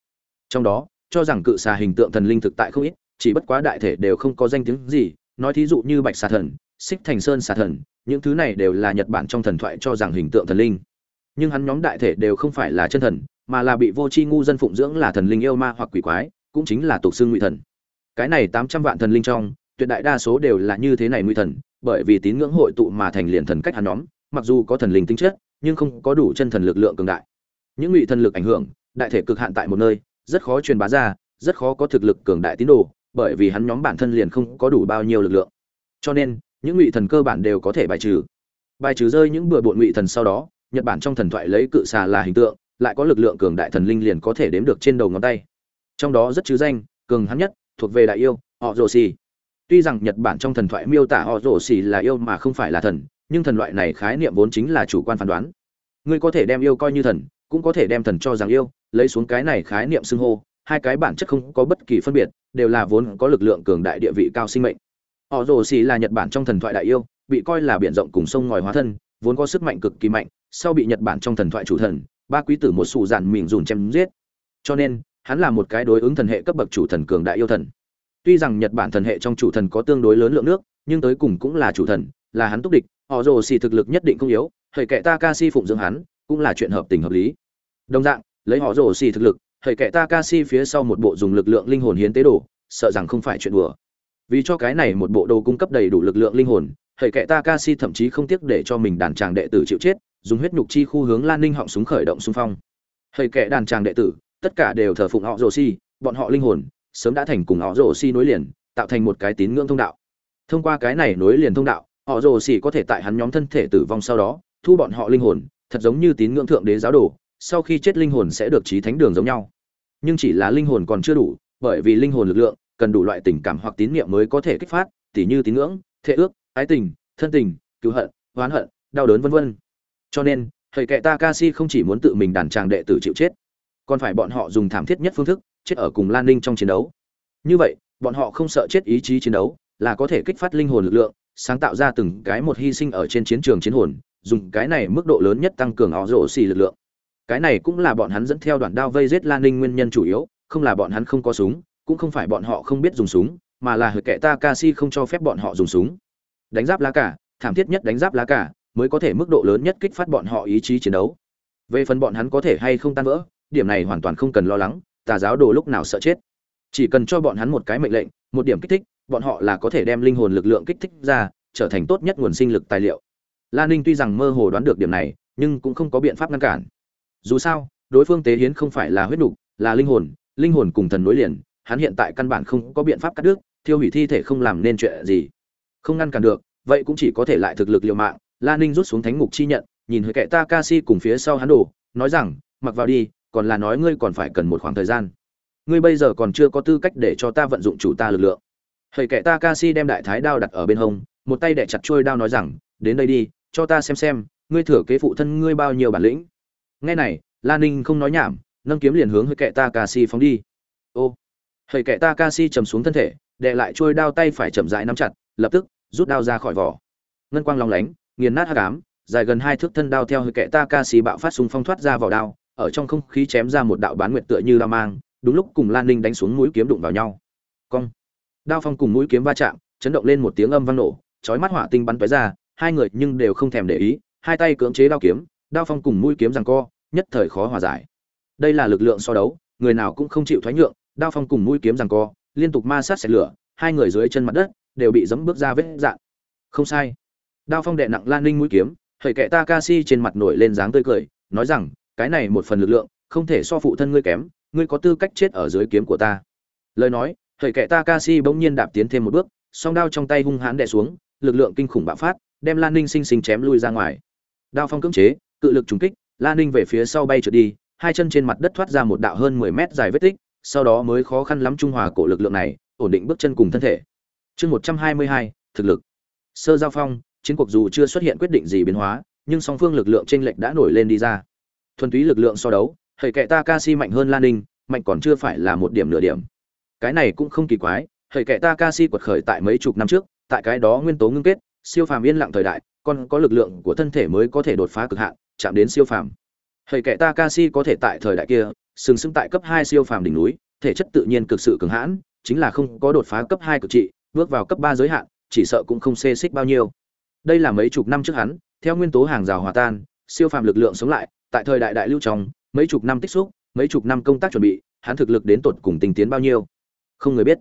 Trong đó, cho rằng cự xà hình tượng thần linh thực tại không ít, chỉ bất quá đại thể đều không có danh tiếng gì, nói thí dụ như bạch xà thần, xích thành sơn xà thần, những thứ này đều là nhật bản trong thần thoại cho rằng hình tượng thần linh. Nhưng hắn nhóm đại thể đều không phải là chân thần, mà là bị vô tri ngu dân phụng dưỡng là thần linh yêu ma hoặc quỷ quái, cũng chính là tục xương ngụy thần. Cái này tám trăm vạn thần linh trong tuyệt đại đa số đều là như thế này ngụy thần, bởi vì tín ngưỡng hội tụ mà thành liền thần cách hắn nhóm, mặc dù có thần linh tính chất, nhưng không có đủ chân thần lực lượng cường đại. Những ngụy thần lực ảnh hưởng, đại thể cực hạn tại một nơi, rất khó truyền bá ra, rất khó có thực lực cường đại tín đồ, bởi vì hắn nhóm bản thân liền không có đủ bao nhiêu lực lượng. Cho nên, những ngụy thần cơ bản đều có thể bài trừ. Bài trừ rơi những bừa bộn ngụy thần sau đó, nhật bản trong thần thoại lấy cự xà là hình tượng, lại có lực lượng cường đại thần linh liền có thể đếm được trên đầu ngón tay. Trong đó rất chứ danh, cường hắn nhất, thuộc về đại yêu, họ rồ xì tuy rằng nhật bản trong thần thoại miêu tả họ rồ xì là yêu mà không phải là thần, nhưng thần loại này khái niệm vốn chính là chủ quan phán đoán. Ngươi có thể đem yêu coi như thần, cũng có thể đem thần cho rằng yêu, lấy xuống cái này khái niệm xưng hô, hai cái bản chất không có bất kỳ phân biệt, đều là vốn có lực lượng cường đại địa vị cao sinh mệnh. Họ rồ xì là nhật bản trong thần thoại đại yêu, bị coi là biển rộng cùng sông ngòi hóa thân, vốn có sức mạnh cực kỳ mạnh, sau bị nhật bản trong thần thoại chủ thần, ba quý tử một sụ giản mình dùn chém giết. Cho nên, hắn là một cái đối ứng thần hệ cấp bậc chủ thần cường đại yêu thần tuy rằng nhật bản thần hệ trong chủ thần có tương đối lớn lượng nước, nhưng tới cùng cũng là chủ thần, là hắn túc địch, họ rồ xì thực lực nhất định không yếu hệ kệ ta ca si phụng dưỡng hắn, cũng là chuyện hợp tình hợp lý. Đồng dạng, lấy họ rồ xì thực lực hệ kệ ta ca si phía sau một bộ dùng lực lượng linh hồn hiến tế đồ, sợ rằng không phải chuyện đùa. Vì cho cái này một bộ đồ cung cấp đầy đủ lực lượng linh hồn hệ kệ ta ca si thậm chí không tiếc để cho mình đàn tràng đệ tử chịu chết, dùng huyết nhục chi khu hướng lan ninh họng súng khởi động xung phong. Hệ kệ đàn tràng đệ tử, tất cả đều thờ phụng họ rồ xì, bọn họ linh hồn sớm đã thành cùng họ rồ xi nối liền, tạo thành một cái tín ngưỡng thông đạo. Thông qua cái này nối liền thông đạo, họ rồ xi có thể tại hắn nhóm thân thể tử vong sau đó, thu bọn họ linh hồn, thật giống như tín ngưỡng thượng đế giáo đồ, sau khi chết linh hồn sẽ được trí thánh đường giống nhau. Nhưng chỉ là linh hồn còn chưa đủ, bởi vì linh hồn lực lượng, cần đủ loại tình cảm hoặc tín niệm mới có thể kích phát, tỉ như tín ngưỡng, thệ ước, ái tình, thân tình, cứu hận, oán hận, đau đớn vân vân. Cho nên, thầy kệ takashi không chỉ muốn tự mình đàn tràng đệ tử chịu chết, còn phải bọn họ dùng thảm thiết nhất phương thức chết ở cùng lan ninh trong chiến đấu. Như vậy, bọn họ không sợ chết ý chí chiến đấu, là có thể kích phát linh hồn lực lượng, sáng tạo ra từng cái một hy sinh ở trên chiến trường chiến hồn, dùng cái này mức độ lớn nhất tăng cường họ rổ xì lực lượng. Cái này cũng là bọn hắn dẫn theo đoạn đao vây giết lan ninh nguyên nhân chủ yếu, không là bọn hắn không có súng, cũng không phải bọn họ không biết dùng súng, mà là hệ kệ ta không cho phép bọn họ dùng súng. Đánh giáp lá cả thảm thiết nhất đánh giáp lá cả mới có thể mức độ lớn nhất kích phát bọn họ ý chí chiến đấu. Về phần bọn hắn có thể hay không tan vỡ, điểm này hoàn toàn không cần lo lắng tà giáo đồ lúc nào sợ chết. Chỉ cần cho bọn hắn một cái mệnh lệnh, một điểm kích thích, bọn họ là có thể đem linh hồn lực lượng kích thích ra, trở thành tốt nhất nguồn sinh lực tài liệu. Lan ninh tuy rằng mơ hồ đoán được điểm này, nhưng cũng không có biện pháp ngăn cản. Dù sao, đối phương tế hiến không phải là huyết đục là linh hồn linh hồn cùng thần nối liền, hắn hiện tại căn bản không có biện pháp cắt đứt, thiêu hủy thi thể không làm nên chuyện gì. Không ngăn cản được, vậy cũng chỉ có thể lại thực lực liều mạng. La ninh rút xuống thánh ngục chi nhận, nhìn hơi kệ ta ca si cùng phía sau hắn đổ, nói rằng, mặc vào đi còn là nói ngươi còn phải cần một khoảng thời gian ngươi bây giờ còn chưa có tư cách để cho ta vận dụng chủ ta lực lượng hơi kệ ta ca si đem đại thái đao đặt ở bên hông một tay đẻ chặt trôi đao nói rằng đến đây đi cho ta xem xem ngươi thừa kế phụ thân ngươi bao nhiêu bản lĩnh nghe này la ninh không nói nhảm nâng kiếm liền hướng hơi kệ ta Cassie phóng đi. Ô. Hơi kệ ta Cassie trầm xuống thân thể, đệ lại trôi đao tay phải chậm rãi nắm chặt, lập tức rút đao ra khỏi vỏ. Ngân quang long lánh, nghiền nát hắc cám dài gần hai thước thân đao theo hơi kệ ta Cassie bạo phát súng phong thoát ra vào đao, ở trong không khí chém ra một đạo bán nguyệt tựa như la mang, đúng lúc cùng Lan Ninh đánh xuống mũi kiếm đụng vào nhau. Cong. Đao phong cùng mũi kiếm va chạm, chấn động lên một tiếng âm vang nổ, chói mắt hỏa tinh bắn tóe ra, hai người nhưng đều không thèm để ý, hai tay cưỡng chế đao kiếm, đao phong cùng mũi kiếm giằng co, nhất thời khó hòa giải. Đây là lực lượng so đấu, người nào cũng không chịu thoái nhượng, đao phong cùng mũi kiếm giằng co, liên tục ma sát xẻ lửa, hai người dưới chân mặt đất đều bị giẫm bước ra vết rạn. Không sai. Đao phong đè nặng Lan Ninh mũi kiếm, thầy kệ Takashi trên mặt nổi lên dáng tươi cười, nói rằng, cái này một phần lực lượng, không thể so phụ thân ngươi kém, ngươi có tư cách chết ở dưới kiếm của ta. Lời nói, thầy kệ Takashi bỗng nhiên đạp tiến thêm một bước, song đao trong tay hung hãn đè xuống, lực lượng kinh khủng bạo phát, đem Lan Ninh sinh sinh chém lui ra ngoài. Đao phong cưỡng chế, cự lực trùng kích, Lan Ninh về phía sau bay trượt đi, hai chân trên mặt đất thoát ra một đạo hơn 10 mét dài vết tích, sau đó mới khó khăn lắm trung hòa cổ lực lượng này, ổn định bước chân cùng thân thể. Chương 122, thực lực. Sơ giao phong, chiến cuộc dù chưa xuất hiện quyết định gì biến hóa, nhưng song phương lực lượng chênh lệch đã nổi lên đi ra. Thuần túy lực lượng so đấu, hệ kệ Takashi mạnh hơn Lan Ninh, mạnh còn chưa phải là một điểm nửa điểm. Cái này cũng không kỳ quái, hệ kệ Takashi quật khởi tại mấy chục năm trước, tại cái đó nguyên tố ngưng kết, siêu phàm yên lặng thời đại, còn có lực lượng của thân thể mới có thể đột phá cực hạn, chạm đến siêu phàm. hệ kệ Takashi có thể tại thời đại kia, sừng sững tại cấp hai siêu phàm đỉnh núi, thể chất tự nhiên cực sự cường hãn, chính là không có đột phá cấp hai cực trị, bước vào cấp ba giới hạn, chỉ sợ cũng không xê xích bao nhiêu. Đây là mấy chục năm trước hắn, theo nguyên tố hàng rào hòa tan, siêu phàm lực lượng sống lại, tại thời đại đại lưu trong, mấy chục năm tích xúc, mấy chục năm công tác chuẩn bị, hắn thực lực đến tột cùng tinh tiến bao nhiêu. Không người biết.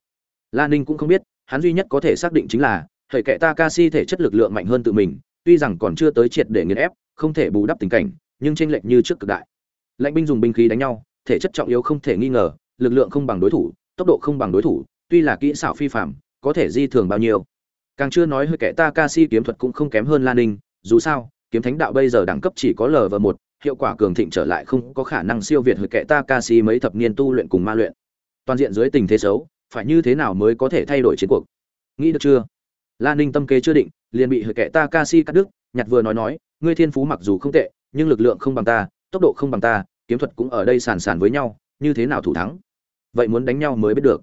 Lan Ninh cũng không biết, hắn duy nhất có thể xác định chính là, hệ kệ Takashi thể chất lực lượng mạnh hơn tự mình, tuy rằng còn chưa tới triệt để nghiền ép, không thể bù đắp tình cảnh, nhưng chênh lệch như trước cực đại. Lạnh binh dùng binh khí đánh nhau, thể chất trọng yếu không thể nghi ngờ, lực lượng không bằng đối thủ, tốc độ không bằng đối thủ, tuy là kỹ xảo phi phàm, có thể di thường bao nhiêu. Càng chưa nói hơi kẻ Takashi kiếm thuật cũng không kém hơn Lan Ninh, dù sao, kiếm thánh đạo bây giờ đẳng cấp chỉ có lv một, hiệu quả cường thịnh trở lại không có khả năng siêu việt hơi kẻ Takashi mấy thập niên tu luyện cùng ma luyện. Toàn diện dưới tình thế xấu, phải như thế nào mới có thể thay đổi chiến cuộc? Nghĩ được chưa? Lan Ninh tâm kế chưa định, liền bị hơi kẻ Takashi cắt đứt, nhặt vừa nói nói, ngươi thiên phú mặc dù không tệ, nhưng lực lượng không bằng ta, tốc độ không bằng ta, kiếm thuật cũng ở đây sàn sàn với nhau, như thế nào thủ thắng? Vậy muốn đánh nhau mới biết được.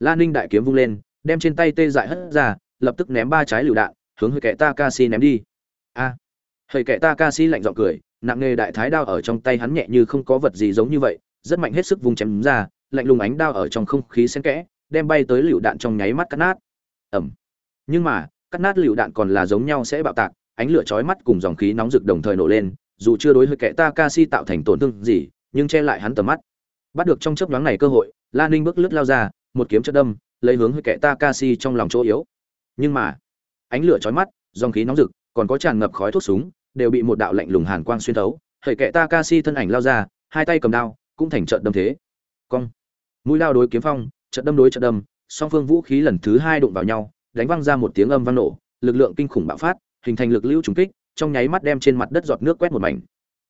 Lan Ninh đại kiếm vung lên, đem trên tay tê dại hất ra, lập tức ném ba trái lựu đạn, hướng hơi kẻ Takashi ném đi. A. À. Hơi kẻ Takashi lạnh giọng cười, nặng nghề đại thái đao ở trong tay hắn nhẹ như không có vật gì giống như vậy, rất mạnh hết sức vung chém ra, lạnh lùng ánh đao ở trong không khí xen kẽ, đem bay tới lựu đạn trong nháy mắt cắt nát. Ầm. Nhưng mà, cắt nát lựu đạn còn là giống nhau sẽ bạo tạc, ánh lửa chói mắt cùng dòng khí nóng rực đồng thời nổ lên, dù chưa đối hơi kẻ Takashi tạo thành tổn thương gì, nhưng che lại hắn tầm mắt. Bắt được trong chớp nhoáng này cơ hội, Lan Ninh bước lướt lao ra, một kiếm chớp đâm, lấy hướng hơi kẻ Takashi trong lòng chỗ yếu. Nhưng mà, ánh lửa chói mắt, dòng khí nóng rực, còn có tràn ngập khói thuốc súng, đều bị một đạo lạnh lùng hàn quang xuyên thấu. Hơi kẻ Takashi thân ảnh lao ra, hai tay cầm đao, cũng thành trận đâm thế. Cong. Mũi đao đối kiếm phong, trận đâm đối trận đâm, song phương vũ khí lần thứ hai đụng vào nhau, đánh văng ra một tiếng âm vang nổ, lực lượng kinh khủng bạo phát, hình thành lực lưu trùng kích, trong nháy mắt đem trên mặt đất giọt nước quét một mảnh.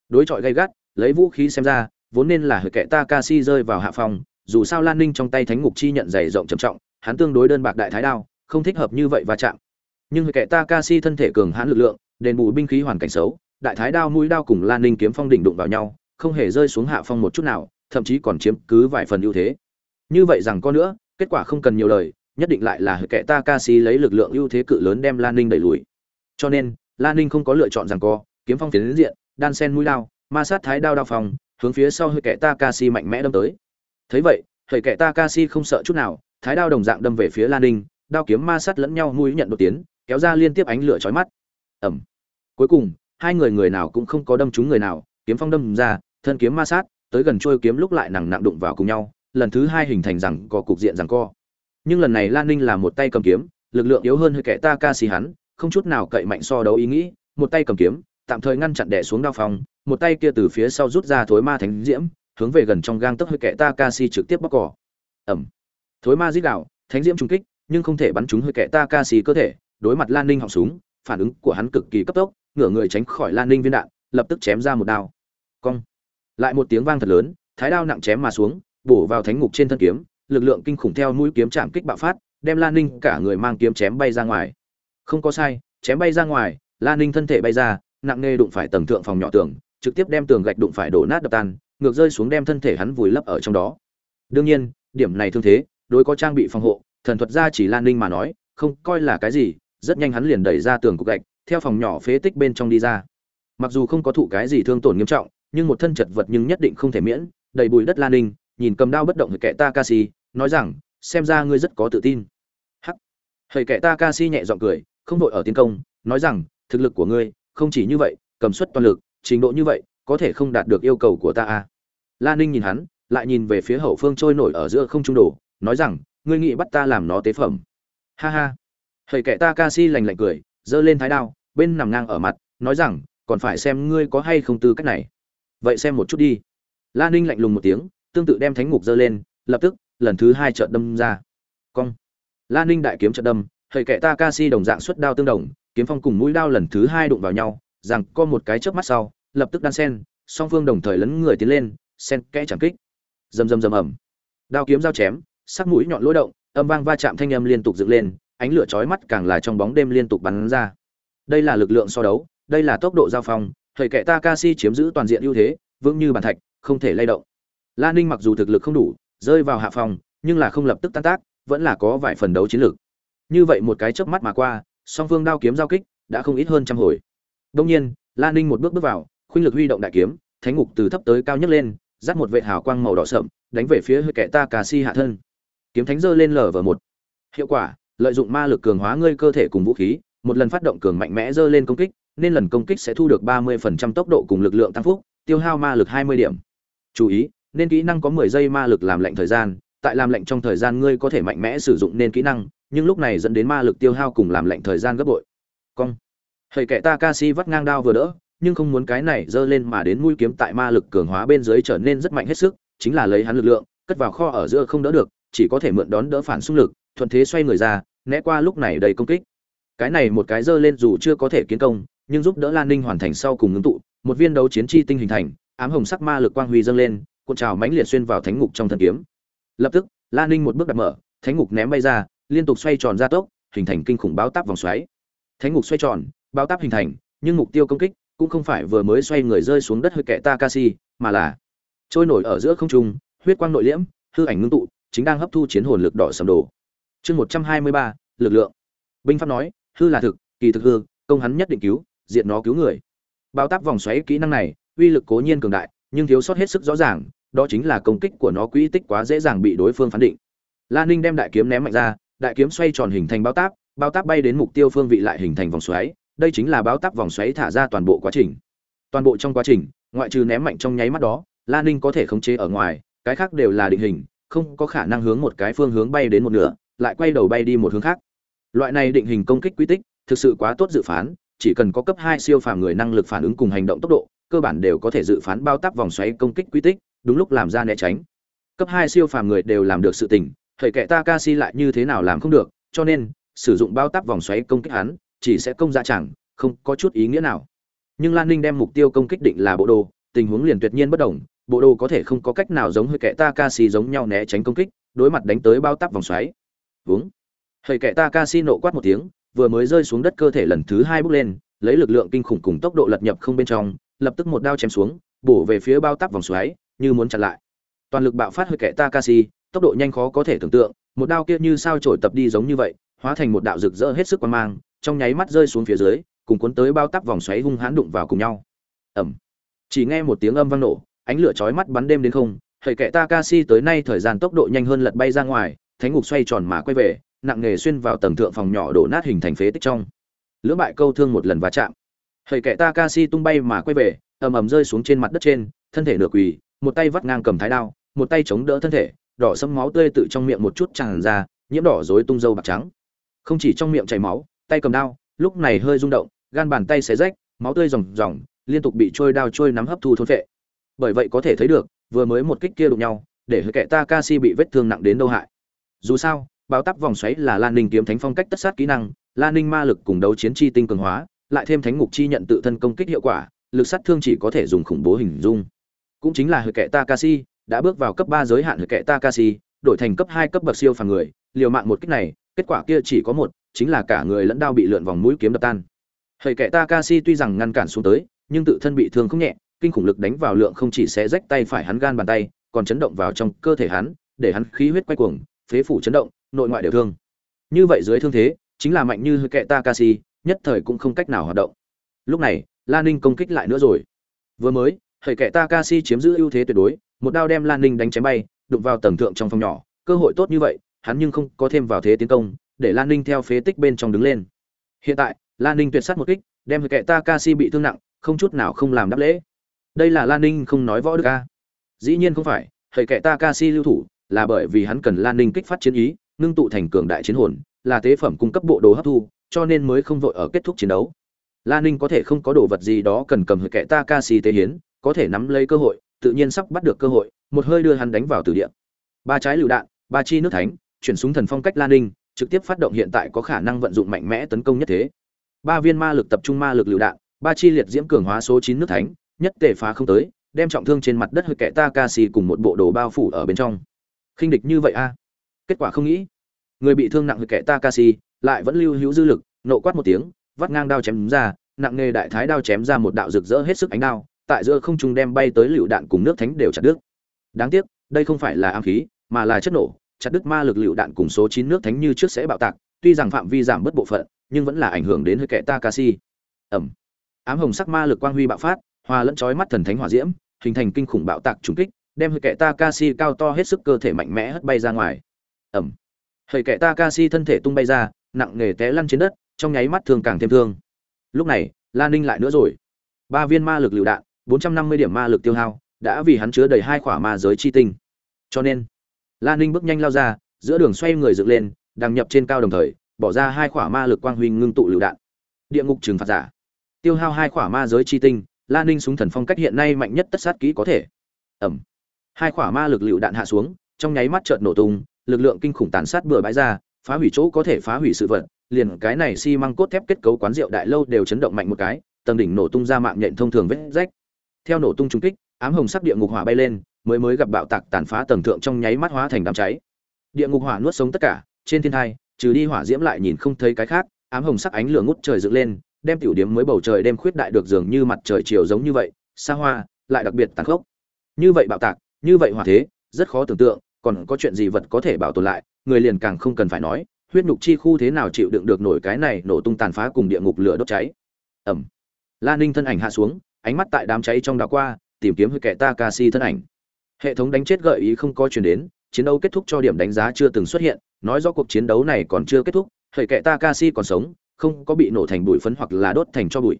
Đối chọi gay gắt, lấy vũ khí xem ra, vốn nên là hơi kệ Takashi rơi vào hạ phòng, dù sao Lan Ninh trong tay Thánh Ngục chi nhận dày rộng trầm trọng, hắn tương đối đơn bạc đại thái đao, không thích hợp như vậy va chạm. Nhưng hơi kệ Takashi thân thể cường hãn lực lượng, đền bù binh khí hoàn cảnh xấu, đại thái đao mũi đao cùng Lan Ninh kiếm phong đỉnh đụng vào nhau, không hề rơi xuống hạ phong một chút nào, thậm chí còn chiếm cứ vài phần ưu thế. Như vậy rằng có nữa, kết quả không cần nhiều lời, nhất định lại là kẻ Takashi lấy lực lượng ưu thế cự lớn đem Lan Ninh đẩy lùi. Cho nên, Lan Ninh không có lựa chọn rằng co, kiếm phong tiến đến diện, đan sen mũi đao, ma sát thái đao đao phòng, hướng phía sau hơi kẻ Takashi mạnh mẽ đâm tới. Thấy vậy, hơi kẻ Takashi không sợ chút nào, thái đao đồng dạng đâm về phía Lan Ninh, đao kiếm ma sát lẫn nhau mũi nhận đột tiến, kéo ra liên tiếp ánh lửa chói mắt. Ẩm. Cuối cùng, hai người người nào cũng không có đâm trúng người nào, kiếm phong đâm ra, thân kiếm ma sát, tới gần trôi kiếm lúc lại nặng nặng đụng vào cùng nhau, lần thứ hai hình thành rằng co cục diện rằng co. Nhưng lần này lan ninh là một tay cầm kiếm lực lượng yếu hơn hơi kẻ ta ca xì hắn không chút nào cậy mạnh so đấu ý nghĩ một tay cầm kiếm tạm thời ngăn chặn đẻ xuống đao phòng một tay kia từ phía sau rút ra thối ma thánh diễm hướng về gần trong gang tấc hơi kẻ ta ca si trực tiếp bóc cỏ. Ẩm. Thối ma giết đạo thánh diễm trung kích nhưng không thể bắn trúng hơi kẻ ta ca si cơ thể đối mặt lan ninh họng súng phản ứng của hắn cực kỳ cấp tốc ngửa người tránh khỏi lan ninh viên đạn, lập tức chém ra một đao. Cong. Lại một tiếng vang thật lớn, thái đao nặng chém mà xuống, bổ vào thánh ngục trên thân kiếm, lực lượng kinh khủng theo mũi kiếm chạm kích bạo phát, đem lan ninh cả người mang kiếm chém bay ra ngoài. Không có sai, chém bay ra ngoài, lan ninh thân thể bay ra, nặng nề đụng phải tầng thượng phòng nhỏ tường, trực tiếp đem tường gạch đụng phải đổ nát đập tan, ngược rơi xuống đem thân thể hắn vùi lấp ở trong đó. Đương nhiên, điểm này thương thế, đối có trang bị phòng hộ, thần thuật ra chỉ lan ninh mà nói, không coi là cái gì, rất nhanh hắn liền đẩy ra tường cục gạch theo phòng nhỏ phế tích bên trong đi ra. Mặc dù không có thụ cái gì thương tổn nghiêm trọng, nhưng một thân chật vật nhưng nhất định không thể miễn, đầy bụi đất lan ninh, nhìn cầm đao bất động kẻ ta ca si nói rằng, xem ra ngươi rất có tự tin. Hắc. Hầy kẻ ta ca si nhẹ giọng cười, không đội ở tiến công, nói rằng, thực lực của ngươi, không chỉ như vậy, cầm suất toàn lực, trình độ như vậy, có thể không đạt được yêu cầu của ta à. lan ninh nhìn hắn, lại nhìn về phía hậu phương trôi nổi ở giữa không trung đổ nói rằng, ngươi nghĩ bắt ta làm nó tế phẩm. Ha ha. Hầy kẻ ta ca si lành lạnh cười giơ lên thái đao, bên nằm ngang ở mặt, nói rằng, còn phải xem ngươi có hay không tư cách này. Vậy xem một chút đi. La ninh lạnh lùng một tiếng, tương tự đem thánh ngục giơ lên, lập tức, lần thứ hai chợt đâm ra. Cong. La ninh đại kiếm chợt đâm hầy kẻ ta đồng dạng xuất đao tương đồng, kiếm phong cùng mũi đao lần thứ hai đụng vào nhau, rằng có một cái chớp mắt sau, lập tức đan sen, song phương đồng thời lấn người tiến lên, sen kẽ chẳng kích. Rầm rầm rầm ầm. Đao kiếm giao chém, sắc mũi nhọn lỗ động, âm vang va chạm thanh âm liên tục dựng lên ánh lửa chói mắt càng là trong bóng đêm liên tục bắn ra. Đây là lực lượng so đấu, đây là tốc độ giao phong Thầy kệ Takashi chiếm giữ toàn diện ưu thế, vững như bàn thạch, không thể lay động. La ninh mặc dù thực lực không đủ, rơi vào hạ phòng nhưng là không lập tức tan tác, vẫn là có vài phần đấu chiến lược như vậy một cái chớp mắt mà qua, song phương đao kiếm giao kích đã không ít hơn trăm hồi. Đương nhiên, la ninh một bước bước vào, khuynh lực huy động đại kiếm, thánh ngục từ thấp tới cao nhất lên, dắt một vệ hào quang màu đỏ sậm, đánh về phía hơi kệ Takashi hạ thân. Kiếm thánh giơ lên lở vở một. Hiệu quả lợi dụng ma lực cường hóa ngươi cơ thể cùng vũ khí một lần phát động cường mạnh mẽ dơ lên công kích nên lần công kích sẽ thu được 30% tốc độ cùng lực lượng tăng phúc tiêu hao ma lực 20 điểm. Chú ý nên kỹ năng có 10 giây ma lực làm lệnh thời gian tại làm lệnh trong thời gian ngươi có thể mạnh mẽ sử dụng nên kỹ năng nhưng lúc này dẫn đến ma lực tiêu hao cùng làm lệnh thời gian gấp bội. Cong. Hầy kẻ Takashi vắt ngang đao vừa đỡ nhưng không muốn cái này dơ lên mà đến mũi kiếm tại ma lực cường hóa bên dưới trở nên rất mạnh hết sức, chính là lấy hắn lực lượng, cất vào kho ở giữa không đỡ được, chỉ có thể mượn đón đỡ phản xung lực, thuận thế xoay người ra, né qua lúc này đầy công kích. Cái này một cái dơ lên dù chưa có thể kiến công, nhưng giúp đỡ Lan Ninh hoàn thành sau cùng ngưng tụ, một viên đấu chiến chi tinh hình thành, ám hồng sắc ma lực quang huy dâng lên, cuộn trào mãnh liệt xuyên vào thánh ngục trong thần kiếm. Lập tức, Lan Ninh một bước đặt mở, thánh ngục ném bay ra, liên tục xoay tròn ra tốc, hình thành kinh khủng báo táp vòng xoáy. Thánh ngục xoay tròn, báo táp hình thành, nhưng mục tiêu công kích cũng không phải vừa mới xoay người rơi xuống đất hơi kẻ Takashi, mà là trôi nổi ở giữa không trung, huyết quang nội liễm, hư ảnh ngưng tụ, chính đang hấp thu chiến hồn lực đỏ sầm đồ. Chương 123, lực lượng. Binh pháp nói, hư là thực, kỳ thực hư, công hắn nhất định cứu, diện nó cứu người. Bao táp vòng xoáy kỹ năng này, uy lực cố nhiên cường đại, nhưng thiếu sót hết sức rõ ràng, đó chính là công kích của nó quỹ tích quá dễ dàng bị đối phương phán định. Lan Ninh đem đại kiếm ném mạnh ra, đại kiếm xoay tròn hình thành bao táp, bao táp bay đến mục tiêu phương vị lại hình thành vòng xoáy, đây chính là bao táp vòng xoáy thả ra toàn bộ quá trình toàn bộ trong quá trình ngoại trừ ném mạnh trong nháy mắt đó Lan ninh có thể khống chế ở ngoài cái khác đều là định hình không có khả năng hướng một cái phương hướng bay đến một nửa lại quay đầu bay đi một hướng khác. Loại này định hình công kích quy tích, thực sự quá tốt dự phán, chỉ cần có cấp hai siêu phàm người năng lực phản ứng cùng hành động tốc độ, cơ bản đều có thể dự phán bao táp vòng xoáy công kích quy tích, đúng lúc làm ra né tránh. Cấp hai siêu phàm người đều làm được sự tình, thầy kệ Takashi lại như thế nào làm không được, cho nên, sử dụng bao táp vòng xoáy công kích hắn, chỉ sẽ công ra chẳng, không có chút ý nghĩa nào. Nhưng lan ninh đem mục tiêu công kích định là bộ đồ, tình huống liền tuyệt nhiên bất đồng, bộ đồ có thể không có cách nào giống hơi kệ Takashi giống nhau né tránh công kích, đối mặt đánh tới bao tắp vòng xoáy. Vúng. hơi kẻ ta casino quát một tiếng, vừa mới rơi xuống đất cơ thể lần thứ hai bước lên, lấy lực lượng kinh khủng cùng tốc độ lật nhập không bên trong, lập tức một đao chém xuống, bổ về phía bao táp vòng xoáy, như muốn chặn lại. Toàn lực bạo phát hơi kẻ ta ca tốc độ nhanh khó có thể tưởng tượng, một đao kia như sao trổi tập đi giống như vậy, hóa thành một đạo rực rỡ hết sức quan mang, trong nháy mắt rơi xuống phía dưới, cùng cuốn tới bao táp vòng xoáy hung hãn đụng vào cùng nhau. Ẩm chỉ nghe một tiếng âm vang nổ, ánh lửa chói mắt bắn đêm đến không hệ Ta Takashi tới nay thời gian tốc độ nhanh hơn lật bay ra ngoài thánh ngục xoay tròn mà quay về, nặng nghề xuyên vào tầng thượng phòng nhỏ đổ nát hình thành phế tích trong. Lưỡng bại câu thương một lần va chạm. Hệ kệ Takashi tung bay mà quay về, ầm ầm rơi xuống trên mặt đất trên, thân thể nửa quỳ, một tay vắt ngang cầm thái đao, một tay chống đỡ thân thể, đỏ sẫm máu tươi tự trong miệng một chút tràn ra, nhiễm đỏ rối tung dâu bạc trắng. Không chỉ trong miệng chảy máu, tay cầm đao, lúc này hơi rung động, gan bàn tay xé rách, máu tươi ròng ròng, liên tục bị trôi đao trôi nắm hấp thu thôn phệ. Bởi vậy có thể thấy được, vừa mới một kích kia đụng nhau, để hơi kệ Takashi bị vết thương nặng đến đâu hại dù sao báo tắp vòng xoáy là lan ninh kiếm thánh phong cách tất sát kỹ năng lan ninh ma lực cùng đấu chiến chi tinh cường hóa lại thêm thánh ngục chi nhận tự thân công kích hiệu quả lực sát thương chỉ có thể dùng khủng bố hình dung. Cũng chính là hơi kệ Takashi đã bước vào cấp ba giới hạn hơi kệ Takashi đổi thành cấp hai cấp bậc siêu phàm người liều mạng một kích này kết quả kia chỉ có một chính là cả người lẫn đao bị lượn vòng mũi kiếm đập tan. Hệ kệ Takashi tuy rằng ngăn cản xuống tới, nhưng tự thân bị thương không nhẹ, kinh khủng lực đánh vào lượng không chỉ sẽ rách tay phải hắn gan bàn tay còn chấn động vào trong cơ thể hắn để hắn khí huyết quay cuồng phế phủ chấn động nội ngoại đều thương như vậy dưới thương thế chính là mạnh như kệ Takashi, nhất thời cũng không cách nào hoạt động. Lúc này, Lan Ninh công kích lại nữa rồi. Vừa mới, hệ kệ Takashi chiếm giữ ưu thế tuyệt đối, một đao đem Lan Ninh đánh chém bay, đụng vào tầng thượng trong phòng nhỏ, cơ hội tốt như vậy, hắn nhưng không có thêm vào thế tiến công, để Lan Ninh theo phế tích bên trong đứng lên. Hiện tại, Lan Ninh tuyệt sát một kích, đem hệ kệ Takashi bị thương nặng, không chút nào không làm đáp lễ. Đây là Lan Ninh không nói võ được ca, Dĩ nhiên không phải, hệ kệ Takashi lưu thủ, là bởi vì hắn cần Lan Ninh kích phát chiến ý, ngưng tụ thành cường đại chiến hồn, là tế phẩm cung cấp bộ đồ hấp thu, cho nên mới không vội ở kết thúc chiến đấu. Lan Ninh có thể không có đồ vật gì đó cần cầm hơi kẻ Takashi tế hiến, có thể nắm lấy cơ hội, tự nhiên sắp bắt được cơ hội, một hơi đưa hắn đánh vào tử địa. Ba trái lựu đạn, ba chi nước thánh, chuyển súng thần phong cách Lan Ninh, trực tiếp phát động hiện tại có khả năng vận dụng mạnh mẽ tấn công nhất thế. Ba viên ma lực tập trung ma lực lựu đạn, ba chi liệt diễm cường hóa số chín nước thánh, nhất tề phá không tới, đem trọng thương trên mặt đất hơi kẻ Takashi cùng một bộ đồ bao phủ ở bên trong. Khinh địch như vậy a? Kết quả không nghĩ người bị thương nặng người kẻ Takashi lại vẫn lưu hữu dư lực, nộ quát một tiếng, vắt ngang đao chém ra, nặng nghề đại thái đao chém ra một đạo rực rỡ hết sức ánh đao, tại giữa không trung đem bay tới lựu đạn cùng nước thánh đều chặt đứt. Đáng tiếc, đây không phải là ám khí, mà là chất nổ, chặt đứt ma lực lựu đạn cùng số chín nước thánh như trước sẽ bạo tạc, tuy rằng phạm vi giảm bất bộ phận, nhưng vẫn là ảnh hưởng đến hơi kẻ Takashi. Ẩm, Ám hồng sắc ma lực quang huy bạo phát, hòa lẫn chói mắt thần thánh hỏa diễm, hình thành kinh khủng bạo tạc trùng kích, đem hơi kệ Takashi cao to hết sức cơ thể mạnh mẽ hất bay ra ngoài. Ầm. Hơi kệ Takashi thân thể tung bay ra, nặng nề té lăn trên đất, trong nháy mắt thương càng thêm thương. Lúc này, Lan Ninh lại nữa rồi. Ba viên ma lực lưu đạn, 450 điểm ma lực tiêu hao, đã vì hắn chứa đầy hai quả ma giới chi tinh. Cho nên, Lan Ninh bước nhanh lao ra, giữa đường xoay người dựng lên, đằng nhập trên cao đồng thời, bỏ ra hai quả ma lực quang huy ngưng tụ lưu đạn. Địa ngục trừng phạt giả. Tiêu hao hai quả ma giới chi tinh, Lan Ninh súng thần phong cách hiện nay mạnh nhất tất sát kỹ có thể. Ầm. Hai quả ma lực lựu đạn hạ xuống, trong nháy mắt chợt nổ tung, lực lượng kinh khủng tàn sát bừa bãi ra, phá hủy chỗ có thể phá hủy sự vật, liền cái này xi măng cốt thép kết cấu quán rượu đại lâu đều chấn động mạnh một cái, tầng đỉnh nổ tung ra mạng nhện thông thường vết rách. Theo nổ tung trung kích, ám hồng sắc địa ngục hỏa bay lên, mới mới gặp bạo tạc tàn phá tầng thượng trong nháy mắt hóa thành đám cháy. Địa ngục hỏa nuốt sống tất cả, trên thiên thai, trừ đi hỏa diễm lại nhìn không thấy cái khác, ám hồng sắc ánh lửa ngút trời dựng lên, đem tiểu điểm mới bầu trời đem khuyết đại được dường như mặt trời chiều giống như vậy, xa hoa, lại đặc biệt tàn khốc. Như vậy bạo tạc, như vậy hỏa thế, rất khó tưởng tượng, còn có chuyện gì vật có thể bảo tồn lại, người liền càng không cần phải nói, huyết nhục chi khu thế nào chịu đựng được nổi cái này nổ tung tàn phá cùng địa ngục lửa đốt cháy. Ẩm lan ninh thân ảnh hạ xuống ánh mắt tại đám cháy trong đó qua tìm kiếm hơi kẻ Takashi thân ảnh. Hệ thống đánh chết gợi ý không có chuyển đến chiến đấu kết thúc cho điểm đánh giá chưa từng xuất hiện nói rõ cuộc chiến đấu này còn chưa kết thúc hơi kẻ Takashi còn sống không có bị nổ thành bụi phấn hoặc là đốt thành cho bụi.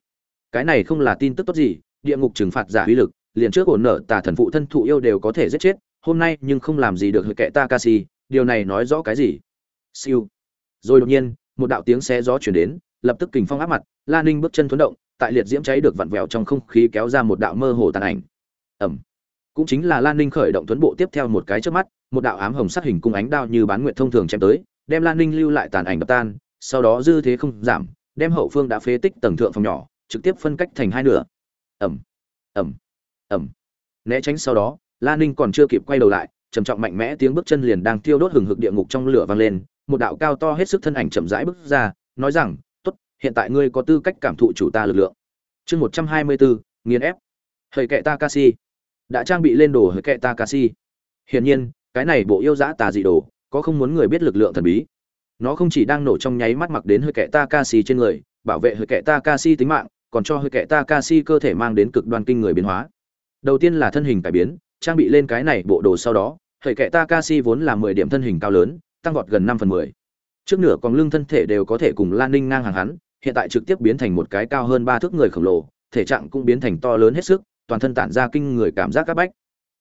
Cái này không là tin tức tốt gì địa ngục trừng phạt giả uy lực liền trước ổn nợ tà thần phụ thân thụ yêu đều có thể giết chết, hôm nay nhưng không làm gì được kệ kẻ Takashi điều này nói rõ cái gì? Siêu. Rồi đột nhiên, một đạo tiếng xé gió chuyển đến, lập tức kình phong áp mặt, la ninh bước chân thuấn động, tại liệt diễm cháy được vặn vẹo trong không khí kéo ra một đạo mơ hồ tàn ảnh. Ẩm cũng chính là lan ninh khởi động tuấn bộ tiếp theo một cái trước mắt, một đạo ám hồng sắc hình cung ánh đao như bán nguyện thông thường chém tới, đem lan ninh lưu lại tàn ảnh đập tan, sau đó dư thế không giảm, đem hậu phương đã phế tích tầng thượng phòng nhỏ, trực tiếp phân cách thành hai nửa. Ẩm ẩm ẩm né tránh sau đó lan ninh còn chưa kịp quay đầu lại trầm trọng mạnh mẽ tiếng bước chân liền đang tiêu đốt hừng hực địa ngục trong lửa vang lên một đạo cao to hết sức thân ảnh chậm rãi bước ra, nói rằng, "Tốt, hiện tại ngươi có tư cách cảm thụ chủ ta lực lượng." Chương 124, nghiền ép. hơi kệ Takashi đã trang bị lên đồ hơi kệ Takashi. Hiển nhiên, cái này bộ yêu dã tà dị đồ, có không muốn người biết lực lượng thần bí. Nó không chỉ đang nổ trong nháy mắt mặc đến hơi kệ Takashi trên người, bảo vệ hơi kệ Takashi tính mạng, còn cho hơi kệ Takashi cơ thể mang đến cực đoan kinh người biến hóa. Đầu tiên là thân hình cải biến, trang bị lên cái này bộ đồ sau đó, hệ kệ Takashi vốn là 10 điểm thân hình cao lớn, tăng vọt gần năm phần mười. Trước nửa còn lưng thân thể đều có thể cùng lan ninh ngang hàng hắn hiện tại trực tiếp biến thành một cái cao hơn ba thước người khổng lồ thể trạng cũng biến thành to lớn hết sức toàn thân tản ra kinh người cảm giác các bách.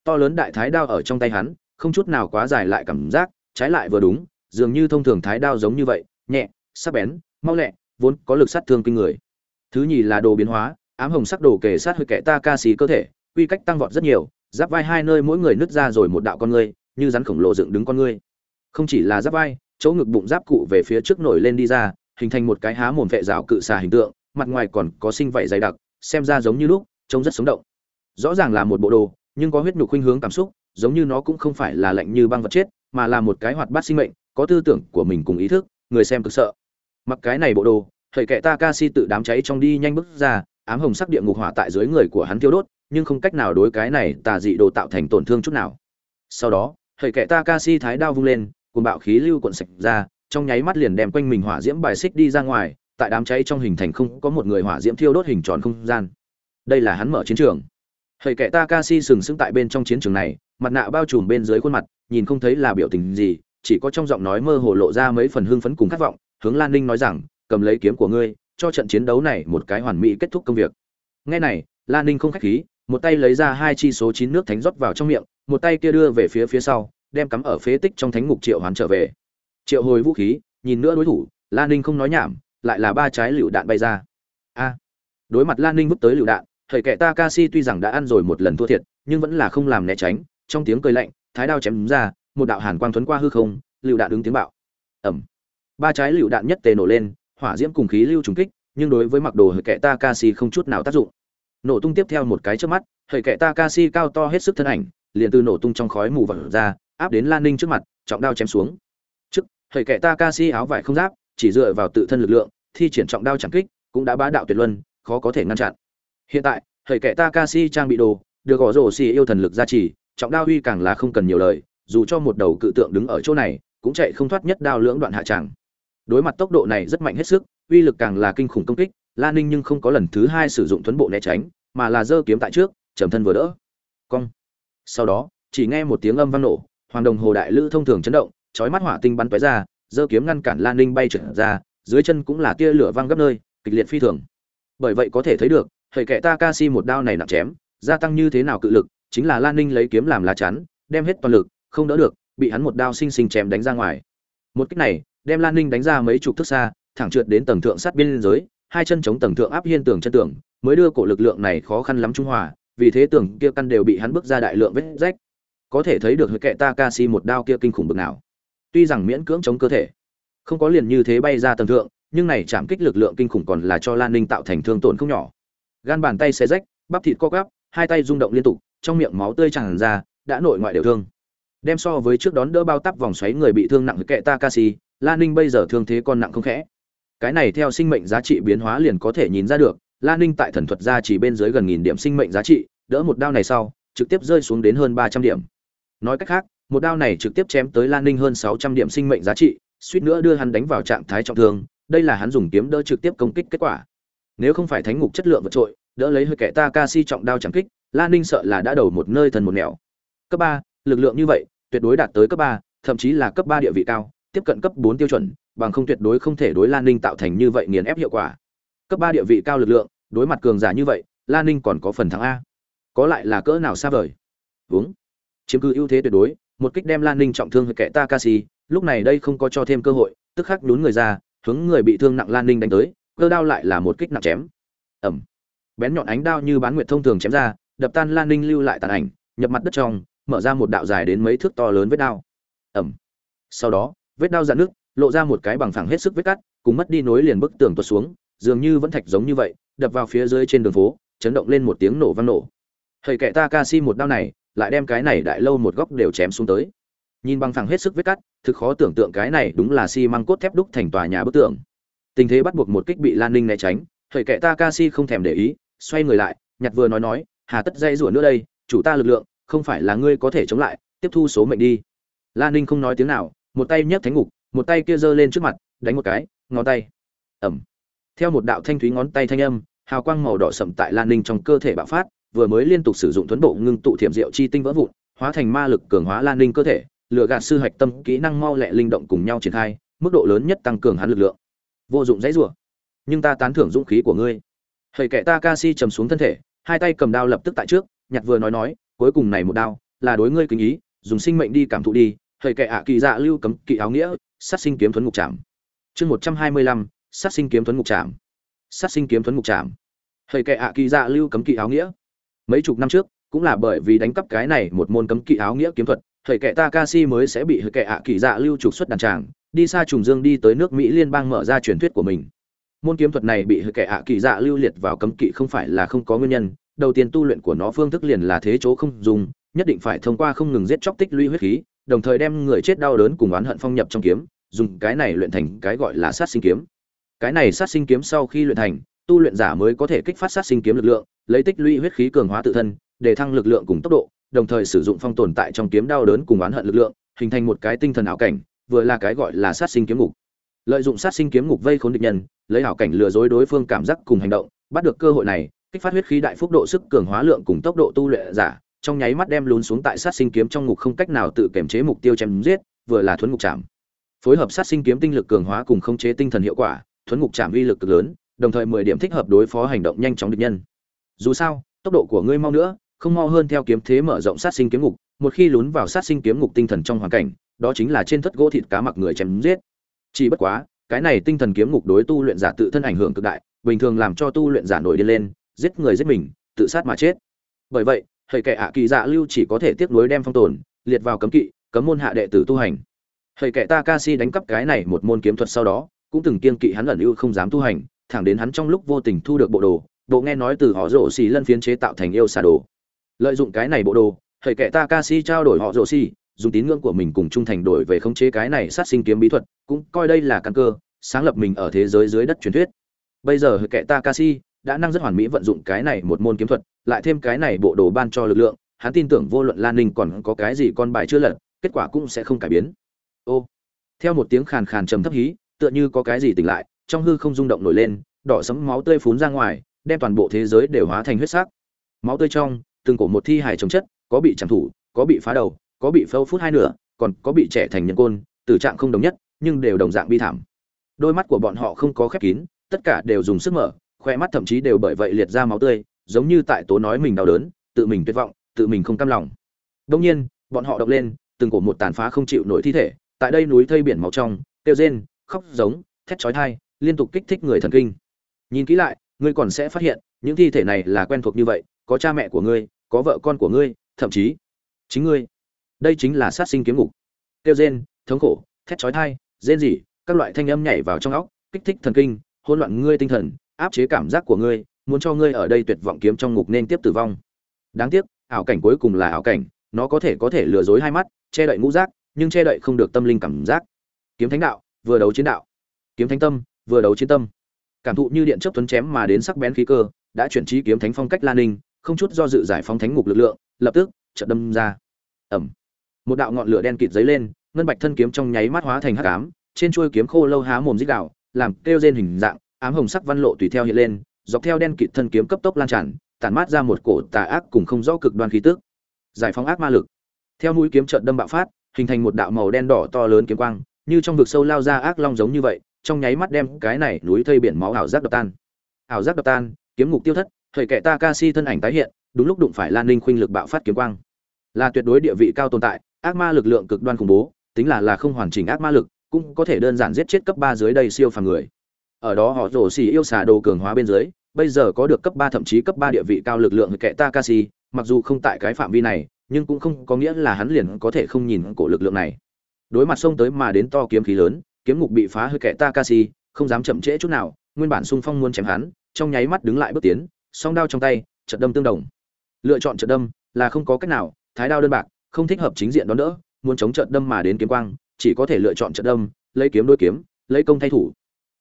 To lớn đại thái đao ở trong tay hắn không chút nào quá dài lại cảm giác trái lại vừa đúng dường như thông thường thái đao giống như vậy nhẹ sắc bén mau lẹ vốn có lực sát thương kinh người. Thứ nhì là đồ biến hóa ám hồng sắc đồ kề sát hơi kẻ ta ca xí cơ thể quy cách tăng vọt rất nhiều, giáp vai hai nơi mỗi người nứt ra rồi một đạo con ngươi, như rắn khổng lồ dựng đứng con ngươi. Không chỉ là giáp vai, chỗ ngực bụng giáp cụ về phía trước nổi lên đi ra, hình thành một cái há mồm vệ rào cự xà hình tượng, mặt ngoài còn có sinh vảy dày đặc, xem ra giống như lúc, trông rất sống động. Rõ ràng là một bộ đồ, nhưng có huyết nhục khuynh hướng cảm xúc, giống như nó cũng không phải là lạnh như băng vật chết, mà là một cái hoạt bát sinh mệnh, có tư tưởng của mình cùng ý thức, người xem cực sợ. Mặc cái này bộ đồ thầy kệ ta ca si tự đám cháy trong đi nhanh bước ra, ám hồng sắc địa ngục hỏa tại dưới người của hắn thiêu đốt nhưng không cách nào đối cái này tà dị đồ tạo thành tổn thương chút nào. Sau đó hầy kệ takashi thái đao vung lên cùng bạo khí lưu cuộn sạch ra, trong nháy mắt liền đem quanh mình hỏa diễm bài xích đi ra ngoài, tại đám cháy trong hình thành không có một người hỏa diễm thiêu đốt hình tròn không gian. Đây là hắn mở chiến trường. Hầy kệ takashi sừng sững tại bên trong chiến trường này, mặt nạ bao trùm bên dưới khuôn mặt, nhìn không thấy là biểu tình gì, chỉ có trong giọng nói mơ hồ lộ ra mấy phần hưng phấn cùng khát vọng, hướng lan ninh nói rằng, cầm lấy kiếm của ngươi, cho trận chiến đấu này một cái hoàn mỹ kết thúc công việc. Nghe này, lan ninh không khách khí một tay lấy ra hai chi số chín nước thánh rót vào trong miệng, một tay kia đưa về phía phía sau, đem cắm ở phế tích trong thánh ngục triệu hoán trở về. Triệu hồi vũ khí, nhìn nữa đối thủ lan ninh không nói nhảm, lại là ba trái lựu đạn bay ra. A! Đối mặt lan ninh vứt tới lựu đạn, thầy kệ takashi tuy rằng đã ăn rồi một lần thua thiệt, nhưng vẫn là không làm né tránh, trong tiếng cười lạnh, thái đao chém ra, một đạo hàn quang thuấn qua hư không, lựu đạn đứng tiếng bạo. Ẩm ba trái lựu đạn nhất tề nổ lên, hỏa diễm cùng khí lưu trùng kích, nhưng đối với mặc đồ hệ kệ takashi không chút nào tác dụng nổ tung tiếp theo một cái trước mắt hệ kệ takashi cao to hết sức thân ảnh, liền từ nổ tung trong khói mù vật ra, áp đến lan ninh trước mặt, trọng đao chém xuống. Trước hệ kệ takashi áo vải không giáp, chỉ dựa vào tự thân lực lượng, thi triển trọng đao chẳng kích, cũng đã bá đạo tuyệt luân, khó có thể ngăn chặn. Hiện tại hệ kệ takashi trang bị đồ, được gõ rổ xì yêu thần lực gia trì, trọng đao uy càng là không cần nhiều lời, dù cho một đầu cự tượng đứng ở chỗ này, cũng chạy không thoát nhất đao lưỡng đoạn hạ tràng. Đối mặt tốc độ này rất mạnh hết sức, uy lực càng là kinh khủng công kích lan ninh nhưng không có lần thứ hai sử dụng thuấn bộ né tránh, mà là giơ kiếm tại trước chầm thân vừa đỡ. Cong. Sau đó, chỉ nghe một tiếng âm vang nổ, hoàng đồng hồ đại lữ thông thường chấn động, chói mắt hỏa tinh bắn tóe ra, giơ kiếm ngăn cản lan ninh bay trượt ra, dưới chân cũng là tia lửa văng gấp nơi, kịch liệt phi thường. Bởi vậy có thể thấy được, hệ kệ takashi một đao này nặng chém, gia tăng như thế nào cự lực, chính là lan ninh lấy kiếm làm lá chắn, đem hết toàn lực, không đỡ được, bị hắn một đao xinh xinh chém đánh ra ngoài. Một cách này, đem lan ninh đánh ra mấy chục thước xa, thẳng trượt đến tầng thượng sát biên giới hai chân chống tầng thượng áp hiên tường chân tường mới đưa cổ lực lượng này khó khăn lắm trung hòa vì thế tường kia căn đều bị hắn bước ra đại lượng vết rách. Có thể thấy được hơi kệ Takashi một đao kia kinh khủng bực nào. Tuy rằng miễn cưỡng chống cơ thể không có liền như thế bay ra tầng thượng nhưng này chạm kích lực lượng kinh khủng còn là cho lan ninh tạo thành thương tổn không nhỏ. Gan bàn tay xé rách bắp thịt co gắp hai tay rung động liên tục trong miệng máu tươi tràn ra đã nội ngoại đều thương. Đem so với trước đón đỡ bao tắp vòng xoáy người bị thương nặng với kệ Takashi, Lan Ninh bây giờ thương thế còn nặng không khẽ. Cái này theo sinh mệnh giá trị biến hóa liền có thể nhìn ra được, Lan Ninh tại thần thuật gia chỉ bên dưới gần nghìn điểm sinh mệnh giá trị, đỡ một đao này sau, trực tiếp rơi xuống đến hơn ba trăm điểm. Nói cách khác, một đao này trực tiếp chém tới Lan Ninh hơn sáu trăm điểm sinh mệnh giá trị, suýt nữa đưa hắn đánh vào trạng thái trọng thương, đây là hắn dùng kiếm đỡ trực tiếp công kích kết quả. Nếu không phải thánh ngục chất lượng vượt trội, đỡ lấy hơi kẻ Takashi trọng đao chẳng kích, Lan Ninh sợ là đã đầu một nơi thần một nẻo. Cấp ba, lực lượng như vậy, tuyệt đối đạt tới cấp ba, thậm chí là cấp ba địa vị cao, tiếp cận cấp bốn tiêu chuẩn, bằng không tuyệt đối không thể đối Lan Ninh tạo thành như vậy nghiền ép hiệu quả. Cấp ba địa vị cao lực lượng, đối mặt cường giả như vậy, Lan Ninh còn có phần thắng a. Có lại là cỡ nào xa vời. hướng Chiếm cứ ưu thế tuyệt đối, một kích đem Lan Ninh trọng thương kẻ Takashi, lúc này đây không có cho thêm cơ hội, tức khắc nhún người ra, hướng người bị thương nặng Lan Ninh đánh tới, cơ đao lại là một kích nặng chém. Ầm. Bén nhọn ánh đao như bán nguyệt thông thường chém ra, đập tan Lan Ninh lưu lại tàn ảnh, nhập mặt đất trong, mở ra một đạo dài đến mấy thước to lớn vết đao. Ầm. Sau đó, vết đao dạn nước, lộ ra một cái bằng phẳng hết sức vết cắt, cùng mất đi nối liền bức tường tuột xuống, dường như vẫn thạch giống như vậy, đập vào phía dưới trên đường phố, chấn động lên một tiếng nổ vang nổ. Hầy kệ Takashi một đao này, lại đem cái này đại lâu một góc đều chém xuống tới. Nhìn bằng phẳng hết sức vết cắt, thực khó tưởng tượng cái này đúng là xi măng cốt thép đúc thành tòa nhà bức tường. Tình thế bắt buộc một kích bị Lan Ninh né tránh, Hầy kệ Takashi không thèm để ý, xoay người lại, nhặt vừa nói nói, hà tất dây rủa nữa đây, chủ ta lực lượng, không phải là ngươi có thể chống lại, tiếp thu số mệnh đi. Lan Ninh không nói tiếng nào, một tay nhấc thánh ngục, một tay kia giơ lên trước mặt, đánh một cái, ngón tay. Ầm. Theo một đạo thanh thúy ngón tay thanh âm, hào quang màu đỏ sậm tại Lan Ninh trong cơ thể bạo phát, vừa mới liên tục sử dụng tuấn bộ ngưng tụ thiểm diệu chi tinh vỡ vụn, hóa thành ma lực cường hóa Lan Ninh cơ thể, lựa gạt sư hạch tâm kỹ năng mau lẹ linh động cùng nhau triển khai, mức độ lớn nhất tăng cường hắn lực lượng. Vô dụng dãy rủa, nhưng ta tán thưởng dũng khí của ngươi. Hầy kệ Takashi trầm xuống thân thể, hai tay cầm đao lập tức tại trước, nhặt vừa nói nói, cuối cùng này một đao, là đối ngươi kính ý, dùng sinh mệnh đi cảm thụ đi, hầy kệ ạ kỳ dạ lưu cấm kỵ áo nghĩa, sát sinh kiếm thuấn ngục trảm. Chương một trăm hai mươi lăm sát sinh kiếm thuấn ngục trảm. Sát sinh kiếm thuấn ngục trảm. Hơi kệ ạ kỳ dạ lưu cấm kỵ áo nghĩa. Mấy chục năm trước, cũng là bởi vì đánh cắp cái này một môn cấm kỵ áo nghĩa kiếm thuật, thầy kệ Takashi mới sẽ bị hơi kệ ạ kỳ dạ lưu trục xuất đàn tràng, đi xa trùng dương đi tới nước Mỹ liên bang mở ra truyền thuyết của mình. Môn kiếm thuật này bị hơi kệ ạ kỳ dạ lưu liệt vào cấm kỵ không phải là không có nguyên nhân, đầu tiên tu luyện của nó phương thức liền là thế chỗ không dùng, nhất định phải thông qua không ngừng giết chóc tích lũy huyết khí, đồng thời đem người chết đau đớn cùng oán hận phong nhập trong kiếm, dùng cái này luyện thành cái gọi là sát sinh kiếm. Cái này sát sinh kiếm sau khi luyện thành, tu luyện giả mới có thể kích phát sát sinh kiếm lực lượng lấy tích lũy huyết khí cường hóa tự thân để thăng lực lượng cùng tốc độ đồng thời sử dụng phong tồn tại trong kiếm đau đớn cùng oán hận lực lượng hình thành một cái tinh thần ảo cảnh vừa là cái gọi là sát sinh kiếm ngục lợi dụng sát sinh kiếm ngục vây khốn địch nhân lấy ảo cảnh lừa dối đối phương cảm giác cùng hành động bắt được cơ hội này kích phát huyết khí đại phúc độ sức cường hóa lượng cùng tốc độ tu luyện giả trong nháy mắt đem lún xuống tại sát sinh kiếm trong ngục không cách nào tự kiểm chế mục tiêu chém giết, vừa là thuấn ngục chạm. Phối hợp sát sinh kiếm tinh lực cường hóa cùng khống chế tinh thần hiệu quả, thuấn ngục chạm uy lực cực lớn, đồng thời mười điểm thích hợp đối phó hành động nhanh chóng địch nhân. Dù sao, tốc độ của ngươi mau nữa, không mau hơn theo kiếm thế mở rộng sát sinh kiếm ngục, một khi lún vào sát sinh kiếm ngục tinh thần trong hoàn cảnh, đó chính là trên thất gỗ thịt cá mặc người chém giết. Chỉ bất quá, cái này tinh thần kiếm ngục đối tu luyện giả tự thân ảnh hưởng cực đại, bình thường làm cho tu luyện giả nổi điên lên, giết người giết mình, tự sát mà chết. Bởi vậy hệ kệ ạ kỳ dạ lưu chỉ có thể tiếp nối đem phong tồn, liệt vào cấm kỵ, cấm môn hạ đệ tử tu hành. Hệ kệ takashi đánh cắp cái này một môn kiếm thuật sau đó, cũng từng kiên kỵ hắn ẩn ưu không dám tu hành, thẳng đến hắn trong lúc vô tình thu được bộ đồ, bộ nghe nói từ họ rổ xì lân phiến chế tạo thành yêu xà đồ. Lợi dụng cái này bộ đồ hệ kệ takashi trao đổi họ rổ xì, dùng tín ngưỡng của mình cùng trung thành đổi về khống chế cái này sát sinh kiếm bí thuật, cũng coi đây là căn cơ, sáng lập mình ở thế giới dưới đất truyền thuyết. Bây giờ hệ kệ takashi đã năng rất hoàn mỹ vận dụng cái này một môn kiếm thuật lại thêm cái này bộ đồ ban cho lực lượng, hắn tin tưởng vô luận lan ninh còn có cái gì con bài chưa lật, kết quả cũng sẽ không cải biến. Ô, theo một tiếng khàn khàn trầm thấp hí, tựa như có cái gì tỉnh lại, trong hư không rung động nổi lên, đỏ sấm máu tươi phún ra ngoài, đem toàn bộ thế giới đều hóa thành huyết sắc. Máu tươi trong, từng cổ một thi hài chồng chất, có bị chạm thủ, có bị phá đầu, có bị phâu phút hai nửa, còn có bị trẻ thành nhân côn tử trạng không đồng nhất, nhưng đều đồng dạng bi thảm. Đôi mắt của bọn họ không có khép kín, tất cả đều dùng sức mở, khoe mắt thậm chí đều bởi vậy liệt ra máu tươi giống như tại tố nói mình đau đớn, tự mình tuyệt vọng, tự mình không cam lòng. Đông nhiên, bọn họ độc lên, từng cổ một tàn phá không chịu nổi thi thể, tại đây núi thây biển máu trong, kêu rên, khóc giống, thét chói tai, liên tục kích thích người thần kinh. Nhìn kỹ lại, ngươi còn sẽ phát hiện, những thi thể này là quen thuộc như vậy, có cha mẹ của ngươi, có vợ con của ngươi, thậm chí chính ngươi. Đây chính là sát sinh kiếm ngục. Kêu rên, thống khổ, thét chói tai, rên rỉ, các loại thanh âm nhảy vào trong óc, kích thích thần kinh, hỗn loạn ngươi tinh thần, áp chế cảm giác của ngươi muốn cho ngươi ở đây tuyệt vọng kiếm trong ngục nên tiếp tử vong. Đáng tiếc, ảo cảnh cuối cùng là ảo cảnh, nó có thể có thể lừa dối hai mắt, che đậy ngũ giác, nhưng che đậy không được tâm linh cảm giác. Kiếm thánh đạo, vừa đấu chiến đạo. Kiếm thánh tâm, vừa đấu chiến tâm. Cảm thụ như điện chớp tuấn chém mà đến sắc bén khí cơ, đã chuyển trí kiếm thánh phong cách lan ninh, không chút do dự giải phóng thánh ngục lực lượng, lập tức, chợt đâm ra. Ẩm một đạo ngọn lửa đen kịt dấy lên, ngân bạch thân kiếm trong nháy mắt hóa thành hắc ám, trên chuôi kiếm khô lâu há mồm dích đạo làm kêu rên hình dạng, ám hồng sắc văn lộ tùy theo hiện lên dọc theo đen kịt thân kiếm cấp tốc lan tràn, tản mát ra một cổ tà ác cùng không rõ cực đoan khí tức. Giải phóng ác ma lực. Theo mũi kiếm trận đâm bạo phát, hình thành một đạo màu đen đỏ to lớn kiếm quang, như trong vực sâu lao ra ác long giống như vậy, trong nháy mắt đem cái này núi thây biển máu ảo giác đập tan. Ảo giác đập tan, kiếm ngục tiêu thất, thời kệ Takashi thân ảnh tái hiện, đúng lúc đụng phải lan ninh khuynh lực bạo phát kiếm quang. Là tuyệt đối địa vị cao tồn tại, ác ma lực lượng cực đoan khủng bố, tính là là không hoàn chỉnh ác ma lực, cũng có thể đơn giản giết chết cấp ba dưới đây siêu phàm người ở đó họ rổ xì yêu xà đồ cường hóa bên dưới bây giờ có được cấp ba thậm chí cấp ba địa vị cao lực lượng kệ Takashi, mặc dù không tại cái phạm vi này, nhưng cũng không có nghĩa là hắn liền có thể không nhìn cổ lực lượng này. Đối mặt xông tới mà đến to kiếm khí lớn, kiếm ngục bị phá hơi kệ Takashi, không dám chậm trễ chút nào, nguyên bản xung phong muốn chém hắn, trong nháy mắt đứng lại bước tiến, song đao trong tay, trận đâm tương đồng. Lựa chọn trận đâm là không có cách nào, thái đao đơn bạc, không thích hợp chính diện đón đỡ, muốn chống trận đâm mà đến kiếm quang, chỉ có thể lựa chọn trận đâm, lấy kiếm đối kiếm, lấy công thay thủ.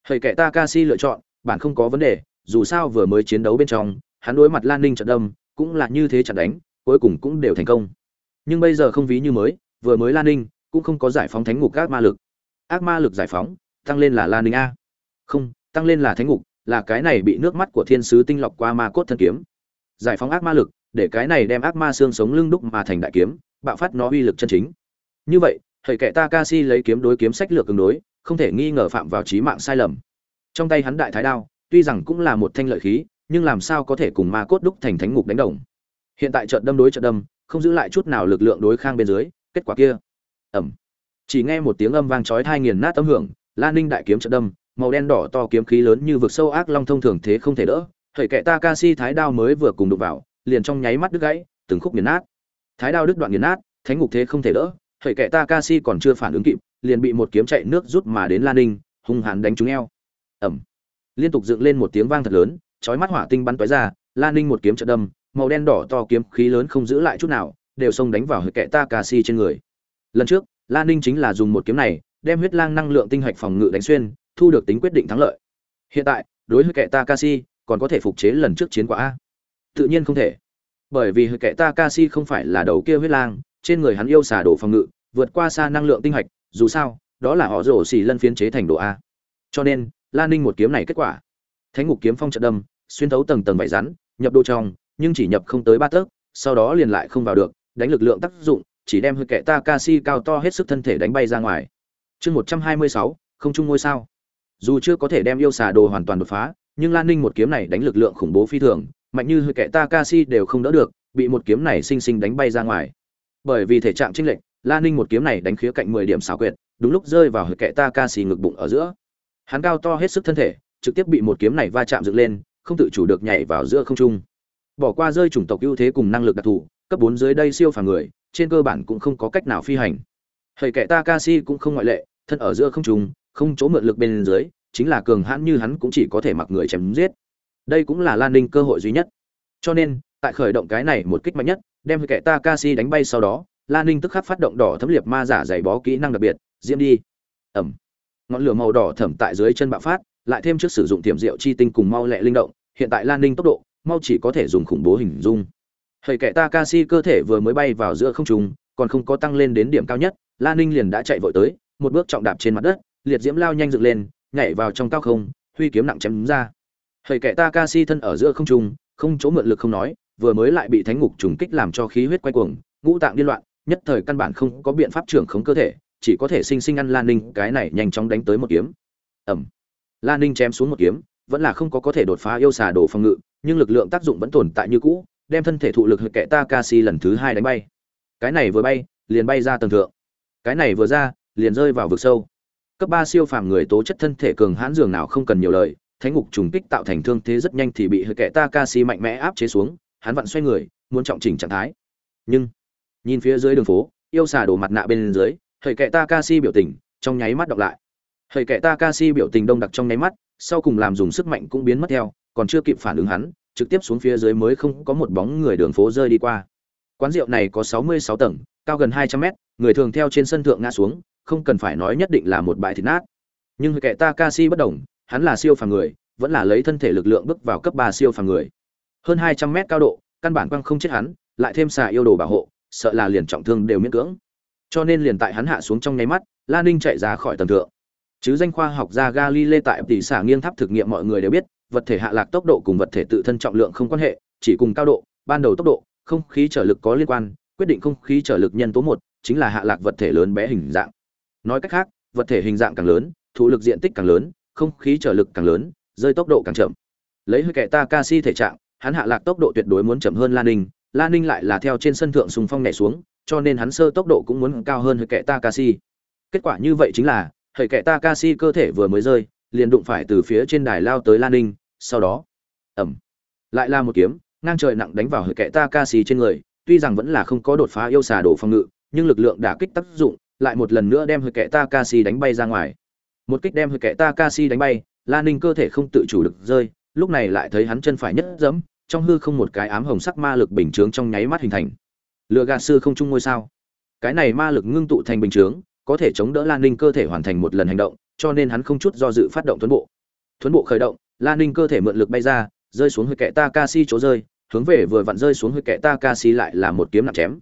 Hầy kệ Takashi lựa chọn, bản không có vấn đề, dù sao vừa mới chiến đấu bên trong, hắn đối mặt Lan Ninh trận đâm, cũng là như thế trận đánh, cuối cùng cũng đều thành công. Nhưng bây giờ không ví như mới, vừa mới Lan Ninh cũng không có giải phóng thánh ngục ác ma lực. Ác ma lực giải phóng, tăng lên là Lan Ninh a. Không, tăng lên là thánh ngục, là cái này bị nước mắt của thiên sứ tinh lọc qua ma cốt thân kiếm. Giải phóng ác ma lực, để cái này đem ác ma xương sống lưng đúc mà thành đại kiếm, bạo phát nó uy lực chân chính. Như vậy, thầy kệ Takashi lấy kiếm đối kiếm sách lược cứng đối, không thể nghi ngờ phạm vào chí mạng sai lầm. Trong tay hắn đại thái đao, tuy rằng cũng là một thanh lợi khí, nhưng làm sao có thể cùng ma cốt đúc thành thánh ngục đánh đồng. Hiện tại trận đâm đối trận đâm, không giữ lại chút nào lực lượng đối khang bên dưới, kết quả kia. Ầm. Chỉ nghe một tiếng âm vang chói tai nghiền nát âm hưởng, Lan Ninh đại kiếm trận đâm, màu đen đỏ to kiếm khí lớn như vực sâu ác long thông thường thế không thể đỡ. Thầy kệ Takashi thái đao mới vừa cùng đụng vào, liền trong nháy mắt đứt gãy, từng khúc nghiền nát. Thái đao đứt đoạn nghiền nát, thánh ngục thế không thể đỡ. Thầy kệ Takashi còn chưa phản ứng kịp, liền bị một kiếm chạy nước rút mà đến Lan Ninh, hung hãn đánh trúng eo. Ầm liên tục dựng lên một tiếng vang thật lớn chói mắt hỏa tinh bắn tóe ra lan ninh một kiếm trợ đâm màu đen đỏ to kiếm khí lớn không giữ lại chút nào đều xông đánh vào hơi kệ takashi trên người. Lần trước lan ninh chính là dùng một kiếm này đem huyết lang năng lượng tinh hạch phòng ngự đánh xuyên thu được tính quyết định thắng lợi. Hiện tại đối với kệ takashi còn có thể phục chế lần trước chiến quả a. Tự nhiên không thể. Bởi vì kẻ takashi không phải là đầu kia huyết lang trên người hắn yêu xà đổ phòng ngự vượt qua xa năng lượng tinh hạch dù sao đó là họ rổ xì lân phiến chế thành đồ a cho nên lan ninh một kiếm này kết quả thánh ngục kiếm phong trận đâm xuyên thấu tầng tầng vải rắn nhập đồ trong nhưng chỉ nhập không tới ba tấc sau đó liền lại không vào được đánh lực lượng tác dụng chỉ đem hơi kẻ Takashi cao to hết sức thân thể đánh bay ra ngoài. Chương 126, không trung ngôi sao. Dù chưa có thể đem yêu xà đồ hoàn toàn đột phá, nhưng Lan Ninh một kiếm này đánh lực lượng khủng bố phi thường, mạnh như hơi kẻ Takashi đều không đỡ được, bị một kiếm này sinh sinh đánh bay ra ngoài. Bởi vì thể trạng chênh lệch, Lan Ninh một kiếm này đánh khía cạnh 10 điểm xảo quyệt, đúng lúc rơi vào hơi kẻ Takashi ngực bụng ở giữa. Hắn cao to hết sức thân thể, trực tiếp bị một kiếm này va chạm dựng lên, không tự chủ được nhảy vào giữa không trung. Bỏ qua rơi chủng tộc ưu thế cùng năng lực đặc thù, cấp 4 dưới đây siêu phàm người, trên cơ bản cũng không có cách nào phi hành. Hầy kệ Takashi cũng không ngoại lệ, thân ở giữa không trung, không chỗ mượn lực bên dưới, chính là cường hãn như hắn cũng chỉ có thể mặc người chém giết. Đây cũng là Lan Ninh cơ hội duy nhất. Cho nên, tại khởi động cái này một kích mạnh nhất, đem kệ Takashi đánh bay sau đó, Lan Ninh tức khắc phát động đỏ thấm liệt ma giả dày bó kỹ năng đặc biệt, diễm đi. Ầm. Ngọn lửa màu đỏ thẩm tại dưới chân bạo phát, lại thêm trước sử dụng tiềm diệu chi tinh cùng mau lẹ linh động, hiện tại Lan Ninh tốc độ, mau chỉ có thể dùng khủng bố hình dung. Hầy kẻ Takashi cơ thể vừa mới bay vào giữa không trung, còn không có tăng lên đến điểm cao nhất, Lan Ninh liền đã chạy vội tới, một bước trọng đạp trên mặt đất, liệt diễm lao nhanh dựng lên, nhảy vào trong cao không, huy kiếm nặng chém ra. Hầy kẻ Takashi thân ở giữa không trung, không chỗ mượn lực không nói, vừa mới lại bị thánh ngục trùng kích làm cho khí huyết quay cuồng, ngũ tạng điên loạn, nhất thời căn bản không có biện pháp trưởng khống cơ thể, chỉ có thể sinh sinh ăn Lan Ninh, cái này nhanh chóng đánh tới một kiếm. Ẩm. Lan Ninh chém xuống một kiếm, vẫn là không có có thể đột phá yêu xà đồ phòng ngự, nhưng lực lượng tác dụng vẫn tồn tại như cũ, đem thân thể thụ lực kẻ Takashi lần thứ hai đánh bay. Cái này vừa bay, liền bay ra tầng thượng. Cái này vừa ra, liền rơi vào vực sâu. Cấp ba siêu phàm người tố chất thân thể cường hãn dường nào không cần nhiều lời, thánh ngục trùng kích tạo thành thương thế rất nhanh thì bị kẻ Takashi mạnh mẽ áp chế xuống, hắn vặn xoay người, muốn trọng chỉnh trạng thái. Nhưng, nhìn phía dưới đường phố, yêu xà đổ mặt nạ bên dưới, thầy kẻ Takashi biểu tình, trong nháy mắt đọc lại. Thầy kẻ Takashi biểu tình đông đặc trong nháy mắt, sau cùng làm dùng sức mạnh cũng biến mất theo, còn chưa kịp phản ứng hắn, trực tiếp xuống phía dưới mới không có một bóng người đường phố rơi đi qua. Quán rượu này có 66 tầng, cao gần 200 mét, người thường theo trên sân thượng ngã xuống, không cần phải nói nhất định là một bãi thịt nát. Nhưng kẻ Takashi bất động, hắn là siêu phàm người, vẫn là lấy thân thể lực lượng bước vào cấp ba siêu phàm người. Hơn 200 mét cao độ, căn bản quăng không chết hắn, lại thêm xà yêu đồ bảo hộ, sợ là liền trọng thương đều miễn cưỡng. Cho nên liền tại hắn hạ xuống trong nháy mắt, Lan Ninh chạy ra khỏi tầng thượng. Chứ danh khoa học gia Galilei tại tỷ xả nghiêng tháp thực nghiệm mọi người đều biết, vật thể hạ lạc tốc độ cùng vật thể tự thân trọng lượng không quan hệ, chỉ cùng cao độ, ban đầu tốc độ, không khí trở lực có liên quan, quyết định không khí trở lực nhân tố một chính là hạ lạc vật thể lớn bé hình dạng. Nói cách khác, vật thể hình dạng càng lớn, thụ lực diện tích càng lớn, không khí trở lực càng lớn, rơi tốc độ càng chậm. Lấy hơi kẻ Takashi thể trạng, hắn hạ lạc tốc độ tuyệt đối muốn chậm hơn Lan Ninh, Lan Ninh lại là theo trên sân thượng sùng phong nhảy xuống, cho nên hắn sơ tốc độ cũng muốn cao hơn Hợi Kệ Takashi. Kết quả như vậy chính là, Hợi Kệ Takashi cơ thể vừa mới rơi, liền đụng phải từ phía trên đài lao tới Lan Ninh, sau đó ầm, lại là một kiếm ngang trời nặng đánh vào Hợi Kệ Takashi trên người tuy rằng vẫn là không có đột phá yêu xà đổ phòng ngự nhưng lực lượng đã kích tác dụng lại một lần nữa đem Hợi Kệ Takashi đánh bay ra ngoài một kích đem Hợi Kệ Takashi đánh bay Lan Ninh cơ thể không tự chủ được rơi lúc này lại thấy hắn chân phải nhất giẫm, trong hư không một cái ám hồng sắc ma lực bình chướng trong nháy mắt hình thành lựa gạt sư không chung ngôi sao cái này ma lực ngưng tụ thành bình chướng có thể chống đỡ lan ninh cơ thể hoàn thành một lần hành động cho nên hắn không chút do dự phát động tuấn bộ tuấn bộ khởi động Lan Ninh cơ thể mượn lực bay ra, rơi xuống hơi kệ Takashi chỗ rơi, hướng về vừa vặn rơi xuống hơi kệ Takashi lại là một kiếm nặng chém.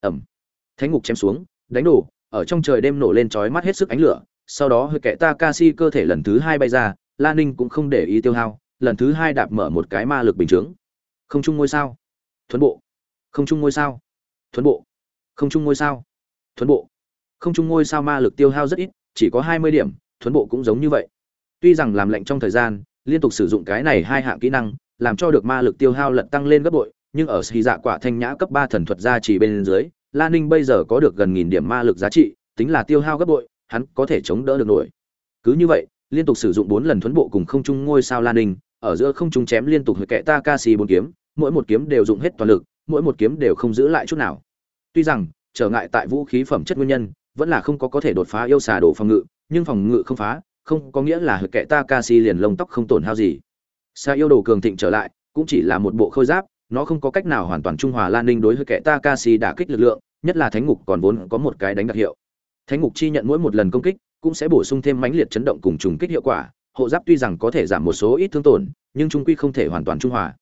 Ầm. Thánh ngục chém xuống, đánh đổ, ở trong trời đêm nổ lên chói mắt hết sức ánh lửa, sau đó hơi kệ Takashi cơ thể lần thứ hai bay ra, Lan Ninh cũng không để ý tiêu hao, lần thứ hai đạp mở một cái ma lực bình chứng. Không trung ngôi sao? Thuấn bộ. Không trung ngôi sao? Thuấn bộ. Không trung ngôi sao? Thuấn bộ. Không trung ngôi sao ma lực tiêu hao rất ít, chỉ có 20 điểm, thuấn bộ cũng giống như vậy. Tuy rằng làm lệnh trong thời gian, liên tục sử dụng cái này hai hạng kỹ năng làm cho được ma lực tiêu hao lật tăng lên gấp bội nhưng ở xì dạ quả thanh nhã cấp ba thần thuật gia chỉ bên dưới lan ninh bây giờ có được gần nghìn điểm ma lực giá trị tính là tiêu hao gấp bội hắn có thể chống đỡ được nổi cứ như vậy liên tục sử dụng bốn lần thuấn bộ cùng không trung ngôi sao lan ninh ở giữa không trung chém liên tục với kẻ ta ca si bốn kiếm mỗi một kiếm đều dùng hết toàn lực mỗi một kiếm đều không giữ lại chút nào tuy rằng trở ngại tại vũ khí phẩm chất nguyên nhân vẫn là không có có thể đột phá yêu xà đổ phòng ngự nhưng phòng ngự không phá không có nghĩa là hực kệ Takashi liền lông tóc không tổn hao gì. Sa yêu đồ cường thịnh trở lại, cũng chỉ là một bộ khôi giáp, nó không có cách nào hoàn toàn trung hòa Lan Ninh đối với kệ Takashi đả kích lực lượng, nhất là Thánh Ngục còn vốn có một cái đánh đặc hiệu. Thánh Ngục chi nhận mỗi một lần công kích, cũng sẽ bổ sung thêm mãnh liệt chấn động cùng trùng kích hiệu quả, hộ giáp tuy rằng có thể giảm một số ít thương tổn, nhưng trung quy không thể hoàn toàn trung hòa.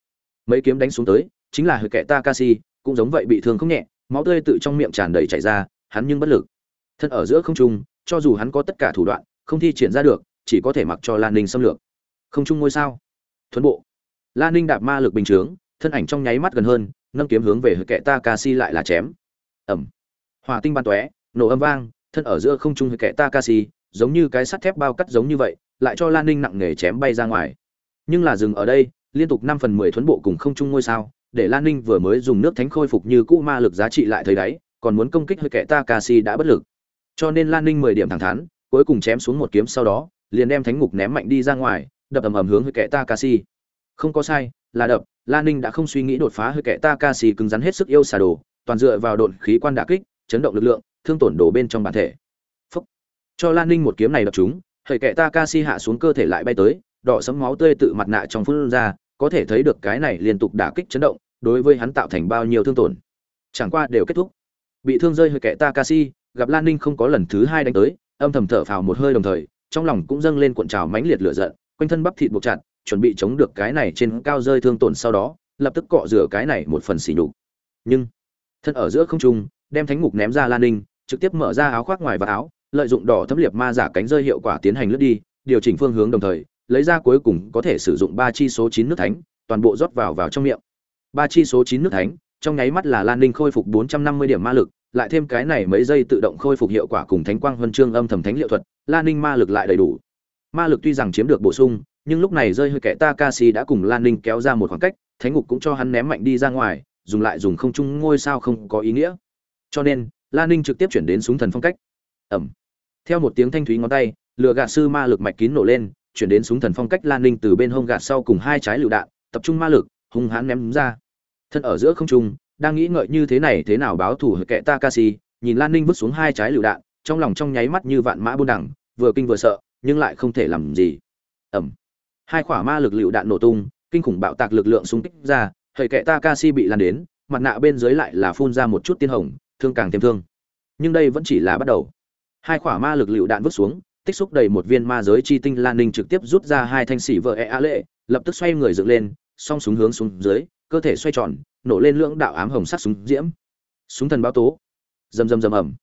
Mấy kiếm đánh xuống tới chính là hơi kẻ takashi cũng giống vậy bị thương không nhẹ máu tươi tự trong miệng tràn đầy chảy ra hắn nhưng bất lực. Thân ở giữa không trung cho dù hắn có tất cả thủ đoạn không thi triển ra được chỉ có thể mặc cho lan ninh xâm lược. Không trung ngôi sao. Thuấn bộ. Lan ninh đạp ma lực bình chướng thân ảnh trong nháy mắt gần hơn nâng kiếm hướng về hơi kẻ takashi lại là chém. Ẩm hòa tinh ban tóe nổ âm vang thân ở giữa không trung hơi kẻ takashi giống như cái sắt thép bao cắt giống như vậy lại cho lan ninh nặng nề chém bay ra ngoài. Nhưng là dừng ở đây, liên tục năm phần mười thuấn bộ cùng không trung ngôi sao, để lan ninh vừa mới dùng nước thánh khôi phục như cũ ma lực giá trị lại thấy đáy, còn muốn công kích hơi kẻ takashi đã bất lực. Cho nên lan ninh mười điểm thẳng thắn, cuối cùng chém xuống một kiếm sau đó, liền đem thánh ngục ném mạnh đi ra ngoài, đập ầm ầm hướng hơi kẻ takashi. Không có sai, là đập, lan ninh đã không suy nghĩ đột phá hơi kẻ takashi cứng rắn hết sức yêu xà đồ, toàn dựa vào đột khí quan đả kích, chấn động lực lượng, thương tổn đồ bên trong bản thể. Phúc. cho lan ninh một kiếm này đập chúng hơi kẻ takashi hạ xuống cơ thể lại bay tới, đỏ sấm máu tươi tự mặt nạ trong phun ra, có thể thấy được cái này liên tục đả kích chấn động, đối với hắn tạo thành bao nhiêu thương tổn. Chẳng qua đều kết thúc. Bị thương rơi hơi kẻ takashi, gặp lan ninh không có lần thứ hai đánh tới, âm thầm thở phào một hơi đồng thời, trong lòng cũng dâng lên cuộn trào mãnh liệt lửa giận, quanh thân bắp thịt buộc chặt, chuẩn bị chống được cái này trên cao rơi thương tổn sau đó, lập tức cọ rửa cái này một phần xỉ nhục. Nhưng, thân ở giữa không trung, đem thánh ngục ném ra lan ninh, trực tiếp mở ra áo khoác ngoài và áo lợi dụng đỏ thấm liệt ma giả cánh rơi hiệu quả tiến hành lướt đi điều chỉnh phương hướng đồng thời lấy ra cuối cùng có thể sử dụng ba chi số chín nước thánh toàn bộ rót vào vào trong miệng ba chi số chín nước thánh trong nháy mắt là lan ninh khôi phục bốn trăm năm mươi điểm ma lực lại thêm cái này mấy giây tự động khôi phục hiệu quả cùng thánh quang huân chương âm thầm thánh liệu thuật lan ninh ma lực lại đầy đủ ma lực tuy rằng chiếm được bổ sung nhưng lúc này rơi hơi kẻ Takashi đã cùng Lan Ninh kéo ra một khoảng cách, Thánh ngục cũng cho hắn ném mạnh đi ra ngoài, dùng lại dùng không chung ngôi sao không có ý nghĩa. Cho nên, Lan Ninh trực tiếp chuyển đến súng thần phong cách ẩm Theo một tiếng thanh thúy ngón tay, lửa gạt sư ma lực mạch kín nổ lên, chuyển đến súng thần phong cách Lan Ninh từ bên hông gạt sau cùng hai trái lựu đạn, tập trung ma lực, hung hãn ném ra. Thân ở giữa không trung, đang nghĩ ngợi như thế này thế nào báo thủ kẻ Takashi, nhìn Lan Ninh vứt xuống hai trái lựu đạn, trong lòng trong nháy mắt như vạn mã buôn đẳng, vừa kinh vừa sợ, nhưng lại không thể làm gì. Ẩm, hai quả ma lực lựu đạn nổ tung kinh khủng bạo tạc lực lượng xung kích ra hệ kệ takashi bị lan đến mặt nạ bên dưới lại là phun ra một chút tiên hồng thương càng thêm thương nhưng đây vẫn chỉ là bắt đầu hai quả ma lực lựu đạn vứt xuống tích xúc đầy một viên ma giới chi tinh lan ninh trực tiếp rút ra hai thanh xỉ vợ e a lệ lập tức xoay người dựng lên song súng hướng xuống dưới cơ thể xoay tròn nổ lên lưỡng đạo ám hồng sắc súng diễm. Súng thần báo tố. Rầm rầm rầm ầm.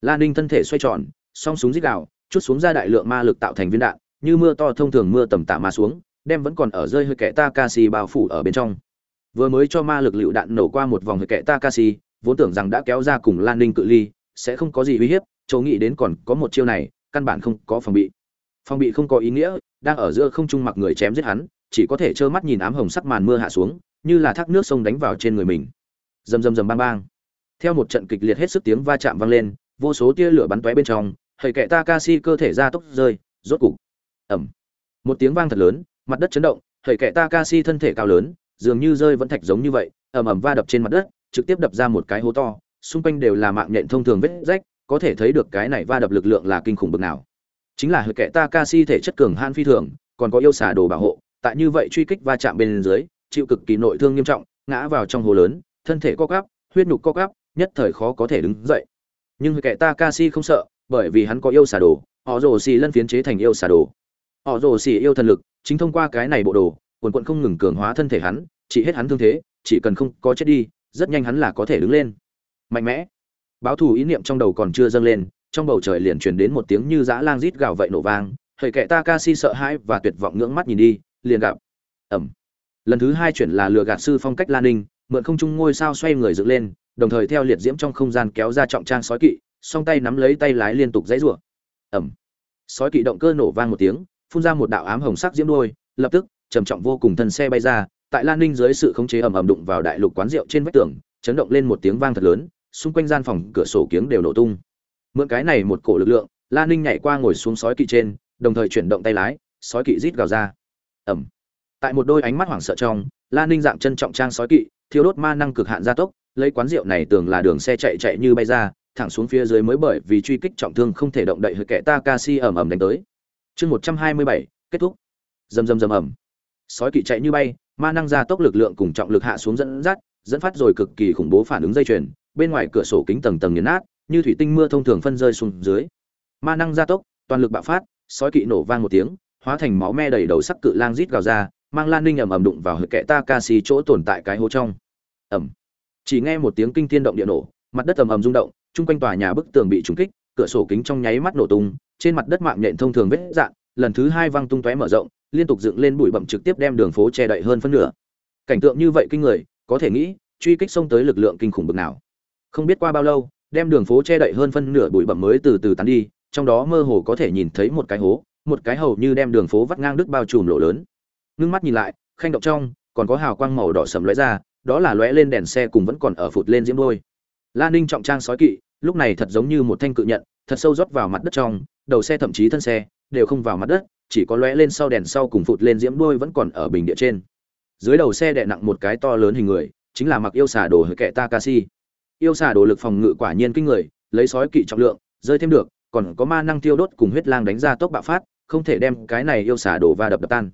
Lan ninh thân thể xoay tròn song súng dích đạo chút xuống ra đại lượng ma lực tạo thành viên đạn như mưa to thông thường mưa tầm tạ ma xuống, đem vẫn còn ở rơi hơi kẻ Takashi bao phủ ở bên trong. Vừa mới cho ma lực lựu đạn nổ qua một vòng hơi kẻ Takashi, vốn tưởng rằng đã kéo ra cùng Lan Ninh cự ly, sẽ không có gì uy hiếp, chỗ nghĩ đến còn có một chiêu này, căn bản không có phòng bị. Phòng bị không có ý nghĩa, đang ở giữa không trung mặc người chém giết hắn, chỉ có thể trơ mắt nhìn ám hồng sắc màn mưa hạ xuống, như là thác nước sông đánh vào trên người mình. Rầm rầm rầm bang bang. Theo một trận kịch liệt hết sức tiếng va chạm vang lên, vô số tia lửa bắn tóe bên trong, hơi kệ Takashi cơ thể ra tốc rơi, rốt cục ẩm một tiếng vang thật lớn mặt đất chấn động thầy kệ takashi thân thể cao lớn dường như rơi vẫn thạch giống như vậy ầm ầm va đập trên mặt đất trực tiếp đập ra một cái hố to xung quanh đều là mạng nhện thông thường vết rách có thể thấy được cái này va đập lực lượng là kinh khủng bực nào. Chính là hơi kẻ takashi thể chất cường han phi thường, còn có yêu xà đồ bảo hộ, tại như vậy truy kích va chạm bên dưới, chịu cực kỳ nội thương nghiêm trọng, ngã vào trong hồ lớn, thân thể co quắp, huyết nhục co quắp, nhất thời khó có thể đứng dậy. Nhưng hơi kẻ takashi không sợ, bởi vì hắn có yêu xà đồ, họ rồ xì lân phiến chế thành yêu xà đồ. Họ rồ xì yêu thần lực, chính thông qua cái này bộ đồ, quần quần không ngừng cường hóa thân thể hắn chỉ hết hắn thương thế, chỉ cần không có chết đi, rất nhanh hắn là có thể đứng lên. Mạnh mẽ báo thù ý niệm trong đầu còn chưa dâng lên trong bầu trời liền truyền đến một tiếng như dã lang rít gào vậy nổ vang hời kệ takashi sợ hãi và tuyệt vọng ngưỡng mắt nhìn đi liền gặp. Ẩm lần thứ hai chuyển là lừa gạt sư phong cách lan ninh mượn không trung ngôi sao xoay người dựng lên đồng thời theo liệt diễm trong không gian kéo ra trọng trang sói kỵ song tay nắm lấy tay lái liên tục dãy rủa. Ẩm sói kỵ động cơ nổ vang một tiếng phun ra một đạo ám hồng sắc diễm đuôi, lập tức, trầm trọng vô cùng thân xe bay ra, tại Lan Ninh dưới sự khống chế ầm ầm đụng vào đại lục quán rượu trên vách tường, chấn động lên một tiếng vang thật lớn, xung quanh gian phòng cửa sổ kiếng đều nổ tung. Mượn cái này một cổ lực lượng, Lan Ninh nhảy qua ngồi xuống sói kỵ trên, đồng thời chuyển động tay lái, sói kỵ rít gào ra. Ầm. Tại một đôi ánh mắt hoảng sợ trong, Lan Ninh dạng chân trọng trang sói kỵ, thiếu đốt ma năng cực hạn gia tốc, lấy quán rượu này tưởng là đường xe chạy chạy như bay ra, thẳng xuống phía dưới mới bởi vì truy kích trọng thương không thể động đậy hơi kẻ Takashi ầm ầm đánh tới chương một trăm hai mươi bảy kết thúc rầm rầm rầm ầm sói kỵ chạy như bay ma năng gia tốc lực lượng cùng trọng lực hạ xuống dẫn dắt dẫn phát rồi cực kỳ khủng bố phản ứng dây chuyền bên ngoài cửa sổ kính tầng tầng nghiền nát, như thủy tinh mưa thông thường phân rơi xuống dưới. Ma năng gia tốc, toàn lực bạo phát, sói kỵ nổ vang một tiếng, hóa thành máu me đầy đầu sắc cự lang rít gào ra, mang lan ninh ầm ầm đụng vào hơi kệ takashi chỗ tồn tại cái hố trong. Ầm. Chỉ nghe một tiếng kinh thiên động địa nổ, mặt đất ầm ầm rung động, chung quanh tòa nhà bức tường bị trúng kích, cửa sổ kính trong nháy mắt nổ tung, trên mặt đất mạng nhện thông thường vết dạn, lần thứ hai văng tung tóe mở rộng, liên tục dựng lên bụi bậm trực tiếp đem đường phố che đậy hơn phân nửa. Cảnh tượng như vậy kinh người, có thể nghĩ, truy kích xông tới lực lượng kinh khủng bực nào không biết qua bao lâu, đem đường phố che đậy hơn phân nửa bụi bẩm mới từ từ tán đi, trong đó mơ hồ có thể nhìn thấy một cái hố, một cái hầu như đem đường phố vắt ngang đứt bao trùm lỗ lớn. Ngưng mắt nhìn lại, khanh động trong, còn có hào quang màu đỏ sầm lóe ra, đó là lóe lên đèn xe cùng vẫn còn ở phụt lên diễm đôi. Lan ninh trọng trang sói kỵ, lúc này thật giống như một thanh cự nhận, thật sâu rót vào mặt đất trong, đầu xe thậm chí thân xe, đều không vào mặt đất, chỉ có lóe lên sau đèn sau cùng phụt lên diễm đôi vẫn còn ở bình địa trên. Dưới đầu xe đè nặng một cái to lớn hình người, chính là mặc yêu xà đồ hơi kệ takashi yêu xà đồ lực phòng ngự quả nhiên kinh người, lấy sói kỵ trọng lượng, rơi thêm được, còn có ma năng tiêu đốt cùng huyết lang đánh ra tốc bạo phát, không thể đem cái này yêu xà đổ và đập đập tan.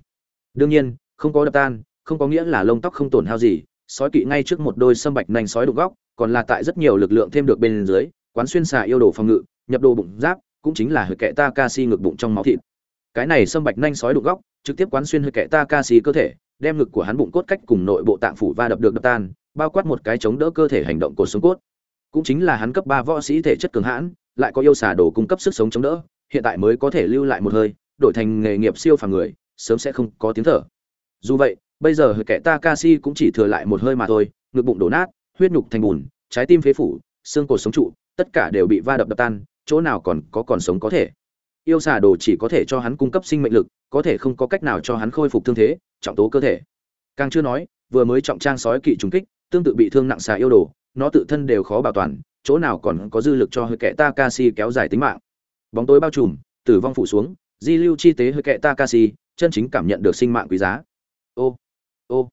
Đương nhiên, không có đập tan, không có nghĩa là lông tóc không tổn hao gì, sói kỵ ngay trước một đôi sâm bạch nành sói đục góc, còn là tại rất nhiều lực lượng thêm được bên dưới, quán xuyên xà yêu đồ phòng ngự, nhập đồ bụng giáp, cũng chính là hơi kệ si ngực bụng trong máu thịt. Cái này sâm bạch nanh sói đục góc, trực tiếp quán xuyên hơi kệ si cơ thể đem ngực của hắn bụng cốt cách cùng nội bộ tạng phủ va đập được đập tan, bao quát một cái chống đỡ cơ thể hành động của xương cốt. Cũng chính là hắn cấp ba võ sĩ thể chất cường hãn, lại có yêu xà đồ cung cấp sức sống chống đỡ, hiện tại mới có thể lưu lại một hơi, đổi thành nghề nghiệp siêu phàm người, sớm sẽ không có tiếng thở. Dù vậy, bây giờ kẻ takashi cũng chỉ thừa lại một hơi mà thôi, ngực bụng đổ nát, huyết nhục thành bùn, trái tim phế phủ, xương cột sống trụ, tất cả đều bị va đập đập tan, chỗ nào còn có còn sống có thể. Yêu xà đồ chỉ có thể cho hắn cung cấp sinh mệnh lực có thể không có cách nào cho hắn khôi phục thương thế, trọng tố cơ thể. Càng chưa nói, vừa mới trọng trang sói kỵ trùng kích, tương tự bị thương nặng xà yêu đồ, nó tự thân đều khó bảo toàn, chỗ nào còn có dư lực cho hơi kẻ takashi kéo dài tính mạng. Bóng tối bao trùm, tử vong phủ xuống, di lưu chi tế hơi kẻ takashi, chân chính cảm nhận được sinh mạng quý giá. Ô ô.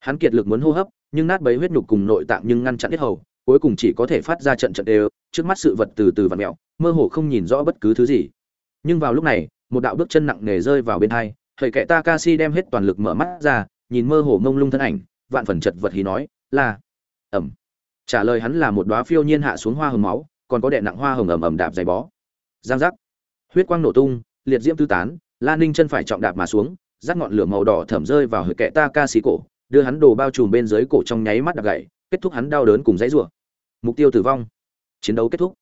Hắn kiệt lực muốn hô hấp, nhưng nát bấy huyết nhục cùng nội tạng nhưng ngăn chặn hết hầu, cuối cùng chỉ có thể phát ra trận trận đều, trước mắt sự vật từ từ vặn mẹo, mơ hồ không nhìn rõ bất cứ thứ gì. Nhưng vào lúc này một đạo bước chân nặng nề rơi vào bên hai thầy kệ takashi đem hết toàn lực mở mắt ra, nhìn mơ hồ ngông lung thân ảnh, vạn phần chật vật hí nói là ẩm trả lời hắn là một đóa phiêu nhiên hạ xuống hoa hồng máu, còn có đệ nặng hoa hồng ẩm ẩm đạp dày bó. Giang giác. Huyết quang nổ tung, liệt diễm tứ tán lan ninh chân phải trọng đạp mà xuống, rác ngọn lửa màu đỏ thẩm rơi vào hơi kệ takashi cổ, đưa hắn đồ bao trùm bên dưới cổ trong nháy mắt đạp gậy, kết thúc hắn đau đớn cùng dãy rủa. Mục tiêu tử vong. Chiến đấu kết thúc.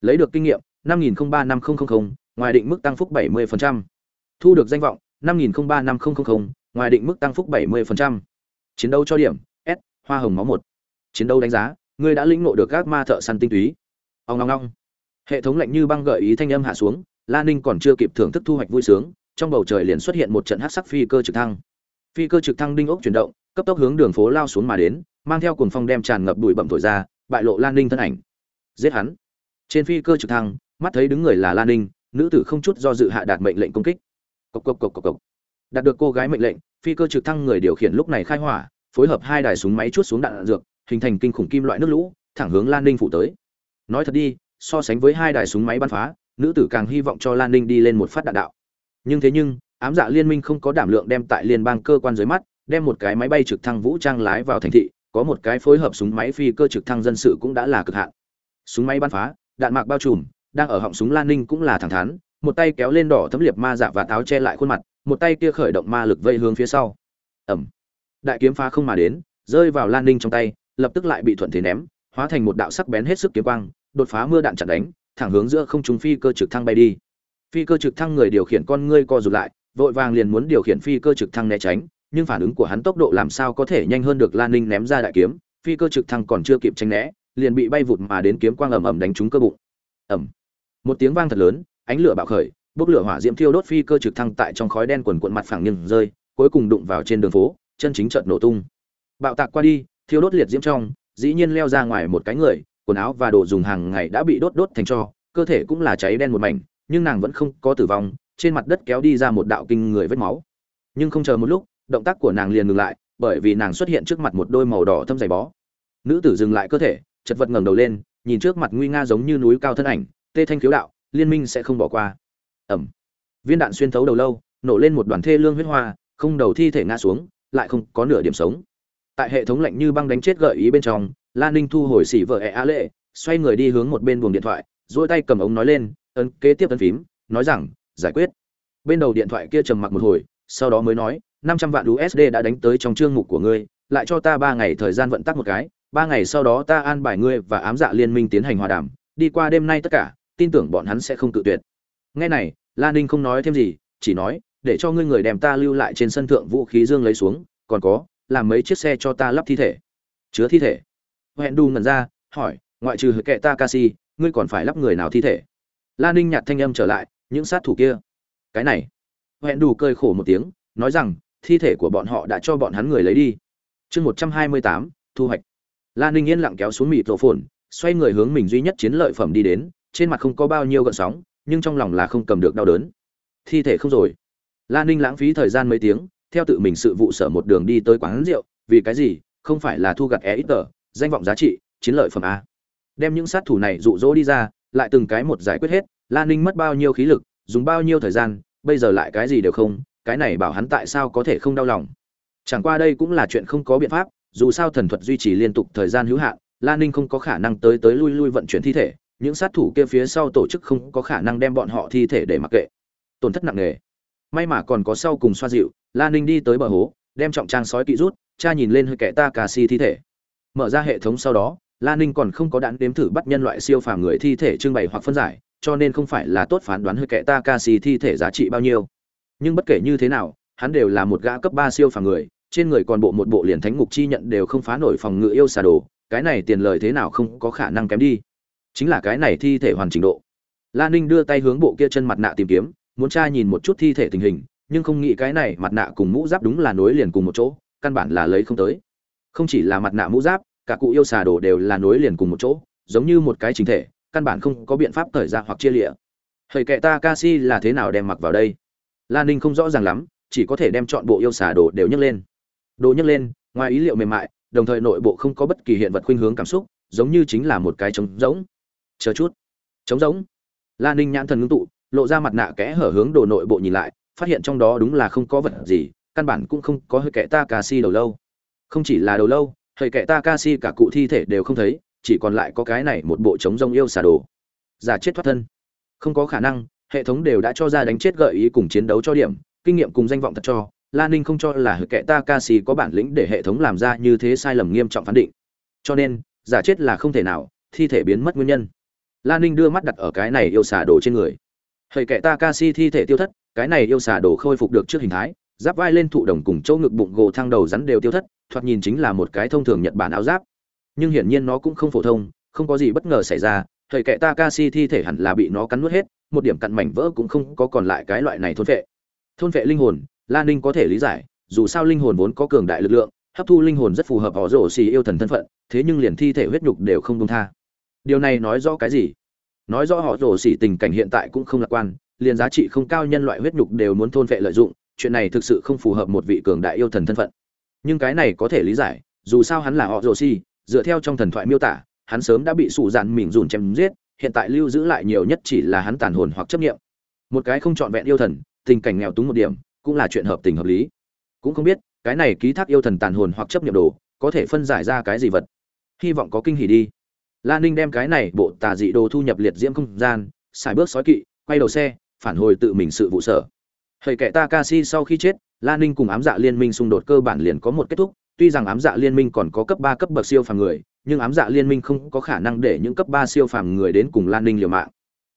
Lấy được kinh nghiệm, năm nghìn ba năm ngoài định mức tăng phúc 70%. thu được danh vọng, năm nghìn ba năm nghìn ngoài định mức tăng phúc 70%. chiến đấu cho điểm, s, hoa hồng máu một chiến đấu đánh giá, ngươi đã lĩnh ngộ được các ma thợ săn tinh túy ông ong ong. hệ thống lạnh như băng gợi ý thanh âm hạ xuống Lan ninh còn chưa kịp thưởng thức thu hoạch vui sướng, trong bầu trời liền xuất hiện một trận hắc sắc phi cơ trực thăng phi cơ trực thăng đinh ốc chuyển động, cấp tốc hướng đường phố lao xuống mà đến, mang theo cuồng phong đem tràn ngập bụi bậm thổi ra, bại lộ lan ninh thân ảnh giết hắn trên phi cơ trực thăng, mắt thấy đứng người là lan ninh nữ tử không chút do dự hạ đạt mệnh lệnh công kích. Cộc cộc cộc cộc cộc. Đạt được cô gái mệnh lệnh phi cơ trực thăng người điều khiển lúc này khai hỏa phối hợp hai đài súng máy chút xuống đạn, đạn dược hình thành kinh khủng kim loại nước lũ thẳng hướng lan ninh phủ tới. Nói thật đi so sánh với hai đài súng máy bắn phá nữ tử càng hy vọng cho lan ninh đi lên một phát đạn đạo. Nhưng thế nhưng ám dạ liên minh không có đảm lượng đem tại liên bang cơ quan dưới mắt đem một cái máy bay trực thăng vũ trang lái vào thành thị có một cái phối hợp súng máy phi cơ trực thăng dân sự cũng đã là cực hạn. Súng máy bắn phá đạn mạc bao trùm đang ở họng súng lan ninh cũng là thẳng thắn, một tay kéo lên đỏ thấm liệt ma dạ và táo che lại khuôn mặt, một tay kia khởi động ma lực vây hướng phía sau. Ẩm đại kiếm phá không mà đến, rơi vào lan ninh trong tay, lập tức lại bị thuận thế ném, hóa thành một đạo sắc bén hết sức kiếm quang, đột phá mưa đạn chặn đánh, thẳng hướng giữa không trung phi cơ trực thăng bay đi. Phi cơ trực thăng người điều khiển con ngươi co rụt lại, vội vàng liền muốn điều khiển phi cơ trực thăng né tránh, nhưng phản ứng của hắn tốc độ làm sao có thể nhanh hơn được lan ninh ném ra đại kiếm, phi cơ trực thăng còn chưa kịp tránh né, liền bị bay vụt mà đến kiếm quang ầm ầm đánh trúng cơ bụng. Ầm một tiếng vang thật lớn, ánh lửa bạo khởi, bốc lửa hỏa diễm thiêu đốt phi cơ trực thăng tại trong khói đen quần quận mặt phẳng nghiêng rơi, cuối cùng đụng vào trên đường phố, chân chính trận nổ tung. Bạo tạc qua đi, thiêu đốt liệt diễm trong, dĩ nhiên leo ra ngoài một cái người, quần áo và đồ dùng hàng ngày đã bị đốt đốt thành tro cơ thể cũng là cháy đen một mảnh, nhưng nàng vẫn không có tử vong, trên mặt đất kéo đi ra một đạo kinh người vết máu. Nhưng không chờ một lúc, động tác của nàng liền ngừng lại, bởi vì nàng xuất hiện trước mặt một đôi màu đỏ thâm dày bó. Nữ tử dừng lại cơ thể, chật vật ngẩng đầu lên, nhìn trước mặt nguy nga giống như núi cao thân ảnh tê thanh khiếu đạo, liên minh sẽ không bỏ qua. Ẩm. Viên đạn xuyên thấu đầu lâu, nổ lên một đoàn thê lương huyết hoa, không đầu thi thể ngã xuống, lại không có nửa điểm sống. Tại hệ thống lạnh như băng đánh chết gợi ý bên trong lan ninh thu hồi xỉ vợ ẹ á lệ, xoay người đi hướng một bên buồng điện thoại dỗi tay cầm ống nói lên, ấn kế tiếp ấn phím, nói rằng, giải quyết. Bên đầu điện thoại kia trầm mặc một hồi, sau đó mới nói, năm trăm vạn usd đã đánh tới trong chương mục của ngươi, lại cho ta ba ngày thời gian vận tắc một cái, ba ngày sau đó ta an bài ngươi và ám dạ liên minh tiến hành hòa đàm, đi qua đêm nay tất cả tin tưởng bọn hắn sẽ không cự tuyệt. Nghe này lan ninh không nói thêm gì, chỉ nói, để cho ngươi người đem ta lưu lại trên sân thượng vũ khí dương lấy xuống, còn có, làm mấy chiếc xe cho ta lắp thi thể. Chứa thi thể? Hẹn đu ngẩn ra, hỏi, ngoại trừ hệ kệ ta ca si ngươi còn phải lắp người nào thi thể? Lan ninh nhạt thanh âm trở lại, những sát thủ kia. Cái này. Hẹn đủ cơi khổ một tiếng, nói rằng, thi thể của bọn họ đã cho bọn hắn người lấy đi. Chương một trăm hai mươi tám, thu hoạch. Lan ninh yên lặng kéo xuống mịt rổ phồn, xoay người hướng mình duy nhất chiến lợi phẩm đi đến trên mặt không có bao nhiêu gợn sóng, nhưng trong lòng là không cầm được đau đớn. Thi thể không rồi. Lan ninh lãng phí thời gian mấy tiếng, theo tự mình sự vụ sở một đường đi tới quán rượu, vì cái gì? Không phải là thu gặt e ít tờ, danh vọng giá trị, chiến lợi phẩm a. Đem những sát thủ này rụ rỗ đi ra, lại từng cái một giải quyết hết lan ninh mất bao nhiêu khí lực, dùng bao nhiêu thời gian, bây giờ lại cái gì đều không, cái này bảo hắn tại sao có thể không đau lòng? Chẳng qua đây cũng là chuyện không có biện pháp, dù sao thần thuật duy trì liên tục thời gian hữu hạn lan ninh không có khả năng tới tới lui lui vận chuyển thi thể những sát thủ kia phía sau tổ chức không có khả năng đem bọn họ thi thể để mặc kệ. Tổn thất nặng nề. May mà còn có sau cùng xoa dịu lan ninh đi tới bờ hố, đem trọng trang sói kỵ rút, cha nhìn lên hơi kẻ ta cà si thi thể. Mở ra hệ thống sau đó lan ninh còn không có đạn đếm thử bắt nhân loại siêu phàm người thi thể trưng bày hoặc phân giải, cho nên không phải là tốt phán đoán hơi kẻ ta ca si thi thể giá trị bao nhiêu. Nhưng bất kể như thế nào, hắn đều là một gã cấp ba siêu phàm người, trên người còn bộ một bộ liền thánh ngục chi nhận đều không phá nổi phòng ngự yêu xà đồ, cái này tiền lời thế nào không có khả năng kém đi chính là cái này thi thể hoàn chỉnh độ. Lan ninh đưa tay hướng bộ kia chân mặt nạ tìm kiếm, muốn tra nhìn một chút thi thể tình hình, nhưng không nghĩ cái này mặt nạ cùng mũ giáp đúng là nối liền cùng một chỗ, căn bản là lấy không tới. Không chỉ là mặt nạ mũ giáp, cả cụ yêu xà đồ đều là nối liền cùng một chỗ, giống như một cái chính thể, căn bản không có biện pháp thời ra hoặc chia lịa. Hầy kệ ta ca si là thế nào đem mặc vào đây? Lan ninh không rõ ràng lắm, chỉ có thể đem chọn bộ yêu xà đồ đều nhấc lên. Đồ nhấc lên, ngoài ý liệu mềm mại, đồng thời nội bộ không có bất kỳ hiện vật khuynh hướng cảm xúc, giống như chính là một cái trống rỗng chờ chút. Trống rỗng. Lan ninh nhãn thần ngưng tụ, lộ ra mặt nạ kẽ hở hướng đồ nội bộ nhìn lại, phát hiện trong đó đúng là không có vật gì, căn bản cũng không có hơi kệ ta ca si đầu lâu. Không chỉ là đầu lâu, hơi kệ ta ca si cả cụ thi thể đều không thấy, chỉ còn lại có cái này một bộ trống rông yêu xà đồ. Giả chết thoát thân. Không có khả năng, hệ thống đều đã cho ra đánh chết gợi ý cùng chiến đấu cho điểm, kinh nghiệm cùng danh vọng thật cho. La ninh không cho là hơi kệ ta ca si có bản lĩnh để hệ thống làm ra như thế sai lầm nghiêm trọng phán định. Cho nên, giả chết là không thể nào, thi thể biến mất nguyên nhân. Lan ninh đưa mắt đặt ở cái này yêu xà đồ trên người. Hầy kẻ ta ca si thi thể tiêu thất, cái này yêu xà đồ khôi phục được trước hình thái, giáp vai lên thụ đồng cùng chỗ ngực bụng gồ thang đầu rắn đều tiêu thất, thoạt nhìn chính là một cái thông thường nhật bản áo giáp. Nhưng hiển nhiên nó cũng không phổ thông, không có gì bất ngờ xảy ra thầy kệ takashi thi thể hẳn là bị nó cắn nuốt hết, một điểm cặn mảnh vỡ cũng không có còn lại cái loại này thôn vệ thôn vệ linh hồn lan ninh có thể lý giải, dù sao linh hồn vốn có cường đại lực lượng, hấp thu linh hồn rất phù hợp họ rổ xì yêu thần thân phận, thế nhưng liền thi thể huyết nhục đều không công tha điều này nói rõ cái gì? Nói rõ họ rổ xỉ tình cảnh hiện tại cũng không lạc quan, liền giá trị không cao nhân loại huyết nhục đều muốn thôn vệ lợi dụng, chuyện này thực sự không phù hợp một vị cường đại yêu thần thân phận. Nhưng cái này có thể lý giải, dù sao hắn là họ rổ xỉ, dựa theo trong thần thoại miêu tả, hắn sớm đã bị sủ dạn mỉm dùn chém giết, hiện tại lưu giữ lại nhiều nhất chỉ là hắn tàn hồn hoặc chấp nghiệm một cái không trọn vẹn yêu thần, tình cảnh nghèo túng một điểm, cũng là chuyện hợp tình hợp lý. Cũng không biết, cái này ký thác yêu thần tàn hồn hoặc chấp nghiệm đồ, có thể phân giải ra cái gì vật? Hy vọng có kinh hỉ đi lan ninh đem cái này bộ tà dị đồ thu nhập liệt diễm không gian xài bước sói kỵ quay đầu xe phản hồi tự mình sự vụ sở Hầy kệ Takashi sau khi chết, Lan Ninh cùng ám dạ liên minh xung đột cơ bản liền có một kết thúc, tuy rằng ám dạ liên minh còn có cấp ba cấp bậc siêu phàm người, nhưng ám dạ liên minh không có khả năng để những cấp ba siêu phàm người đến cùng Lan Ninh liều mạng.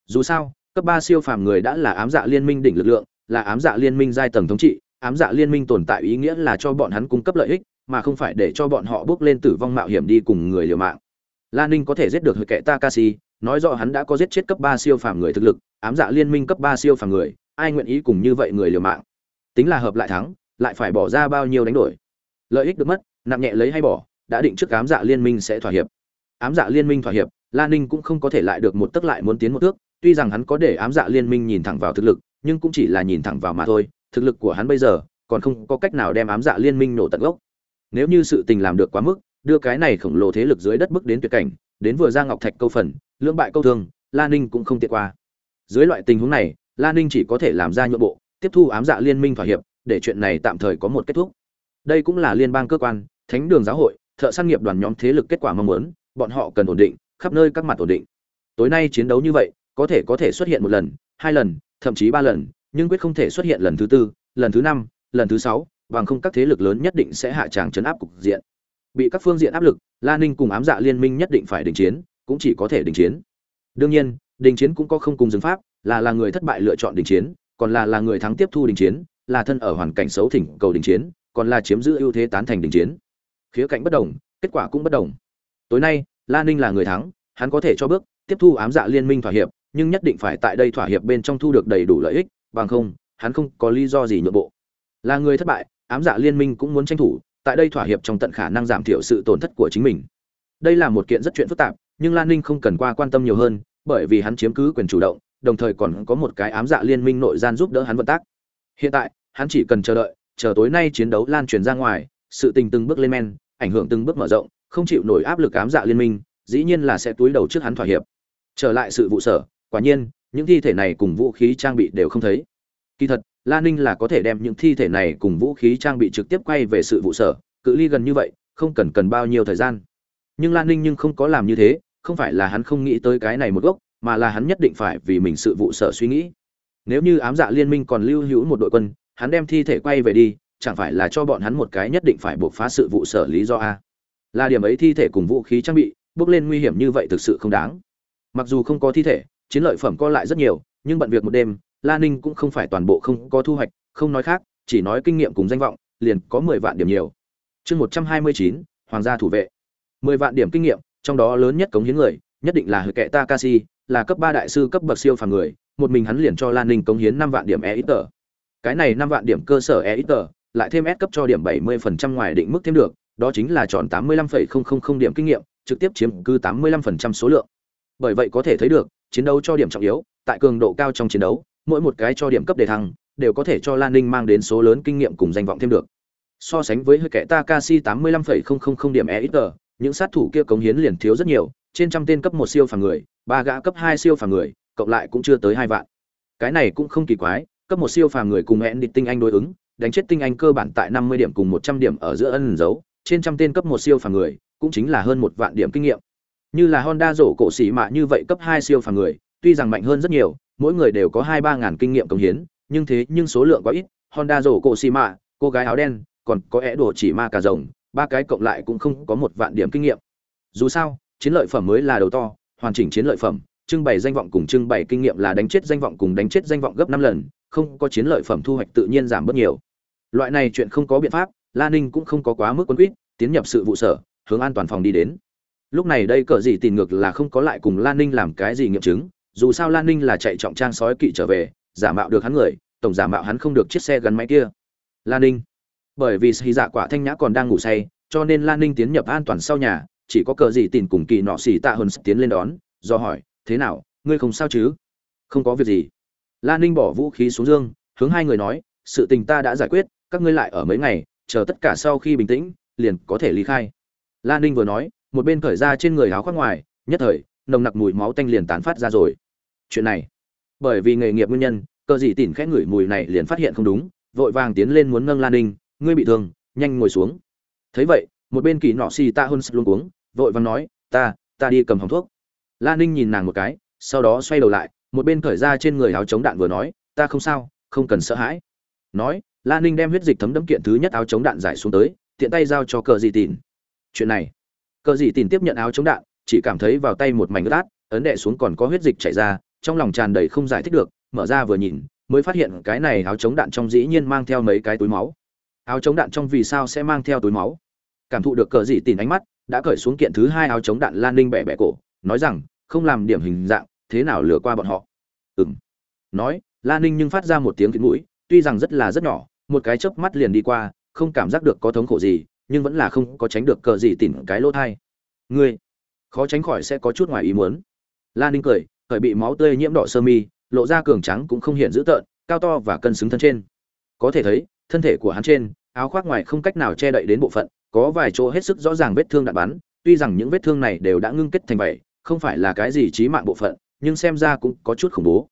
Dù sao, cấp ba siêu phàm người đã là ám dạ liên minh đỉnh lực lượng, là ám dạ liên minh giai tầng thống trị, ám dạ liên minh tồn tại ý nghĩa là cho bọn hắn cung cấp lợi ích, mà không phải để cho bọn họ bước lên tử vong mạo hiểm đi cùng người liều mạng. Lan Ninh có thể giết được Hợi Kệ Takashi, nói rõ hắn đã có giết chết cấp ba siêu phàm người thực lực, ám dạ liên minh cấp ba siêu phàm người, ai nguyện ý cùng như vậy người liều mạng. Tính là hợp lại thắng, lại phải bỏ ra bao nhiêu đánh đổi. Lợi ích được mất, nặng nhẹ lấy hay bỏ đã định trước ám dạ liên minh sẽ thỏa hiệp ám dạ liên minh thỏa hiệp la ninh cũng không có thể lại được một tức lại muốn tiến một thước tuy rằng hắn có để ám dạ liên minh nhìn thẳng vào thực lực nhưng cũng chỉ là nhìn thẳng vào mà thôi thực lực của hắn bây giờ còn không có cách nào đem ám dạ liên minh nổ tận gốc nếu như sự tình làm được quá mức đưa cái này khổng lồ thế lực dưới đất bước đến tuyệt cảnh, đến vừa ra ngọc thạch câu phần, lưỡng bại câu thương, la ninh cũng không tiện qua. Dưới loại tình huống này, la ninh chỉ có thể làm ra nhượng bộ, tiếp thu ám dạ liên minh thỏa hiệp, để chuyện này tạm thời có một kết thúc. Đây cũng là liên bang cơ quan, thánh đường giáo hội, thợ săn nghiệp đoàn nhóm thế lực kết quả mong muốn, bọn họ cần ổn định, khắp nơi các mặt ổn định. Tối nay chiến đấu như vậy, có thể có thể xuất hiện một lần, hai lần, thậm chí ba lần, nhưng quyết không thể xuất hiện lần thứ tư, lần thứ năm, lần thứ sáu, bằng không các thế lực lớn nhất định sẽ hạ tràng chấn áp cục diện bị các phương diện áp lực, la ninh cùng ám dạ liên minh nhất định phải đình chiến, cũng chỉ có thể đình chiến. Đương nhiên, đình chiến cũng có không cùng dừng pháp, là là người thất bại lựa chọn đình chiến, còn là là người thắng tiếp thu đình chiến, là thân ở hoàn cảnh xấu thỉnh cầu đình chiến, còn là chiếm giữ ưu thế tán thành đình chiến. Khía cạnh bất đồng, kết quả cũng bất đồng. Tối nay, la ninh là người thắng, hắn có thể cho bước, tiếp thu ám dạ liên minh thỏa hiệp, nhưng nhất định phải tại đây thỏa hiệp bên trong thu được đầy đủ lợi ích, bằng không, hắn không có lý do gì nhượng bộ. Là người thất bại, ám dạ liên minh cũng muốn tranh thủ tại đây thỏa hiệp trong tận khả năng giảm thiểu sự tổn thất của chính mình. Đây là một kiện rất chuyện phức tạp, nhưng lan ninh không cần qua quan tâm nhiều hơn, bởi vì hắn chiếm cứ quyền chủ động, đồng thời còn có một cái ám dạ liên minh nội gian giúp đỡ hắn vận tác. Hiện tại, hắn chỉ cần chờ đợi, chờ tối nay chiến đấu lan truyền ra ngoài, sự tình từng bước lên men, ảnh hưởng từng bước mở rộng, không chịu nổi áp lực ám dạ liên minh, dĩ nhiên là sẽ túi đầu trước hắn thỏa hiệp. Trở lại sự vụ sở, quả nhiên, những thi thể này cùng vũ khí trang bị đều không thấy. Kỳ thật la ninh là có thể đem những thi thể này cùng vũ khí trang bị trực tiếp quay về sự vụ sở, cự ly gần như vậy, không cần cần bao nhiêu thời gian. Nhưng lan ninh nhưng không có làm như thế, không phải là hắn không nghĩ tới cái này một gốc, mà là hắn nhất định phải vì mình sự vụ sở suy nghĩ. Nếu như ám dạ liên minh còn lưu hữu một đội quân, hắn đem thi thể quay về đi, chẳng phải là cho bọn hắn một cái nhất định phải buộc phá sự vụ sở lý do a? Là điểm ấy thi thể cùng vũ khí trang bị, bước lên nguy hiểm như vậy thực sự không đáng. Mặc dù không có thi thể, chiến lợi phẩm co lại rất nhiều, nhưng bận việc một đêm la ninh cũng không phải toàn bộ không có thu hoạch, không nói khác, chỉ nói kinh nghiệm cùng danh vọng, liền có mười vạn điểm nhiều. Chương một trăm hai mươi chín, hoàng gia thủ vệ. Mười vạn điểm kinh nghiệm, trong đó lớn nhất cống hiến người, nhất định là Hự kệ takashi, là cấp ba đại sư cấp bậc siêu phàm người, một mình hắn liền cho lan ninh cống hiến năm vạn điểm e cái này năm vạn điểm cơ sở e lại thêm S cấp cho điểm bảy mươi phần trăm ngoài định mức thêm được, đó chính là tròn tám mươi lăm điểm kinh nghiệm, trực tiếp chiếm cứ tám mươi lăm phần trăm số lượng. Bởi vậy có thể thấy được, chiến đấu cho điểm trọng yếu, tại cường độ cao trong chiến đấu mỗi một cái cho điểm cấp đề thăng, đều có thể cho lan ninh mang đến số lớn kinh nghiệm cùng danh vọng thêm được. So sánh với hơi kẻ takashi tám mươi lăm phẩy không không không điểm e ít tờ những sát thủ kia cống hiến liền thiếu rất nhiều, trên trăm tên cấp một siêu phàm người, ba gã cấp hai siêu phàm người, cộng lại cũng chưa tới hai vạn. Cái này cũng không kỳ quái, cấp một siêu phàm người cùng hẹn địch tinh anh đối ứng, đánh chết tinh anh cơ bản tại năm mươi điểm cùng một trăm điểm ở giữa ân dấu, trên trăm tên cấp một siêu phàm người, cũng chính là hơn một vạn điểm kinh nghiệm. Như là honda rổ cổ xỉ mạ như vậy cấp hai siêu phàm người, tuy rằng mạnh hơn rất nhiều mỗi người đều có hai ba ngàn kinh nghiệm công hiến, nhưng thế nhưng số lượng quá ít, honda rổ cổ xì mạ, cô gái áo đen, còn có é đồ chỉ ma cà rồng, ba cái cộng lại cũng không có một vạn điểm kinh nghiệm. Dù sao, chiến lợi phẩm mới là đầu to, hoàn chỉnh chiến lợi phẩm, trưng bày danh vọng cùng trưng bày kinh nghiệm là đánh chết danh vọng cùng đánh chết danh vọng gấp năm lần, không có chiến lợi phẩm thu hoạch tự nhiên giảm bớt nhiều. Loại này chuyện không có biện pháp, la ninh cũng không có quá mức quân quýt, tiến nhập sự vụ sở, hướng an toàn phòng đi đến. Lúc này đây cờ gì tìm ngược là không có lại cùng lan ninh làm cái gì nghiệm chứng dù sao lan ninh là chạy trọng trang sói kỵ trở về, giả mạo được hắn người, tổng giả mạo hắn không được chiếc xe gắn máy kia. Lan ninh. Bởi vì xì dạ quả thanh nhã còn đang ngủ say, cho nên lan ninh tiến nhập an toàn sau nhà, chỉ có cờ gì tìm cùng kỳ nọ xì tạ hơn tiến lên đón, do hỏi, thế nào, ngươi không sao chứ? Không có việc gì. Lan ninh bỏ vũ khí xuống dương, hướng hai người nói, sự tình ta đã giải quyết, các ngươi lại ở mấy ngày, chờ tất cả sau khi bình tĩnh, liền có thể ly khai. Lan ninh vừa nói, một bên cởi ra trên người áo khoác ngoài, nhất thời nồng nặc mùi máu tanh liền tán phát ra rồi. Chuyện này, bởi vì nghề nghiệp nguyên nhân, cờ gì tỉn khẽ ngửi mùi này liền phát hiện không đúng, vội vàng tiến lên muốn nâng lan ninh, ngươi bị thương, nhanh ngồi xuống. Thấy vậy, một bên kỳ nọ xì ta hơn luôn cuống, vội vàng nói, ta ta đi cầm hòng thuốc. Lan ninh nhìn nàng một cái, sau đó xoay đầu lại, một bên cởi ra trên người áo chống đạn vừa nói, ta không sao, không cần sợ hãi. Nói, lan ninh đem huyết dịch thấm đẫm kiện thứ nhất áo chống đạn giải xuống tới, tiện tay giao cho cờ dị tìn chuyện này, cờ dị tìn tiếp nhận áo chống đạn chỉ cảm thấy vào tay một mảnh ướt át, ấn đệ xuống còn có huyết dịch chảy ra, trong lòng tràn đầy không giải thích được, mở ra vừa nhìn, mới phát hiện cái này áo chống đạn trong dĩ nhiên mang theo mấy cái túi máu. Áo chống đạn trong vì sao sẽ mang theo túi máu? Cảm thụ được cờ dị tìn ánh mắt, đã cởi xuống kiện thứ hai áo chống đạn lan ninh bẻ bẻ cổ, nói rằng, không làm điểm hình dạng, thế nào lừa qua bọn họ? Ừ m nói, lan ninh nhưng phát ra một tiếng kín mũi, tuy rằng rất là rất nhỏ, một cái chớp mắt liền đi qua, không cảm giác được có thống khổ gì, nhưng vẫn là không có tránh được cờ gì tỉn cái lỗ thai. Ngươi khó tránh khỏi sẽ có chút ngoài ý muốn. Lan ninh cười khởi bị máu tươi nhiễm đỏ sơ mi, lộ ra cường trắng cũng không hiện dữ tợn, cao to và cân xứng thân trên. Có thể thấy, thân thể của hắn trên, áo khoác ngoài không cách nào che đậy đến bộ phận, có vài chỗ hết sức rõ ràng vết thương đạn bắn, tuy rằng những vết thương này đều đã ngưng kết thành vậy, không phải là cái gì trí mạng bộ phận, nhưng xem ra cũng có chút khủng bố.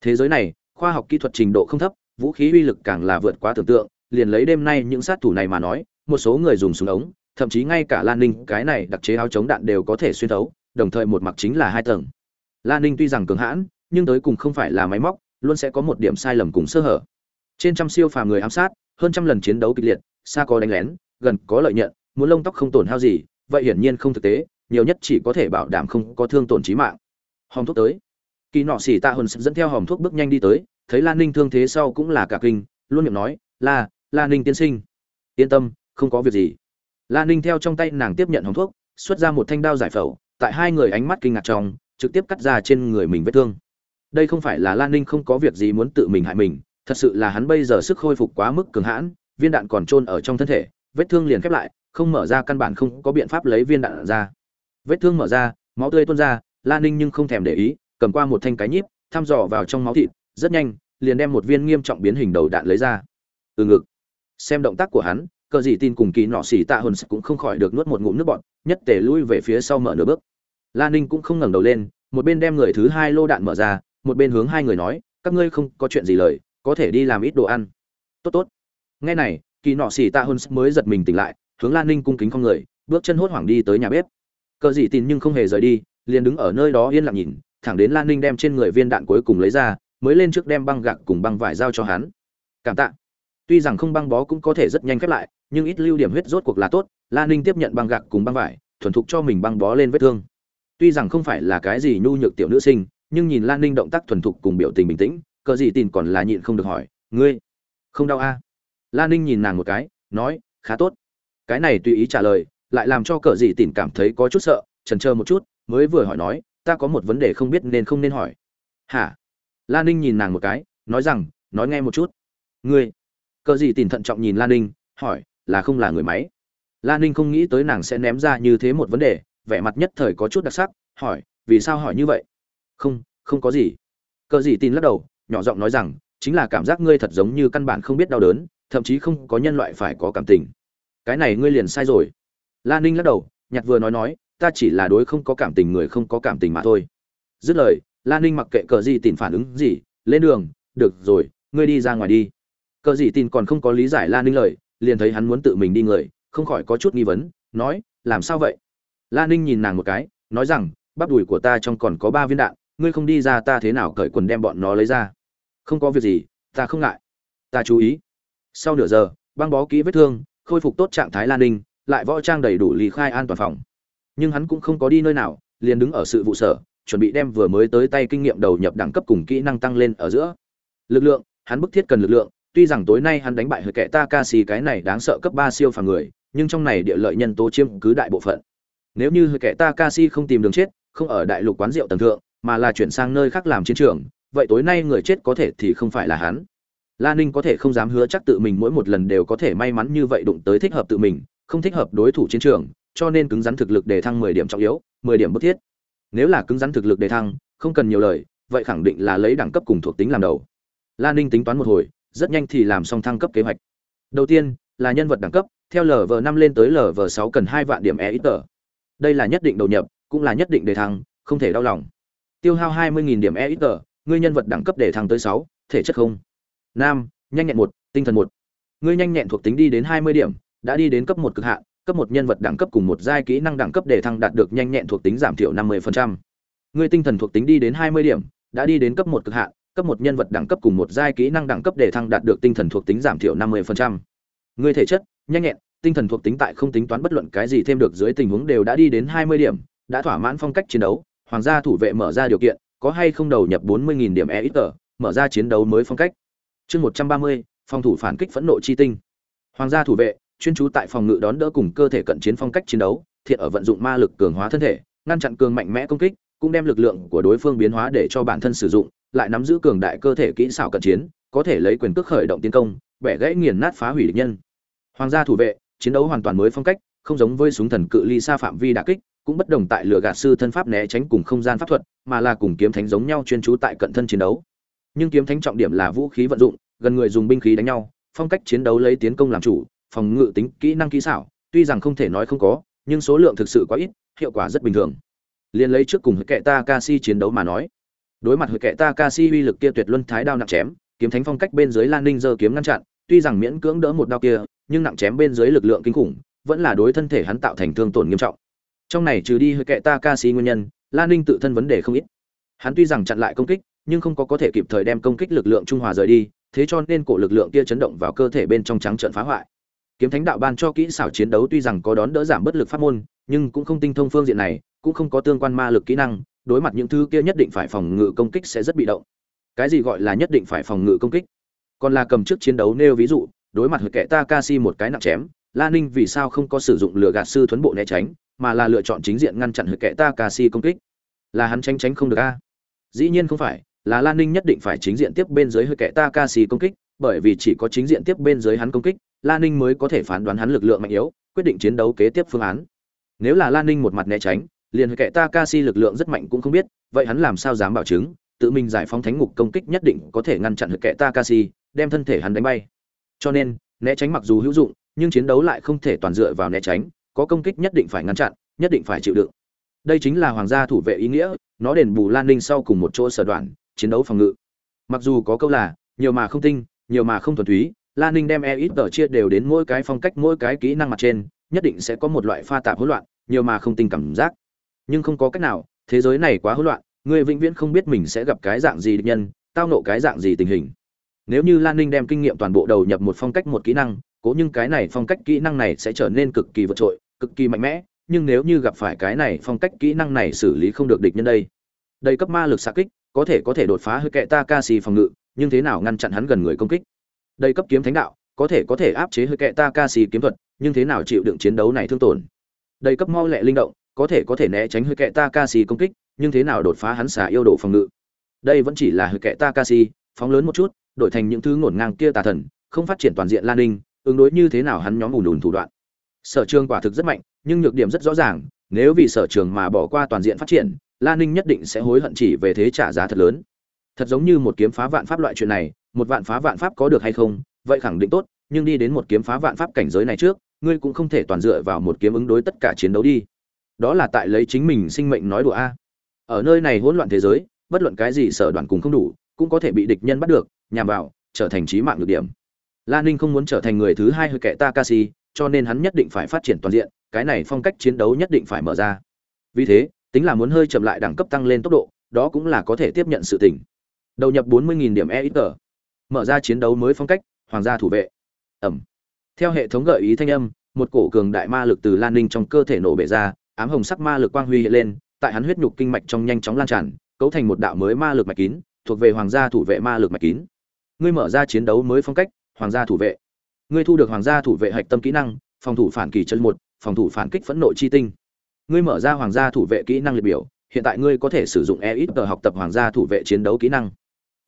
Thế giới này, khoa học kỹ thuật trình độ không thấp, vũ khí uy lực càng là vượt quá tưởng tượng, liền lấy đêm nay những sát thủ này mà nói, một số người dùng súng ống thậm chí ngay cả lan ninh, cái này đặc chế áo chống đạn đều có thể xuyên thấu, đồng thời một mặt chính là hai tầng. Lan ninh tuy rằng cường hãn, nhưng tới cùng không phải là máy móc, luôn sẽ có một điểm sai lầm cùng sơ hở. Trên trăm siêu phàm người ám sát, hơn trăm lần chiến đấu kịch liệt, xa có đánh lén, gần có lợi nhận, muốn lông tóc không tổn hao gì, vậy hiển nhiên không thực tế, nhiều nhất chỉ có thể bảo đảm không có thương tổn chí mạng. Hòm thuốc tới. Kỳ nọ xỉ tạ hồn dẫn theo hòm thuốc bước nhanh đi tới, thấy lan ninh thương thế sau cũng là cả kinh, luôn miệng nói, la la ninh tiên sinh, yên tâm, không có việc gì la ninh theo trong tay nàng tiếp nhận hồng thuốc, xuất ra một thanh đao giải phẫu, tại hai người ánh mắt kinh ngạc trong, trực tiếp cắt ra trên người mình vết thương. Đây không phải là lan ninh không có việc gì muốn tự mình hại mình, thật sự là hắn bây giờ sức khôi phục quá mức cường hãn, viên đạn còn trôn ở trong thân thể, vết thương liền khép lại, không mở ra căn bản không có biện pháp lấy viên đạn ra. Vết thương mở ra, máu tươi tuôn ra lan ninh nhưng không thèm để ý, cầm qua một thanh cái nhíp, thăm dò vào trong máu thịt, rất nhanh, liền đem một viên nghiêm trọng biến hình đầu đạn lấy ra. Từ ngực. Xem động tác của hắn cờ gì tin cùng kỳ nọ xỉ tạ hồn cũng không khỏi được nuốt một ngụm nước bọt, nhất tể lui về phía sau mở nửa bước. Lan ninh cũng không ngẩng đầu lên, một bên đem người thứ hai lô đạn mở ra, một bên hướng hai người nói, các ngươi không có chuyện gì lời, có thể đi làm ít đồ ăn. Tốt tốt. Nghe này, kỳ nọ xỉ tạ hồn mới giật mình tỉnh lại, hướng lan ninh cung kính không người, bước chân hốt hoảng đi tới nhà bếp. Cờ gì tin nhưng không hề rời đi, liền đứng ở nơi đó yên lặng nhìn, thẳng đến lan ninh đem trên người viên đạn cuối cùng lấy ra, mới lên trước đem băng gạc cùng băng vải giao cho hắn. Cảm tạ. Tuy rằng không băng bó cũng có thể rất nhanh khép lại nhưng ít lưu điểm huyết rốt cuộc là tốt lan ninh tiếp nhận băng gạc cùng băng vải, thuần thục cho mình băng bó lên vết thương. Tuy rằng không phải là cái gì nhu nhược tiểu nữ sinh, nhưng nhìn lan ninh động tác thuần thục cùng biểu tình bình tĩnh, cờ gì tin còn là nhịn không được hỏi, ngươi, không đau a à? lan ninh nhìn nàng một cái, nói, khá tốt. Cái này tùy ý trả lời, lại làm cho cờ gì tin cảm thấy có chút sợ trần trơ một chút, mới vừa hỏi nói, ta có một vấn đề không biết nên không nên hỏi. Hả? Lan ninh nhìn nàng một cái, nói rằng, nói nghe một chút. Ngươi? Cờ gì tin thận trọng nhìn lan ninh, hỏi là không là người máy. Lan ninh không nghĩ tới nàng sẽ ném ra như thế một vấn đề, vẻ mặt nhất thời có chút đặc sắc, hỏi, vì sao hỏi như vậy? Không không có gì. Cờ gì tin lắc đầu, nhỏ giọng nói rằng, chính là cảm giác ngươi thật giống như căn bản không biết đau đớn, thậm chí không có nhân loại phải có cảm tình. Cái này ngươi liền sai rồi. Lan ninh lắc đầu, nhặt vừa nói nói, ta chỉ là đối không có cảm tình người không có cảm tình mà thôi. Dứt lời lan ninh mặc kệ cờ gì tin phản ứng gì, lên đường, được rồi, ngươi đi ra ngoài đi. Cờ gì tin còn không có lý giải lan ninh lời liền thấy hắn muốn tự mình đi người, không khỏi có chút nghi vấn, nói, làm sao vậy? Lan ninh nhìn nàng một cái, nói rằng, bắp đùi của ta trong còn có ba viên đạn, ngươi không đi ra ta thế nào cởi quần đem bọn nó lấy ra? Không có việc gì, ta không ngại. Ta chú ý. Sau nửa giờ, băng bó kỹ vết thương, khôi phục tốt trạng thái lan ninh, lại võ trang đầy đủ lý khai an toàn phòng. Nhưng hắn cũng không có đi nơi nào, liền đứng ở sự vụ sở, chuẩn bị đem vừa mới tới tay kinh nghiệm đầu nhập đẳng cấp cùng kỹ năng tăng lên ở giữa. Lực lượng, hắn bức thiết cần lực lượng tuy rằng tối nay hắn đánh bại hơi kẻ Takashi cái này đáng sợ cấp ba siêu phàm người nhưng trong này địa lợi nhân tố chiếm cứ đại bộ phận nếu như hơi kẻ Takashi không tìm đường chết không ở đại lục quán rượu tầng thượng mà là chuyển sang nơi khác làm chiến trường vậy tối nay người chết có thể thì không phải là hắn la ninh có thể không dám hứa chắc tự mình mỗi một lần đều có thể may mắn như vậy đụng tới thích hợp tự mình không thích hợp đối thủ chiến trường cho nên cứng rắn thực lực đề thăng 10 điểm trọng yếu, 10 điểm bất thiết. Nếu là cứng rắn thực lực đề thăng, không cần nhiều lời, vậy khẳng định là lấy đẳng cấp cùng thuộc tính làm đầu. La Ninh tính toán một hồi, rất nhanh thì làm xong thăng cấp kế hoạch. Đầu tiên là nhân vật đẳng cấp, theo LV5 lên tới LV6 cần 2 vạn điểm EXP. Đây là nhất định đầu nhập, cũng là nhất định đề thăng, không thể đau lòng. Tiêu hao 20000 điểm EXP, ngươi nhân vật đẳng cấp để thăng tới 6, thể chất không. Nam, nhanh nhẹn 1, tinh thần 1. Ngươi nhanh nhẹn thuộc tính đi đến 20 điểm, đã đi đến cấp 1 cực hạn, cấp 1 nhân vật đẳng cấp cùng một giai kỹ năng đẳng cấp để thăng đạt được nhanh nhẹn thuộc tính giảm thiểu 50%. Ngươi tinh thần thuộc tính đi đến 20 điểm, đã đi đến cấp 1 cực hạn, cấp một nhân vật đẳng cấp cùng một giai kỹ năng đẳng cấp để thăng đạt được tinh thần thuộc tính giảm thiểu 50%. Người thể chất, nhanh nhẹn, tinh thần thuộc tính tại không tính toán bất luận cái gì thêm được dưới tình huống đều đã đi đến 20 điểm, đã thỏa mãn phong cách chiến đấu, hoàng gia thủ vệ mở ra điều kiện, có hay không đầu nhập 40000 điểm EXP, mở ra chiến đấu mới phong cách. Chương 130, phòng thủ phản kích phẫn nộ chi tinh. Hoàng gia thủ vệ, chuyên chú tại phòng ngự đón đỡ cùng cơ thể cận chiến phong cách chiến đấu, thiện ở vận dụng ma lực cường hóa thân thể, ngăn chặn cường mạnh mẽ công kích, cũng đem lực lượng của đối phương biến hóa để cho bản thân sử dụng, lại nắm giữ cường đại cơ thể kỹ xảo cận chiến, có thể lấy quyền cước khởi động tiến công, bẻ gãy nghiền nát phá hủy địch nhân. Hoàng gia thủ vệ, chiến đấu hoàn toàn mới phong cách, không giống với súng thần cự ly xa phạm vi đả kích, cũng bất đồng tại lửa gạt sư thân pháp né tránh cùng không gian pháp thuật, mà là cùng kiếm thánh giống nhau chuyên chú tại cận thân chiến đấu. Nhưng kiếm thánh trọng điểm là vũ khí vận dụng, gần người dùng binh khí đánh nhau, phong cách chiến đấu lấy tiến công làm chủ, phòng ngự tính kỹ năng kỹ xảo tuy rằng không thể nói không có nhưng số lượng thực sự quá ít hiệu quả rất bình thường Liên lấy trước cùng hệ kệ Takashi chiến đấu mà nói đối mặt hội kệ Takashi uy lực kia tuyệt luân thái đao nặng chém, kiếm thánh phong cách bên dưới lan ninh giơ kiếm ngăn chặn, tuy rằng miễn cưỡng đỡ một đao kia, nhưng nặng chém bên dưới lực lượng kinh khủng, vẫn là đối thân thể hắn tạo thành thương tổn nghiêm trọng. Trong này trừ đi hội kệ Takashi nguyên nhân, lan ninh tự thân vấn đề không ít. Hắn tuy rằng chặn lại công kích, nhưng không có có thể kịp thời đem công kích lực lượng trung hòa rời đi, thế cho nên cổ lực lượng kia chấn động vào cơ thể bên trong trắng trợn phá hoại. Kiếm thánh đạo ban cho kỹ xảo chiến đấu tuy rằng có đón đỡ giảm bất lực pháp môn, nhưng cũng không tinh thông phương diện này, cũng không có tương quan ma lực kỹ năng đối mặt những thứ kia nhất định phải phòng ngự công kích sẽ rất bị động. Cái gì gọi là nhất định phải phòng ngự công kích? Còn là cầm trước chiến đấu nêu ví dụ, đối mặt với kẻ Takashi một cái nặng chém, la ninh vì sao không có sử dụng lửa gạt sư thuấn bộ né tránh, mà là lựa chọn chính diện ngăn chặn với kẻ Takashi công kích? Là hắn tránh tránh không được a? Dĩ nhiên không phải, là lan ninh nhất định phải chính diện tiếp bên dưới hơi kẻ Takashi công kích, bởi vì chỉ có chính diện tiếp bên dưới hắn công kích lan ninh mới có thể phán đoán hắn lực lượng mạnh yếu, quyết định chiến đấu kế tiếp phương án. Nếu là lan ninh một mặt né tránh liền kệ kẻ Takashi lực lượng rất mạnh cũng không biết, vậy hắn làm sao dám bảo chứng, tự mình giải phóng thánh ngục công kích nhất định có thể ngăn chặn kệ kẻ Takashi đem thân thể hắn đánh bay. Cho nên, né tránh mặc dù hữu dụng, nhưng chiến đấu lại không thể toàn dựa vào né tránh, có công kích nhất định phải ngăn chặn, nhất định phải chịu đựng. Đây chính là hoàng gia thủ vệ ý nghĩa, nó đền bù lan ninh sau cùng một chỗ sở đoạn, chiến đấu phòng ngự. Mặc dù có câu là, nhiều mà không tinh, nhiều mà không thuần túy, lan ninh đem e ít tờ chia đều đến mỗi cái phong cách, mỗi cái kỹ năng mặt trên, nhất định sẽ có một loại pha tạp hỗn loạn, nhiều mà không tinh cảm giác nhưng không có cách nào, thế giới này quá hỗn loạn người vĩnh viễn không biết mình sẽ gặp cái dạng gì địch nhân, tao nộ cái dạng gì tình hình. Nếu như lan ninh đem kinh nghiệm toàn bộ đầu nhập một phong cách một kỹ năng, cố nhưng cái này phong cách kỹ năng này sẽ trở nên cực kỳ vượt trội, cực kỳ mạnh mẽ, nhưng nếu như gặp phải cái này phong cách kỹ năng này xử lý không được địch nhân đây. Đầy cấp ma lực xạ kích, có thể có thể đột phá hơi kệ ta ca xì phòng ngự, nhưng thế nào ngăn chặn hắn gần người công kích? Đây cấp kiếm thánh đạo, có thể có thể áp chế hơi kệ ta ca xì kiếm thuật, nhưng thế nào chịu đựng chiến đấu này thương tổn? Đây cấp mau lẹ linh động có thể có thể né tránh hơi kệ Takashi công kích, nhưng thế nào đột phá hắn xả yêu độ phòng ngự? Đây vẫn chỉ là hơi kệ Takashi, phóng lớn một chút, đổi thành những thứ ngổn ngang kia tà thần, không phát triển toàn diện lan ninh ứng đối như thế nào hắn nhóm ủn lùn thủ đoạn. Sở trường quả thực rất mạnh, nhưng nhược điểm rất rõ ràng, nếu vì sở trường mà bỏ qua toàn diện phát triển, lan ninh nhất định sẽ hối hận chỉ về thế trả giá thật lớn. Thật giống như một kiếm phá vạn pháp loại chuyện này, một vạn phá vạn pháp có được hay không, vậy khẳng định tốt, nhưng đi đến một kiếm phá vạn pháp cảnh giới này trước, ngươi cũng không thể toàn dựa vào một kiếm ứng đối tất cả chiến đấu đi đó là tại lấy chính mình sinh mệnh nói đùa a. Ở nơi này hỗn loạn thế giới, bất luận cái gì sở đoàn cùng không đủ, cũng có thể bị địch nhân bắt được, nhằm vào, trở thành trí mạng được điểm. Lan ninh không muốn trở thành người thứ hai hơi kẻ takashi, cho nên hắn nhất định phải phát triển toàn diện, cái này phong cách chiến đấu nhất định phải mở ra. Vì thế, tính là muốn hơi chậm lại đẳng cấp tăng lên tốc độ, đó cũng là có thể tiếp nhận sự tỉnh đầu nhập 40.000 điểm e ít tờ mở ra chiến đấu mới phong cách, hoàng gia thủ vệ. Ẩm. Theo hệ thống gợi ý thanh âm, một cổ cường đại ma lực từ lan ninh trong cơ thể nổ bể ra ám hồng sắc ma lực quang huy hiện lên, tại hắn huyết nhục kinh mạch trong nhanh chóng lan tràn, cấu thành một đạo mới ma lực mạch kín, thuộc về hoàng gia thủ vệ ma lực mạch kín. Ngươi mở ra chiến đấu mới phong cách, hoàng gia thủ vệ. Ngươi thu được hoàng gia thủ vệ hạch tâm kỹ năng, phòng thủ phản kỳ chân một, phòng thủ phản kích phẫn nộ chi tinh. Ngươi mở ra hoàng gia thủ vệ kỹ năng liệt biểu, hiện tại ngươi có thể sử dụng EXP học tập hoàng gia thủ vệ chiến đấu kỹ năng.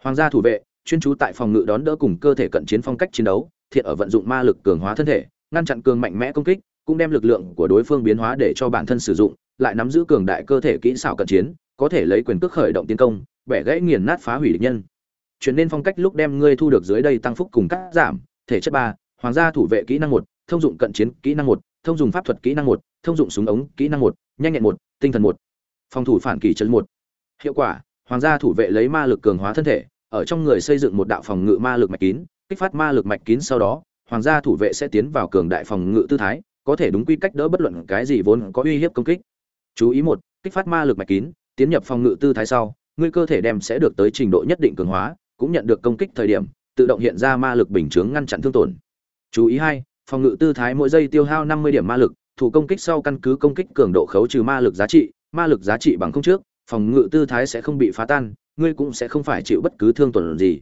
Hoàng gia thủ vệ, chuyên chú tại phòng ngự đón đỡ cùng cơ thể cận chiến phong cách chiến đấu, thiện ở vận dụng ma lực cường hóa thân thể, ngăn chặn cường mạnh mẽ công kích cũng đem lực lượng của đối phương biến hóa để cho bản thân sử dụng, lại nắm giữ cường đại cơ thể kỹ xảo cận chiến, có thể lấy quyền cước khởi động tiến công, bẻ gãy nghiền nát phá hủy địch nhân. Chuyển nên phong cách lúc đem ngươi thu được dưới đây tăng phúc cùng cắt giảm, thể chất ba, hoàng gia thủ vệ kỹ năng một, thông dụng cận chiến kỹ năng một, thông dụng pháp thuật kỹ năng một, thông dụng súng ống kỹ năng một, nhanh nhẹn một, tinh thần một. Phòng thủ phản kỳ chân một. Hiệu quả, hoàng gia thủ vệ lấy ma lực cường hóa thân thể, ở trong người xây dựng một đạo phòng ngự ma lực mạch kín, kích phát ma lực mạch kín sau đó, hoàng gia thủ vệ sẽ tiến vào cường đại phòng ngự tư thái có thể đúng quy cách đỡ bất luận cái gì vốn có uy hiếp công kích. Chú ý một, kích phát ma lực mạch kín, tiến nhập phòng ngự tư thái sau, ngươi cơ thể đem sẽ được tới trình độ nhất định cường hóa, cũng nhận được công kích thời điểm, tự động hiện ra ma lực bình chướng ngăn chặn thương tổn. Chú ý hai, phòng ngự tư thái mỗi giây tiêu hao năm mươi điểm ma lực, thủ công kích sau căn cứ công kích cường độ khấu trừ ma lực giá trị, ma lực giá trị bằng không trước, phòng ngự tư thái sẽ không bị phá tan, ngươi cũng sẽ không phải chịu bất cứ thương tổn gì.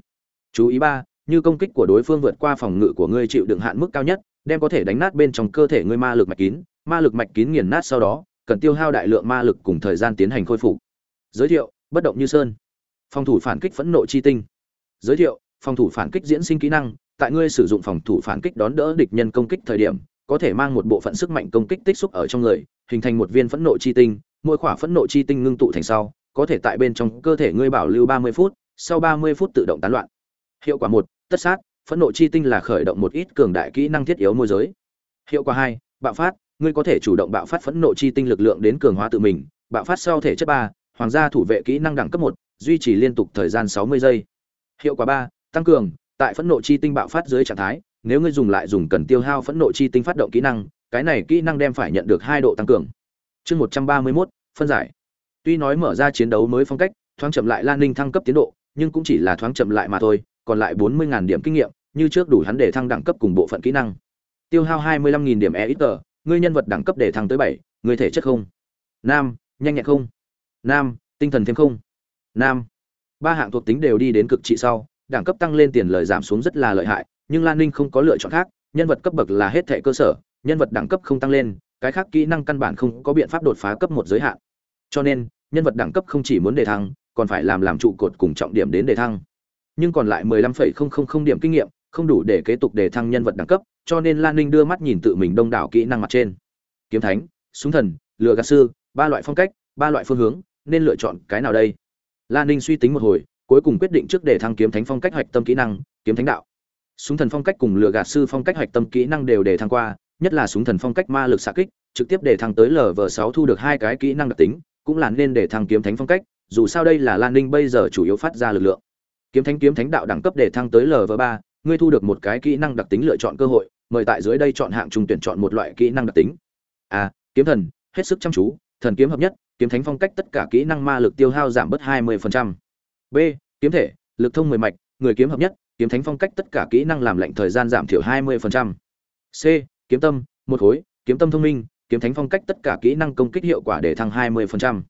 Chú ý ba như công kích của đối phương vượt qua phòng ngự của ngươi chịu đựng hạn mức cao nhất, đem có thể đánh nát bên trong cơ thể ngươi ma lực mạch kín, ma lực mạch kín nghiền nát sau đó, cần tiêu hao đại lượng ma lực cùng thời gian tiến hành khôi phục. Giới thiệu, bất động như sơn. Phòng thủ phản kích phẫn nộ chi tinh. Giới thiệu, phòng thủ phản kích diễn sinh kỹ năng. Tại ngươi sử dụng phòng thủ phản kích đón đỡ địch nhân công kích thời điểm, có thể mang một bộ phận sức mạnh công kích tích xúc ở trong người, hình thành một viên phẫn nộ chi tinh. Mỗi khỏa phẫn nộ chi tinh ngưng tụ thành sau, có thể tại bên trong cơ thể ngươi bảo lưu ba mươi phút, sau ba mươi phút tự động tán loạn hiệu quả một, tất sát, phẫn nộ chi tinh là khởi động một ít cường đại kỹ năng thiết yếu môi giới. Hiệu quả hai, bạo phát, ngươi có thể chủ động bạo phát phẫn nộ chi tinh lực lượng đến cường hóa tự mình. Bạo phát sau thể chất ba, hoàng gia thủ vệ kỹ năng đẳng cấp một, duy trì liên tục thời gian sáu mươi giây. Hiệu quả ba, tăng cường, tại phẫn nộ chi tinh bạo phát dưới trạng thái, nếu ngươi dùng lại dùng cần tiêu hao phẫn nộ chi tinh phát động kỹ năng, cái này kỹ năng đem phải nhận được hai độ tăng cường. Chương một trăm ba mươi mốt, phân giải. Tuy nói mở ra chiến đấu mới phong cách, thoáng chậm lại lan ninh thăng cấp tiến độ, nhưng cũng chỉ là thoáng chậm lại mà thôi còn lại bốn mươi điểm kinh nghiệm, như trước đủ hắn để thăng đẳng cấp cùng bộ phận kỹ năng. Tiêu hao hai mươi lăm điểm e ngươi nhân vật đẳng cấp để thăng tới bảy, ngươi thể chất không? Nam, nhanh nhẹn không? Nam, tinh thần thêm không? Nam, ba hạng thuộc tính đều đi đến cực trị sau, đẳng cấp tăng lên tiền lời giảm xuống rất là lợi hại, nhưng lan ninh không có lựa chọn khác, nhân vật cấp bậc là hết thệ cơ sở, nhân vật đẳng cấp không tăng lên, cái khác kỹ năng căn bản không có biện pháp đột phá cấp một giới hạn. Cho nên, nhân vật đẳng cấp không chỉ muốn đề thăng, còn phải làm làm trụ cột cùng trọng điểm đến đề thăng nhưng còn lại 15,000 điểm kinh nghiệm không đủ để kế tục để thăng nhân vật đẳng cấp cho nên lan ninh đưa mắt nhìn tự mình đông đảo kỹ năng mặt trên. Kiếm thánh súng thần lừa gạt sư ba loại phong cách ba loại phương hướng nên lựa chọn cái nào đây? Lan ninh suy tính một hồi cuối cùng quyết định trước để thăng kiếm thánh phong cách hoạch tâm kỹ năng kiếm thánh đạo. Súng thần phong cách cùng lừa gạt sư phong cách hoạch tâm kỹ năng đều để thăng qua nhất là súng thần phong cách ma lực xạ kích trực tiếp để thăng tới lv sáu thu được hai cái kỹ năng đặc tính cũng là nên để thăng kiếm thánh phong cách dù sao đây là lan ninh bây giờ chủ yếu phát ra lực lượng kiếm thánh kiếm thánh đạo đẳng cấp để thăng tới lv ba, ngươi thu được một cái kỹ năng đặc tính lựa chọn cơ hội, mời tại dưới đây chọn hạng trung tuyển chọn một loại kỹ năng đặc tính a kiếm thần, hết sức chăm chú, thần kiếm hợp nhất, kiếm thánh phong cách tất cả kỹ năng ma lực tiêu hao giảm bớt 20%. b, kiếm thể, lực thông mười mạch, người kiếm hợp nhất, kiếm thánh phong cách tất cả kỹ năng làm lệnh thời gian giảm thiểu 20%. c, kiếm tâm, một khối, kiếm tâm thông minh, kiếm thánh phong cách tất cả kỹ năng công kích hiệu quả để thăng 20%.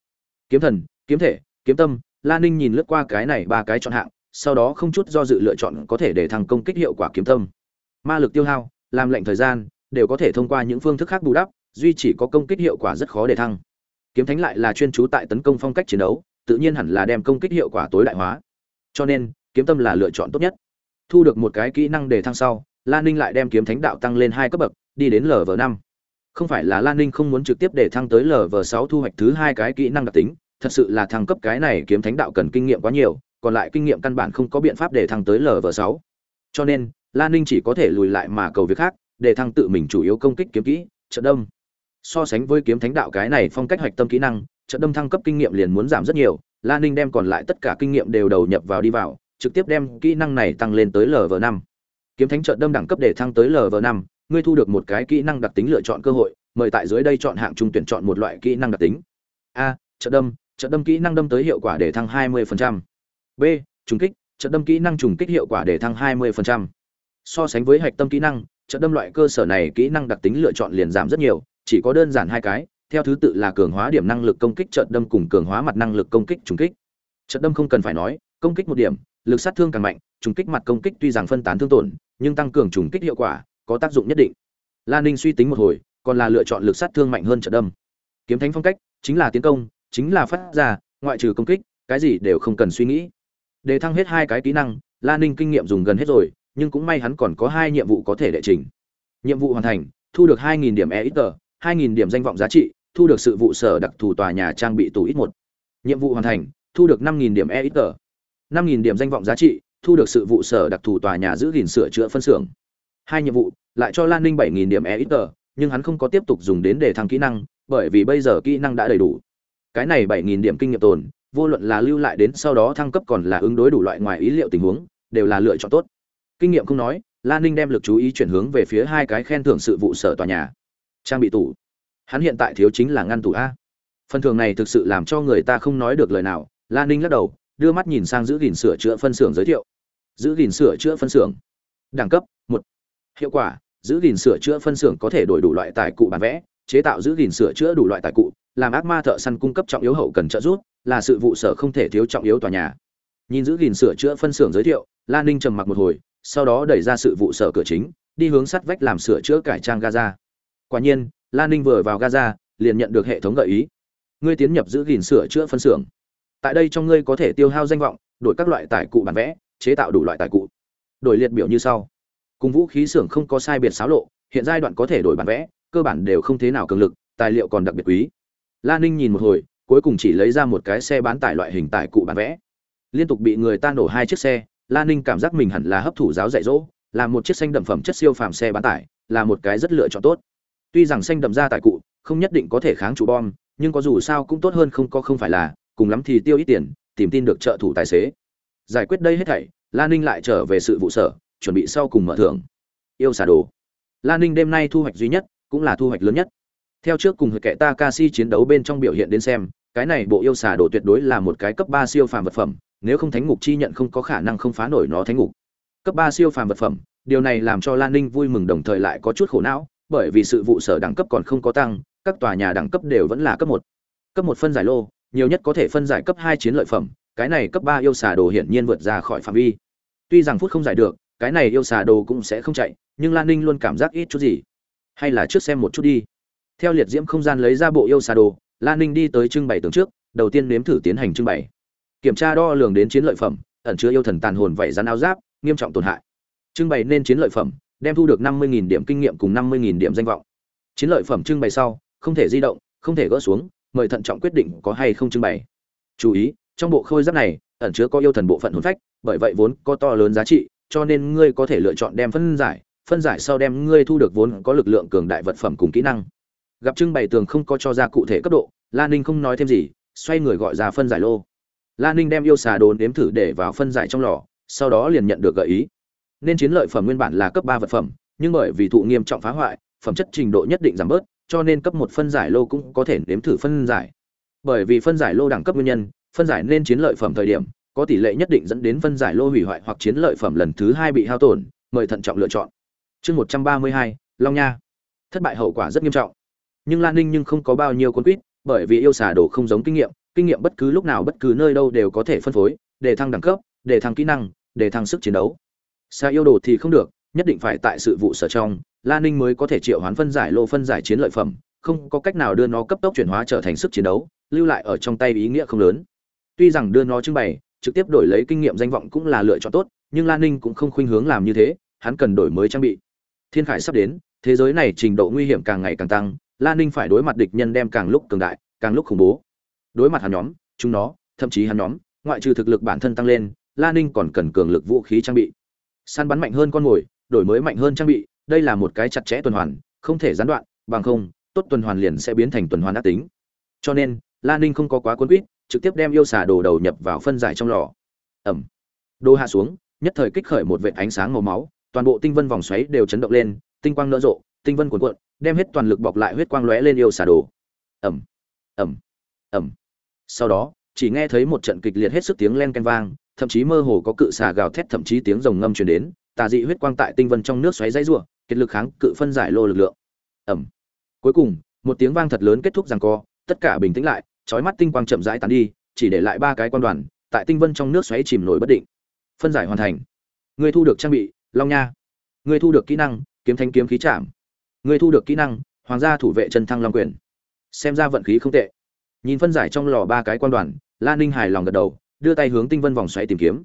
kiếm thần, kiếm thể, kiếm tâm, la ninh nhìn lướt qua cái này ba cái chọn hạng sau đó không chút do dự lựa chọn có thể để thăng công kích hiệu quả kiếm tâm. Ma lực tiêu hao, làm lệnh thời gian, đều có thể thông qua những phương thức khác bù đắp, duy chỉ có công kích hiệu quả rất khó để thăng. Kiếm thánh lại là chuyên trú tại tấn công phong cách chiến đấu, tự nhiên hẳn là đem công kích hiệu quả tối đại hóa. Cho nên, kiếm tâm là lựa chọn tốt nhất. Thu được một cái kỹ năng để thăng sau lan ninh lại đem kiếm thánh đạo tăng lên hai cấp bậc, đi đến lv năm. Không phải là lan ninh không muốn trực tiếp để thăng tới lv sáu thu hoạch thứ hai cái kỹ năng đặc tính, thật sự là thăng cấp cái này kiếm thánh đạo cần kinh nghiệm quá nhiều còn lại kinh nghiệm căn bản không có biện pháp để thăng tới lv sáu. Cho nên lan ninh chỉ có thể lùi lại mà cầu việc khác, để thăng tự mình chủ yếu công kích kiếm kỹ, trận đông so sánh với kiếm thánh đạo cái này phong cách hoạch tâm kỹ năng, trận đâm thăng cấp kinh nghiệm liền muốn giảm rất nhiều lan ninh đem còn lại tất cả kinh nghiệm đều đầu nhập vào đi vào, trực tiếp đem kỹ năng này tăng lên tới lv năm. Kiếm thánh trận đâm đẳng cấp để thăng tới lv năm, ngươi thu được một cái kỹ năng đặc tính lựa chọn cơ hội, mời tại dưới đây chọn hạng trung tuyển chọn một loại kỹ năng đặc tính. A, trận đâm trận đâm kỹ năng đâm tới hiệu quả để thăng 20% b, trùng kích trận đâm kỹ năng trùng kích hiệu quả để thăng 20%. so sánh với hạch tâm kỹ năng trận đâm loại cơ sở này kỹ năng đặc tính lựa chọn liền giảm rất nhiều, chỉ có đơn giản hai cái, theo thứ tự là cường hóa điểm năng lực công kích trận đâm cùng cường hóa mặt năng lực công kích trùng kích. Trận đâm không cần phải nói, công kích một điểm, lực sát thương càng mạnh, trùng kích mặt công kích tuy rằng phân tán thương tổn, nhưng tăng cường trùng kích hiệu quả có tác dụng nhất định. Lan ninh suy tính một hồi, còn là lựa chọn lực sát thương mạnh hơn trận đâm. Kiếm thánh phong cách chính là tiến công, chính là phát ra, ngoại trừ công kích, cái gì đều không cần suy nghĩ để thăng hết hai cái kỹ năng lan ninh kinh nghiệm dùng gần hết rồi nhưng cũng may hắn còn có hai nhiệm vụ có thể đệ trình nhiệm vụ hoàn thành thu được 2.000 điểm e ít tờ 2.000 điểm danh vọng giá trị, thu được sự vụ sở đặc thù tòa nhà trang bị tủ ít một. Nhiệm vụ hoàn thành, thu được 5.000 điểm EXP. 5.000 điểm danh vọng giá trị, thu được sự vụ sở đặc thù tòa nhà giữ gìn sửa chữa phân xưởng. Hai nhiệm vụ, lại cho Lan Ninh 7.000 điểm EXP, nhưng hắn không có tiếp tục dùng đến để thăng kỹ năng, bởi vì bây giờ kỹ năng đã đầy đủ. Cái này 7.000 điểm kinh nghiệm tồn, vô luận là lưu lại đến sau đó thăng cấp còn là ứng đối đủ loại ngoài ý liệu tình huống, đều là lựa chọn tốt. Kinh nghiệm không nói, Lan Ninh đem lực chú ý chuyển hướng về phía hai cái khen thưởng sự vụ sở tòa nhà. Trang bị tủ. Hắn hiện tại thiếu chính là ngăn tủ a. Phần thường này thực sự làm cho người ta không nói được lời nào lan ninh lắc đầu đưa mắt nhìn sang giữ gìn sửa chữa phân xưởng giới thiệu. Giữ gìn sửa chữa phân xưởng. Đẳng cấp một. Hiệu quả giữ gìn sửa chữa phân xưởng có thể đổi đủ loại tài cụ bản vẽ chế tạo giữ gìn sửa chữa đủ loại tài cụ làm ác ma thợ săn cung cấp trọng yếu hậu cần trợ giúp là sự vụ sở không thể thiếu trọng yếu tòa nhà nhìn giữ gìn sửa chữa phân xưởng giới thiệu lan ninh trầm mặc một hồi sau đó đẩy ra sự vụ sở cửa chính đi hướng sắt vách làm sửa chữa cải trang gaza Quả nhiên, Lan Ninh vừa vào Gaza, liền nhận được hệ thống gợi ý. Ngươi tiến nhập giữ gìn sửa chữa phân xưởng. Tại đây trong ngươi có thể tiêu hao danh vọng, đổi các loại tài cụ bản vẽ, chế tạo đủ loại tài cụ. Đổi liệt biểu như sau. Cùng vũ khí xưởng không có sai biệt xáo lộ, hiện giai đoạn có thể đổi bản vẽ, cơ bản đều không thế nào cường lực, tài liệu còn đặc biệt quý. Lan Ninh nhìn một hồi, cuối cùng chỉ lấy ra một cái xe bán tải loại hình tải cụ bán vẽ. Liên tục bị người ta nổ hai chiếc xe, Lan Ninh cảm giác mình hẳn là hấp thụ giáo dạy dỗ, làm một chiếc xanh đậm phẩm chất siêu phàm xe bán tải, là một cái rất lựa chọn tốt. Tuy rằng xanh đậm ra tải cụ, không nhất định có thể kháng trụ bom, nhưng có dù sao cũng tốt hơn không có không phải là, cùng lắm thì tiêu ít tiền, tìm tin được trợ thủ tài xế. Giải quyết đây hết thảy, Lan Ninh lại trở về sự vụ sở, chuẩn bị sau cùng mở thưởng. Yêu xà đồ. Lan Ninh đêm nay thu hoạch duy nhất, cũng là thu hoạch lớn nhất. Theo trước cùng kẻ Takashi chiến đấu bên trong biểu hiện đến xem, cái này bộ yêu xà đồ tuyệt đối là một cái cấp ba siêu phàm vật phẩm, nếu không thánh ngục chi nhận không có khả năng không phá nổi nó thánh ngục. cấp ba siêu phàm vật phẩm điều này làm cho lan ninh vui mừng đồng thời lại có chút khổ não bởi vì sự vụ sở đẳng cấp còn không có tăng các tòa nhà đẳng cấp đều vẫn là cấp một. Cấp một phân giải lô nhiều nhất có thể phân giải cấp hai chiến lợi phẩm cái này cấp ba yêu xà đồ hiển nhiên vượt ra khỏi phạm vi. Tuy rằng phút không giải được cái này yêu xà đồ cũng sẽ không chạy nhưng lan ninh luôn cảm giác ít chút gì. Hay là trước xem một chút đi. Theo liệt diễm không gian lấy ra bộ yêu xà đồ lan ninh đi tới trưng bày tường trước, đầu tiên nếm thử tiến hành trưng bày. Kiểm tra đo lường đến chiến lợi phẩm, ẩn chứa yêu thần tàn hồn vẩy rắn áo giáp, nghiêm trọng tổn hại. Trưng bày nên chiến lợi phẩm, đem thu được năm mươi điểm kinh nghiệm cùng năm mươi điểm danh vọng. Chiến lợi phẩm trưng bày sau, không thể di động, không thể gỡ xuống, mời thận trọng quyết định có hay không trưng bày. Chú ý, trong bộ khôi giáp này, ẩn chứa có yêu thần bộ phận hồn phách, bởi vậy vốn có to lớn giá trị, cho nên ngươi có thể lựa chọn đem phân giải phân giải sau đem ngươi thu được vốn có lực lượng cường đại vật phẩm cùng kỹ năng gặp trưng bày tường không có cho ra cụ thể cấp độ lan ninh không nói thêm gì, xoay người gọi ra phân giải lô. Lan ninh đem yêu xà đồn đếm thử để vào phân giải trong lò, sau đó liền nhận được gợi ý. Nên chiến lợi phẩm nguyên bản là cấp ba vật phẩm, nhưng bởi vì thụ nghiêm trọng phá hoại, phẩm chất trình độ nhất định giảm bớt, cho nên cấp một phân giải lô cũng có thể nếm thử phân giải. Bởi vì phân giải lô đẳng cấp nguyên nhân, phân giải nên chiến lợi phẩm thời điểm, có tỷ lệ nhất định dẫn đến phân giải lô hủy hoại hoặc chiến lợi phẩm lần thứ hai bị hao tổn, mời thận trọng lựa chọn. Chương một trăm ba mươi hai, long nha. Thất bại hậu quả rất nghiêm trọng nhưng lan ninh nhưng không có bao nhiêu con quýt, bởi vì yêu xà đồ không giống kinh nghiệm kinh nghiệm bất cứ lúc nào bất cứ nơi đâu đều có thể phân phối, để thăng đẳng cấp, để thăng kỹ năng, để thăng sức chiến đấu. Xa yêu đồ thì không được, nhất định phải tại sự vụ sở trong, lan ninh mới có thể triệu hoán phân giải lô phân giải chiến lợi phẩm, không có cách nào đưa nó cấp tốc chuyển hóa trở thành sức chiến đấu, lưu lại ở trong tay ý nghĩa không lớn. Tuy rằng đưa nó trưng bày, trực tiếp đổi lấy kinh nghiệm danh vọng cũng là lựa chọn tốt, nhưng lan ninh cũng không khuynh hướng làm như thế, hắn cần đổi mới trang bị. Thiên khải sắp đến, thế giới này trình độ nguy hiểm càng ngày càng tăng lan ninh phải đối mặt địch nhân đem càng lúc cường đại, càng lúc khủng bố. Đối mặt hắn nhóm, chúng nó, thậm chí hắn nhóm, ngoại trừ thực lực bản thân tăng lên lan ninh còn cần cường lực vũ khí trang bị. Săn bắn mạnh hơn con mồi, đổi mới mạnh hơn trang bị, đây là một cái chặt chẽ tuần hoàn, không thể gián đoạn, bằng không, tốt tuần hoàn liền sẽ biến thành tuần hoàn ác tính. Cho nên lan ninh không có quá cuốn quýt, trực tiếp đem yêu xà đồ đầu nhập vào phân giải trong lò. Ẩm. Đồ hạ xuống, nhất thời kích khởi một vệt ánh sáng màu máu, toàn bộ tinh vân vòng xoáy đều chấn động lên, tinh quang nở rộ tinh vân cuộn cuộn, đem hết toàn lực bọc lại huyết quang lóe lên yêu xà đồ. Ẩm ẩm ẩm sau đó, chỉ nghe thấy một trận kịch liệt hết sức tiếng len canh vang, thậm chí mơ hồ có cự xà gào thét, thậm chí tiếng rồng ngâm truyền đến, tà dị huyết quang tại tinh vân trong nước xoáy dãy rủa, kết lực kháng cự phân giải lô lực lượng. Ẩm cuối cùng, một tiếng vang thật lớn kết thúc rằng co, tất cả bình tĩnh lại, chói mắt tinh quang chậm rãi tán đi, chỉ để lại ba cái quan đoàn, tại tinh vân trong nước xoáy chìm nổi bất định. Phân giải hoàn thành. Người thu được trang bị, long nha. Người thu được kỹ năng, kiếm thanh kiếm khí chạm người thu được kỹ năng, hoàng gia thủ vệ chân thăng long quyền. Xem ra vận khí không tệ. Nhìn phân giải trong lò ba cái quan đoàn, lan ninh hài lòng gật đầu, đưa tay hướng tinh vân vòng xoáy tìm kiếm.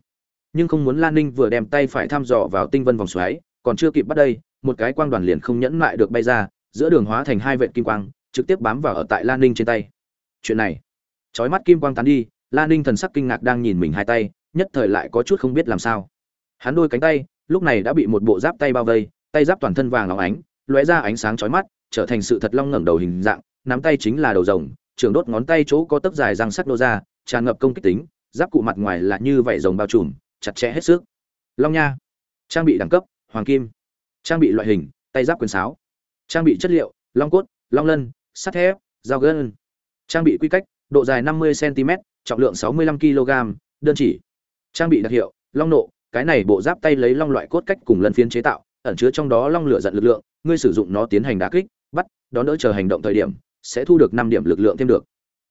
Nhưng không muốn lan ninh vừa đem tay phải thăm dò vào tinh vân vòng xoáy, còn chưa kịp bắt đây, một cái quang đoàn liền không nhẫn lại được bay ra, giữa đường hóa thành hai vệt kim quang, trực tiếp bám vào ở tại lan ninh trên tay. Chuyện này trói mắt kim quang tán đi, lan ninh thần sắc kinh ngạc đang nhìn mình hai tay, nhất thời lại có chút không biết làm sao. Hắn đôi cánh tay, lúc này đã bị một bộ giáp tay bao vây, tay giáp toàn thân vàng óng ánh lóe ra ánh sáng chói mắt, trở thành sự thật long ngẩng đầu hình dạng, nắm tay chính là đầu rồng, trường đốt ngón tay chỗ có tấc dài răng sắc nô ra, tràn ngập công kích tính, giáp cụ mặt ngoài là như vảy rồng bao trùm, chặt chẽ hết sức. Long nha. Trang bị đẳng cấp, hoàng kim. Trang bị loại hình, tay giáp quyền sáo. Trang bị chất liệu, long cốt, long lân, sắt thép, dao gân. Trang bị quy cách, độ dài 50 cm trọng lượng 65 kg đơn chỉ. Trang bị đặc hiệu, long nộ. Cái này bộ giáp tay lấy long loại cốt cách cùng lân phiến chế tạo, ẩn chứa trong đó long lửa giận lực lượng ngươi sử dụng nó tiến hành đá kích, bắt, đón đỡ chờ hành động thời điểm, sẽ thu được năm điểm lực lượng thêm được.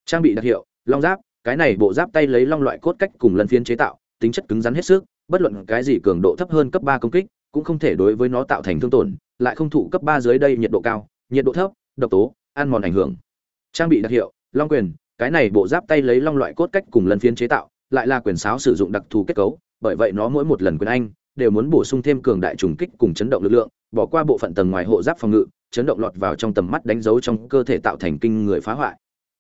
Trang bị đặc hiệu, long giáp, cái này bộ giáp tay lấy long loại cốt cách cùng lần phiên chế tạo, tính chất cứng rắn hết sức, bất luận cái gì cường độ thấp hơn cấp ba công kích, cũng không thể đối với nó tạo thành thương tổn, lại không thụ cấp ba dưới đây nhiệt độ cao, nhiệt độ thấp, độc tố, ăn mòn ảnh hưởng. Trang bị đặc hiệu, long quyền, cái này bộ giáp tay lấy long loại cốt cách cùng lần phiên chế tạo, lại là quyền sáo sử dụng đặc thù kết cấu, bởi vậy nó mỗi một lần quyền anh, đều muốn bổ sung thêm cường đại trùng kích cùng chấn động lực lượng bỏ qua bộ phận tầng ngoài hộ giáp phòng ngự, chấn động lọt vào trong tầm mắt đánh dấu trong cơ thể tạo thành kinh người phá hoại.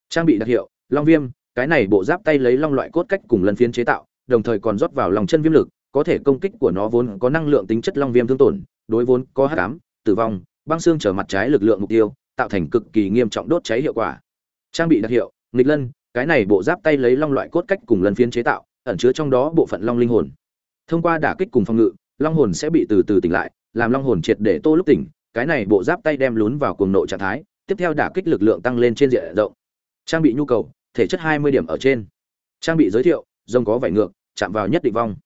Trang bị đặc hiệu, long viêm, cái này bộ giáp tay lấy long loại cốt cách cùng lần phiến chế tạo, đồng thời còn rót vào lòng chân viêm lực, có thể công kích của nó vốn có năng lượng tính chất long viêm thương tổn, đối vốn có hắc ám, tử vong, băng xương trở mặt trái lực lượng mục tiêu, tạo thành cực kỳ nghiêm trọng đốt cháy hiệu quả. Trang bị đặc hiệu, nghịch lân, cái này bộ giáp tay lấy long loại cốt cách cùng lần phiến chế tạo, ẩn chứa trong đó bộ phận long linh hồn. Thông qua đả kích cùng phòng ngự, long hồn sẽ bị từ từ tỉnh lại làm long hồn triệt để tô lúc tỉnh, cái này bộ giáp tay đem lún vào cuồng nộ trạng thái, tiếp theo đả kích lực lượng tăng lên trên diện rộng. Trang bị nhu cầu, thể chất 20 điểm ở trên. Trang bị giới thiệu, rồng có vảy ngược, chạm vào nhất định vong.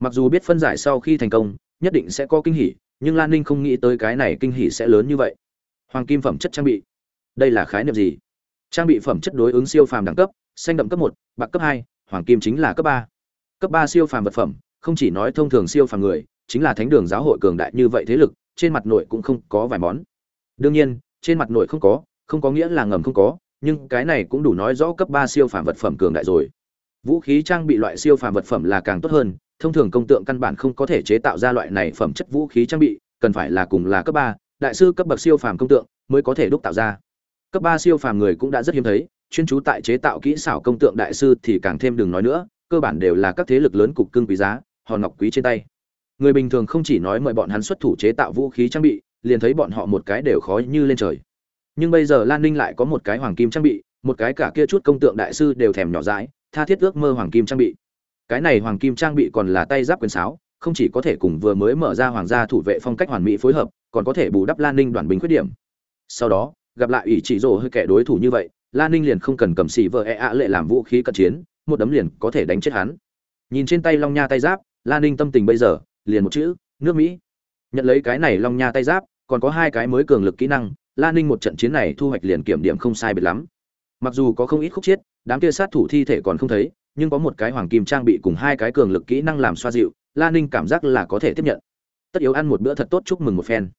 Mặc dù biết phân giải sau khi thành công, nhất định sẽ có kinh hỉ, nhưng lan ninh không nghĩ tới cái này kinh hỉ sẽ lớn như vậy. Hoàng kim phẩm chất trang bị. Đây là khái niệm gì? Trang bị phẩm chất đối ứng siêu phàm đẳng cấp, xanh đậm cấp một, bạc cấp hai, hoàng kim chính là cấp ba. Cấp ba siêu phàm vật phẩm, không chỉ nói thông thường siêu phàm người chính là thánh đường giáo hội cường đại như vậy thế lực, trên mặt nội cũng không có vài món. Đương nhiên, trên mặt nội không có không có nghĩa là ngầm không có, nhưng cái này cũng đủ nói rõ cấp ba siêu phàm vật phẩm cường đại rồi. Vũ khí trang bị loại siêu phàm vật phẩm là càng tốt hơn, thông thường công tượng căn bản không có thể chế tạo ra loại này phẩm chất vũ khí trang bị, cần phải là cùng là cấp ba, đại sư cấp bậc siêu phàm công tượng mới có thể đúc tạo ra. Cấp ba siêu phàm người cũng đã rất hiếm thấy, chuyên chú tại chế tạo kỹ xảo công tượng đại sư thì càng thêm đừng nói nữa, cơ bản đều là các thế lực lớn cục cưng quý giá, hòn ngọc quý trên tay người bình thường không chỉ nói mời bọn hắn xuất thủ chế tạo vũ khí trang bị, liền thấy bọn họ một cái đều khó như lên trời. Nhưng bây giờ lan ninh lại có một cái hoàng kim trang bị, một cái cả kia chút công tượng đại sư đều thèm nhỏ dãi, tha thiết ước mơ hoàng kim trang bị. Cái này hoàng kim trang bị còn là tay giáp quyền sáo, không chỉ có thể cùng vừa mới mở ra hoàng gia thủ vệ phong cách hoàn mỹ phối hợp, còn có thể bù đắp lan ninh đoàn bình khuyết điểm. Sau đó, gặp lại ủy chỉ rồ hơi kẻ đối thủ như vậy, lan ninh liền không cần cầm xì vợ e ạ lệ làm vũ khí cận chiến, một đấm liền có thể đánh chết hắn. Nhìn trên tay long nha tay giáp, lan ninh tâm tình bây giờ liền một chữ, nước mỹ. Nhận lấy cái này long nha tay giáp, còn có hai cái mới cường lực kỹ năng lan ninh một trận chiến này thu hoạch liền kiểm điểm không sai biệt lắm. Mặc dù có không ít khúc chiết đám kia sát thủ thi thể còn không thấy, nhưng có một cái hoàng kim trang bị cùng hai cái cường lực kỹ năng làm xoa dịu lan ninh cảm giác là có thể tiếp nhận. Tất yếu ăn một bữa thật tốt chúc mừng một phen.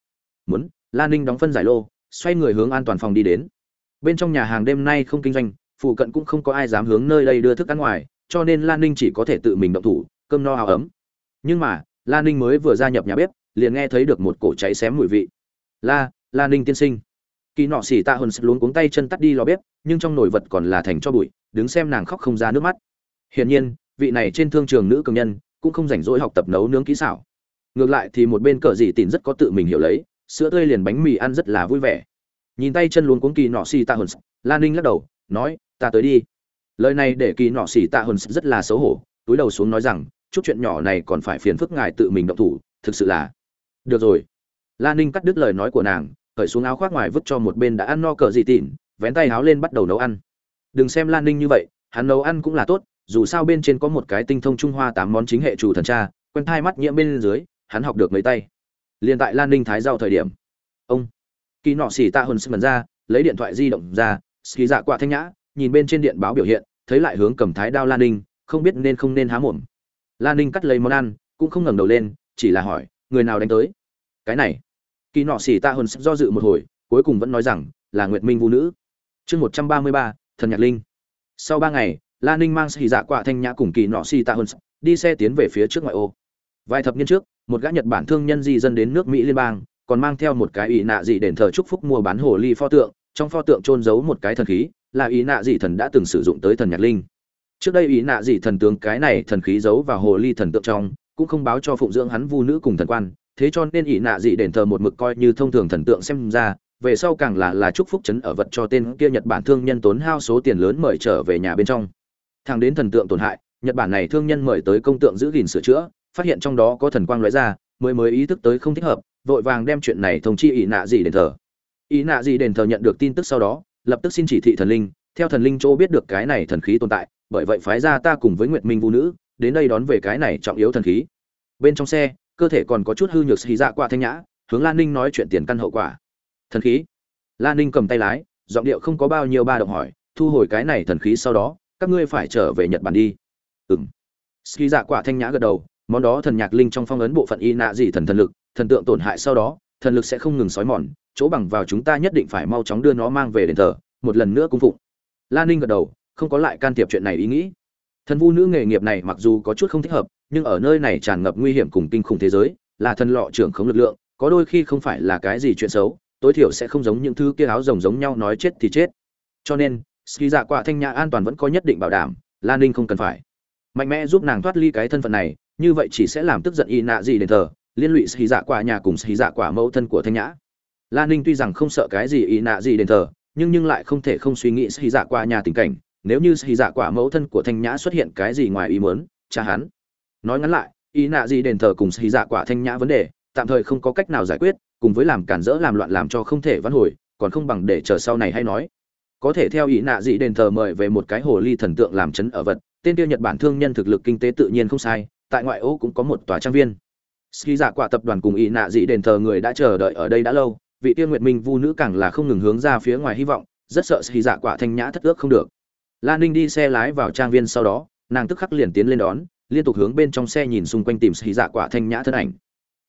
Muốn lan ninh đóng phân giải lô, xoay người hướng an toàn phòng đi đến. Bên trong nhà hàng đêm nay không kinh doanh, phụ cận cũng không có ai dám hướng nơi đây đưa thức ăn ngoài, cho nên lan ninh chỉ có thể tự mình động thủ, cơm no áo ấm. Nhưng mà lan ninh mới vừa gia nhập nhà bếp, liền nghe thấy được một cổ cháy xém mùi vị. La lan ninh tiên sinh. Kỳ nọ xỉ tạ hồn luống cuống tay chân tắt đi lò bếp, nhưng trong nồi vật còn là thành cho bụi, đứng xem nàng khóc không ra nước mắt. Hiển nhiên, vị này trên thương trường nữ cường nhân, cũng không rảnh rỗi học tập nấu nướng kỹ xảo. Ngược lại thì một bên cờ dị tìm rất có tự mình hiểu lấy, sữa tươi liền bánh mì ăn rất là vui vẻ. Nhìn tay chân luống cuống kỳ nọ sỉ tạ hồn lan ninh lắc đầu, nói, ta tới đi. Lời này để kỳ nọ sỉ tạ hồn rất là xấu hổ, túi đầu xuống nói rằng chút chuyện nhỏ này còn phải phiền phức ngài tự mình động thủ, thực sự là. Được rồi. Lan ninh cắt đứt lời nói của nàng khởi xuống áo khoác ngoài vứt cho một bên đã ăn no cờ gì tịn, vén tay áo lên bắt đầu nấu ăn. Đừng xem lan ninh như vậy, hắn nấu ăn cũng là tốt, dù sao bên trên có một cái tinh thông trung hoa tám món chính hệ chủ thần cha, quen thai mắt nhiễm bên dưới, hắn học được mấy tay. Liền tại lan ninh thái giao thời điểm, ông kỳ nọ xỉ tạ hồn sân ra, lấy điện thoại di động ra ski dạ quạ thanh nhã, nhìn bên trên điện báo biểu hiện, thấy lại hướng cầm thái đao lan ninh, không biết nên không nên há mồm lan ninh cắt lấy món ăn, cũng không ngẩng đầu lên, chỉ là hỏi, người nào đánh tới? Cái này. Kỳ nọ xỉ tạ hồn do dự một hồi, cuối cùng vẫn nói rằng, là nguyệt minh vũ nữ. Chương một trăm ba mươi ba, thần nhạc linh. Sau ba ngày lan ninh mang xì dạ quạ thanh nhã cùng kỳ nọ xỉ tạ hồn đi xe tiến về phía trước ngoại ô. Vài thập niên trước, một gã nhật bản thương nhân di dân đến nước mỹ liên bang, còn mang theo một cái ý nạ dị đền thờ chúc phúc mua bán hồ ly pho tượng, trong pho tượng trôn giấu một cái thần khí, là ý nạ dị thần đã từng sử dụng tới thần nhạc linh trước đây ý nạ dị thần tướng cái này thần khí giấu vào hồ ly thần tượng trong, cũng không báo cho phụng dưỡng hắn vu nữ cùng thần quan, thế cho nên ý nạ dị đền thờ một mực coi như thông thường thần tượng xem ra, về sau càng là là chúc phúc chấn ở vật cho tên kia nhật bản thương nhân tốn hao số tiền lớn mời trở về nhà bên trong. Thang đến thần tượng tổn hại, nhật bản này thương nhân mời tới công tượng giữ gìn sửa chữa, phát hiện trong đó có thần quang lóe ra, mới mới ý thức tới không thích hợp, vội vàng đem chuyện này thông chi ý nạ gì đền thờ. Ý nạ gì đền thờ nhận được tin tức sau đó, lập tức xin chỉ thị thần linh, theo thần linh chỗ biết được cái này thần khí tồn tại bởi vậy phái ra ta cùng với nguyệt minh vũ nữ, đến đây đón về cái này trọng yếu thần khí. Bên trong xe, cơ thể còn có chút hư nhược xì dạ qua thanh nhã, hướng lan ninh nói chuyện tiền căn hậu quả. Thần khí. Lan ninh cầm tay lái, giọng điệu không có bao nhiêu ba động hỏi, thu hồi cái này thần khí sau đó, các ngươi phải trở về nhật bản đi. Ừ ski dạ quả thanh nhã gật đầu, món đó thần nhạc linh trong phong ấn bộ phận y nạ gì thần thần lực, thần tượng tổn hại sau đó, thần lực sẽ không ngừng sói mòn, chỗ bằng vào chúng ta nhất định phải mau chóng đưa nó mang về đền thờ, một lần nữa cung phụng. Lan ninh gật đầu không có lại can thiệp chuyện này ý nghĩ. Thần vu nữ nghề nghiệp này mặc dù có chút không thích hợp, nhưng ở nơi này tràn ngập nguy hiểm cùng kinh khủng thế giới, là thần lọ trưởng không lực lượng, có đôi khi không phải là cái gì chuyện xấu, tối thiểu sẽ không giống những thứ kia áo rồng giống nhau nói chết thì chết. Cho nên ski dạ quả thanh nhã an toàn vẫn có nhất định bảo đảm lan ninh không cần phải. Mạnh mẽ giúp nàng thoát ly cái thân phận này, như vậy chỉ sẽ làm tức giận y nạ gì đền thờ, liên lụy ski dạ quả nhà cùng ski dạ quả mẫu thân của thanh nhã. Lan ninh tuy rằng không sợ cái gì y nạ gì đền thờ, nhưng nhưng lại không thể không suy nghĩ ski dạ quả nhà tình cảnh nếu như xì dạ quả mẫu thân của thanh nhã xuất hiện cái gì ngoài ý muốn, cha hắn. Nói ngắn lại, ý nạ gì đền thờ cùng xì dạ quả thanh nhã vấn đề, tạm thời không có cách nào giải quyết, cùng với làm cản rỡ làm loạn làm cho không thể vãn hồi, còn không bằng để chờ sau này hay nói. Có thể theo ý nạ dị đền thờ mời về một cái hồ ly thần tượng làm chấn ở vật, tên tiêu nhật bản thương nhân thực lực kinh tế tự nhiên không sai, tại ngoại ô cũng có một tòa trang viên. Ski giả dạ quả tập đoàn cùng ý nạ dị đền thờ người đã chờ đợi ở đây đã lâu, vị tiên nguyệt minh vu nữ càng là không ngừng hướng ra phía ngoài hy vọng, rất sợ ski giả dạ quả thanh nhã thất ước không được lan ninh đi xe lái vào trang viên sau đó, nàng tức khắc liền tiến lên đón, liên tục hướng bên trong xe nhìn xung quanh tìm xì dạ quả thanh nhã thân ảnh.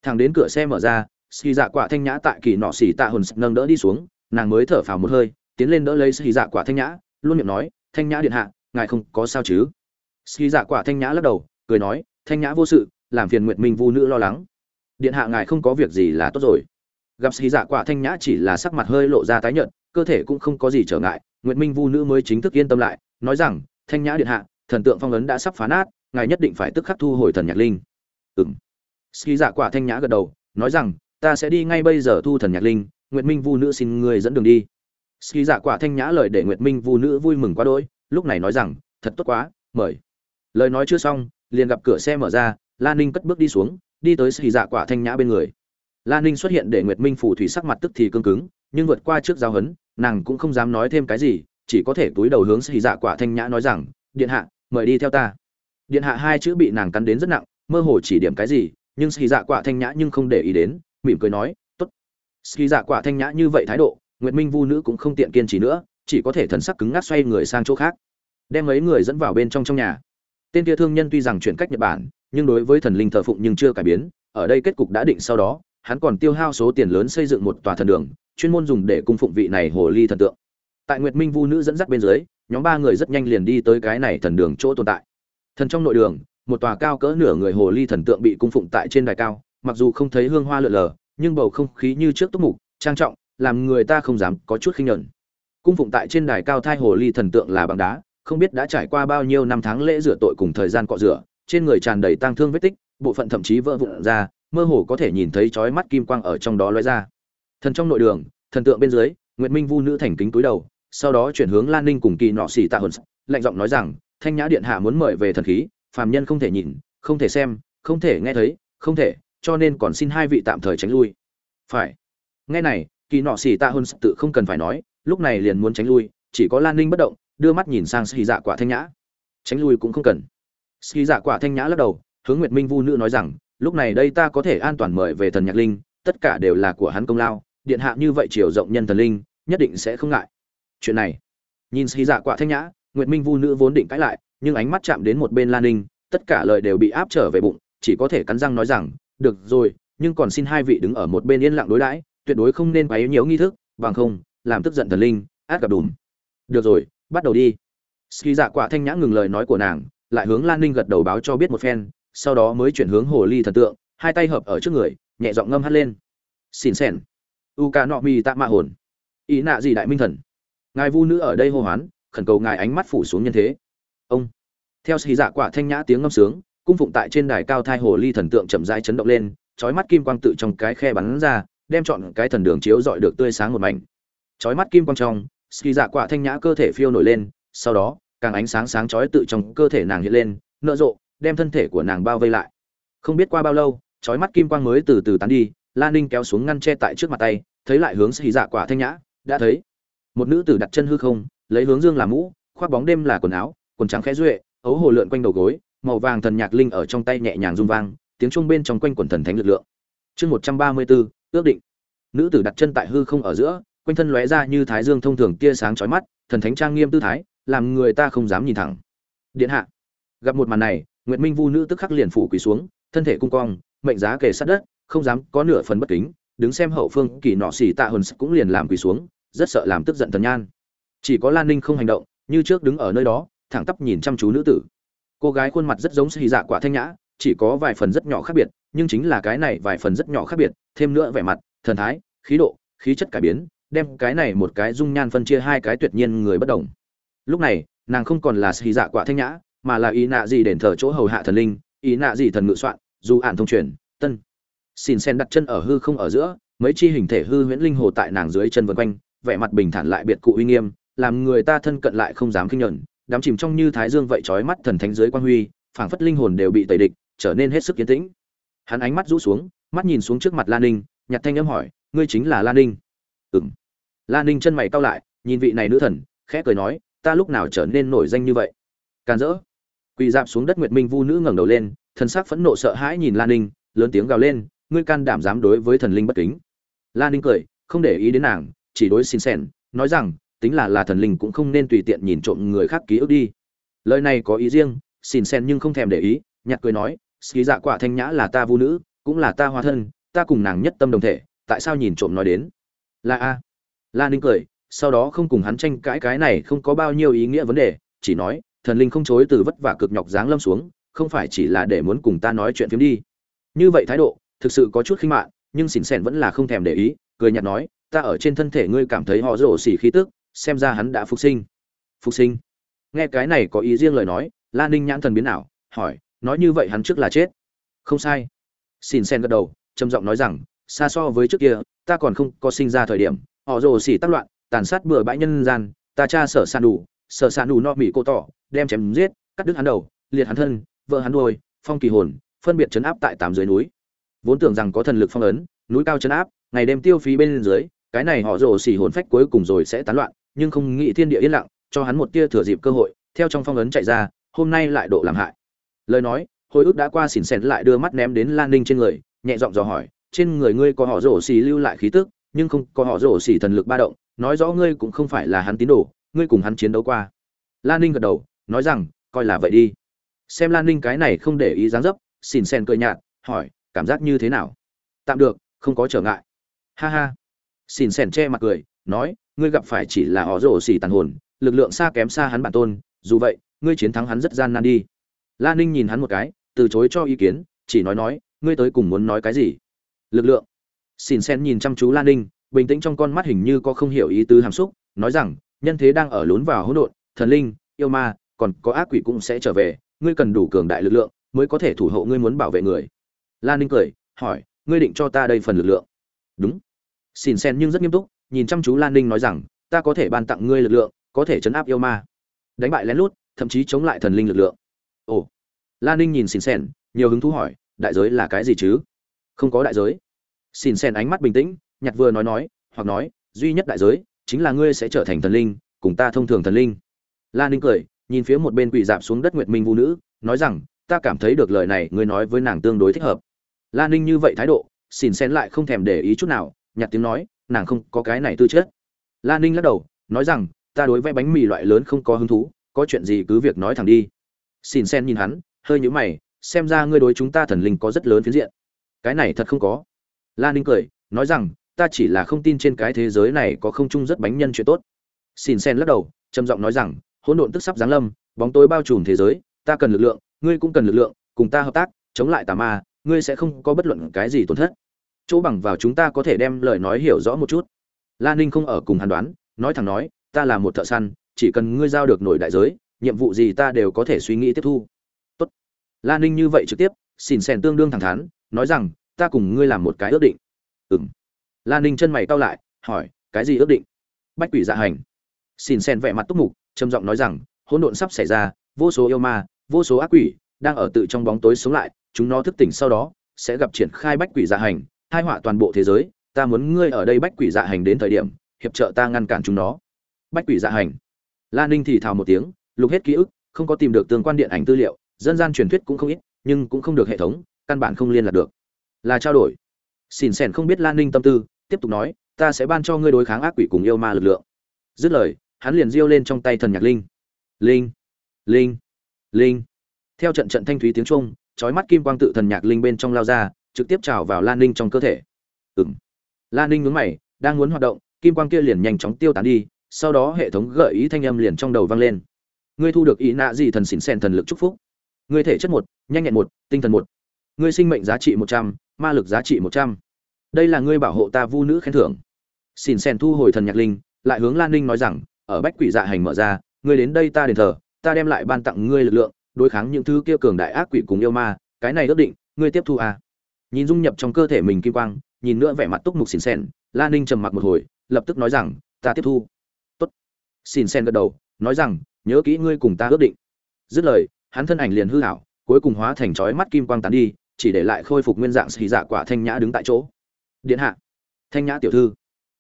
Thằng đến cửa xe mở ra xì dạ quả thanh nhã tại kỳ nọ xỉ tạ hồn nâng đỡ đi xuống, nàng mới thở phào một hơi, tiến lên đỡ lấy xì dạ quả thanh nhã, luôn miệng nói, thanh nhã điện hạ, ngài không có sao chứ? Xì dạ quả thanh nhã lắc đầu, cười nói, thanh nhã vô sự, làm phiền nguyệt minh vu nữ lo lắng. Điện hạ, ngài không có việc gì là tốt rồi. Gặp xì dạ quả thanh nhã chỉ là sắc mặt hơi lộ ra tái nhợt, cơ thể cũng không có gì trở ngại, nguyệt minh vu nữ mới chính thức yên tâm lại nói rằng, thanh nhã điện hạ, thần tượng phong ấn đã sắp phá nát, ngài nhất định phải tức khắc thu hồi thần nhạc linh. Ừng ski dạ quả thanh nhã gật đầu, nói rằng, ta sẽ đi ngay bây giờ thu thần nhạc linh, nguyệt minh vu nữ xin người dẫn đường đi. Ski dạ quả thanh nhã lời để nguyệt minh vu nữ vui mừng quá đỗi, lúc này nói rằng, thật tốt quá, mời. Lời nói chưa xong, liền gặp cửa xe mở ra lan ninh cất bước đi xuống, đi tới ski dạ quả thanh nhã bên người. Lan ninh xuất hiện để nguyệt minh phủ thủy sắc mặt tức thì cương cứng, nhưng vượt qua trước giao hấn, nàng cũng không dám nói thêm cái gì chỉ có thể túi đầu hướng xì dạ quả thanh nhã nói rằng, điện hạ, mời đi theo ta. Điện hạ hai chữ bị nàng cắn đến rất nặng, mơ hồ chỉ điểm cái gì, nhưng xì dạ quả thanh nhã nhưng không để ý đến, mỉm cười nói, tốt. Xì dạ quả thanh nhã như vậy thái độ, nguyệt minh vu nữ cũng không tiện kiên trì nữa, chỉ có thể thần sắc cứng ngắc xoay người sang chỗ khác. Đem mấy người dẫn vào bên trong trong nhà. Tên kia thương nhân tuy rằng chuyển cách nhật bản, nhưng đối với thần linh thờ phụng nhưng chưa cải biến, ở đây kết cục đã định sau đó, hắn còn tiêu hao số tiền lớn xây dựng một tòa thần đường, chuyên môn dùng để cung phụng vị này hồ ly thần tượng tại nguyệt minh vu nữ dẫn dắt bên dưới, nhóm ba người rất nhanh liền đi tới cái này thần đường chỗ tồn tại. Thần trong nội đường, một tòa cao cỡ nửa người hồ ly thần tượng bị cung phụng tại trên đài cao, mặc dù không thấy hương hoa lượn lờ, nhưng bầu không khí như trước túc mục, trang trọng, làm người ta không dám có chút khinh nhẫn. Cung phụng tại trên đài cao thai hồ ly thần tượng là bằng đá, không biết đã trải qua bao nhiêu năm tháng lễ rửa tội cùng thời gian cọ rửa, trên người tràn đầy tang thương vết tích, bộ phận thậm chí vỡ vụn ra, mơ hồ có thể nhìn thấy chói mắt kim quang ở trong đó lóe ra. Thần trong nội đường, thần tượng bên dưới, nguyệt minh vu nữ thành kính túi đầu sau đó chuyển hướng lan ninh cùng kỳ nọ xì tạ hồn lạnh giọng nói rằng, thanh nhã điện hạ muốn mời về thần khí, phàm nhân không thể nhìn, không thể xem, không thể nghe thấy, không thể, cho nên còn xin hai vị tạm thời tránh lui. Phải. Nghe này, kỳ nọ xì tạ hồn tự không cần phải nói, lúc này liền muốn tránh lui, chỉ có lan ninh bất động, đưa mắt nhìn sang xì dạ quả thanh nhã. Tránh lui cũng không cần. Xì dạ quả thanh nhã lắc đầu, hướng nguyệt minh vu nữ nói rằng, lúc này đây ta có thể an toàn mời về thần nhạc linh, tất cả đều là của hắn công lao, điện hạ như vậy chiều rộng nhân thần linh, nhất định sẽ không ngại chuyện này. Nhìn xì dạ Quạ thanh nhã, nguyệt minh vu nữ vốn định cãi lại, nhưng ánh mắt chạm đến một bên lan ninh, tất cả lời đều bị áp trở về bụng, chỉ có thể cắn răng nói rằng, được rồi, nhưng còn xin hai vị đứng ở một bên yên lặng đối đãi, tuyệt đối không nên quấy nhiều nghi thức, bằng không, làm tức giận thần linh, át gặp đùm. Được rồi, bắt đầu đi. Ski dạ Quạ thanh nhã ngừng lời nói của nàng, lại hướng lan ninh gật đầu báo cho biết một phen, sau đó mới chuyển hướng hồ ly thần tượng, hai tay hợp ở trước người, nhẹ giọng ngâm hắt lên. Xin sen u ca nọ mi tạ mạ hồn. Ý nạ gì đại minh thần? Ngài vu nữ ở đây hô hoán, khẩn cầu ngài ánh mắt phủ xuống nhân thế. Ông. Theo xì dạ quả thanh nhã tiếng ngâm sướng, cung phụng tại trên đài cao thai hồ ly thần tượng chậm rãi chấn động lên trói mắt kim quang tự trong cái khe bắn ra, đem chọn cái thần đường chiếu dọi được tươi sáng một mảnh. Trói mắt kim quang trong xì dạ quả thanh nhã cơ thể phiêu nổi lên, sau đó, càng ánh sáng sáng trói tự trong cơ thể nàng hiện lên, nở rộ, đem thân thể của nàng bao vây lại. Không biết qua bao lâu trói mắt kim quang mới từ từ tán đi lan ninh kéo xuống ngăn che tại trước mặt tay, thấy lại hướng xì dạ quả thanh nhã, đã thấy một nữ tử đặt chân hư không, lấy hướng dương làm mũ, khoác bóng đêm là quần áo, quần trắng khẽ duệ, ấu hồ lượn quanh đầu gối, màu vàng thần nhạc linh ở trong tay nhẹ nhàng rung vang, tiếng trung bên trong quanh quần thần thánh lực lượng. Chương một trăm ba mươi bốn, ước định. Nữ tử đặt chân tại hư không ở giữa, quanh thân lóe ra như thái dương thông thường tia sáng chói mắt, thần thánh trang nghiêm tư thái, làm người ta không dám nhìn thẳng. Điện hạ. Gặp một màn này, nguyệt minh vu nữ tức khắc liền phủ quỳ xuống, thân thể cung cong, mệnh giá kề sát đất, không dám có nửa phần bất kính, đứng xem hậu phương kỳ nọ xỉ tạ hồn cũng liền làm quỳ xuống rất sợ làm tức giận thần nhan. Chỉ có lan ninh không hành động, như trước đứng ở nơi đó, thẳng tắp nhìn chăm chú nữ tử. Cô gái khuôn mặt rất giống xì dạ quả thanh nhã, chỉ có vài phần rất nhỏ khác biệt, nhưng chính là cái này vài phần rất nhỏ khác biệt, thêm nữa vẻ mặt, thần thái, khí độ, khí chất cải biến, đem cái này một cái dung nhan phân chia hai cái tuyệt nhiên người bất đồng. Lúc này, nàng không còn là xì dạ quả thanh nhã, mà là ý nạ gì đền thờ chỗ hầu hạ thần linh, ý nạ gì thần ngự soạn, dù ản thông truyền, tân. Xin sen đặt chân ở hư không ở giữa, mấy chi hình thể hư huyễn linh hồ tại nàng dưới chân vân quanh vẻ mặt bình thản lại biệt cụ uy nghiêm, làm người ta thân cận lại không dám kinh nhẫn. Đắm chìm trong như thái dương vậy chói mắt thần thánh dưới quan huy, phảng phất linh hồn đều bị tẩy địch, trở nên hết sức yên tĩnh. Hắn ánh mắt rũ xuống, mắt nhìn xuống trước mặt lan ninh nhặt thanh âm hỏi, ngươi chính là lan ninh? Ừm. lan ninh chân mày cau lại, nhìn vị này nữ thần, khẽ cười nói, ta lúc nào trở nên nổi danh như vậy? Càn rỡ. Quỳ dạp xuống đất nguyệt minh vu nữ ngẩng đầu lên, thần sắc phẫn nộ sợ hãi nhìn lan ninh, lớn tiếng gào lên, ngươi can đảm dám đối với thần linh bất kính? Lan ninh cười, không để ý đến nàng chỉ đối xin xẻn nói rằng, tính là là thần linh cũng không nên tùy tiện nhìn trộm người khác ký ức đi. Lời này có ý riêng, xin xen nhưng không thèm để ý, nhặt cười nói ski dạ quả thanh nhã là ta vu nữ, cũng là ta hóa thân, ta cùng nàng nhất tâm đồng thể, tại sao nhìn trộm nói đến? Là a. La ninh cười, sau đó không cùng hắn tranh cãi cái này không có bao nhiêu ý nghĩa vấn đề, chỉ nói, thần linh không chối từ vất vả cực nhọc dáng lâm xuống, không phải chỉ là để muốn cùng ta nói chuyện phiếm đi. Như vậy thái độ, thực sự có chút khinh mạn, nhưng xỉn xẻn vẫn là không thèm để ý, cười nhạt nói ta ở trên thân thể ngươi cảm thấy họ rổ xỉ khí tức, xem ra hắn đã phục sinh. Phục sinh? Nghe cái này có ý riêng lời nói lan ninh nhãn thần biến ảo, hỏi, nói như vậy hắn trước là chết? Không sai. Xin sen gật đầu, trầm giọng nói rằng, xa so với trước kia, ta còn không có sinh ra thời điểm, họ rồ xỉ tác loạn, tàn sát bừa bãi nhân gian, ta cha sở san đủ, sở san đủ no mỹ cô tỏ, đem chém giết, cắt đứt hắn đầu, liệt hắn thân vợ hắn đôi phong kỳ hồn, phân biệt chấn áp tại tám dưới núi. Vốn tưởng rằng có thần lực phong ấn, núi cao chấn áp, ngày đêm tiêu phí bên dưới cái này họ rồ xỉ hồn phách cuối cùng rồi sẽ tán loạn, nhưng không nghĩ thiên địa yên lặng, cho hắn một tia thừa dịp cơ hội, theo trong phong ấn chạy ra, hôm nay lại độ làm hại. Lời nói, hồi ức đã qua xỉn xẻn lại đưa mắt ném đến lan ninh trên người, nhẹ giọng dò hỏi, trên người ngươi có họ rổ xì lưu lại khí tức, nhưng không có họ rổ xì thần lực ba động, nói rõ ngươi cũng không phải là hắn tín đồ, ngươi cùng hắn chiến đấu qua. Lan ninh gật đầu, nói rằng, coi là vậy đi. Xem lan ninh cái này không để ý dáng dấp, xỉn xẻn cười nhạt, hỏi, cảm giác như thế nào? Tạm được, không có trở ngại. Ha ha. Xin xẻn che mặt cười, nói, ngươi gặp phải chỉ là họ rổ xỉ tàn hồn, lực lượng xa kém xa hắn bản tôn, dù vậy, ngươi chiến thắng hắn rất gian nan đi. La ninh nhìn hắn một cái, từ chối cho ý kiến, chỉ nói nói, ngươi tới cùng muốn nói cái gì? Lực lượng. Xin sen nhìn chăm chú la ninh, bình tĩnh trong con mắt hình như có không hiểu ý tứ hàm xúc, nói rằng, nhân thế đang ở lún vào hỗn độn, thần linh, yêu ma, còn có ác quỷ cũng sẽ trở về, ngươi cần đủ cường đại lực lượng mới có thể thủ hộ ngươi muốn bảo vệ người. La ninh cười, hỏi, ngươi định cho ta đây phần lực lượng? Đúng xin sen nhưng rất nghiêm túc, nhìn chăm chú lan ninh nói rằng, ta có thể ban tặng ngươi lực lượng, có thể chấn áp yêu ma. Đánh bại lén lút, thậm chí chống lại thần linh lực lượng. Ồ. Lan ninh nhìn xin sen, nhiều hứng thú hỏi, đại giới là cái gì chứ? Không có đại giới. Xin sen ánh mắt bình tĩnh, nhặt vừa nói nói, hoặc nói, duy nhất đại giới, chính là ngươi sẽ trở thành thần linh, cùng ta thông thường thần linh. Lan ninh cười, nhìn phía một bên quỳ dạp xuống đất nguyệt minh vũ nữ, nói rằng, ta cảm thấy được lời này, ngươi nói với nàng tương đối thích hợp. Lan ninh như vậy thái độ xin sen lại không thèm để ý chút nào Nhạt tiếng nói, nàng không có cái này tư chất. La ninh lắc đầu, nói rằng, ta đối với bánh mì loại lớn không có hứng thú, có chuyện gì cứ việc nói thẳng đi. Xin sen nhìn hắn, hơi nhíu mày, xem ra ngươi đối chúng ta thần linh có rất lớn phiến diện. Cái này thật không có. La ninh cười, nói rằng, ta chỉ là không tin trên cái thế giới này có không chung rất bánh nhân chuyện tốt. Xin sen lắc đầu, trầm giọng nói rằng, hỗn độn tức sắp giáng lâm, bóng tối bao trùm thế giới, ta cần lực lượng, ngươi cũng cần lực lượng, cùng ta hợp tác, chống lại tà ma, ngươi sẽ không có bất luận cái gì tổn thất chỗ bằng vào chúng ta có thể đem lời nói hiểu rõ một chút. La ninh không ở cùng hàn đoán, nói thẳng nói, ta là một thợ săn, chỉ cần ngươi giao được nổi đại giới, nhiệm vụ gì ta đều có thể suy nghĩ tiếp thu. Tốt. la ninh như vậy trực tiếp, xỉn xèn tương đương thẳng thắn, nói rằng, ta cùng ngươi làm một cái ước định. Ừ m la ninh chân mày cau lại, hỏi, cái gì ước định? Bách quỷ dạ hành. Xỉn xèn vẻ mặt túc mục, trầm giọng nói rằng, hỗn độn sắp xảy ra, vô số yêu ma, vô số ác quỷ đang ở tự trong bóng tối sống lại, chúng nó thức tỉnh sau đó sẽ gặp triển khai bách quỷ dạ hành hai họa toàn bộ thế giới, ta muốn ngươi ở đây bách quỷ dạ hành đến thời điểm, hiệp trợ ta ngăn cản chúng nó. Bách quỷ dạ hành. La ninh thì thào một tiếng, lục hết ký ức, không có tìm được tương quan điện ảnh tư liệu, dân gian truyền thuyết cũng không ít, nhưng cũng không được hệ thống, căn bản không liên lạc được. Là trao đổi. Xỉn xẻn không biết lan ninh tâm tư, tiếp tục nói, ta sẽ ban cho ngươi đối kháng ác quỷ cùng yêu ma lực lượng. Dứt lời, hắn liền diêu lên trong tay thần nhạc linh. Linh linh linh. Theo trận trận thanh thúy tiếng trung trói mắt kim quang tự thần nhạc linh bên trong lao ra trực tiếp trào vào lan ninh trong cơ thể. Ừm. lan ninh nhướng mày, đang muốn hoạt động, kim quang kia liền nhanh chóng tiêu tán đi, sau đó hệ thống gợi ý thanh âm liền trong đầu vang lên. Ngươi thu được ý nạ gì thần xỉn sen thần lực chúc phúc. Ngươi thể chất một, nhanh nhẹn một, tinh thần một. Ngươi sinh mệnh giá trị một trăm, ma lực giá trị một trăm. Đây là ngươi bảo hộ ta vu nữ khen thưởng. Xỉn sen thu hồi thần nhạc linh, lại hướng lan ninh nói rằng, ở bách quỷ dạ hành mở ra, ngươi đến đây ta đền thờ, ta đem lại ban tặng ngươi lực lượng, đối kháng những thứ kia cường đại ác quỷ cùng yêu ma, cái này ước định, ngươi tiếp thu à nhìn dung nhập trong cơ thể mình kim quang, nhìn nữa vẻ mặt túc mục xỉn xèn lan ninh trầm mặc một hồi, lập tức nói rằng, ta tiếp thu. Tốt. Xỉn xèn gật đầu, nói rằng, nhớ kỹ ngươi cùng ta ước định. Dứt lời, hắn thân ảnh liền hư hảo, cuối cùng hóa thành chói mắt kim quang tán đi, chỉ để lại khôi phục nguyên dạng xì dạ quả thanh nhã đứng tại chỗ. Điện hạ. Thanh nhã tiểu thư.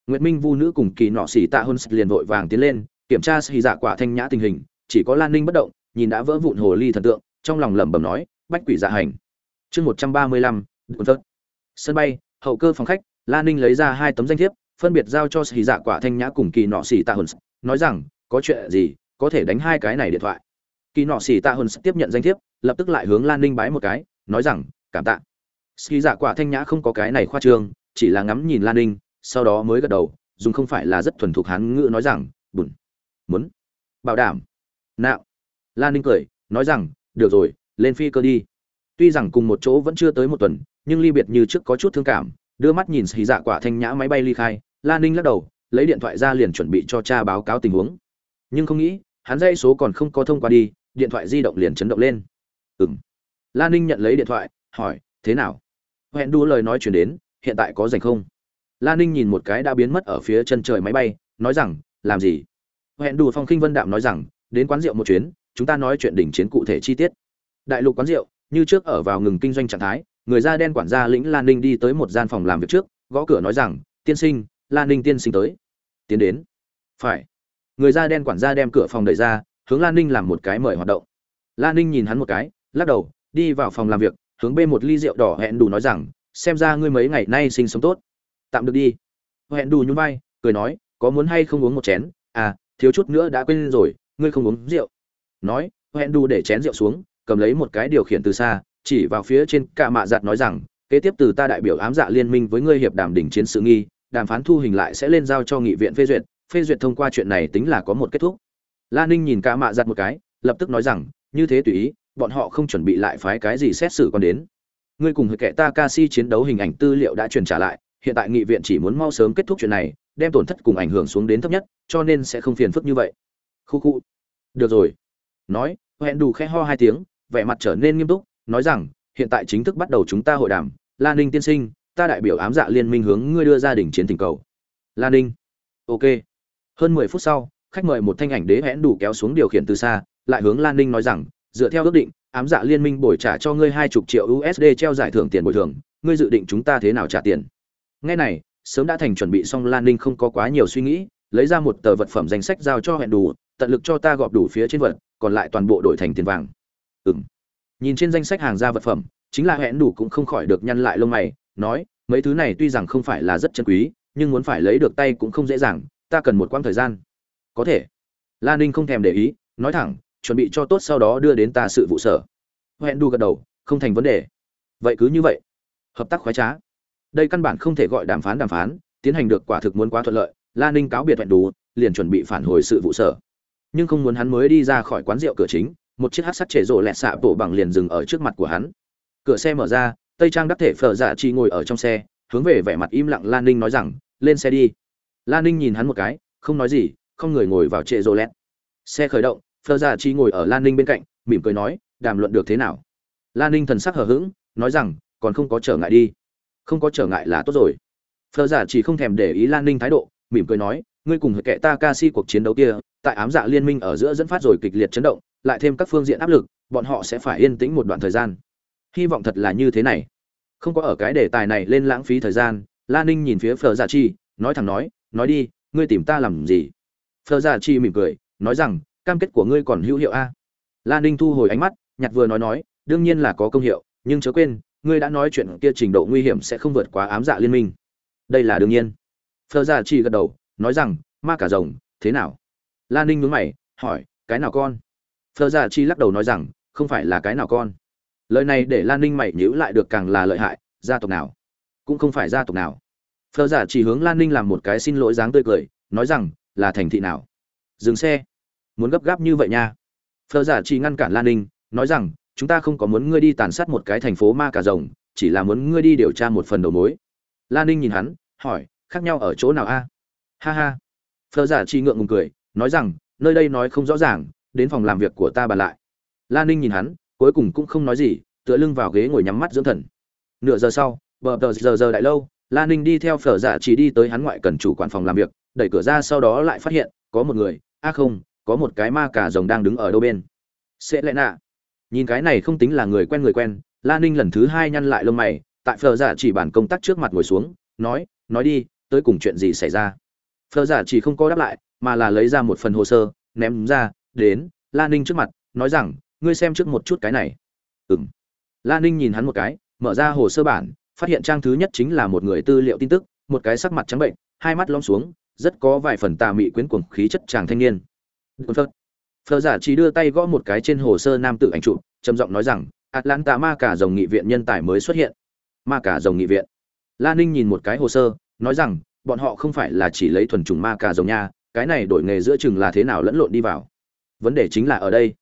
Nguyệt minh vu nữ cùng kỳ nọ xì tạ hôn liền vội vàng tiến lên, kiểm tra xì dạ quả thanh nhã tình hình, chỉ có lan ninh bất động, nhìn đã vỡ vụn hồ ly thần tượng, trong lòng lẩm bẩm nói, bách quỷ dạ hành. Chương một trăm ba mươi lăm sân bay, hậu cơ phòng khách, la ninh lấy ra hai tấm danh thiếp, phân biệt giao cho sĩ dạ quả thanh nhã cùng kỳ nọ xì tạ hồn nói rằng, có chuyện gì, có thể đánh hai cái này điện thoại. Kỳ nọ xì tạ hồn tiếp nhận danh thiếp, lập tức lại hướng lan ninh bái một cái, nói rằng, cảm tạ. Sĩ dạ quả thanh nhã không có cái này khoa trương, chỉ là ngắm nhìn lan ninh, sau đó mới gật đầu, dùng không phải là rất thuần thục hán ngữ nói rằng, bùn, muốn bảo đảm. Nạo. Lan ninh cười, nói rằng, được rồi, lên phi cơ đi. Tuy rằng cùng một chỗ vẫn chưa tới một tuần nhưng ly biệt như trước có chút thương cảm, đưa mắt nhìn xì dạ quả thanh nhã máy bay ly khai lan ninh lắc đầu, lấy điện thoại ra liền chuẩn bị cho cha báo cáo tình huống. Nhưng không nghĩ, hắn dây số còn không có thông qua đi, điện thoại di động liền chấn động lên. Ừng lan ninh nhận lấy điện thoại, hỏi, thế nào? Hẹn đua lời nói chuyển đến, hiện tại có dành không? Lan ninh nhìn một cái đã biến mất ở phía chân trời máy bay, nói rằng, làm gì? Hẹn đùa phong khinh vân đạm nói rằng, đến quán rượu một chuyến, chúng ta nói chuyện đỉnh chiến cụ thể chi tiết. Đại lục quán rượu, như trước ở vào ngừng kinh doanh trạng thái người da đen quản gia lĩnh lan ninh đi tới một gian phòng làm việc trước, gõ cửa nói rằng, tiên sinh lan ninh tiên sinh tới. Tiến đến. Phải. Người da đen quản gia đem cửa phòng đẩy ra, hướng lan ninh làm một cái mời hoạt động. Lan ninh nhìn hắn một cái, lắc đầu, đi vào phòng làm việc, hướng bê một ly rượu đỏ hẹn đủ nói rằng, xem ra ngươi mấy ngày nay sinh sống tốt. Tạm được đi. Hẹn đủ nhún vai, cười nói, có muốn hay không uống một chén? À thiếu chút nữa đã quên rồi, ngươi không uống rượu. Nói, hẹn đủ để chén rượu xuống, cầm lấy một cái điều khiển từ xa chỉ vào phía trên cả mạ giặt nói rằng, kế tiếp từ ta đại biểu ám dạ liên minh với ngươi hiệp đàm đỉnh chiến sự nghi, đàm phán thu hình lại sẽ lên giao cho nghị viện phê duyệt phê duyệt thông qua chuyện này tính là có một kết thúc. La ninh nhìn cả mạ giặt một cái, lập tức nói rằng, như thế tùy ý, bọn họ không chuẩn bị lại phái cái gì xét xử còn đến. Ngươi cùng hệ kệ Takashi chiến đấu hình ảnh tư liệu đã truyền trả lại, hiện tại nghị viện chỉ muốn mau sớm kết thúc chuyện này, đem tổn thất cùng ảnh hưởng xuống đến thấp nhất, cho nên sẽ không phiền phức như vậy. Khu khu. Được rồi. Nói hẹn đủ khẽ ho hai tiếng, vẻ mặt trở nên nghiêm túc nói rằng, hiện tại chính thức bắt đầu chúng ta hội đàm lan ninh tiên sinh, ta đại biểu ám dạ liên minh hướng ngươi đưa gia đình chiến tình cầu. Lan ninh. Ok. Hơn mười phút sau, khách mời một thanh ảnh đế hẽn đủ kéo xuống điều khiển từ xa, lại hướng lan ninh nói rằng, dựa theo ước định, ám dạ liên minh bồi trả cho ngươi hai chục triệu usd treo giải thưởng tiền bồi thường, ngươi dự định chúng ta thế nào trả tiền? Ngay này, sớm đã thành chuẩn bị xong lan ninh không có quá nhiều suy nghĩ, lấy ra một tờ vật phẩm danh sách giao cho hẹn đủ, tận lực cho ta gọp đủ phía trên vật, còn lại toàn bộ đổi thành tiền vàng. Ừng nhìn trên danh sách hàng gia vật phẩm, chính là hẹn đủ cũng không khỏi được nhăn lại lông mày, nói, mấy thứ này tuy rằng không phải là rất chân quý, nhưng muốn phải lấy được tay cũng không dễ dàng, ta cần một quãng thời gian. Có thể. Lan ninh không thèm để ý, nói thẳng, chuẩn bị cho tốt sau đó đưa đến ta sự vụ sở. Hẹn đủ gật đầu, không thành vấn đề. Vậy cứ như vậy. Hợp tác khoái trá. Đây căn bản không thể gọi đàm phán đàm phán, tiến hành được quả thực muốn quá thuận lợi Lan ninh cáo biệt hẹn đủ, liền chuẩn bị phản hồi sự vụ sở. Nhưng không muốn hắn mới đi ra khỏi quán rượu cửa chính một chiếc hát sắt trệ rộ lẹt xạ bộ bằng liền dừng ở trước mặt của hắn. Cửa xe mở ra, tây trang đắc thể phở dạ chi ngồi ở trong xe, hướng về vẻ mặt im lặng lan ninh nói rằng, lên xe đi. Lan ninh nhìn hắn một cái, không nói gì, không người ngồi vào trệ rộ lẹt. Xe khởi động, phở dạ chi ngồi ở lan ninh bên cạnh, mỉm cười nói, đàm luận được thế nào? Lan ninh thần sắc hờ hững, nói rằng, còn không có trở ngại đi. Không có trở ngại là tốt rồi. Phở dạ chỉ không thèm để ý lan ninh thái độ, mỉm cười nói, ngươi cùng hệ kệ ta ca si cuộc chiến đấu kia, tại ám dạ liên minh ở giữa dẫn phát rồi kịch liệt chấn động lại thêm các phương diện áp lực, bọn họ sẽ phải yên tĩnh một đoạn thời gian. Hy vọng thật là như thế này. Không có ở cái đề tài này lên lãng phí thời gian, la ninh nhìn phía Phở Giả chi, nói thẳng nói nói đi, ngươi tìm ta làm gì? Phở Giả chi mỉm cười, nói rằng, cam kết của ngươi còn hữu hiệu a. La ninh thu hồi ánh mắt, nhặt vừa nói nói, đương nhiên là có công hiệu, nhưng chớ quên, ngươi đã nói chuyện kia trình độ nguy hiểm sẽ không vượt quá ám dạ liên minh. Đây là đương nhiên. Phở Giả chi gật đầu, nói rằng, ma cả rồng, thế nào? La ninh nhướng mày, hỏi, cái nào con? Phơ dạ chi lắc đầu nói rằng, không phải là cái nào con. Lời này để lan ninh mày nhữ lại được càng là lợi hại, gia tộc nào? Cũng không phải gia tộc nào. Phơ giả dạ chỉ hướng lan ninh làm một cái xin lỗi dáng tươi cười, nói rằng, là thành thị nào? Dừng xe. Muốn gấp gáp như vậy nha. Phơ giả dạ chỉ ngăn cản lan ninh, nói rằng, chúng ta không có muốn ngươi đi tàn sát một cái thành phố ma cà rồng, chỉ là muốn ngươi đi điều tra một phần đầu mối. Lan ninh nhìn hắn, hỏi, khác nhau ở chỗ nào a? Ha ha. Phơ giả dạ chỉ ngượng ngùng cười, nói rằng, nơi đây nói không rõ ràng đến phòng làm việc của ta bàn lại. Lan ninh nhìn hắn, cuối cùng cũng không nói gì, tựa lưng vào ghế ngồi nhắm mắt dưỡng thần. Nửa giờ sau, bờ tờ giờ giờ đại lâu, la ninh đi theo phở giả chỉ đi tới hắn ngoại cần chủ quản phòng làm việc, đẩy cửa ra sau đó lại phát hiện, có một người, a không, có một cái ma cà rồng đang đứng ở đâu bên. Sẽ lẽ nạ. Nhìn cái này không tính là người quen người quen, la ninh lần thứ hai nhăn lại lông mày, tại phở giả chỉ bản công tác trước mặt ngồi xuống, nói nói đi, tới cùng chuyện gì xảy ra? Phở giả chỉ không có đáp lại, mà là lấy ra một phần hồ sơ, ném ra đến, la ninh trước mặt, nói rằng, ngươi xem trước một chút cái này. Ừng la ninh nhìn hắn một cái, mở ra hồ sơ bản, phát hiện trang thứ nhất chính là một người tư liệu tin tức, một cái sắc mặt trắng bệnh, hai mắt lom xuống, rất có vài phần tà mị quyến cuồng khí chất chàng thanh niên. Phật. Phờ giả chỉ đưa tay gõ một cái trên hồ sơ nam tử ảnh trụ trầm giọng nói rằng, atlanta ma cả dòng nghị viện nhân tài mới xuất hiện. Ma cả dòng nghị viện. La ninh nhìn một cái hồ sơ, nói rằng, bọn họ không phải là chỉ lấy thuần trùng ma cả dòng nha, cái này đổi nghề giữa chừng là thế nào lẫn lộn đi vào vấn đề chính là ở đây.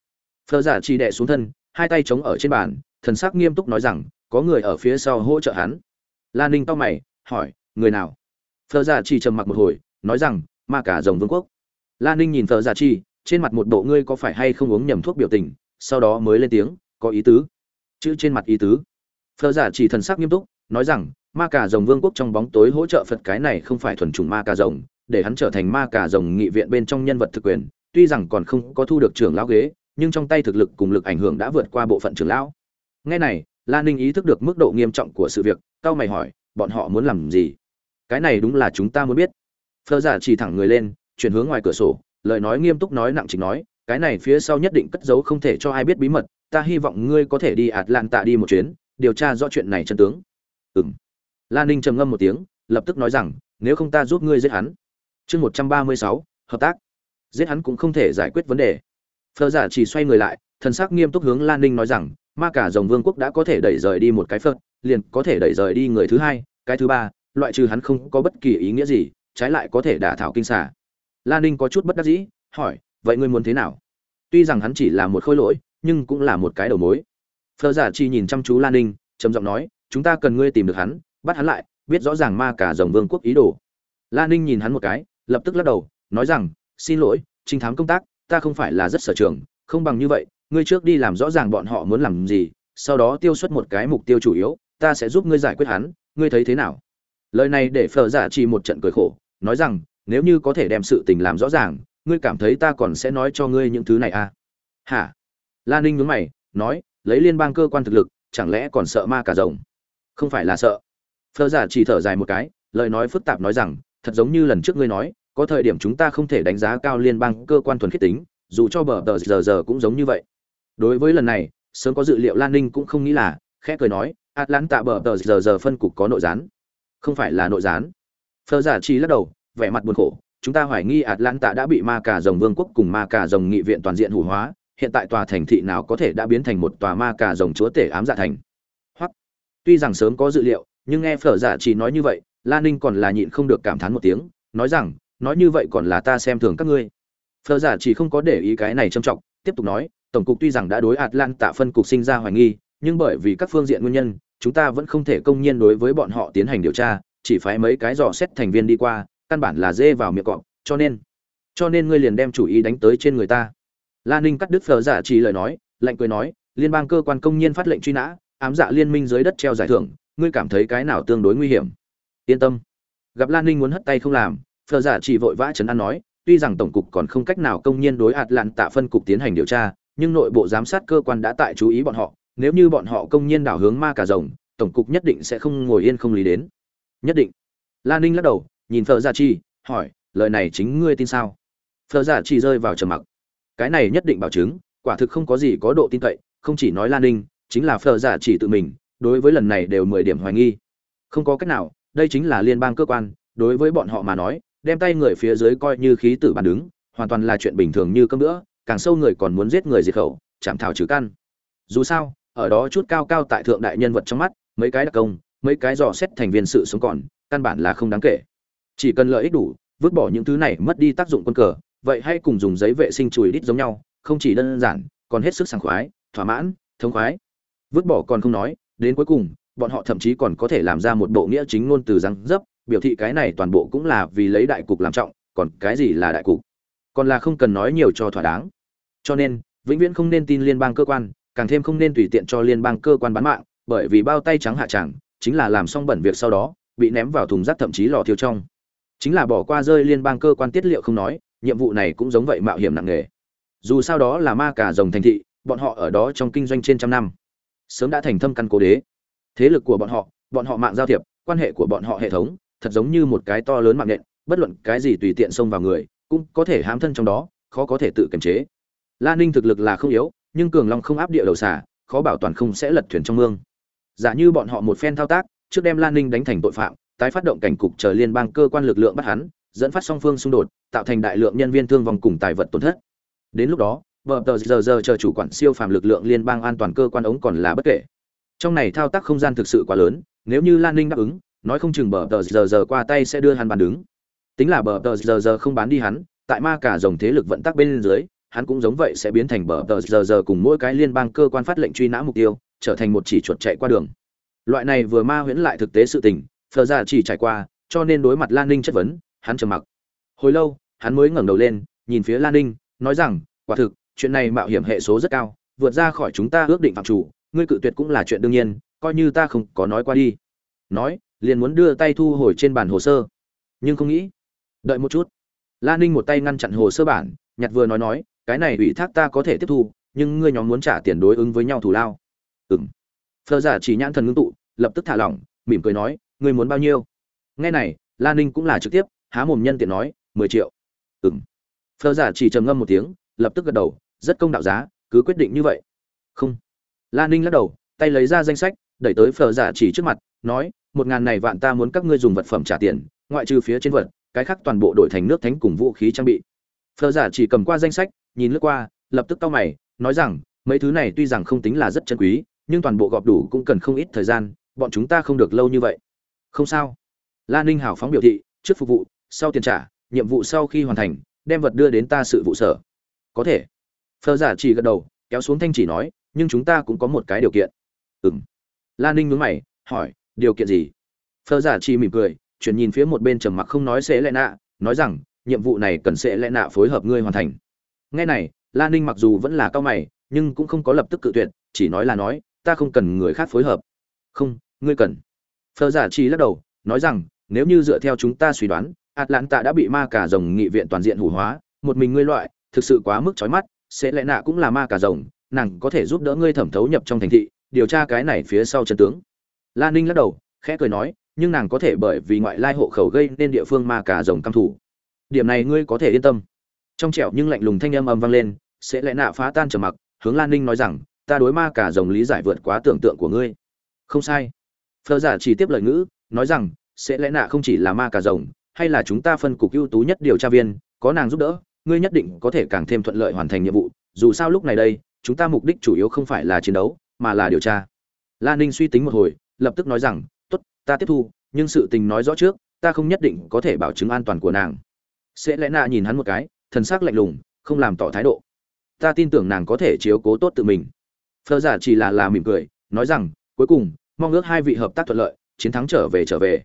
Phờ giả chỉ đệ xuống thân, hai tay chống ở trên bàn, thần sắc nghiêm túc nói rằng, có người ở phía sau hỗ trợ hắn. Lan ninh to mày, hỏi, người nào? Phờ giả chỉ trầm mặc một hồi, nói rằng, ma cả rồng vương quốc. Lan ninh nhìn phờ giả chi trên mặt một bộ ngươi có phải hay không uống nhầm thuốc biểu tình, sau đó mới lên tiếng, có ý tứ. Chữ trên mặt ý tứ. Phờ giả chỉ thần sắc nghiêm túc, nói rằng, ma cả rồng vương quốc trong bóng tối hỗ trợ phật cái này không phải thuần chủng ma cả rồng, để hắn trở thành ma cả rồng nghị viện bên trong nhân vật thực quyền tuy rằng còn không có thu được trưởng lão ghế, nhưng trong tay thực lực cùng lực ảnh hưởng đã vượt qua bộ phận trưởng lão. Nghe này, la ninh ý thức được mức độ nghiêm trọng của sự việc cao mày hỏi, bọn họ muốn làm gì? Cái này đúng là chúng ta muốn biết. Phơ giả chỉ thẳng người lên, chuyển hướng ngoài cửa sổ, lời nói nghiêm túc nói nặng chính nói, cái này phía sau nhất định cất giấu không thể cho ai biết bí mật, ta hy vọng ngươi có thể đi atlanta đi một chuyến, điều tra rõ chuyện này chân tướng. Ừm. lan ninh trầm ngâm một tiếng, lập tức nói rằng, nếu không ta giúp ngươi giết hắn. Chương một trăm ba mươi sáu, hợp tác giết hắn cũng không thể giải quyết vấn đề. Phờ giả chỉ xoay người lại, thần sắc nghiêm túc hướng lan ninh nói rằng, ma cả dòng vương quốc đã có thể đẩy rời đi một cái phật, liền có thể đẩy rời đi người thứ hai, cái thứ ba, loại trừ hắn không có bất kỳ ý nghĩa gì, trái lại có thể đả thảo kinh xả lan ninh có chút bất đắc dĩ, hỏi, vậy ngươi muốn thế nào? Tuy rằng hắn chỉ là một khôi lỗi, nhưng cũng là một cái đầu mối. Phờ giả chỉ nhìn chăm chú lan ninh, trầm giọng nói, chúng ta cần ngươi tìm được hắn, bắt hắn lại, biết rõ ràng ma cả dòng vương quốc ý đồ. Lan ninh nhìn hắn một cái, lập tức lắc đầu, nói rằng xin lỗi, trinh thám công tác, ta không phải là rất sở trường, không bằng như vậy, ngươi trước đi làm rõ ràng bọn họ muốn làm gì, sau đó tiêu xuất một cái mục tiêu chủ yếu, ta sẽ giúp ngươi giải quyết hắn, ngươi thấy thế nào? Lời này để phờ giả chỉ một trận cười khổ, nói rằng, nếu như có thể đem sự tình làm rõ ràng, ngươi cảm thấy ta còn sẽ nói cho ngươi những thứ này à? Hả? Lan ninh nhướng mày, nói, lấy liên bang cơ quan thực lực, chẳng lẽ còn sợ ma cả rồng? Không phải là sợ. Phờ giả chỉ thở dài một cái, lời nói phức tạp nói rằng, thật giống như lần trước ngươi nói có thời điểm chúng ta không thể đánh giá cao liên bang cơ quan thuần khiết tính, dù cho bờ tờ giờ giờ cũng giống như vậy. Đối với lần này, sớm có dự liệu lan ninh cũng không nghĩ là, khẽ cười nói, atlanta bờ tờ giờ giờ phân cục có nội gián. Không phải là nội gián. Phờ giả chi lắc đầu, vẻ mặt buồn khổ, chúng ta hoài nghi atlanta đã bị ma cà rồng vương quốc cùng ma cà rồng nghị viện toàn diện hủ hóa, hiện tại tòa thành thị nào có thể đã biến thành một tòa ma cà rồng chúa tể ám dạ thành. Hoặc, tuy rằng sớm có dự liệu, nhưng nghe phở giả chỉ nói như vậy, lan ninh còn là nhịn không được cảm thán một tiếng, nói rằng nói như vậy còn là ta xem thường các ngươi. Phờ giả chỉ không có để ý cái này trầm trọng, tiếp tục nói, tổng cục tuy rằng đã đối atlanta phân cục sinh ra hoài nghi, nhưng bởi vì các phương diện nguyên nhân, chúng ta vẫn không thể công nhiên đối với bọn họ tiến hành điều tra, chỉ phải mấy cái dò xét thành viên đi qua, căn bản là dê vào miệng cọp, cho nên cho nên ngươi liền đem chủ ý đánh tới trên người ta. La ninh cắt đứt phờ giả chỉ lời nói, lạnh cười nói, liên bang cơ quan công nhiên phát lệnh truy nã, ám dạ liên minh dưới đất treo giải thưởng, ngươi cảm thấy cái nào tương đối nguy hiểm? Yên tâm. Gặp lan ninh muốn hất tay không làm phờ giả chỉ vội vã chấn an nói, tuy rằng tổng cục còn không cách nào công nhiên đối hạt lạn tạ phân cục tiến hành điều tra, nhưng nội bộ giám sát cơ quan đã tại chú ý bọn họ, nếu như bọn họ công nhiên đảo hướng ma cả rồng, tổng cục nhất định sẽ không ngồi yên không lý đến. Nhất định. Lan ninh lắc đầu, nhìn phờ giả chi hỏi, lời này chính ngươi tin sao? Phờ giả chi rơi vào trầm mặc. Cái này nhất định bảo chứng, quả thực không có gì có độ tin cậy, không chỉ nói lan ninh, chính là phờ giả chỉ tự mình, đối với lần này đều mười điểm hoài nghi. Không có cách nào, đây chính là liên bang cơ quan, đối với bọn họ mà nói đem tay người phía dưới coi như khí tử bàn đứng, hoàn toàn là chuyện bình thường như cơm nữa càng sâu người còn muốn giết người diệt khẩu, chạm thảo trừ căn. Dù sao, ở đó chút cao cao tại thượng đại nhân vật trong mắt, mấy cái đặc công, mấy cái dò xét thành viên sự sống còn, căn bản là không đáng kể. Chỉ cần lợi ích đủ, vứt bỏ những thứ này mất đi tác dụng quân cờ, vậy hãy cùng dùng giấy vệ sinh chùi đít giống nhau, không chỉ đơn giản, còn hết sức sảng khoái, thỏa mãn thống khoái. Vứt bỏ còn không nói, đến cuối cùng, bọn họ thậm chí còn có thể làm ra một bộ nghĩa chính ngôn từ răng dấp biểu thị cái này toàn bộ cũng là vì lấy đại cục làm trọng, còn cái gì là đại cục? Còn là không cần nói nhiều cho thỏa đáng. Cho nên, vĩnh viễn không nên tin liên bang cơ quan, càng thêm không nên tùy tiện cho liên bang cơ quan bán mạng, bởi vì bao tay trắng hạ tràng chính là làm xong bẩn việc sau đó, bị ném vào thùng rác thậm chí lò thiêu trong. Chính là bỏ qua rơi liên bang cơ quan tiết liệu không nói, nhiệm vụ này cũng giống vậy mạo hiểm nặng nề. Dù sao đó là ma cả rồng thành thị, bọn họ ở đó trong kinh doanh trên trăm năm. Sớm đã thành thâm căn cố đế. Thế lực của bọn họ bọn họ mạng giao thiệp, quan hệ của bọn họ hệ thống thật giống như một cái to lớn mạng nện bất luận cái gì tùy tiện xông vào người, cũng có thể hãm thân trong đó, khó có thể tự kiềm chế. La ninh thực lực là không yếu, nhưng cường long không áp địa đầu xả khó bảo toàn không sẽ lật thuyền trong mương. Giả như bọn họ một phen thao tác, trước đem lan ninh đánh thành tội phạm, tái phát động cảnh cục chờ liên bang cơ quan lực lượng bắt hắn, dẫn phát song phương xung đột, tạo thành đại lượng nhân viên thương vong cùng tài vật tổn thất. Đến lúc đó, vợ tờ giờ giờ chờ chủ quản siêu phàm lực lượng liên bang an toàn cơ quan ống còn là bất kể. Trong này thao tác không gian thực sự quá lớn, nếu như lan ninh đáp ứng nói không chừng bờ tờ giờ giờ qua tay sẽ đưa hắn bàn đứng. Tính là bờ tờ giờ giờ không bán đi hắn, tại ma cả dòng thế lực vận tắc bên dưới, hắn cũng giống vậy sẽ biến thành bờ tờ giờ giờ cùng mỗi cái liên bang cơ quan phát lệnh truy nã mục tiêu, trở thành một chỉ chuột chạy qua đường. Loại này vừa ma huyễn lại thực tế sự tình phờ ra dạ chỉ trải qua, cho nên đối mặt lan ninh chất vấn, hắn trầm mặc. Hồi lâu, hắn mới ngẩng đầu lên, nhìn phía lan ninh, nói rằng, quả thực, chuyện này mạo hiểm hệ số rất cao, vượt ra khỏi chúng ta ước định phạm chủ, ngươi cự tuyệt cũng là chuyện đương nhiên, coi như ta không có nói qua đi. Nói liền muốn đưa tay thu hồi trên bản hồ sơ. Nhưng không nghĩ, đợi một chút. Lan ninh một tay ngăn chặn hồ sơ bản, nhặt vừa nói nói, cái này ủy thác ta có thể tiếp thu, nhưng ngươi nhóm muốn trả tiền đối ứng với nhau thù lao. Ừ m phờ giả chỉ nhãn thần ngưng tụ, lập tức thả lỏng, mỉm cười nói, ngươi muốn bao nhiêu? Nghe này lan ninh cũng là trực tiếp, há mồm nhân tiện nói, mười triệu. Ừ m phờ giả chỉ trầm ngâm một tiếng, lập tức gật đầu, rất công đạo giá, cứ quyết định như vậy. Không. Lan ninh lắc đầu, tay lấy ra danh sách, đẩy tới phờ giả chỉ trước mặt, nói một ngàn này vạn ta muốn các ngươi dùng vật phẩm trả tiền, ngoại trừ phía trên vật, cái khác toàn bộ đổi thành nước thánh cùng vũ khí trang bị. Phờ giả chỉ cầm qua danh sách, nhìn lướt qua, lập tức tao mày, nói rằng, mấy thứ này tuy rằng không tính là rất chân quý, nhưng toàn bộ gọp đủ cũng cần không ít thời gian, bọn chúng ta không được lâu như vậy. Không sao. La ninh hào phóng biểu thị, trước phục vụ, sau tiền trả, nhiệm vụ sau khi hoàn thành, đem vật đưa đến ta sự vụ sở. Có thể. Phờ giả chỉ gật đầu, kéo xuống thanh chỉ nói, nhưng chúng ta cũng có một cái điều kiện. Ừng la ninh nhướng mày, hỏi điều kiện gì? Phờ giả chi mỉm cười, chuyển nhìn phía một bên trầm mặc không nói sẽ lẽ nạ, nói rằng, nhiệm vụ này cần sẽ lẽ nạ phối hợp ngươi hoàn thành. Ngay này Lan ninh mặc dù vẫn là cao mày, nhưng cũng không có lập tức cự tuyệt, chỉ nói là nói, ta không cần người khác phối hợp. Không, ngươi cần. Phờ giả chi lắc đầu, nói rằng, nếu như dựa theo chúng ta suy đoán, atlanta đã bị ma cà rồng nghị viện toàn diện hủ hóa, một mình ngươi loại, thực sự quá mức chói mắt, sẽ lẽ nạ cũng là ma cà rồng, nàng có thể giúp đỡ ngươi thẩm thấu nhập trong thành thị, điều tra cái này phía sau chân tướng la ninh lắc đầu, khẽ cười nói, nhưng nàng có thể bởi vì ngoại lai hộ khẩu gây nên địa phương ma cà rồng căm thủ. Điểm này ngươi có thể yên tâm. Trong trẻo nhưng lạnh lùng thanh âm âm vang lên, sẽ lẽ nạ phá tan trầm mặc, hướng lan ninh nói rằng, ta đối ma cà rồng lý giải vượt quá tưởng tượng của ngươi. Không sai. Phờ giả chỉ tiếp lời ngữ, nói rằng, sẽ lẽ nạ không chỉ là ma cà rồng, hay là chúng ta phân cục ưu tú nhất điều tra viên, có nàng giúp đỡ, ngươi nhất định có thể càng thêm thuận lợi hoàn thành nhiệm vụ. Dù sao lúc này đây, chúng ta mục đích chủ yếu không phải là chiến đấu, mà là điều tra. Lan ninh suy tính một hồi lập tức nói rằng, tốt, ta tiếp thu, nhưng sự tình nói rõ trước, ta không nhất định có thể bảo chứng an toàn của nàng. Sẽ lẽ nạ nhìn hắn một cái, thần sắc lạnh lùng, không làm tỏ thái độ. Ta tin tưởng nàng có thể chiếu cố tốt tự mình. Phờ giả chỉ là là mỉm cười, nói rằng, cuối cùng, mong ước hai vị hợp tác thuận lợi, chiến thắng trở về trở về.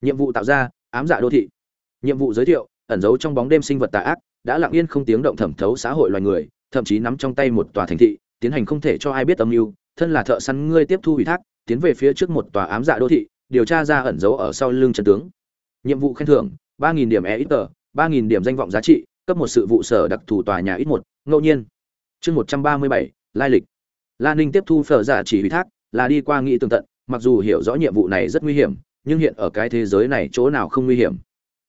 Nhiệm vụ tạo ra, ám dạ đô thị. Nhiệm vụ giới thiệu, ẩn giấu trong bóng đêm sinh vật tà ác, đã lặng yên không tiếng động thẩm thấu xã hội loài người, thậm chí nắm trong tay một tòa thành thị, tiến hành không thể cho ai biết âm mưu, thân là thợ săn ngươi tiếp thu ủy thác tiến về phía trước một tòa ám dạ đô thị, điều tra ra ẩn giấu ở sau lưng trận tướng. Nhiệm vụ khen thưởng, ba nghìn điểm e ít tờ ba nghìn điểm danh vọng giá trị, cấp một sự vụ sở đặc thù tòa nhà ít một, ngẫu nhiên. Chương một trăm ba mươi bảy, lai lịch. La ninh tiếp thu phở giả chỉ ủy thác, là đi qua nghị tường tận, mặc dù hiểu rõ nhiệm vụ này rất nguy hiểm, nhưng hiện ở cái thế giới này chỗ nào không nguy hiểm.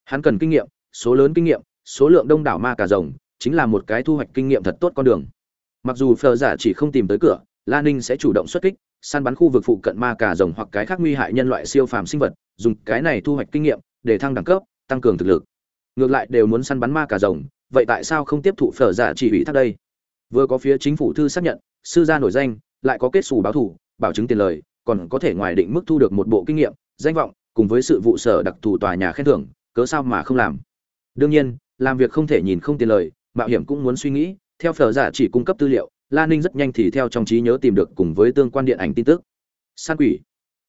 Hắn cần kinh nghiệm, số lớn kinh nghiệm, số lượng đông đảo ma cà rồng, chính là một cái thu hoạch kinh nghiệm thật tốt con đường. Mặc dù phở giả chỉ không tìm tới cửa, la ninh sẽ chủ động xuất kích săn bắn khu vực phụ cận ma cà rồng hoặc cái khác nguy hại nhân loại siêu phàm sinh vật, dùng cái này thu hoạch kinh nghiệm để thăng đẳng cấp, tăng cường thực lực. Ngược lại đều muốn săn bắn ma cà rồng, vậy tại sao không tiếp thụ phở giả chỉ ủy thác đây? Vừa có phía chính phủ thư xác nhận, sư gia nổi danh, lại có kết xù báo thủ, bảo chứng tiền lời, còn có thể ngoài định mức thu được một bộ kinh nghiệm, danh vọng, cùng với sự vụ sở đặc thù tòa nhà khen thưởng, cớ sao mà không làm? Đương nhiên, làm việc không thể nhìn không tiền lời, mạo hiểm cũng muốn suy nghĩ, theo phở giả chỉ cung cấp tư liệu la ninh rất nhanh thì theo trong trí nhớ tìm được cùng với tương quan điện ảnh tin tức. San quỷ.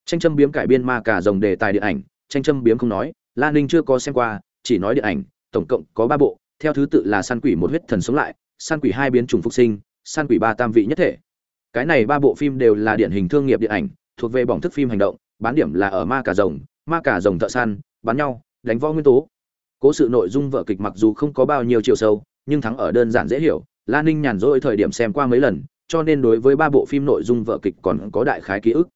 Tranh châm biếm cải biên ma cả dòng đề tài điện ảnh, tranh châm biếm không nói, la ninh chưa có xem qua, chỉ nói điện ảnh, tổng cộng có ba bộ, theo thứ tự là san quỷ một huyết thần sống lại, san quỷ hai biến chủng phục sinh, san quỷ ba tam vị nhất thể. Cái này ba bộ phim đều là điển hình thương nghiệp điện ảnh, thuộc về bỏng thức phim hành động, bán điểm là ở ma cả rồng, ma cả rồng thợ săn bắn nhau, đánh võ nguyên tố. Cố sự nội dung vở kịch mặc dù không có bao nhiêu chiều sâu, nhưng thắng ở đơn giản dễ hiểu lan ninh nhàn rỗi thời điểm xem qua mấy lần, cho nên đối với ba bộ phim nội dung vở kịch còn có đại khái ký ức.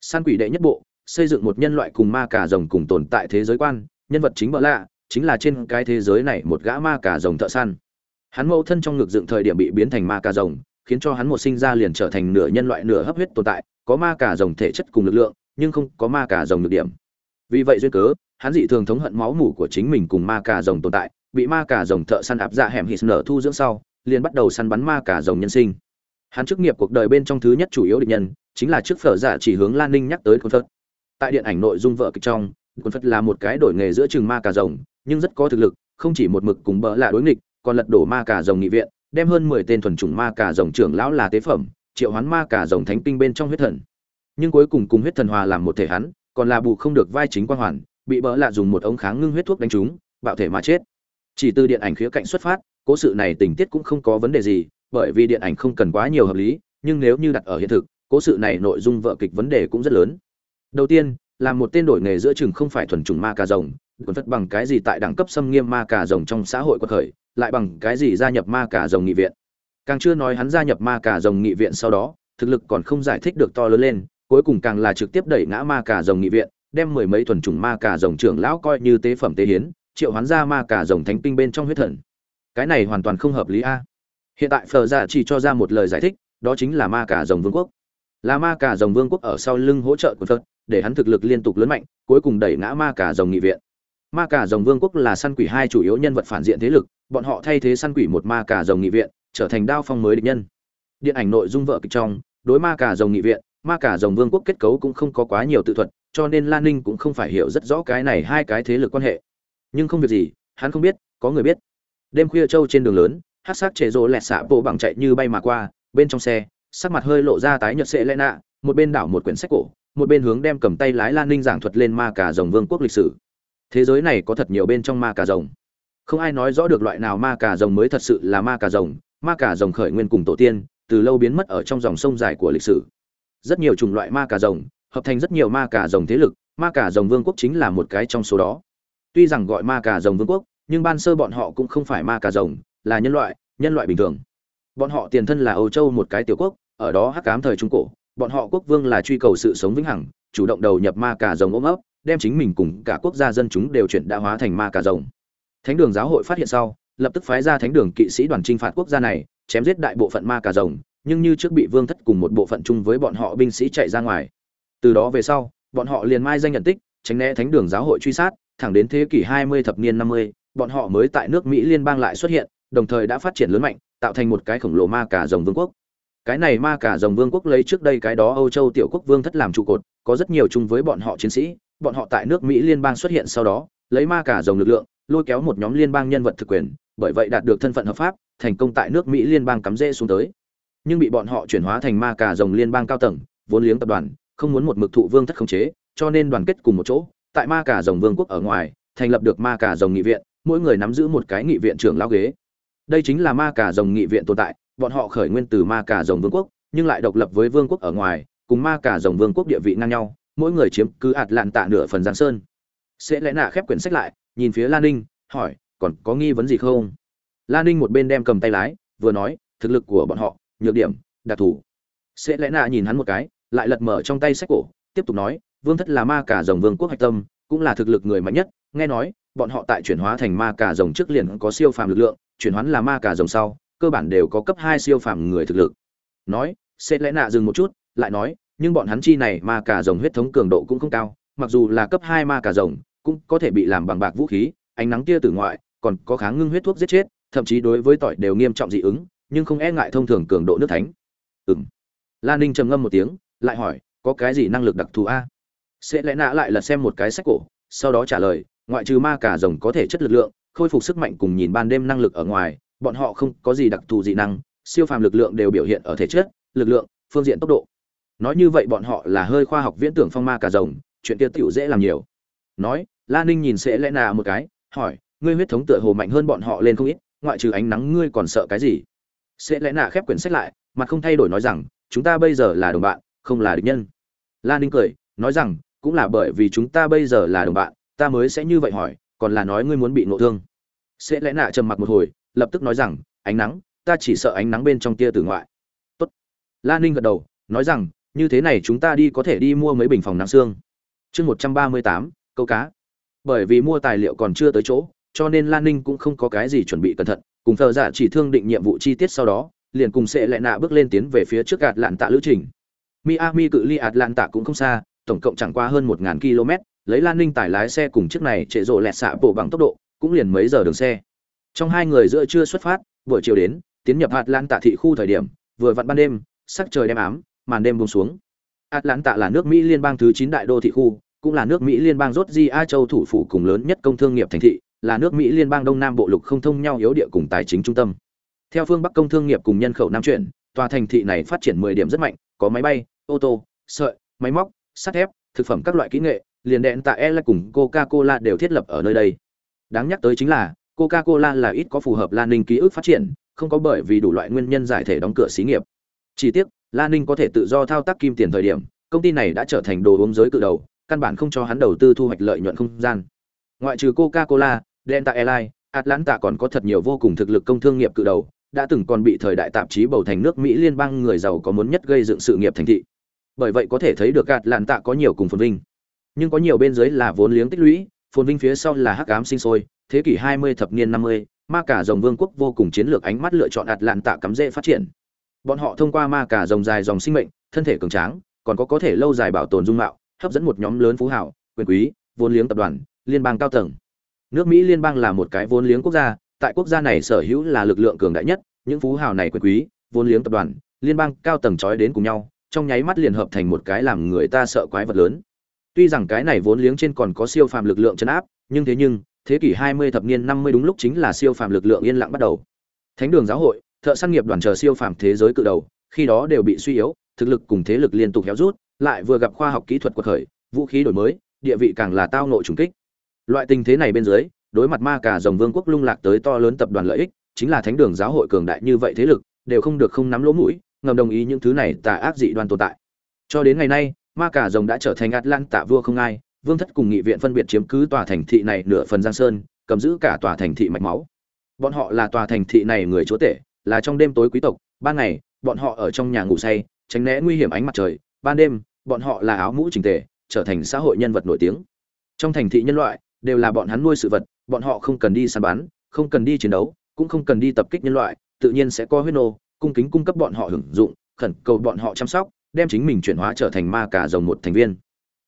San quỷ đệ nhất bộ, xây dựng một nhân loại cùng ma cà rồng cùng tồn tại thế giới quan, nhân vật chính bợ lạ, chính là trên cái thế giới này một gã ma cà rồng thợ săn. Hắn mẫu thân trong ngực dựng thời điểm bị biến thành ma cà rồng, khiến cho hắn một sinh ra liền trở thành nửa nhân loại nửa hấp huyết tồn tại, có ma cà rồng thể chất cùng lực lượng, nhưng không có ma cà rồng được điểm. Vì vậy duyên cớ, hắn dị thường thống hận máu mủ của chính mình cùng ma cà rồng tồn tại, bị ma cà rồng thợ săn áp dạ hẻm hít nở thu dưỡng sau liền bắt đầu săn bắn ma cả rồng nhân sinh. Hắn chức nghiệp cuộc đời bên trong thứ nhất chủ yếu địch nhân, chính là trước phở giả chỉ hướng lan ninh nhắc tới quân phật. Tại điện ảnh nội dung vợ kịch trong quân phật là một cái đổi nghề giữa trường ma cả rồng, nhưng rất có thực lực, không chỉ một mực cùng bỡ là đối nghịch, còn lật đổ ma cả rồng nghị viện, đem hơn mười tên thuần chủng ma cả rồng trưởng lão là tế phẩm, triệu hoán ma cả rồng thánh kinh bên trong huyết thần. Nhưng cuối cùng cùng huyết thần hòa làm một thể hắn, còn là bù không được vai chính quan hoàn, bị bỡ lạ dùng một ống kháng ngưng huyết thuốc đánh trúng, bạo thể mà chết. Chỉ từ điện ảnh khía cạnh xuất phát cố sự này tình tiết cũng không có vấn đề gì, bởi vì điện ảnh không cần quá nhiều hợp lý, nhưng nếu như đặt ở hiện thực, cố sự này nội dung vợ kịch vấn đề cũng rất lớn. Đầu tiên, là một tên đổi nghề giữa chừng không phải thuần chủng ma cà rồng, còn phất bằng cái gì tại đẳng cấp xâm nghiêm ma cà rồng trong xã hội quật khởi, lại bằng cái gì gia nhập ma cà rồng nghị viện. Càng chưa nói hắn gia nhập ma cà rồng nghị viện sau đó, thực lực còn không giải thích được to lớn lên, cuối cùng càng là trực tiếp đẩy ngã ma cà rồng nghị viện, đem mười mấy thuần chủng ma cà rồng trưởng lão coi như tế phẩm tế hiến, triệu hoán ra ma cà rồng thánh kinh bên trong huyết thần cái này hoàn toàn không hợp lý a. Hiện tại phờ giả dạ chỉ cho ra một lời giải thích, đó chính là ma cả rồng vương quốc. Là ma cả rồng vương quốc ở sau lưng hỗ trợ của phật, để hắn thực lực liên tục lớn mạnh, cuối cùng đẩy ngã ma cả rồng nghị viện. Ma cả rồng vương quốc là săn quỷ hai chủ yếu nhân vật phản diện thế lực, bọn họ thay thế săn quỷ một ma cả rồng nghị viện, trở thành đao phong mới địch nhân. Điện ảnh nội dung vợ kịch trong, đối ma cả rồng nghị viện, ma cả rồng vương quốc kết cấu cũng không có quá nhiều tự thuật, cho nên lan ninh cũng không phải hiểu rất rõ cái này hai cái thế lực quan hệ. Nhưng không việc gì, hắn không biết, có người biết đêm khuya trâu trên đường lớn, hát sắc chế rỗ lẹt xạ bộ bằng chạy như bay mà qua, bên trong xe, sắc mặt hơi lộ ra tái nhợt sệ lẽ nạ, một bên đảo một quyển sách cổ, một bên hướng đem cầm tay lái lan ninh giảng thuật lên ma cà rồng vương quốc lịch sử. Thế giới này có thật nhiều bên trong ma cà rồng. Không ai nói rõ được loại nào ma cà rồng mới thật sự là ma cà rồng, ma cà rồng khởi nguyên cùng tổ tiên, từ lâu biến mất ở trong dòng sông dài của lịch sử. Rất nhiều chủng loại ma cà rồng, hợp thành rất nhiều ma cà rồng thế lực, ma cà rồng vương quốc chính là một cái trong số đó. Tuy rằng gọi ma cà rồng vương quốc nhưng ban sơ bọn họ cũng không phải ma cà rồng là nhân loại nhân loại bình thường. Bọn họ tiền thân là âu châu một cái tiểu quốc ở đó hắc cám thời trung cổ bọn họ quốc vương là truy cầu sự sống vĩnh hằng chủ động đầu nhập ma cà rồng ôm ấp đem chính mình cùng cả quốc gia dân chúng đều chuyển đã hóa thành ma cà rồng. Thánh đường giáo hội phát hiện sau lập tức phái ra thánh đường kỵ sĩ đoàn chinh phạt quốc gia này chém giết đại bộ phận ma cà rồng nhưng như trước bị vương thất cùng một bộ phận chung với bọn họ binh sĩ chạy ra ngoài. Từ đó về sau bọn họ liền mai danh nhận tích tránh né thánh đường giáo hội truy sát thẳng đến thế kỷ 20 thập niên 50, bọn họ mới tại nước Mỹ liên bang lại xuất hiện, đồng thời đã phát triển lớn mạnh, tạo thành một cái khổng lồ ma cả rồng vương quốc. Cái này ma cả rồng vương quốc lấy trước đây cái đó Âu Châu tiểu quốc vương thất làm trụ cột, có rất nhiều chung với bọn họ chiến sĩ, bọn họ tại nước Mỹ liên bang xuất hiện sau đó, lấy ma cả rồng lực lượng, lôi kéo một nhóm liên bang nhân vật thực quyền, bởi vậy đạt được thân phận hợp pháp, thành công tại nước Mỹ liên bang cắm rễ xuống tới. Nhưng bị bọn họ chuyển hóa thành ma cả rồng liên bang cao tầng, vốn liếng tập đoàn, không muốn một mực thụ vương thất khống chế, cho nên đoàn kết cùng một chỗ, tại ma cả rồng vương quốc ở ngoài, thành lập được ma cả rồng nghị viện, mỗi người nắm giữ một cái nghị viện trưởng lao ghế. Đây chính là ma cả rồng nghị viện tồn tại, bọn họ khởi nguyên từ ma cả rồng vương quốc, nhưng lại độc lập với vương quốc ở ngoài, cùng ma cả rồng vương quốc địa vị ngang nhau, mỗi người chiếm cứ ạt lạn tạ nửa phần giang sơn. Sẽ lẽ nạ khép quyển sách lại, nhìn phía Lan Ninh, hỏi, còn có nghi vấn gì không? Lan Ninh một bên đem cầm tay lái, vừa nói, thực lực của bọn họ, nhược điểm, đặc thù. Sẽ lẽ nạ nhìn hắn một cái, lại lật mở trong tay sách cổ, tiếp tục nói, vương thất là ma cả rồng vương quốc hạch tâm, cũng là thực lực người mạnh nhất, nghe nói, bọn họ tại chuyển hóa thành ma cà rồng trước liền có siêu phàm lực lượng, chuyển hóa là ma cà rồng sau, cơ bản đều có cấp hai siêu phàm người thực lực. Nói, sẽ lẽ nạ dừng một chút, lại nói, nhưng bọn hắn chi này ma cà rồng huyết thống cường độ cũng không cao, mặc dù là cấp hai ma cà rồng, cũng có thể bị làm bằng bạc vũ khí, ánh nắng tia tử ngoại, còn có kháng ngưng huyết thuốc giết chết, thậm chí đối với tỏi đều nghiêm trọng dị ứng, nhưng không e ngại thông thường cường độ nước thánh. Ừm. Lan Ninh trầm ngâm một tiếng, lại hỏi, có cái gì năng lực đặc thù a? Sẽ lẽ nạ lại là xem một cái sách cổ, sau đó trả lời, ngoại trừ ma cả rồng có thể chất lực lượng, khôi phục sức mạnh cùng nhìn ban đêm năng lực ở ngoài, bọn họ không có gì đặc thù dị năng, siêu phàm lực lượng đều biểu hiện ở thể chất, lực lượng, phương diện tốc độ. Nói như vậy bọn họ là hơi khoa học viễn tưởng phong ma cả rồng, chuyện kia tiểu dễ làm nhiều. Nói, la ninh nhìn sẽ lẽ nà một cái, hỏi, ngươi huyết thống tựa hồ mạnh hơn bọn họ lên không ít, ngoại trừ ánh nắng ngươi còn sợ cái gì? Sẽ lẽ nà khép quyển sách lại, mặt không thay đổi nói rằng, chúng ta bây giờ là đồng bạn, không là địch nhân. La ninh cười, nói rằng, cũng là bởi vì chúng ta bây giờ là đồng bạn ta mới sẽ như vậy hỏi, còn là nói ngươi muốn bị ngộ thương. Sẽ lẽ nạ trầm mặc một hồi, lập tức nói rằng, ánh nắng, ta chỉ sợ ánh nắng bên trong tia tử ngoại. Tốt. La ninh gật đầu, nói rằng, như thế này chúng ta đi có thể đi mua mấy bình phòng nắng xương. Chương một trăm ba mươi tám, câu cá. Bởi vì mua tài liệu còn chưa tới chỗ, cho nên lan ninh cũng không có cái gì chuẩn bị cẩn thận. Cùng thợ giả chỉ thương định nhiệm vụ chi tiết sau đó, liền cùng sẽ lại nạ bước lên tiến về phía trước gạt lạn tạ lữ trình. Miami cự ly ạt lạn tạ cũng không xa, tổng cộng chẳng qua hơn một ngàn km lấy lan ninh tải lái xe cùng chiếc này trệ rộ lẹt xạ bộ bằng tốc độ, cũng liền mấy giờ đường xe. Trong hai người giữa trưa xuất phát, buổi chiều đến, tiến nhập hạt Lan tạ thị khu thời điểm, vừa vặn ban đêm, sắc trời đêm ám, màn đêm buông xuống. Atlanta là nước mỹ liên bang thứ chín đại đô thị khu, cũng là nước mỹ liên bang rốt di a châu thủ phủ cùng lớn nhất công thương nghiệp thành thị, là nước mỹ liên bang đông nam bộ lục không thông nhau yếu địa cùng tài chính trung tâm. Theo phương bắc công thương nghiệp cùng nhân khẩu nam chuyển, tòa thành thị này phát triển 10 điểm rất mạnh, có máy bay, ô tô, sợi, máy móc, sắt thép, thực phẩm các loại kỹ nghệ liền đèn tại e cùng coca cola đều thiết lập ở nơi đây đáng nhắc tới chính là coca cola là ít có phù hợp lan ninh ký ức phát triển không có bởi vì đủ loại nguyên nhân giải thể đóng cửa xí nghiệp chỉ tiếc Lan Ninh có thể tự do thao tác kim tiền thời điểm, công ty này đã trở thành đồ uống giới cự đầu, căn bản không cho hắn đầu tư thu hoạch lợi nhuận không gian. Ngoại trừ Coca-Cola, Delta Airlines, Atlanta còn có thật nhiều vô cùng thực lực công thương nghiệp cự đầu, đã từng còn bị thời đại tạp chí bầu thành nước Mỹ liên bang người giàu có muốn nhất gây dựng sự nghiệp thành thị. Bởi vậy có thể thấy được Atlanta có nhiều cùng phồn vinh. Nhưng có nhiều bên dưới là vốn liếng tích lũy, phồn vinh phía sau là hắc ám sinh sôi, thế kỷ 20 thập niên 50, ma cả dòng vương quốc vô cùng chiến lược ánh mắt lựa chọn Atlanta cắm rễ phát triển. Bọn họ thông qua ma cả dòng dài dòng sinh mệnh thân thể cường tráng còn có có thể lâu dài bảo tồn dung mạo hấp dẫn một nhóm lớn phú hảo quyền quý vốn liếng tập đoàn liên bang cao tầng. Nước mỹ liên bang là một cái vốn liếng quốc gia tại quốc gia này sở hữu là lực lượng cường đại nhất những phú hào này quyền quý vốn liếng tập đoàn liên bang cao tầng trói đến cùng nhau trong nháy mắt liền hợp thành một cái làm người ta sợ quái vật lớn tuy rằng cái này vốn liếng trên còn có siêu phàm lực lượng chấn áp nhưng thế nhưng thế kỷ 20 thập niên 50 đúng lúc chính là siêu phàm lực lượng yên lặng bắt đầu thánh đường giáo hội thợ săn nghiệp đoàn chờ siêu phàm thế giới cự đầu, khi đó đều bị suy yếu, thực lực cùng thế lực liên tục héo rút, lại vừa gặp khoa học kỹ thuật quật khởi, vũ khí đổi mới, địa vị càng là tao nội trùng kích. Loại tình thế này bên dưới, đối mặt ma cả dòng vương quốc lung lạc tới to lớn tập đoàn lợi ích, chính là thánh đường giáo hội cường đại như vậy thế lực, đều không được không nắm lỗ mũi, ngầm đồng ý những thứ này tà ác dị đoan tồn tại. Cho đến ngày nay, ma cả rồng đã trở thành Atlanta vua không ai, vương thất cùng nghị viện phân biệt chiếm cứ tòa thành thị này nửa phần giang sơn, cầm giữ cả tòa thành thị mạch máu. Bọn họ là tòa thành thị này người chúa tể, là trong đêm tối quý tộc ban ngày bọn họ ở trong nhà ngủ say tránh né nguy hiểm ánh mặt trời ban đêm bọn họ là áo mũ trình tề trở thành xã hội nhân vật nổi tiếng trong thành thị nhân loại đều là bọn hắn nuôi sự vật bọn họ không cần đi săn bắn không cần đi chiến đấu cũng không cần đi tập kích nhân loại tự nhiên sẽ có huyết nô cung kính cung cấp bọn họ hưởng dụng khẩn cầu bọn họ chăm sóc đem chính mình chuyển hóa trở thành ma cà rồng một thành viên.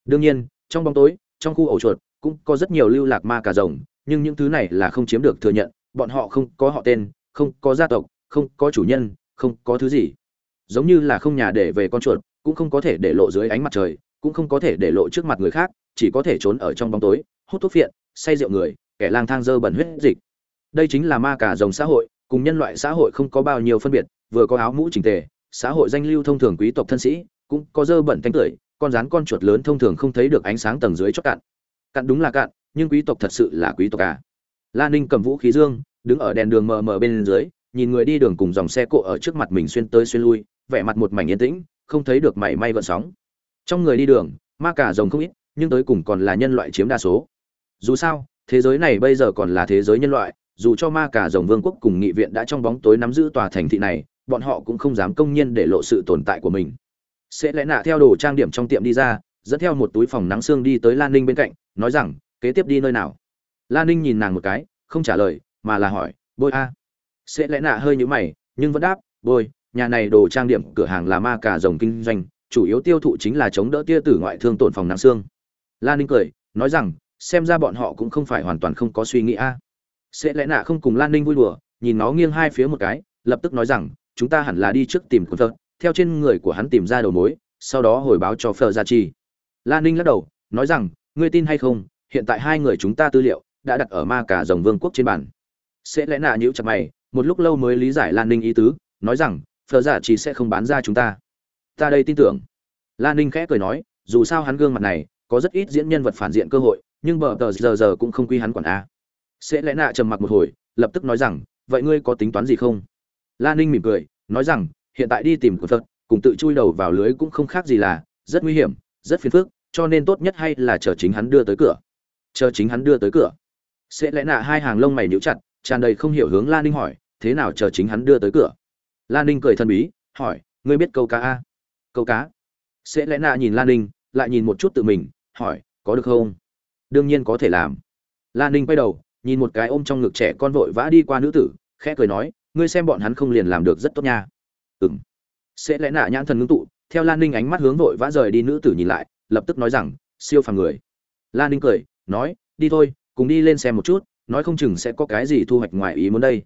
Đương nhiên, trong bóng tối, trong khu ổ chuột cũng có rất nhiều lưu lạc ma cà rồng, nhưng những thứ này là không chiếm được thừa nhận, bọn họ không có họ tên, không có gia tộc, không có chủ nhân, không có thứ gì. Giống như là không nhà để về con chuột, cũng không có thể để lộ dưới ánh mặt trời, cũng không có thể để lộ trước mặt người khác, chỉ có thể trốn ở trong bóng tối, hút thuốc phiện, say rượu người, kẻ lang thang dơ bẩn huyết dịch. Đây chính là ma cà rồng xã hội, cùng nhân loại xã hội không có bao nhiêu phân biệt, vừa có áo mũ chỉnh tề xã hội danh lưu thông thường quý tộc thân sĩ, cũng có dơ bẩn thanh tưởi con rắn con chuột lớn thông thường không thấy được ánh sáng tầng dưới chót cạn. Cạn đúng là cạn, nhưng quý tộc thật sự là quý tộc à. La ninh cầm vũ khí dương, đứng ở đèn đường mờ mờ bên dưới, nhìn người đi đường cùng dòng xe cộ ở trước mặt mình xuyên tới xuyên lui, vẻ mặt một mảnh yên tĩnh, không thấy được mảy may gợn sóng. Trong người đi đường, ma cả rồng không ít, nhưng tới cùng còn là nhân loại chiếm đa số. Dù sao, thế giới này bây giờ còn là thế giới nhân loại, dù cho ma cả rồng vương quốc cùng nghị viện đã trong bóng tối nắm giữ tòa thành thị này bọn họ cũng không dám công nhiên để lộ sự tồn tại của mình. Sẽ lẽ nạ theo đồ trang điểm trong tiệm đi ra, dẫn theo một túi phòng nắng xương đi tới lan ninh bên cạnh, nói rằng, kế tiếp đi nơi nào? Lan ninh nhìn nàng một cái, không trả lời, mà là hỏi, bôi a. Sẽ lẽ nạ hơi nhũ mày, nhưng vẫn đáp, bôi, nhà này đồ trang điểm cửa hàng là ma cả rồng kinh doanh, chủ yếu tiêu thụ chính là chống đỡ tia tử ngoại thương tổn phòng nắng xương. Lan ninh cười, nói rằng, xem ra bọn họ cũng không phải hoàn toàn không có suy nghĩ a. Sẽ lẽ nạ không cùng lan ninh vui đùa, nhìn nó nghiêng hai phía một cái, lập tức nói rằng chúng ta hẳn là đi trước tìm quân phật theo trên người của hắn tìm ra đầu mối, sau đó hồi báo cho phờ gia chi lan ninh lắc đầu, nói rằng, ngươi tin hay không, hiện tại hai người chúng ta tư liệu đã đặt ở ma cả rồng vương quốc trên bàn. Sẽ lẽ nạ nhữ chặt mày, một lúc lâu mới lý giải lan ninh ý tứ, nói rằng phờ giả chỉ sẽ không bán ra chúng ta. Ta đây tin tưởng. Lan ninh khẽ cười nói, dù sao hắn gương mặt này có rất ít diễn nhân vật phản diện cơ hội, nhưng bờ tờ giờ giờ cũng không quy hắn quản a. Sẽ lẽ nạ trầm mặc một hồi, lập tức nói rằng, vậy ngươi có tính toán gì không? Lan ninh mỉm cười nói rằng, hiện tại đi tìm của phật cùng tự chui đầu vào lưới cũng không khác gì là, rất nguy hiểm, rất phiền phức, cho nên tốt nhất hay là chờ chính hắn đưa tới cửa. Chờ chính hắn đưa tới cửa. Sẽ lẽ nạ hai hàng lông mày nhíu chặt, tràn đầy không hiểu hướng lan ninh hỏi, thế nào chờ chính hắn đưa tới cửa? Lan ninh cười thân bí, hỏi, ngươi biết câu cá a? Câu cá? Sẽ lẽ nạ nhìn lan ninh, lại nhìn một chút tự mình, hỏi, có được không? Đương nhiên có thể làm. Lan ninh quay đầu, nhìn một cái ôm trong ngực trẻ con vội vã đi qua nữ tử, khẽ cười nói ngươi xem bọn hắn không liền làm được rất tốt nha. Ừng sẽ lẽ nạ nhãn thần ngưng tụ, theo lan ninh ánh mắt hướng vội vã rời đi nữ tử nhìn lại, lập tức nói rằng, siêu phàm người. Lan ninh cười, nói, đi thôi, cùng đi lên xem một chút, nói không chừng sẽ có cái gì thu hoạch ngoài ý muốn đây.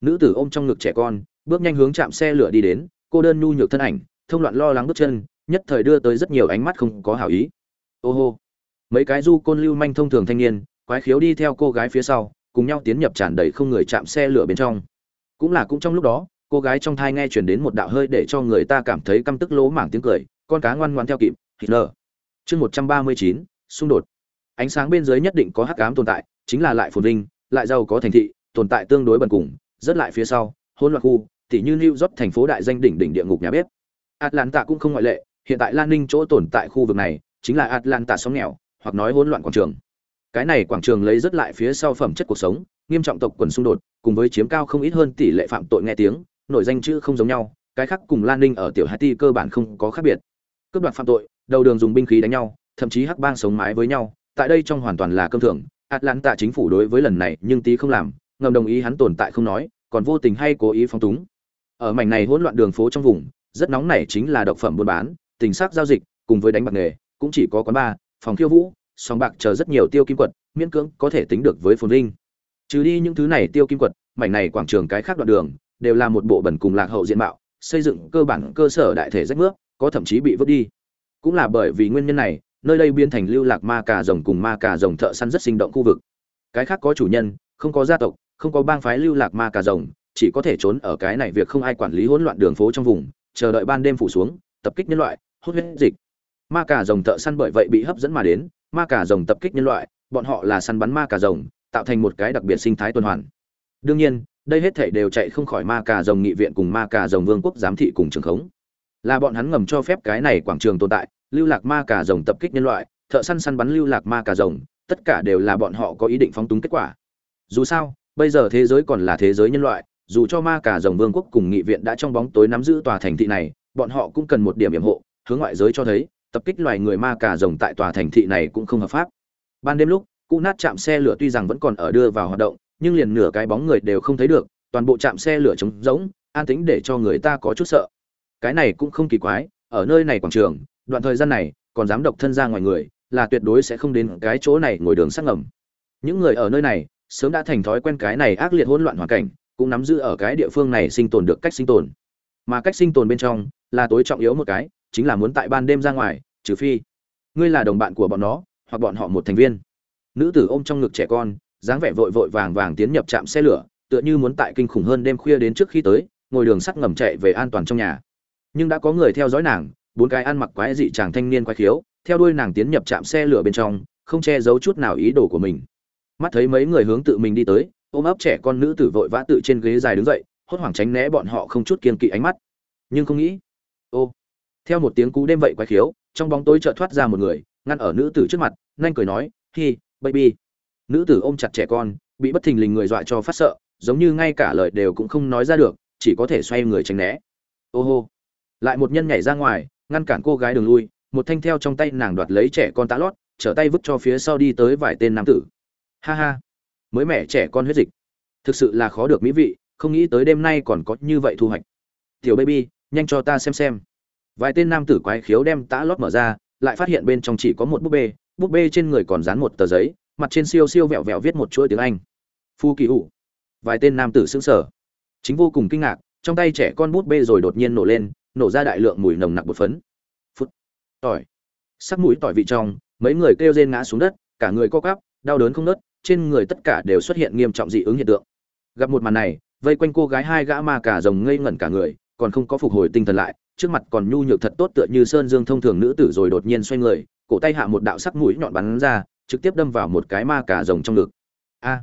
Nữ tử ôm trong ngực trẻ con, bước nhanh hướng chạm xe lửa đi đến, cô đơn nhu nhược thân ảnh, thông loạn lo lắng bước chân, nhất thời đưa tới rất nhiều ánh mắt không có hảo ý. Ô hô. Mấy cái du côn lưu manh thông thường thanh niên, quái khiếu đi theo cô gái phía sau, cùng nhau tiến nhập tràn đầy không người chạm xe lửa bên trong cũng là cũng trong lúc đó, cô gái trong thai nghe chuyển đến một đạo hơi để cho người ta cảm thấy căm tức lỗ mảng tiếng cười, con cá ngoan ngoan theo kịp Hitler. chương một trăm ba mươi chín, xung đột. Ánh sáng bên dưới nhất định có hắc ám tồn tại, chính là lại phồn vinh, lại giàu có thành thị, tồn tại tương đối bần cùng, rất lại phía sau, hỗn loạn khu, tỉ như New York thành phố đại danh đỉnh đỉnh địa ngục nhà bếp. Atlanta cũng không ngoại lệ, hiện tại Lan Ninh chỗ tồn tại khu vực này, chính là Atlanta sống nghèo, hoặc nói hỗn loạn quảng trường cái này quảng trường lấy rất lại phía sau phẩm chất cuộc sống, nghiêm trọng tộc quần xung đột, cùng với chiếm cao không ít hơn tỷ lệ phạm tội nghe tiếng nội danh chữ không giống nhau, cái khác cùng lan ninh ở tiểu haiti cơ bản không có khác biệt. Cướp đoạt phạm tội, đầu đường dùng binh khí đánh nhau, thậm chí hắc bang sống mái với nhau, tại đây trong hoàn toàn là cơm thưởng atlanta chính phủ đối với lần này nhưng tí không làm, ngầm đồng ý hắn tồn tại không nói, còn vô tình hay cố ý phóng túng. Ở mảnh này hỗn loạn đường phố trong vùng, rất nóng này chính là độc phẩm buôn bán, tình sắc giao dịch, cùng với đánh bạc nghề, cũng chỉ có quán bar, phòng khiêu vũ song bạc chờ rất nhiều tiêu kim quật, miễn cưỡng có thể tính được với phồn vinh. Trừ đi những thứ này tiêu kim quật, mảnh này quảng trường cái khác đoạn đường, đều là một bộ bẩn cùng lạc hậu diện mạo, xây dựng cơ bản cơ sở đại thể rách nước có thậm chí bị vứt đi. Cũng là bởi vì nguyên nhân này, nơi đây biến thành lưu lạc ma cà rồng cùng ma cà rồng thợ săn rất sinh động khu vực. Cái khác có chủ nhân, không có gia tộc, không có bang phái lưu lạc ma cà rồng, chỉ có thể trốn ở cái này việc không ai quản lý hỗn loạn đường phố trong vùng, chờ đợi ban đêm phủ xuống, tập kích nhân loại, hút huyết dịch. Ma cà rồng thợ săn bởi vậy bị hấp dẫn mà đến ma cà rồng tập kích nhân loại, bọn họ là săn bắn ma cà rồng, tạo thành một cái đặc biệt sinh thái tuần hoàn. Đương nhiên, đây hết thảy đều chạy không khỏi ma cà rồng nghị viện cùng ma cà rồng vương quốc giám thị cùng trường khống. Là bọn hắn ngầm cho phép cái này quảng trường tồn tại, lưu lạc ma cà rồng tập kích nhân loại, thợ săn săn bắn lưu lạc ma cà rồng, tất cả đều là bọn họ có ý định phóng túng kết quả. Dù sao, bây giờ thế giới còn là thế giới nhân loại, dù cho ma cà rồng vương quốc cùng nghị viện đã trong bóng tối nắm giữ tòa thành thị này, bọn họ cũng cần một điểm yểm hộ, hướng ngoại giới cho thấy tập kích loài người ma cà rồng tại tòa thành thị này cũng không hợp pháp. Ban đêm lúc cụ nát chạm xe lửa tuy rằng vẫn còn ở đưa vào hoạt động, nhưng liền nửa cái bóng người đều không thấy được, toàn bộ chạm xe lửa trống rỗng, an tĩnh để cho người ta có chút sợ. Cái này cũng không kỳ quái, ở nơi này quảng trường, đoạn thời gian này, còn dám độc thân ra ngoài người, là tuyệt đối sẽ không đến cái chỗ này ngồi đường sắc ngầm. Những người ở nơi này, sớm đã thành thói quen cái này ác liệt hỗn loạn hoàn cảnh, cũng nắm giữ ở cái địa phương này sinh tồn được cách sinh tồn. Mà cách sinh tồn bên trong, là tối trọng yếu một cái chính là muốn tại ban đêm ra ngoài, trừ phi ngươi là đồng bạn của bọn nó, hoặc bọn họ một thành viên. Nữ tử ôm trong ngực trẻ con, dáng vẻ vội vội vàng vàng tiến nhập trạm xe lửa, tựa như muốn tại kinh khủng hơn đêm khuya đến trước khi tới, ngồi đường sắt ngầm chạy về an toàn trong nhà. Nhưng đã có người theo dõi nàng, bốn cái ăn mặc quái dị chàng thanh niên quái khiếu, theo đuôi nàng tiến nhập trạm xe lửa bên trong, không che giấu chút nào ý đồ của mình. Mắt thấy mấy người hướng tự mình đi tới, ôm ấp trẻ con nữ tử vội vã tự trên ghế dài đứng dậy, hốt hoảng tránh né bọn họ không chút kiên kỵ ánh mắt. Nhưng không nghĩ, ô theo một tiếng cú đêm vậy quái khiếu, trong bóng tối chợt thoát ra một người, ngăn ở nữ tử trước mặt nhanh cười nói, hi, baby. Nữ tử ôm chặt trẻ con, bị bất thình lình người dọa cho phát sợ, giống như ngay cả lời đều cũng không nói ra được, chỉ có thể xoay người tránh né. Ô hô. Lại một nhân nhảy ra ngoài, ngăn cản cô gái đường lui, một thanh theo trong tay nàng đoạt lấy trẻ con tá lót, trở tay vứt cho phía sau đi tới vài tên nam tử. Ha ha. Mới mẹ trẻ con huyết dịch. Thực sự là khó được mỹ vị, không nghĩ tới đêm nay còn có như vậy thu hoạch. Tiểu baby, nhanh cho ta xem xem vài tên nam tử quái khiếu đem tã lót mở ra, lại phát hiện bên trong chỉ có một búp bê búp bê trên người còn dán một tờ giấy, mặt trên siêu siêu vẹo vẹo viết một chuỗi tiếng anh. Phu kỳ ủ vài tên nam tử xứng sở chính vô cùng kinh ngạc, trong tay trẻ con bút bê rồi đột nhiên nổ lên, nổ ra đại lượng mùi nồng nặc bột phấn. Phút. Tỏi. Sắc mũi tỏi vị trong, mấy người kêu rên ngã xuống đất, cả người co cắp đau đớn không nớt, trên người tất cả đều xuất hiện nghiêm trọng dị ứng hiện tượng. Gặp một màn này, vây quanh cô gái hai gã ma cả rồng ngây ngẩn cả người, còn không có phục hồi tinh thần lại trước mặt còn nhu nhược thật tốt tựa như sơn dương thông thường nữ tử rồi đột nhiên xoay người, cổ tay hạ một đạo sắc mũi nhọn bắn ra, trực tiếp đâm vào một cái ma cả rồng trong ngực. A!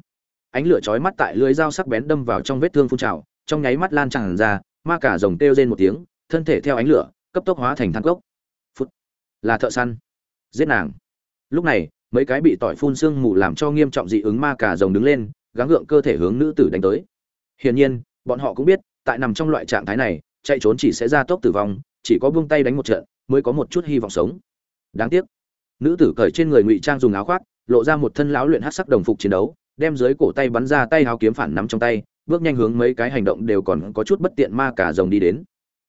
Ánh lửa chói mắt tại lưới dao sắc bén đâm vào trong vết thương phun trào, trong nháy mắt lan tràn ra, ma cả rồng kêu rên một tiếng, thân thể theo ánh lửa, cấp tốc hóa thành than cốc. Phút! Là thợ săn. Giết nàng. Lúc này, mấy cái bị tỏi phun sương mù làm cho nghiêm trọng dị ứng ma cả rồng đứng lên, gắng gượng cơ thể hướng nữ tử đánh tới. Hiển nhiên, bọn họ cũng biết, tại nằm trong loại trạng thái này chạy trốn chỉ sẽ ra tốc tử vong, chỉ có buông tay đánh một trận mới có một chút hy vọng sống. Đáng tiếc, nữ tử cởi trên người ngụy trang dùng áo khoác, lộ ra một thân lão luyện hát sắc đồng phục chiến đấu, đem dưới cổ tay bắn ra tay háo kiếm phản nắm trong tay, bước nhanh hướng mấy cái hành động đều còn có chút bất tiện ma cả rồng đi đến.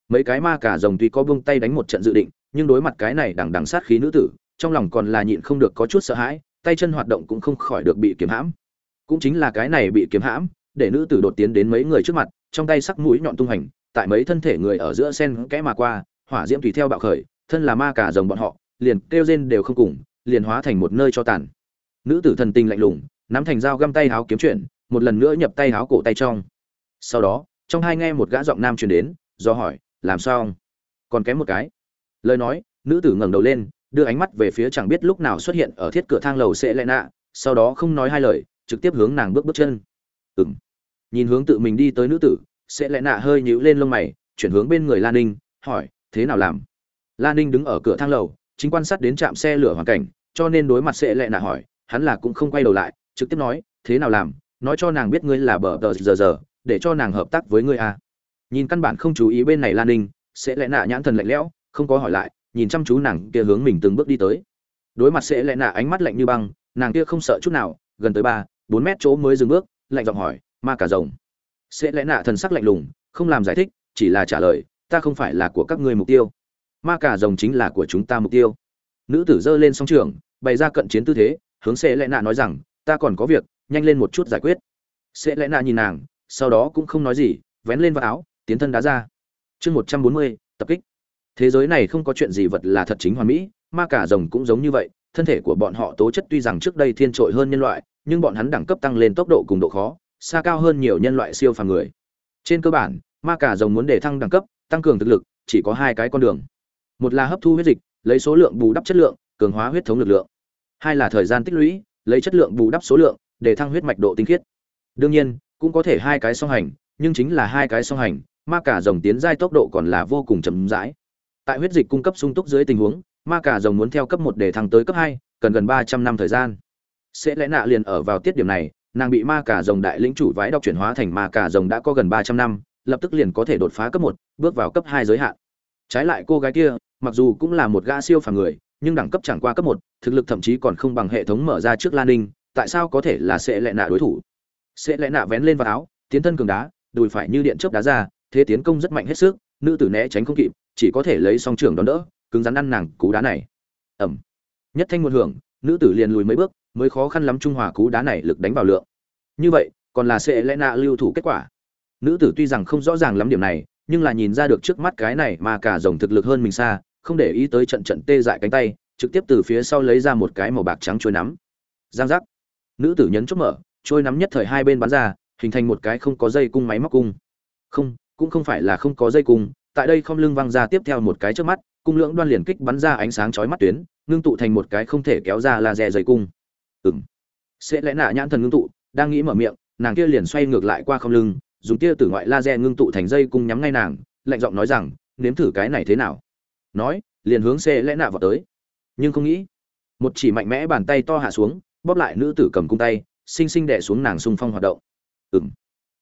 Mấy cái ma cả rồng tuy có buông tay đánh một trận dự định, nhưng đối mặt cái này đằng đằng sát khí nữ tử, trong lòng còn là nhịn không được có chút sợ hãi, tay chân hoạt động cũng không khỏi được bị kiếm hãm. Cũng chính là cái này bị kiếm hãm, để nữ tử đột tiến đến mấy người trước mặt, trong tay sắc mũi nhọn tung hành tại mấy thân thể người ở giữa sen kẽ mà qua, hỏa diễm tùy theo bạo khởi, thân là ma cả rồng bọn họ, liền kêu rên đều không cùng, liền hóa thành một nơi cho tàn. Nữ tử thần tình lạnh lùng, nắm thành dao găm tay háo kiếm chuyển, một lần nữa nhập tay háo cổ tay trong. Sau đó, trong hai nghe một gã giọng nam truyền đến, do hỏi, làm sao còn kém một cái? Lời nói, nữ tử ngẩng đầu lên, đưa ánh mắt về phía chẳng biết lúc nào xuất hiện ở thiết cửa thang lầu sẽ lẽ nạ sau đó không nói hai lời, trực tiếp hướng nàng bước bước chân. Ừng nhìn hướng tự mình đi tới nữ tử sẽ lẽ nạ hơi nhíu lên lông mày, chuyển hướng bên người lan ninh, hỏi, thế nào làm? Lan ninh đứng ở cửa thang lầu, chính quan sát đến trạm xe lửa hoàn cảnh, cho nên đối mặt sẽ lẽ nạ hỏi, hắn là cũng không quay đầu lại, trực tiếp nói, thế nào làm? Nói cho nàng biết ngươi là bờ tờ giờ giờ, để cho nàng hợp tác với ngươi à. nhìn căn bản không chú ý bên này lan ninh, sẽ lẽ nạ nhãn thần lạnh lẽo, không có hỏi lại, nhìn chăm chú nàng kia hướng mình từng bước đi tới. Đối mặt sẽ lẽ nạ ánh mắt lạnh như băng, nàng kia không sợ chút nào, gần tới ba, bốn mét chỗ mới dừng bước, lạnh giọng hỏi, ma cả rồng? Sẽ lẽ nạ thần sắc lạnh lùng, không làm giải thích, chỉ là trả lời, ta không phải là của các ngươi mục tiêu. Ma cả rồng chính là của chúng ta mục tiêu. Nữ tử giơ lên song trường bày ra cận chiến tư thế, hướng sẽ lẽ nạ nói rằng, ta còn có việc, nhanh lên một chút giải quyết. Sẽ lẽ nạ nhìn nàng, sau đó cũng không nói gì, vén lên vào áo, tiến thân đá ra. Chương một trăm bốn mươi, tập kích. Thế giới này không có chuyện gì vật là thật chính hoàn mỹ, ma cả rồng cũng giống như vậy, thân thể của bọn họ tố chất tuy rằng trước đây thiên trội hơn nhân loại, nhưng bọn hắn đẳng cấp tăng lên tốc độ cùng độ khó xa cao hơn nhiều nhân loại siêu phàm người. Trên cơ bản, ma cả rồng muốn để thăng đẳng cấp, tăng cường thực lực, chỉ có hai cái con đường. Một là hấp thu huyết dịch, lấy số lượng bù đắp chất lượng, cường hóa huyết thống lực lượng. Hai là thời gian tích lũy, lấy chất lượng bù đắp số lượng, để thăng huyết mạch độ tinh khiết. Đương nhiên, cũng có thể hai cái song hành, nhưng chính là hai cái song hành, ma cả rồng tiến giai tốc độ còn là vô cùng chậm rãi. Tại huyết dịch cung cấp sung túc dưới tình huống, ma cả rồng muốn theo cấp một để thăng tới cấp hai, cần gần ba trăm năm thời gian. Sẽ lẽ nạ liền ở vào tiết điểm này nàng bị ma cả rồng đại lĩnh chủ vãi đọc chuyển hóa thành ma cả rồng đã có gần ba trăm năm, lập tức liền có thể đột phá cấp một, bước vào cấp hai giới hạn. Trái lại cô gái kia, mặc dù cũng là một gã siêu phàm người, nhưng đẳng cấp chẳng qua cấp một, thực lực thậm chí còn không bằng hệ thống mở ra trước lan ninh, tại sao có thể là sẽ lệ nạ đối thủ? Sẽ lệ nạ vén lên vào áo, tiến thân cường đá, đùi phải như điện chớp đá ra, thế tiến công rất mạnh hết sức, nữ tử né tránh không kịp, chỉ có thể lấy song trường đón đỡ, cứng rắn ăn nàng cú đá này. Ẩm. Nhất thanh một hưởng, nữ tử liền lùi mấy bước mới khó khăn lắm trung hòa cú đá này lực đánh vào lượng. Như vậy, còn là sẽ lẽ nạ lưu thủ kết quả. Nữ tử tuy rằng không rõ ràng lắm điểm này, nhưng là nhìn ra được trước mắt cái này mà cả rồng thực lực hơn mình xa, không để ý tới trận trận tê dại cánh tay, trực tiếp từ phía sau lấy ra một cái màu bạc trắng trôi nắm. Giang giác. Nữ tử nhấn chốt mở trôi nắm nhất thời hai bên bắn ra, hình thành một cái không có dây cung máy móc cung. Không, cũng không phải là không có dây cung, tại đây không lưng văng ra tiếp theo một cái trước mắt, cung lưỡng đoan liền kích bắn ra ánh sáng chói mắt tuyến, ngưng tụ thành một cái không thể kéo ra laser dây cung ừng sẽ lẽ nạ nhãn thần ngưng tụ, đang nghĩ mở miệng, nàng kia liền xoay ngược lại qua không lưng, dùng tia tử ngoại laser ngưng tụ thành dây cung nhắm ngay nàng, lạnh giọng nói rằng, nếm thử cái này thế nào? Nói, liền hướng xe lẽ nạ vào tới. Nhưng không nghĩ, một chỉ mạnh mẽ bàn tay to hạ xuống, bóp lại nữ tử cầm cung tay, xinh xinh đè xuống nàng xung phong hoạt động. Ừng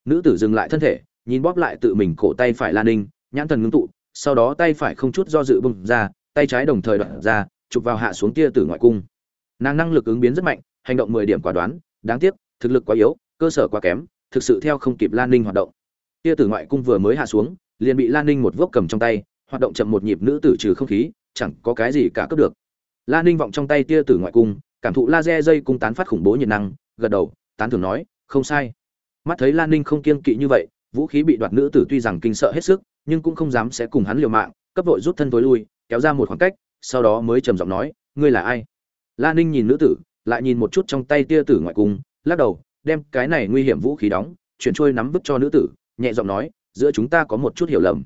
nữ tử dừng lại thân thể, nhìn bóp lại tự mình cổ tay phải lan ninh, nhãn thần ngưng tụ, sau đó tay phải không chút do dự bung ra, tay trái đồng thời đoạn ra, chụp vào hạ xuống tia tử ngoại cung. Nàng năng lực ứng biến rất mạnh hành động mười điểm quả đoán, đáng tiếc, thực lực quá yếu, cơ sở quá kém, thực sự theo không kịp lan ninh hoạt động. Tia tử ngoại cung vừa mới hạ xuống, liền bị lan ninh một vốc cầm trong tay, hoạt động chậm một nhịp nữ tử trừ không khí, chẳng có cái gì cả cướp được. Lan ninh vọng trong tay tia tử ngoại cung, cảm thụ laser dây cung tán phát khủng bố nhiệt năng, gật đầu, tán thưởng nói, không sai. Mắt thấy lan ninh không kiên kỵ như vậy, vũ khí bị đoạt nữ tử tuy rằng kinh sợ hết sức, nhưng cũng không dám sẽ cùng hắn liều mạng, cấp vội rút thân tối lui, kéo ra một khoảng cách, sau đó mới trầm giọng nói, ngươi là ai? Lan ninh nhìn nữ tử lại nhìn một chút trong tay tia tử ngoại cung, lắc đầu, đem cái này nguy hiểm vũ khí đóng, chuyển trôi nắm vứt cho nữ tử, nhẹ giọng nói, giữa chúng ta có một chút hiểu lầm.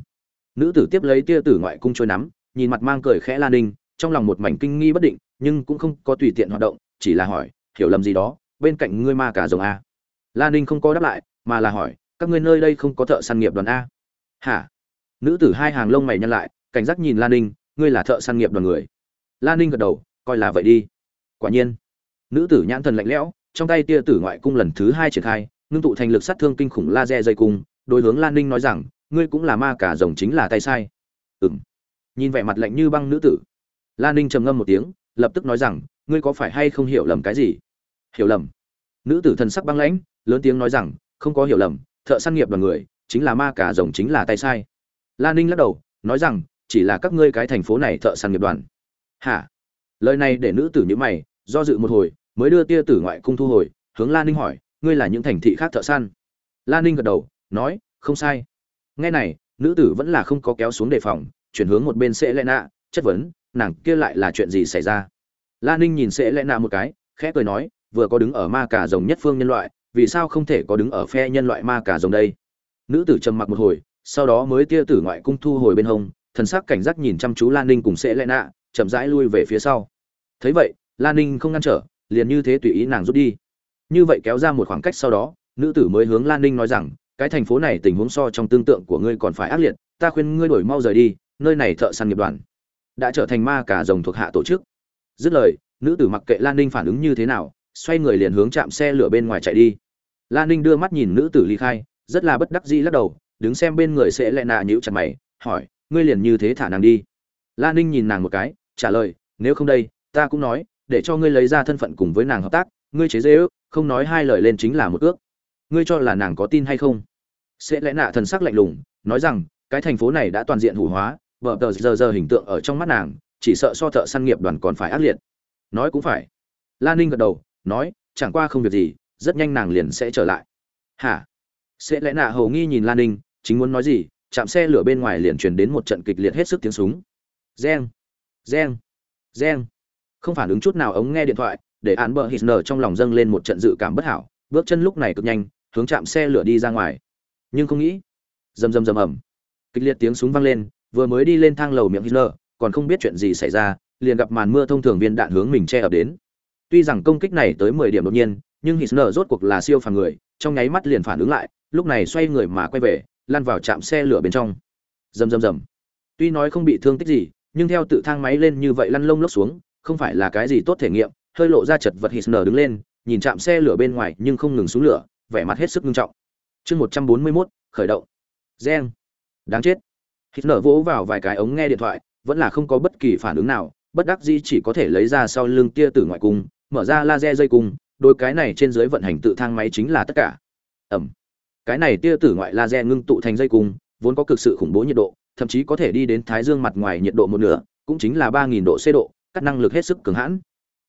Nữ tử tiếp lấy tia tử ngoại cung trôi nắm, nhìn mặt mang cười khẽ lan ninh, trong lòng một mảnh kinh nghi bất định, nhưng cũng không có tùy tiện hoạt động, chỉ là hỏi, hiểu lầm gì đó? Bên cạnh ngươi ma cả rồng a? Lan ninh không có đáp lại, mà là hỏi, các ngươi nơi đây không có thợ săn nghiệp đoàn a? Hả? Nữ tử hai hàng lông mày nhăn lại, cảnh giác nhìn lan ninh, ngươi là thợ săn nghiệp đoàn người? Lan ninh gật đầu, coi là vậy đi. Quả nhiên nữ tử nhãn thần lạnh lẽo, trong tay tia tử ngoại cung lần thứ hai triển khai, ngưng tụ thành lực sát thương kinh khủng laser dây cung, đối hướng lan ninh nói rằng, ngươi cũng là ma cả rồng chính là tay sai. Ừng nhìn vẻ mặt lạnh như băng nữ tử, lan ninh trầm ngâm một tiếng, lập tức nói rằng, ngươi có phải hay không hiểu lầm cái gì? Hiểu lầm? Nữ tử thần sắc băng lãnh, lớn tiếng nói rằng, không có hiểu lầm, thợ săn nghiệp đoàn người, chính là ma cả rồng chính là tay sai. Lan ninh lắc đầu, nói rằng, chỉ là các ngươi cái thành phố này thợ săn nghiệp đoàn. Hả? Lời này để nữ tử như mày, do dự một hồi mới đưa tia tử ngoại cung thu hồi, hướng lan ninh hỏi, ngươi là những thành thị khác thợ săn? Lan ninh gật đầu, nói, không sai. Nghe này, nữ tử vẫn là không có kéo xuống đề phòng, chuyển hướng một bên sẽ lẽ nạ chất vấn, nàng kia lại là chuyện gì xảy ra? Lan ninh nhìn sẽ lẽ nạ một cái, khẽ cười nói, vừa có đứng ở ma cả rồng nhất phương nhân loại, vì sao không thể có đứng ở phe nhân loại ma cả rồng đây? Nữ tử trầm mặc một hồi, sau đó mới tia tử ngoại cung thu hồi bên hông, thần sắc cảnh giác nhìn chăm chú lan ninh cùng sẽ lẽ nạ chậm rãi lui về phía sau. Thấy vậy lan ninh không ngăn trở liền như thế tùy ý nàng rút đi. Như vậy kéo ra một khoảng cách sau đó, nữ tử mới hướng lan ninh nói rằng, cái thành phố này tình huống so trong tương tượng của ngươi còn phải ác liệt, ta khuyên ngươi đổi mau rời đi, nơi này thợ săn nghiệp đoàn đã trở thành ma cả rồng thuộc hạ tổ chức. Dứt lời, nữ tử mặc kệ lan ninh phản ứng như thế nào, xoay người liền hướng chạm xe lửa bên ngoài chạy đi. Lan ninh đưa mắt nhìn nữ tử ly khai, rất là bất đắc dĩ lắc đầu, đứng xem bên người sẽ lẹ nạ nhữ chặt mày, hỏi, ngươi liền như thế thả nàng đi? Lan ninh nhìn nàng một cái, trả lời, nếu không đây, ta cũng nói để cho ngươi lấy ra thân phận cùng với nàng hợp tác, ngươi chế dễ ước không nói hai lời lên chính là một ước. Ngươi cho là nàng có tin hay không? Sẽ lẽ nạ thần sắc lạnh lùng, nói rằng, cái thành phố này đã toàn diện hủ hóa vợ tờ giờ giờ hình tượng ở trong mắt nàng, chỉ sợ so thợ săn nghiệp đoàn còn phải ác liệt. Nói cũng phải. Lan ninh gật đầu, nói, chẳng qua không việc gì, rất nhanh nàng liền sẽ trở lại. Hả? Sẽ lẽ nạ hầu nghi nhìn lan ninh, chính muốn nói gì, chạm xe lửa bên ngoài liền truyền đến một trận kịch liệt hết sức tiếng súng. Reng reng reng không phản ứng chút nào ống nghe điện thoại, để án bờ hít nở trong lòng dâng lên một trận dự cảm bất hảo, bước chân lúc này cực nhanh, hướng chạm xe lửa đi ra ngoài. Nhưng không nghĩ, rầm rầm rầm ầm, kịch liệt tiếng súng vang lên, vừa mới đi lên thang lầu miệng hít nở, còn không biết chuyện gì xảy ra, liền gặp màn mưa thông thường viên đạn hướng mình che ập đến. Tuy rằng công kích này tới mười điểm đột nhiên, nhưng hít nở rốt cuộc là siêu phàm người, trong nháy mắt liền phản ứng lại, lúc này xoay người mà quay về, lăn vào chạm xe lửa bên trong. Rầm rầm rầm. Tuy nói không bị thương tích gì, nhưng theo tự thang máy lên như vậy lăn lông lốc xuống không phải là cái gì tốt thể nghiệm hơi lộ ra chật vật hít nở đứng lên nhìn chạm xe lửa bên ngoài nhưng không ngừng xuống lửa vẻ mặt hết sức nghiêm trọng. Chương một trăm bốn mươi mốt khởi động. Gen, đáng chết. Hít nở vỗ vào vài cái ống nghe điện thoại vẫn là không có bất kỳ phản ứng nào bất đắc dĩ chỉ có thể lấy ra sau lưng tia tử ngoại cung mở ra laser dây cung đôi cái này trên dưới vận hành tự thang máy chính là tất cả. Ẩm. Cái này tia tử ngoại laser ngưng tụ thành dây cung vốn có cực sự khủng bố nhiệt độ thậm chí có thể đi đến thái dương mặt ngoài nhiệt độ một nửa cũng chính là ba nghìn độ c độ cắt năng lực hết sức cường hãn.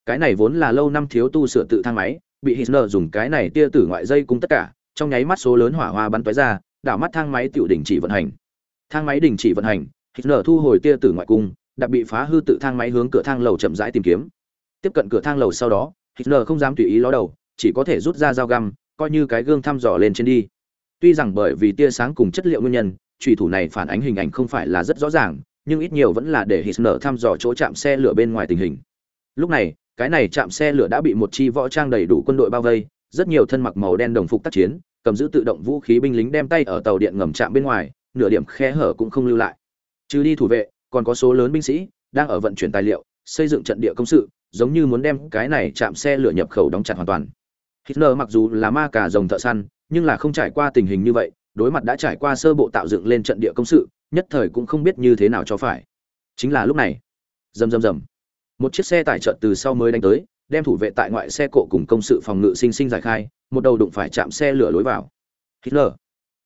Cái này vốn là lâu năm thiếu tu sửa tự thang máy, bị Hitler dùng cái này tia tử ngoại dây cung tất cả, trong nháy mắt số lớn hỏa hoa bắn tóe ra, đảo mắt thang máy tự đình chỉ vận hành. Thang máy đình chỉ vận hành, Hitler thu hồi tia tử ngoại cung đặc bị phá hư tự thang máy hướng cửa thang lầu chậm rãi tìm kiếm. Tiếp cận cửa thang lầu sau đó, Hitler không dám tùy ý ló đầu, chỉ có thể rút ra dao găm, coi như cái gương thăm dò lên trên đi. Tuy rằng bởi vì tia sáng cùng chất liệu nguyên nhân trùy thủ này phản ánh hình ảnh không phải là rất rõ ràng nhưng ít nhiều vẫn là để Hitler thăm dò chỗ chạm xe lửa bên ngoài tình hình. Lúc này, cái này chạm xe lửa đã bị một chi võ trang đầy đủ quân đội bao vây, rất nhiều thân mặc màu đen đồng phục tác chiến, cầm giữ tự động vũ khí binh lính đem tay ở tàu điện ngầm chạm bên ngoài, nửa điểm khe hở cũng không lưu lại. Trừ đi thủ vệ, còn có số lớn binh sĩ đang ở vận chuyển tài liệu, xây dựng trận địa công sự, giống như muốn đem cái này chạm xe lửa nhập khẩu đóng chặt hoàn toàn. Hitler mặc dù là ma cà rồng thợ săn, nhưng là không trải qua tình hình như vậy đối mặt đã trải qua sơ bộ tạo dựng lên trận địa công sự, nhất thời cũng không biết như thế nào cho phải. Chính là lúc này, rầm rầm rầm. Một chiếc xe tải trợt từ sau mới đánh tới, đem thủ vệ tại ngoại xe cộ cùng công sự phòng ngự sinh sinh giải khai, một đầu đụng phải chạm xe lửa lối vào. Hitler.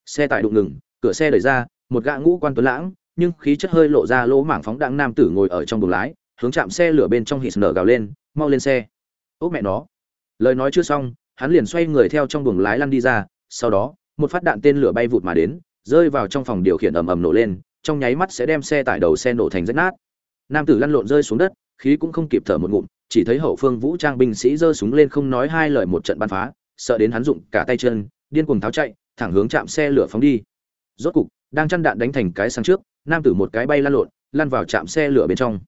Xe tải đụng ngừng, cửa xe đẩy ra, một gã ngũ quan tuấn lãng, nhưng khí chất hơi lộ ra lỗ mảng phóng đãng nam tử ngồi ở trong buồng lái, hướng chạm xe lửa bên trong Hitler gào lên, mau lên xe. Ốp mẹ nó. Lời nói chưa xong, hắn liền xoay người theo trong buồng lái lăn đi ra, sau đó một phát đạn tên lửa bay vụt mà đến, rơi vào trong phòng điều khiển ầm ầm nổ lên, trong nháy mắt sẽ đem xe tải đầu xe nổ thành rách nát. Nam tử lăn lộn rơi xuống đất, khí cũng không kịp thở một ngụm, chỉ thấy hậu phương vũ trang binh sĩ giơ súng lên không nói hai lời một trận bắn phá, sợ đến hắn dụng cả tay chân, điên cuồng tháo chạy, thẳng hướng chạm xe lửa phóng đi. Rốt cục, đang chăn đạn đánh thành cái sang trước, nam tử một cái bay lăn lộn, lăn vào chạm xe lửa bên trong.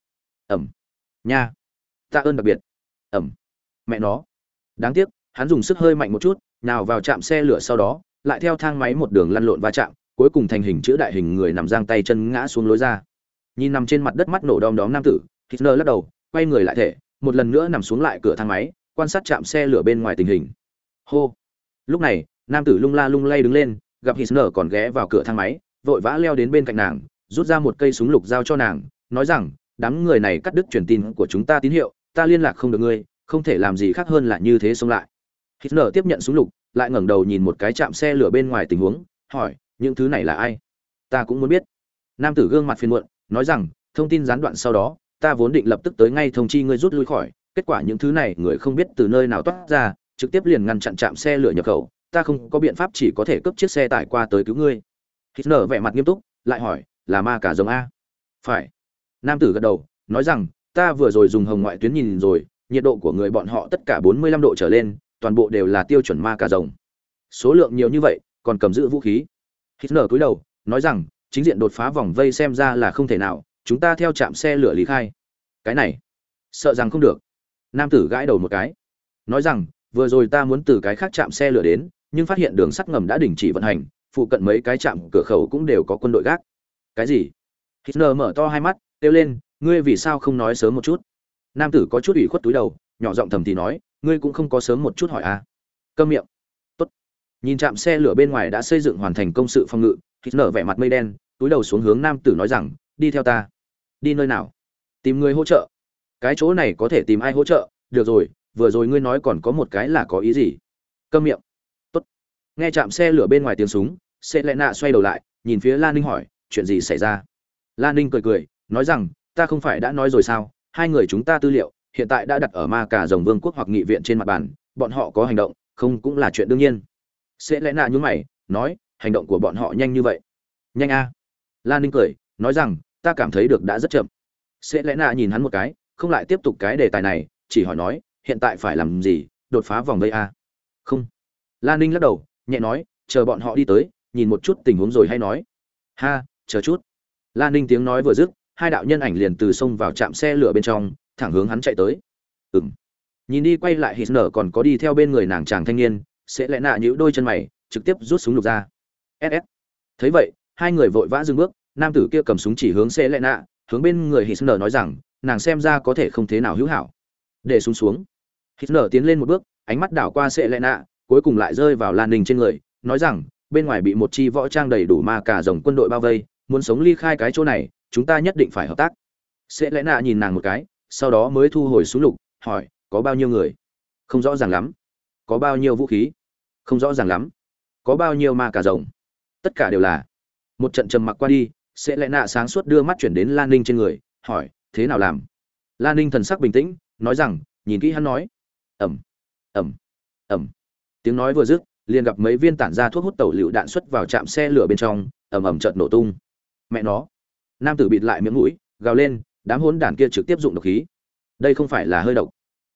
Ẩm. Nha. Tạ ơn đặc biệt. Ẩm. Mẹ nó. Đáng tiếc, hắn dùng sức hơi mạnh một chút, nào vào chạm xe lửa sau đó lại theo thang máy một đường lăn lộn va chạm cuối cùng thành hình chữ đại hình người nằm giang tay chân ngã xuống lối ra nhìn nằm trên mặt đất mắt nổ đom đóm nam tử Hitler lắc đầu, quay người lại thể, một lần nữa nằm xuống lại cửa thang máy, quan sát chạm xe lửa bên ngoài tình hình. Hô. Lúc này, nam tử lung la lung lay đứng lên, gặp Hitler còn ghé vào cửa thang máy, vội vã leo đến bên cạnh nàng, rút ra một cây súng lục giao cho nàng, nói rằng, đám người này cắt đứt truyền tin của chúng ta tín hiệu, ta liên lạc không được ngươi, không thể làm gì khác hơn là như thế xông lại. Hitler tiếp nhận súng lục, lại ngẩng đầu nhìn một cái chạm xe lửa bên ngoài tình huống, hỏi, những thứ này là ai? Ta cũng muốn biết. Nam tử gương mặt phiền muộn, nói rằng, thông tin gián đoạn sau đó, ta vốn định lập tức tới ngay thông chi ngươi rút lui khỏi, kết quả những thứ này người không biết từ nơi nào toát ra, trực tiếp liền ngăn chặn chạm xe lửa nhập khẩu, ta không có biện pháp chỉ có thể cướp chiếc xe tải qua tới cứu ngươi. Hít nở vẻ mặt nghiêm túc, lại hỏi, là ma cả giống a? Phải. Nam tử gật đầu, nói rằng, ta vừa rồi dùng hồng ngoại tuyến nhìn rồi, nhiệt độ của người bọn họ tất cả 45 độ trở lên toàn bộ đều là tiêu chuẩn ma cả rồng. Số lượng nhiều như vậy, còn cầm giữ vũ khí. Hít nở cúi đầu, nói rằng, chính diện đột phá vòng vây xem ra là không thể nào, chúng ta theo chạm xe lửa lý khai. Cái này, sợ rằng không được. Nam tử gãi đầu một cái. Nói rằng, vừa rồi ta muốn từ cái khác chạm xe lửa đến, nhưng phát hiện đường sắt ngầm đã đình chỉ vận hành, phụ cận mấy cái trạm cửa khẩu cũng đều có quân đội gác. Cái gì? Hitler mở to hai mắt, kêu lên, ngươi vì sao không nói sớm một chút? Nam tử có chút ủy khuất túi đầu, nhỏ giọng thầm thì nói ngươi cũng không có sớm một chút hỏi à? Câm miệng. Tốt. Nhìn trạm xe lửa bên ngoài đã xây dựng hoàn thành công sự phòng ngự, hitler vẻ mặt mây đen, túi đầu xuống hướng nam tử nói rằng, đi theo ta. Đi nơi nào? Tìm người hỗ trợ. Cái chỗ này có thể tìm ai hỗ trợ? Được rồi, vừa rồi ngươi nói còn có một cái là có ý gì? Câm miệng. Tốt. Nghe chạm xe lửa bên ngoài tiếng súng sẽ lẽ nạ xoay đầu lại, nhìn phía lan ninh hỏi, chuyện gì xảy ra? Lan ninh cười cười, nói rằng, ta không phải đã nói rồi sao? Hai người chúng ta tư liệu hiện tại đã đặt ở ma cả rồng vương quốc hoặc nghị viện trên mặt bàn, bọn họ có hành động, không cũng là chuyện đương nhiên. Sẽ lẽ nạ nhún mày, nói, hành động của bọn họ nhanh như vậy. Nhanh a. Lan ninh cười, nói rằng, ta cảm thấy được đã rất chậm. Sẽ lẽ nạ nhìn hắn một cái, không lại tiếp tục cái đề tài này, chỉ hỏi nói, hiện tại phải làm gì, đột phá vòng vây a? Không. Lan ninh lắc đầu, nhẹ nói, chờ bọn họ đi tới, nhìn một chút tình huống rồi hay nói. Ha, chờ chút. Lan ninh tiếng nói vừa dứt, hai đạo nhân ảnh liền từ sông vào trạm xe lửa bên trong thẳng hướng hắn chạy tới. Ừng nhìn đi quay lại hít nở còn có đi theo bên người nàng chàng thanh niên, sẽ lẽ nạ nhữ đôi chân mày, trực tiếp rút súng lục ra. Ss thấy vậy, hai người vội vã dừng bước, nam tử kia cầm súng chỉ hướng sẽ lẽ nạ, hướng bên người hít nở nói rằng, nàng xem ra có thể không thế nào hữu hảo. Để súng xuống. Hít nở tiến lên một bước, ánh mắt đảo qua sẽ lẽ nạ, cuối cùng lại rơi vào lan ninh trên người, nói rằng, bên ngoài bị một chi võ trang đầy đủ ma cả dòng quân đội bao vây, muốn sống ly khai cái chỗ này, chúng ta nhất định phải hợp tác. Sẽ lẽ nạ nhìn nàng một cái sau đó mới thu hồi súng lục, hỏi, có bao nhiêu người? Không rõ ràng lắm. Có bao nhiêu vũ khí? Không rõ ràng lắm. Có bao nhiêu ma cà rồng? Tất cả đều là. Một trận trầm mặc qua đi, sẽ lẽ nạ sáng suốt đưa mắt chuyển đến lan ninh trên người, hỏi, thế nào làm? Lan ninh thần sắc bình tĩnh, nói rằng, nhìn kỹ hắn nói. Ẩm ẩm ẩm. Tiếng nói vừa dứt, liền gặp mấy viên tản ra thuốc hút tẩu lựu đạn xuất vào trạm xe lửa bên trong, ầm ầm chợt nổ tung. Mẹ nó. Nam tử bịt lại miệng mũi, gào lên đám hỗn đản kia trực tiếp dụng độc khí. Đây không phải là hơi độc.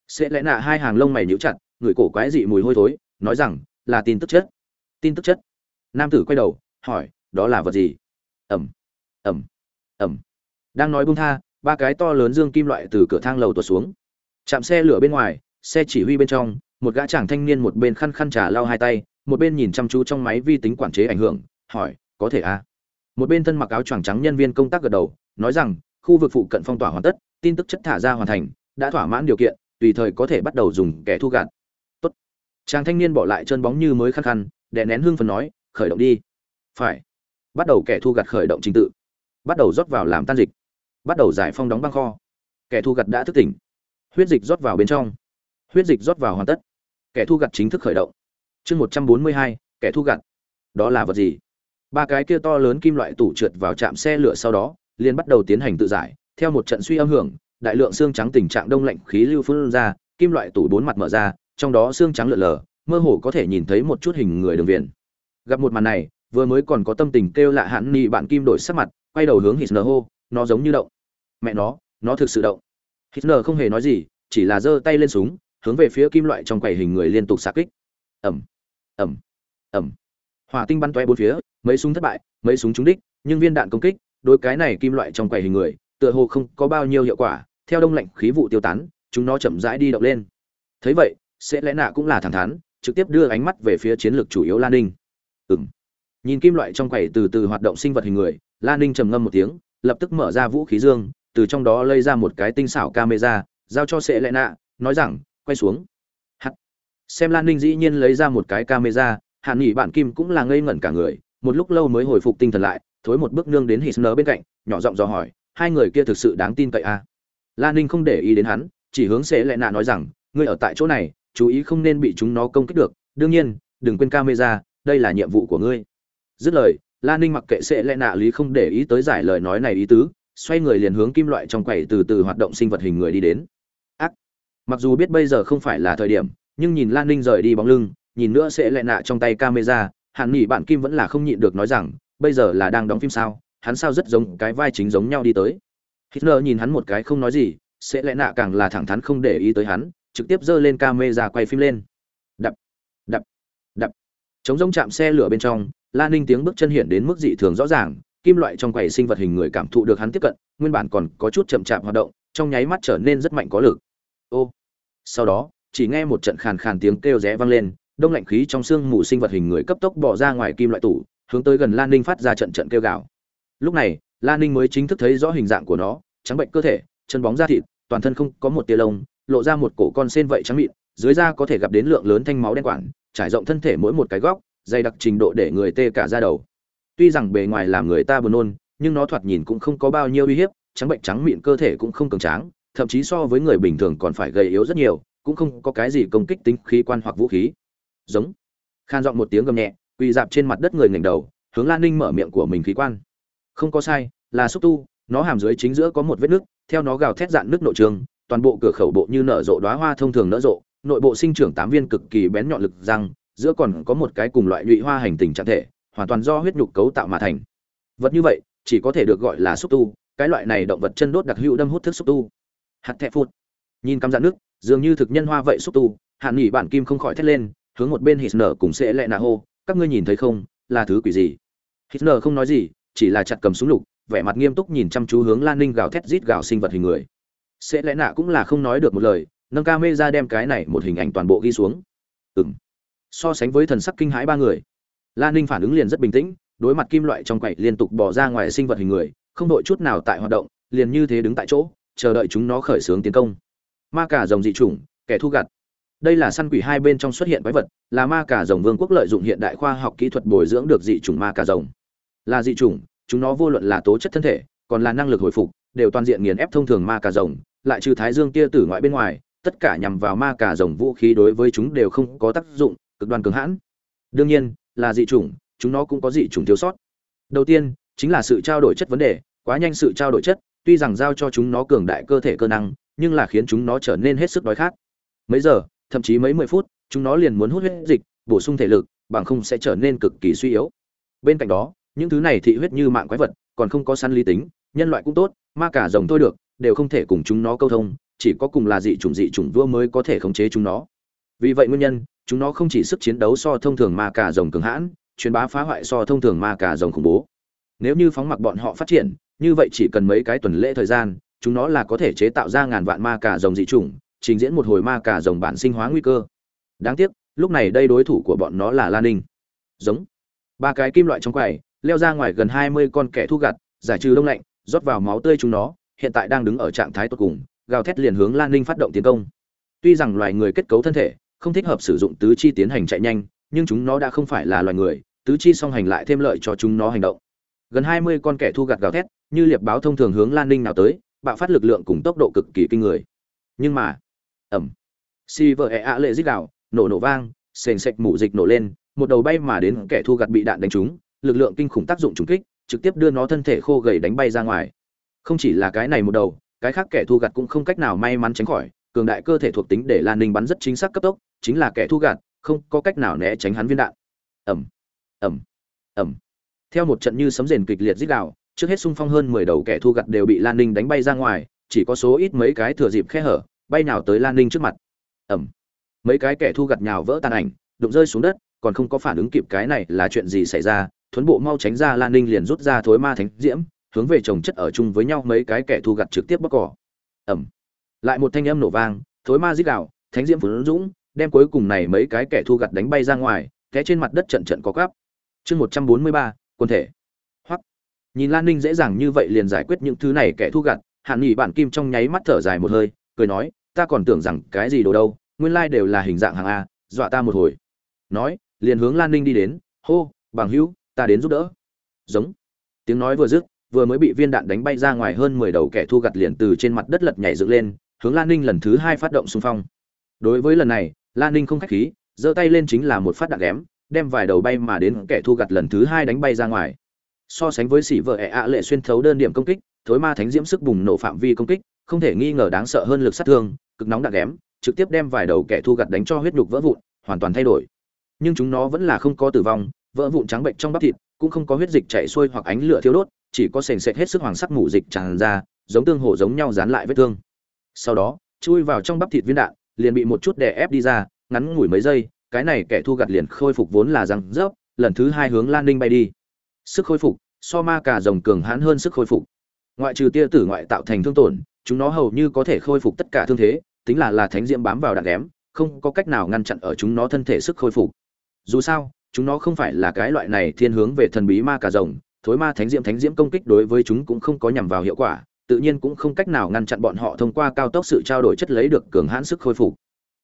Sẽ lẽ nạ hai hàng lông mày nhíu chặt, người cổ quái dị mùi hôi thối, nói rằng, là tin tức chất. Tin tức chất. Nam tử quay đầu, hỏi, đó là vật gì? Ẩm. Ẩm. Ẩm. Đang nói bung tha, ba cái to lớn dương kim loại từ cửa thang lầu tuột xuống. Chạm xe lửa bên ngoài, xe chỉ huy bên trong, một gã chàng thanh niên một bên khăn khăn trà lau hai tay, một bên nhìn chăm chú trong máy vi tính quản chế ảnh hưởng, hỏi, có thể à? Một bên thân mặc áo choàng trắng nhân viên công tác gật đầu, nói rằng khu vực phụ cận phong tỏa hoàn tất, tin tức chất thả ra hoàn thành, đã thỏa mãn điều kiện, tùy thời có thể bắt đầu dùng kẻ thu gạt. Tốt. Chàng thanh niên bỏ lại chân bóng như mới khăn khăn, đè nén hương phần nói, khởi động đi. Phải. Bắt đầu kẻ thu gặt khởi động trình tự. Bắt đầu rót vào làm tan dịch. Bắt đầu giải phong đóng băng kho. Kẻ thu gặt đã thức tỉnh. Huyết dịch rót vào bên trong. Huyết dịch rót vào hoàn tất. Kẻ thu gặt chính thức khởi động. Chương một trăm bốn mươi hai, kẻ thu gặt đó là vật gì? Ba cái kia to lớn kim loại tủ trượt vào trạm xe lửa sau đó liền bắt đầu tiến hành tự giải. Theo một trận suy âm hưởng, đại lượng xương trắng tình trạng đông lạnh khí lưu phun ra, kim loại tủ bốn mặt mở ra, trong đó xương trắng lượn lờ, mơ hồ có thể nhìn thấy một chút hình người đường viền. Gặp một màn này, vừa mới còn có tâm tình kêu lạ hạn nị bạn kim đổi sắc mặt, quay đầu hướng hitler hô, nó giống như động. Mẹ nó nó thực sự động. Hitler không hề nói gì, chỉ là giơ tay lên súng, hướng về phía kim loại trong quầy hình người liên tục xạ kích. Ẩm ẩm ẩm hỏa tinh bắn toe bốn phía, mấy súng thất bại, mấy súng trúng đích, nhưng viên đạn công kích đối cái này kim loại trong quầy hình người, tựa hồ không có bao nhiêu hiệu quả, theo đông lạnh khí vụ tiêu tán, chúng nó chậm rãi đi động lên. Thấy vậy sẽ lẽ nạ cũng là thẳng thắn, trực tiếp đưa ánh mắt về phía chiến lược chủ yếu lan ninh. Ừng nhìn kim loại trong quầy từ từ hoạt động sinh vật hình người, lan ninh trầm ngâm một tiếng, lập tức mở ra vũ khí dương, từ trong đó lây ra một cái tinh xảo camera, giao cho sẽ lẽ nạ, nói rằng, quay xuống. Hắt. Xem lan ninh dĩ nhiên lấy ra một cái camera hạn nghỉ bạn kim cũng là ngây ngẩn cả người, một lúc lâu mới hồi phục tinh thần lại thối một bước nương đến hít nớ bên cạnh, nhỏ giọng dò hỏi, hai người kia thực sự đáng tin cậy à? lan ninh không để ý đến hắn, chỉ hướng sẽ lệ nạ nói rằng, ngươi ở tại chỗ này, chú ý không nên bị chúng nó công kích được. Đương nhiên, đừng quên camera, đây là nhiệm vụ của ngươi. Dứt lời lan ninh mặc kệ sẽ lệ nạ lý không để ý tới giải lời nói này ý tứ, xoay người liền hướng kim loại trong quầy từ từ hoạt động sinh vật hình người đi đến. Ác! Mặc dù biết bây giờ không phải là thời điểm, nhưng nhìn lan ninh rời đi bóng lưng, nhìn nữa sẽ lệ nạ trong tay camera, hàn nghỉ bạn kim vẫn là không nhịn được nói rằng bây giờ là đang đóng phim sao? Hắn sao rất giống cái vai chính giống nhau đi tới? Hitler nhìn hắn một cái không nói gì, sẽ lẽ nạ càng là thẳng thắn không để ý tới hắn, trực tiếp giơ lên camera quay phim lên. Đập đập đập. Chống rông chạm xe lửa bên trong lan ninh tiếng bước chân hiện đến mức dị thường rõ ràng, kim loại trong quầy sinh vật hình người cảm thụ được hắn tiếp cận, nguyên bản còn có chút chậm chạp hoạt động, trong nháy mắt trở nên rất mạnh có lực. Ô, sau đó, chỉ nghe một trận khàn khàn tiếng kêu rẽ vang lên, đông lạnh khí trong xương mù sinh vật hình người cấp tốc bỏ ra ngoài kim loại tủ hướng tới gần lan ninh phát ra trận trận kêu gào. Lúc này lan ninh mới chính thức thấy rõ hình dạng của nó, trắng bệnh cơ thể, chân bóng da thịt, toàn thân không có một tia lông, lộ ra một cổ con sen vậy trắng mịn, dưới da có thể gặp đến lượng lớn thanh máu đen quản trải rộng thân thể mỗi một cái góc, dày đặc trình độ để người tê cả da đầu. Tuy rằng bề ngoài làm người ta buồn nôn, nhưng nó thoạt nhìn cũng không có bao nhiêu uy hiếp, trắng bệnh trắng mịn cơ thể cũng không cường tráng, thậm chí so với người bình thường còn phải gầy yếu rất nhiều, cũng không có cái gì công kích tính khí quan hoặc vũ khí. Giống. Khan giọng một tiếng gầm nhẹ quỳ dạp trên mặt đất người ngẩng đầu, hướng lan ninh mở miệng của mình khí quan. Không có sai, là xúc tu, nó hàm dưới chính giữa có một vết nước, theo nó gào thét dạn nước nội trường, toàn bộ cửa khẩu bộ như nở rộ đóa hoa thông thường nở rộ, nội bộ sinh trưởng tám viên cực kỳ bén nhọn lực răng, giữa còn có một cái cùng loại nhụy hoa hành tình trạng thể, hoàn toàn do huyết nhục cấu tạo mà thành. Vật như vậy, chỉ có thể được gọi là xúc tu, cái loại này động vật chân đốt đặc hữu đâm hút thức xúc tu. Hạt thẹ phút nhìn cắm dạn nước, dường như thực nhân hoa vậy xúc tu hạn nghỉ bản kim không khỏi thét lên, hướng một bên hít nở cùng sẽ lẹ nà hô các ngươi nhìn thấy không, là thứ quỷ gì? Hitler không nói gì, chỉ là chặt cầm súng lục, vẻ mặt nghiêm túc nhìn chăm chú hướng lan ninh gào thét rít gào sinh vật hình người. Sẽ lẽ nạ cũng là không nói được một lời, nâng ca mê ra đem cái này một hình ảnh toàn bộ ghi xuống. Ừng so sánh với thần sắc kinh hãi ba người, lan ninh phản ứng liền rất bình tĩnh, đối mặt kim loại trong quậy liên tục bỏ ra ngoài sinh vật hình người, không đội chút nào tại hoạt động, liền như thế đứng tại chỗ, chờ đợi chúng nó khởi xướng tiến công. Ma cả rồng dị chủng, kẻ thu gặt đây là săn quỷ hai bên trong xuất hiện quái vật, là ma cà rồng vương quốc lợi dụng hiện đại khoa học kỹ thuật bồi dưỡng được dị chủng ma cà rồng. Là dị chủng, chúng nó vô luận là tố chất thân thể, còn là năng lực hồi phục, đều toàn diện nghiền ép thông thường ma cà rồng, lại trừ thái dương tia tử ngoại bên ngoài, tất cả nhằm vào ma cà rồng vũ khí đối với chúng đều không có tác dụng, cực đoan cường hãn. Đương nhiên, là dị chủng, chúng nó cũng có dị chủng thiếu sót. Đầu tiên, chính là sự trao đổi chất vấn đề, quá nhanh sự trao đổi chất, tuy rằng giao cho chúng nó cường đại cơ thể cơ năng, nhưng là khiến chúng nó trở nên hết sức đói khát. Mấy giờ thậm chí mấy mười phút, chúng nó liền muốn hút huyết dịch, bổ sung thể lực, bằng không sẽ trở nên cực kỳ suy yếu. Bên cạnh đó, những thứ này thị huyết như mạng quái vật, còn không có săn lý tính, nhân loại cũng tốt, ma cả rồng thôi được, đều không thể cùng chúng nó câu thông, chỉ có cùng là dị chủng dị chủng vua mới có thể khống chế chúng nó. Vì vậy nguyên nhân, chúng nó không chỉ sức chiến đấu so thông thường ma cả rồng cường hãn, truyền bá phá hoại so thông thường ma cả rồng khủng bố. Nếu như phóng mặc bọn họ phát triển, như vậy chỉ cần mấy cái tuần lễ thời gian, chúng nó là có thể chế tạo ra ngàn vạn ma cả rồng dị chủng trình diễn một hồi ma cả rồng bản sinh hóa nguy cơ. Đáng tiếc, lúc này đây đối thủ của bọn nó là lan ninh. Giống. Ba cái kim loại trong quầy, leo ra ngoài gần hai mươi con kẻ thu gặt, giải trừ đông lạnh, rót vào máu tươi chúng nó, hiện tại đang đứng ở trạng thái tột cùng, gào thét liền hướng lan ninh phát động tiến công. Tuy rằng loài người kết cấu thân thể, không thích hợp sử dụng tứ chi tiến hành chạy nhanh, nhưng chúng nó đã không phải là loài người, tứ chi song hành lại thêm lợi cho chúng nó hành động. Gần hai mươi con kẻ thu gặt gào thét, như liệp báo thông thường hướng lan ninh nào tới, bạo phát lực lượng cùng tốc độ cực kỳ kinh người. Nhưng mà ẩm. Si vợ ẹ ạ lệ dích đạo nổ nổ vang, sền sạch mủ dịch nổ lên, một đầu bay mà đến kẻ thu gặt bị đạn đánh trúng, lực lượng kinh khủng tác dụng trúng kích, trực tiếp đưa nó thân thể khô gầy đánh bay ra ngoài. Không chỉ là cái này một đầu, cái khác kẻ thu gặt cũng không cách nào may mắn tránh khỏi, cường đại cơ thể thuộc tính để lan ninh bắn rất chính xác cấp tốc, chính là kẻ thu gặt không có cách nào né tránh hắn viên đạn. Ẩm ẩm ẩm. Theo một trận như sấm rền kịch liệt dích đạo trước hết xung phong hơn mười đầu kẻ thu gặt đều bị lan ninh đánh bay ra ngoài, chỉ có số ít mấy cái thừa dịp khe hở bay nào tới lan ninh trước mặt. Ẩm mấy cái kẻ thu gặt nhào vỡ tàn ảnh, đụng rơi xuống đất, còn không có phản ứng kịp cái này là chuyện gì xảy ra, thuấn bộ mau tránh ra lan ninh liền rút ra thối ma thánh diễm, hướng về chồng chất ở chung với nhau mấy cái kẻ thu gặt trực tiếp bóc cỏ. Ẩm lại một thanh âm nổ vang, thối ma dít đạo thánh diễm phấn dũng, đem cuối cùng này mấy cái kẻ thu gặt đánh bay ra ngoài, té trên mặt đất trận trận có cắp chương một trăm bốn mươi ba, quân thể. Hoặc nhìn lan ninh dễ dàng như vậy liền giải quyết những thứ này kẻ thu gặt hạn nghỉ bản kim trong nháy mắt thở dài một hơi, cười nói ta còn tưởng rằng cái gì đồ đâu, nguyên lai đều là hình dạng hàng a, dọa ta một hồi. Nói, liền hướng lan ninh đi đến, hô, bằng hữu, ta đến giúp đỡ. Giống. Tiếng nói vừa dứt, vừa mới bị viên đạn đánh bay ra ngoài hơn mười đầu kẻ thu gặt liền từ trên mặt đất lật nhảy dựng lên, hướng lan ninh lần thứ hai phát động xung phong. Đối với lần này, lan ninh không khách khí, giơ tay lên chính là một phát đạn ghém, đem vài đầu bay mà đến kẻ thu gặt lần thứ hai đánh bay ra ngoài. So sánh với sỉ vợ ẹ ạ lệ xuyên thấu đơn điểm công kích, thối ma thánh diễm sức bùng nổ phạm vi công kích không thể nghi ngờ đáng sợ hơn lực sát thương, cực nóng đạn ghém trực tiếp đem vài đầu kẻ thu gặt đánh cho huyết nhục vỡ vụn, hoàn toàn thay đổi. Nhưng chúng nó vẫn là không có tử vong, vỡ vụn trắng bệnh trong bắp thịt, cũng không có huyết dịch chảy xuôi hoặc ánh lửa thiêu đốt, chỉ có sền sệt hết sức hoàng sắc mù dịch tràn ra, giống tương hổ giống nhau dán lại vết thương. Sau đó, chui vào trong bắp thịt viên đạn, liền bị một chút đè ép đi ra, ngắn ngủi mấy giây, cái này kẻ thu gặt liền khôi phục vốn là răng rớp, lần thứ hai hướng lan ninh bay đi. Sức khôi phục, so ma cả rồng cường hãn hơn sức khôi phục. Ngoại trừ tia tử ngoại tạo thành thương tổn chúng nó hầu như có thể khôi phục tất cả thương thế, tính là là thánh diễm bám vào đạn ghém, không có cách nào ngăn chặn ở chúng nó thân thể sức khôi phục. Dù sao, chúng nó không phải là cái loại này thiên hướng về thần bí ma cả rồng, thối ma thánh diễm thánh diễm công kích đối với chúng cũng không có nhằm vào hiệu quả, tự nhiên cũng không cách nào ngăn chặn bọn họ thông qua cao tốc sự trao đổi chất lấy được cường hãn sức khôi phục.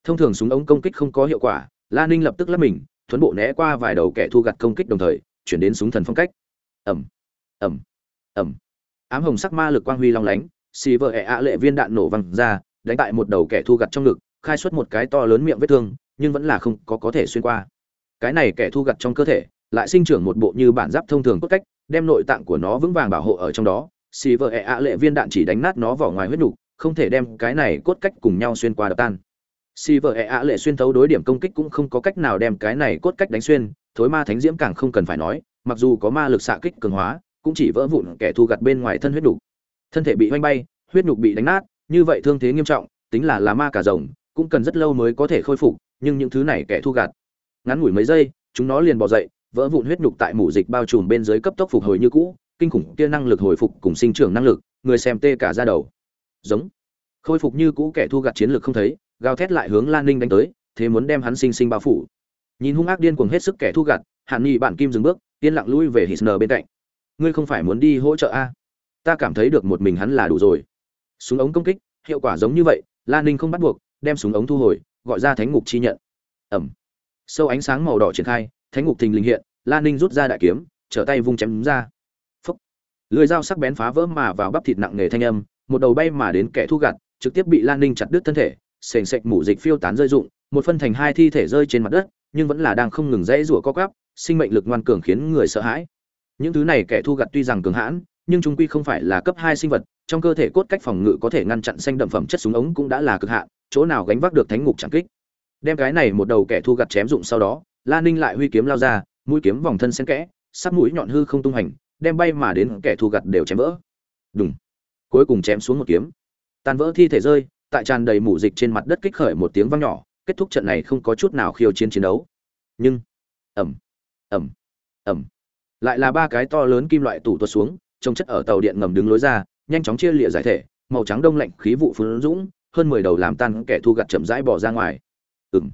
Thông thường súng ống công kích không có hiệu quả, la ninh lập tức lắp mình, thuấn bộ né qua vài đầu kẻ thu gặt công kích đồng thời, chuyển đến súng thần phong cách. Ẩm ẩm ẩm ám hồng sắc ma lực quang huy long lánh xì vợ ẹ ạ lệ viên đạn nổ văng ra, đánh tại một đầu kẻ thu gặt trong ngực, khai xuất một cái to lớn miệng vết thương, nhưng vẫn là không có có thể xuyên qua. Cái này kẻ thu gặt trong cơ thể, lại sinh trưởng một bộ như bản giáp thông thường cốt cách, đem nội tạng của nó vững vàng bảo hộ ở trong đó. Xì vợ ẹ ạ lệ viên đạn chỉ đánh nát nó vỏ ngoài huyết nhục không thể đem cái này cốt cách cùng nhau xuyên qua đập tan. Xì vợ ẹ ạ lệ xuyên thấu đối điểm công kích cũng không có cách nào đem cái này cốt cách đánh xuyên, thối ma thánh diễm càng không cần phải nói, mặc dù có ma lực xạ kích cường hóa, cũng chỉ vỡ vụn kẻ thu gặt bên ngoài thân huyết đủ thân thể bị hoanh bay, huyết nhục bị đánh nát, như vậy thương thế nghiêm trọng, tính là là ma cả rồng, cũng cần rất lâu mới có thể khôi phục, nhưng những thứ này kẻ thu gặt ngắn ngủi mấy giây, chúng nó liền bỏ dậy, vỡ vụn huyết nhục tại mủ dịch bao trùm bên dưới cấp tốc phục hồi như cũ, kinh khủng kia năng lực hồi phục cùng sinh trưởng năng lực, người xem tê cả ra đầu. Giống. Khôi phục như cũ kẻ thu gặt chiến lược không thấy, gào thét lại hướng lan ninh đánh tới, thế muốn đem hắn sinh sinh bao phủ. Nhìn hung ác điên cuồng hết sức kẻ thu gặt hạn nghị bản kim dừng bước, yên lặng lui về hít nờ bên cạnh. Ngươi không phải muốn đi hỗ trợ a? Ta cảm thấy được một mình hắn là đủ rồi. Súng ống công kích, hiệu quả giống như vậy lan ninh không bắt buộc, đem súng ống thu hồi, gọi ra thánh ngục chi nhận. Ẩm. Sâu ánh sáng màu đỏ triển khai, thánh ngục thình linh hiện lan ninh rút ra đại kiếm, trở tay vung chém đúng ra. Phúc. Lưỡi dao sắc bén phá vỡ mà vào bắp thịt nặng nề thanh âm, một đầu bay mà đến kẻ thu gặt, trực tiếp bị lan ninh chặt đứt thân thể, sền sệt mủ dịch phiêu tán rơi rụng, một phân thành hai thi thể rơi trên mặt đất, nhưng vẫn là đang không ngừng rẽ rủa co quắp, sinh mệnh lực ngoan cường khiến người sợ hãi. Những thứ này kẻ thu gặt tuy rằng cường hãn nhưng chúng quy không phải là cấp hai sinh vật, trong cơ thể cốt cách phòng ngự có thể ngăn chặn xanh đậm phẩm chất súng ống cũng đã là cực hạn, chỗ nào gánh vác được thánh ngục chẳng kích. Đem cái này một đầu kẻ thu gặt chém dụng sau đó, la ninh lại huy kiếm lao ra, mũi kiếm vòng thân xen kẽ, sắp mũi nhọn hư không tung hành, đem bay mà đến kẻ thu gặt đều chém vỡ. Đùng. Cuối cùng chém xuống một kiếm. Tàn vỡ thi thể rơi, tại tràn đầy mủ dịch trên mặt đất kích khởi một tiếng vang nhỏ, kết thúc trận này không có chút nào khiêu chiến chiến đấu. Nhưng, ầm ầm ầm. Lại là ba cái to lớn kim loại tủ tuột xuống trông chất ở tàu điện ngầm đứng lối ra, nhanh chóng chia lịa giải thể, màu trắng đông lạnh khí vụ phun dũng, hơn mười đầu làm tan kẻ thu gặt chậm rãi bỏ ra ngoài. Ừng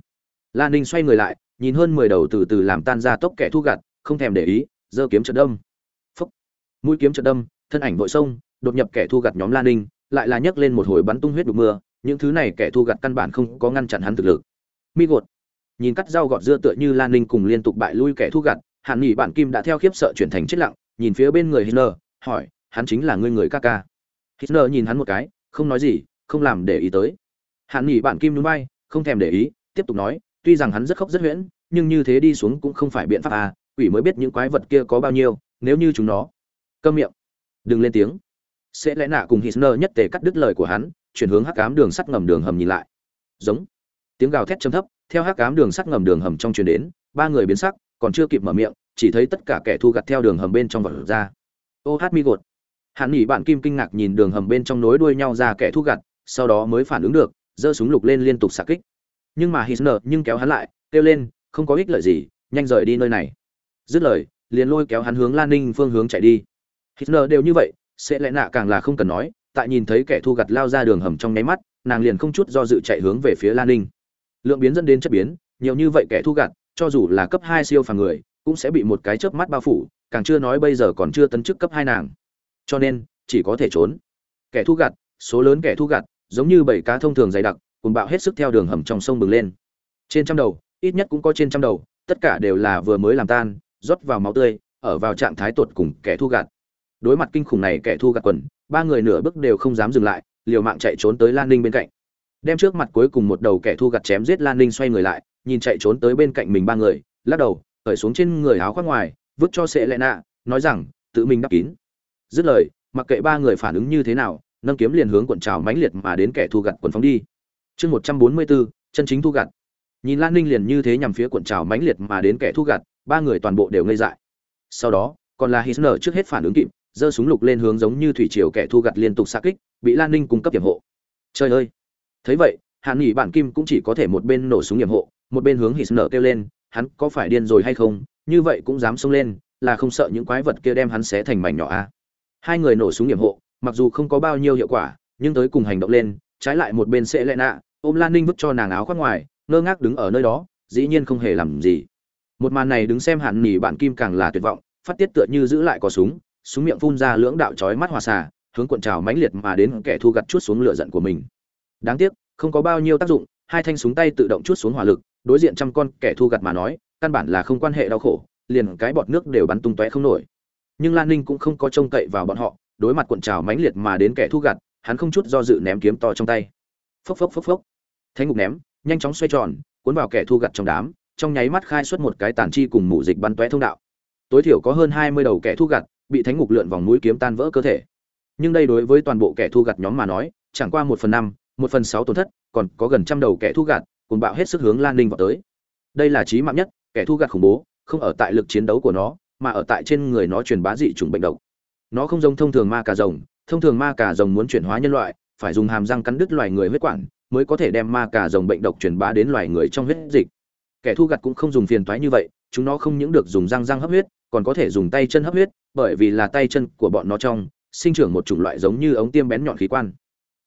lan ninh xoay người lại, nhìn hơn mười đầu từ từ làm tan ra tốc kẻ thu gặt, không thèm để ý, giơ kiếm trận đâm. Phúc. Mũi kiếm trận đâm, thân ảnh vội sông đột nhập kẻ thu gặt nhóm lan ninh, lại là nhấc lên một hồi bắn tung huyết đục mưa, những thứ này kẻ thu gặt căn bản không có ngăn chặn hắn thực lực. Mi gột. Nhìn cắt dao gọt dưa tựa như lan ninh cùng liên tục bại lui kẻ thu gặt, hàn nghỉ bản kim đã theo khiếp sợ chuyển thành chết lặng, nhìn phía bên người hitler hỏi, hắn chính là ngươi người ca ca. Hitler nhìn hắn một cái, không nói gì, không làm để ý tới. Hắn nghỉ bạn kim núi bay, không thèm để ý, tiếp tục nói, tuy rằng hắn rất khóc rất huyễn, nhưng như thế đi xuống cũng không phải biện pháp à quỷ mới biết những quái vật kia có bao nhiêu, nếu như chúng nó câm miệng, đừng lên tiếng. Sẽ lẽ nạ cùng hitler nhất tề cắt đứt lời của hắn, chuyển hướng hắc ám đường sắt ngầm đường hầm nhìn lại. Giống. Tiếng gào thét trầm thấp, theo hắc ám đường sắt ngầm đường hầm trong truyền đến, ba người biến sắc, còn chưa kịp mở miệng, chỉ thấy tất cả kẻ thu gặt theo đường hầm bên trong vật ra ô hát mi gột. Hắn nghỉ bạn kim kinh ngạc nhìn đường hầm bên trong nối đuôi nhau ra kẻ thu gặt, sau đó mới phản ứng được, giơ súng lục lên liên tục xạ kích. Nhưng mà Hitler nhưng kéo hắn lại, kêu lên, không có ích lợi gì, nhanh rời đi nơi này. Dứt lời, liền lôi kéo hắn hướng lan ninh phương hướng chạy đi. Hitler đều như vậy, sẽ lẽ nạ càng là không cần nói, tại nhìn thấy kẻ thu gặt lao ra đường hầm trong nháy mắt, nàng liền không chút do dự chạy hướng về phía lan ninh. Lượng biến dẫn đến chất biến, nhiều như vậy kẻ thu gặt, cho dù là cấp hai siêu phàm người, cũng sẽ bị một cái chớp mắt bao phủ càng chưa nói bây giờ còn chưa tấn chức cấp hai nàng. Cho nên, chỉ có thể trốn. Kẻ thu gặt, số lớn kẻ thu gặt, giống như bảy cá thông thường dày đặc cùng bạo hết sức theo đường hầm trong sông bừng lên. Trên trăm đầu, ít nhất cũng có trên trăm đầu, tất cả đều là vừa mới làm tan, rót vào máu tươi, ở vào trạng thái tột cùng kẻ thu gặt. Đối mặt kinh khủng này kẻ thu gặt quần, ba người nửa bước đều không dám dừng lại, liều mạng chạy trốn tới lan ninh bên cạnh. Đem trước mặt cuối cùng một đầu kẻ thu gặt chém giết lan ninh xoay người lại, nhìn chạy trốn tới bên cạnh mình ba người, lắc đầu, cởi xuống trên người áo khoác ngoài vứt cho sệ lệ nạ nói rằng tự mình đắp kín. Dứt lời mặc kệ ba người phản ứng như thế nào nâng kiếm liền hướng cuộn trào mãnh liệt mà đến kẻ thu gặt quần phóng đi. Chương một trăm bốn mươi bốn chân chính thu gặt. Nhìn lan ninh liền như thế nhằm phía cuộn trào mãnh liệt mà đến kẻ thu gặt ba người toàn bộ đều ngây dại. Sau đó còn là Hisner trước hết phản ứng kịp, giơ súng lục lên hướng giống như thủy triều kẻ thu gặt liên tục xạ kích, bị Lan Ninh cung cấp điểm hộ. Trời ơi. Thấy vậy, hạn nghỉ bản kim cũng chỉ có thể một bên nổ súng điểm hộ, một bên hướng Hisner kêu lên, hắn có phải điên rồi hay không, như vậy cũng dám xông lên, là không sợ những quái vật kia đem hắn xé thành mảnh nhỏ à? Hai người nổ súng nghiệm hộ, mặc dù không có bao nhiêu hiệu quả, nhưng tới cùng hành động lên, trái lại một bên sẽ lệ nạ, ôm Lan Ninh vứt cho nàng áo khoác ngoài, ngơ ngác đứng ở nơi đó, dĩ nhiên không hề làm gì. Một màn này đứng xem hẳn nhỉ bản kim càng là tuyệt vọng, phát tiết tựa như giữ lại cò súng súng miệng phun ra lưỡng đạo chói mắt hòa xà hướng cuộn trào mãnh liệt mà đến kẻ thu gặt chút xuống lửa giận của mình đáng tiếc không có bao nhiêu tác dụng hai thanh súng tay tự động chút xuống hỏa lực đối diện trăm con kẻ thu gặt mà nói căn bản là không quan hệ đau khổ, liền cái bọt nước đều bắn tung tóe không nổi. Nhưng lan ninh cũng không có trông cậy vào bọn họ, đối mặt cuộn trào mãnh liệt mà đến kẻ thu gặt, hắn không chút do dự ném kiếm to trong tay. Phốc phốc phốc phốc. Thánh ngục ném, nhanh chóng xoay tròn, cuốn vào kẻ thu gặt trong đám, trong nháy mắt khai xuất một cái tàn chi cùng mủ dịch bắn tóe thông đạo. Tối thiểu có hơn hai mươi đầu kẻ thu gặt bị thánh ngục lượn vòng mũi kiếm tan vỡ cơ thể. Nhưng đây đối với toàn bộ kẻ thu gặt nhóm mà nói, chẳng qua một phần năm, một phần sáu tổn thất, còn có gần trăm đầu kẻ thu gặt cùng bạo hết sức hướng lan ninh vào tới. Đây là trí mạng nhất kẻ thu gặt khủng bố, không ở tại lực chiến đấu của nó, mà ở tại trên người nó truyền bá dị chủng bệnh độc. Nó không giống thông thường ma cà rồng, thông thường ma cà rồng muốn chuyển hóa nhân loại, phải dùng hàm răng cắn đứt loài người huyết quản mới có thể đem ma cà rồng bệnh độc truyền bá đến loài người trong huyết dịch. Kẻ thu gặt cũng không dùng phiền toái như vậy, chúng nó không những được dùng răng răng hấp huyết, còn có thể dùng tay chân hấp huyết, bởi vì là tay chân của bọn nó trong, sinh trưởng một chủng loại giống như ống tiêm bén nhọn khí quan.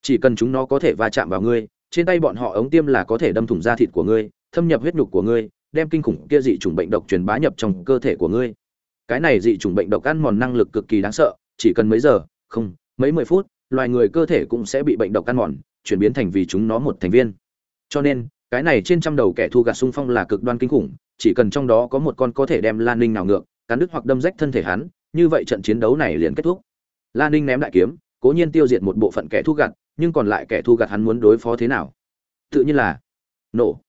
Chỉ cần chúng nó có thể va chạm vào ngươi, trên tay bọn họ ống tiêm là có thể đâm thủng da thịt của ngươi, thâm nhập huyết nhục của ngươi đem kinh khủng kia dị chủng bệnh độc truyền bá nhập trong cơ thể của ngươi cái này dị chủng bệnh độc ăn mòn năng lực cực kỳ đáng sợ chỉ cần mấy giờ không mấy mười phút loài người cơ thể cũng sẽ bị bệnh độc ăn mòn chuyển biến thành vì chúng nó một thành viên cho nên cái này trên trăm đầu kẻ thu gạt xung phong là cực đoan kinh khủng chỉ cần trong đó có một con có thể đem lan ninh nào ngược cắn đứt hoặc đâm rách thân thể hắn, như vậy trận chiến đấu này liền kết thúc. Lan Ninh ném đại kiếm, cố nhiên tiêu diệt một bộ phận kẻ thu gặt, nhưng còn lại kẻ thu gặt hắn muốn đối phó thế nào? Tự nhiên là nổ.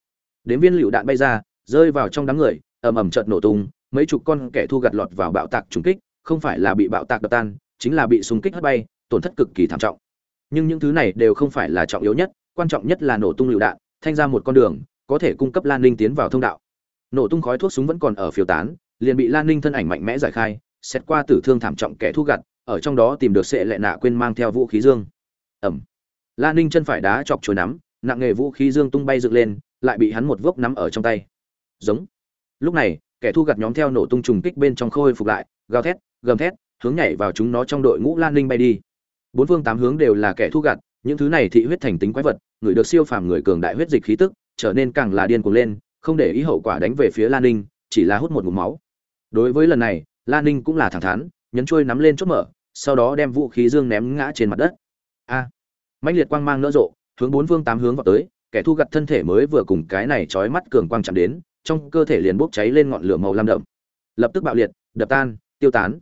Đến viên lựu đạn bay ra, rơi vào trong đám người, ầm ầm chợt nổ tung, mấy chục con kẻ thu gặt lọt vào bạo tạc trúng kích, không phải là bị bạo tạc đập tan, chính là bị súng kích hất bay, tổn thất cực kỳ thảm trọng. Nhưng những thứ này đều không phải là trọng yếu nhất, quan trọng nhất là nổ tung lựu đạn, thanh ra một con đường, có thể cung cấp Lan Ninh tiến vào thông đạo. Nổ tung khói thuốc súng vẫn còn ở phiêu tán, liền bị Lan Ninh thân ảnh mạnh mẽ giải khai, xét qua tử thương thảm trọng kẻ thu gặt, ở trong đó tìm được sẽ lệ nạ quên mang theo vũ khí dương. Ẩm. Lan Ninh chân phải đá chọc chồi nắm, nặng nghề vũ khí dương tung bay dựng lên, lại bị hắn một vốc nắm ở trong tay. Giống. Lúc này, kẻ thu gặt nhóm theo nổ tung trùng kích bên trong khôi phục lại, gào thét, gầm thét, hướng nhảy vào chúng nó trong đội ngũ Lan Ninh bay đi. Bốn phương tám hướng đều là kẻ thu gặt, những thứ này thị huyết thành tính quái vật, người được siêu phàm người cường đại huyết dịch khí tức, trở nên càng là điên cuồng lên, không để ý hậu quả đánh về phía Lan Ninh, chỉ là hút một ngụm máu đối với lần này Lan ninh cũng là thẳng thắn nhấn trôi nắm lên chốt mở sau đó đem vũ khí dương ném ngã trên mặt đất a à, mãnh liệt quang mang nỡ rộ hướng bốn phương tám hướng vào tới kẻ thu gặt thân thể mới vừa cùng cái này trói mắt cường quang chạm đến trong cơ thể liền bốc cháy lên ngọn lửa màu lam đậm. Lập tức bạo liệt, đập tan, tiêu tán.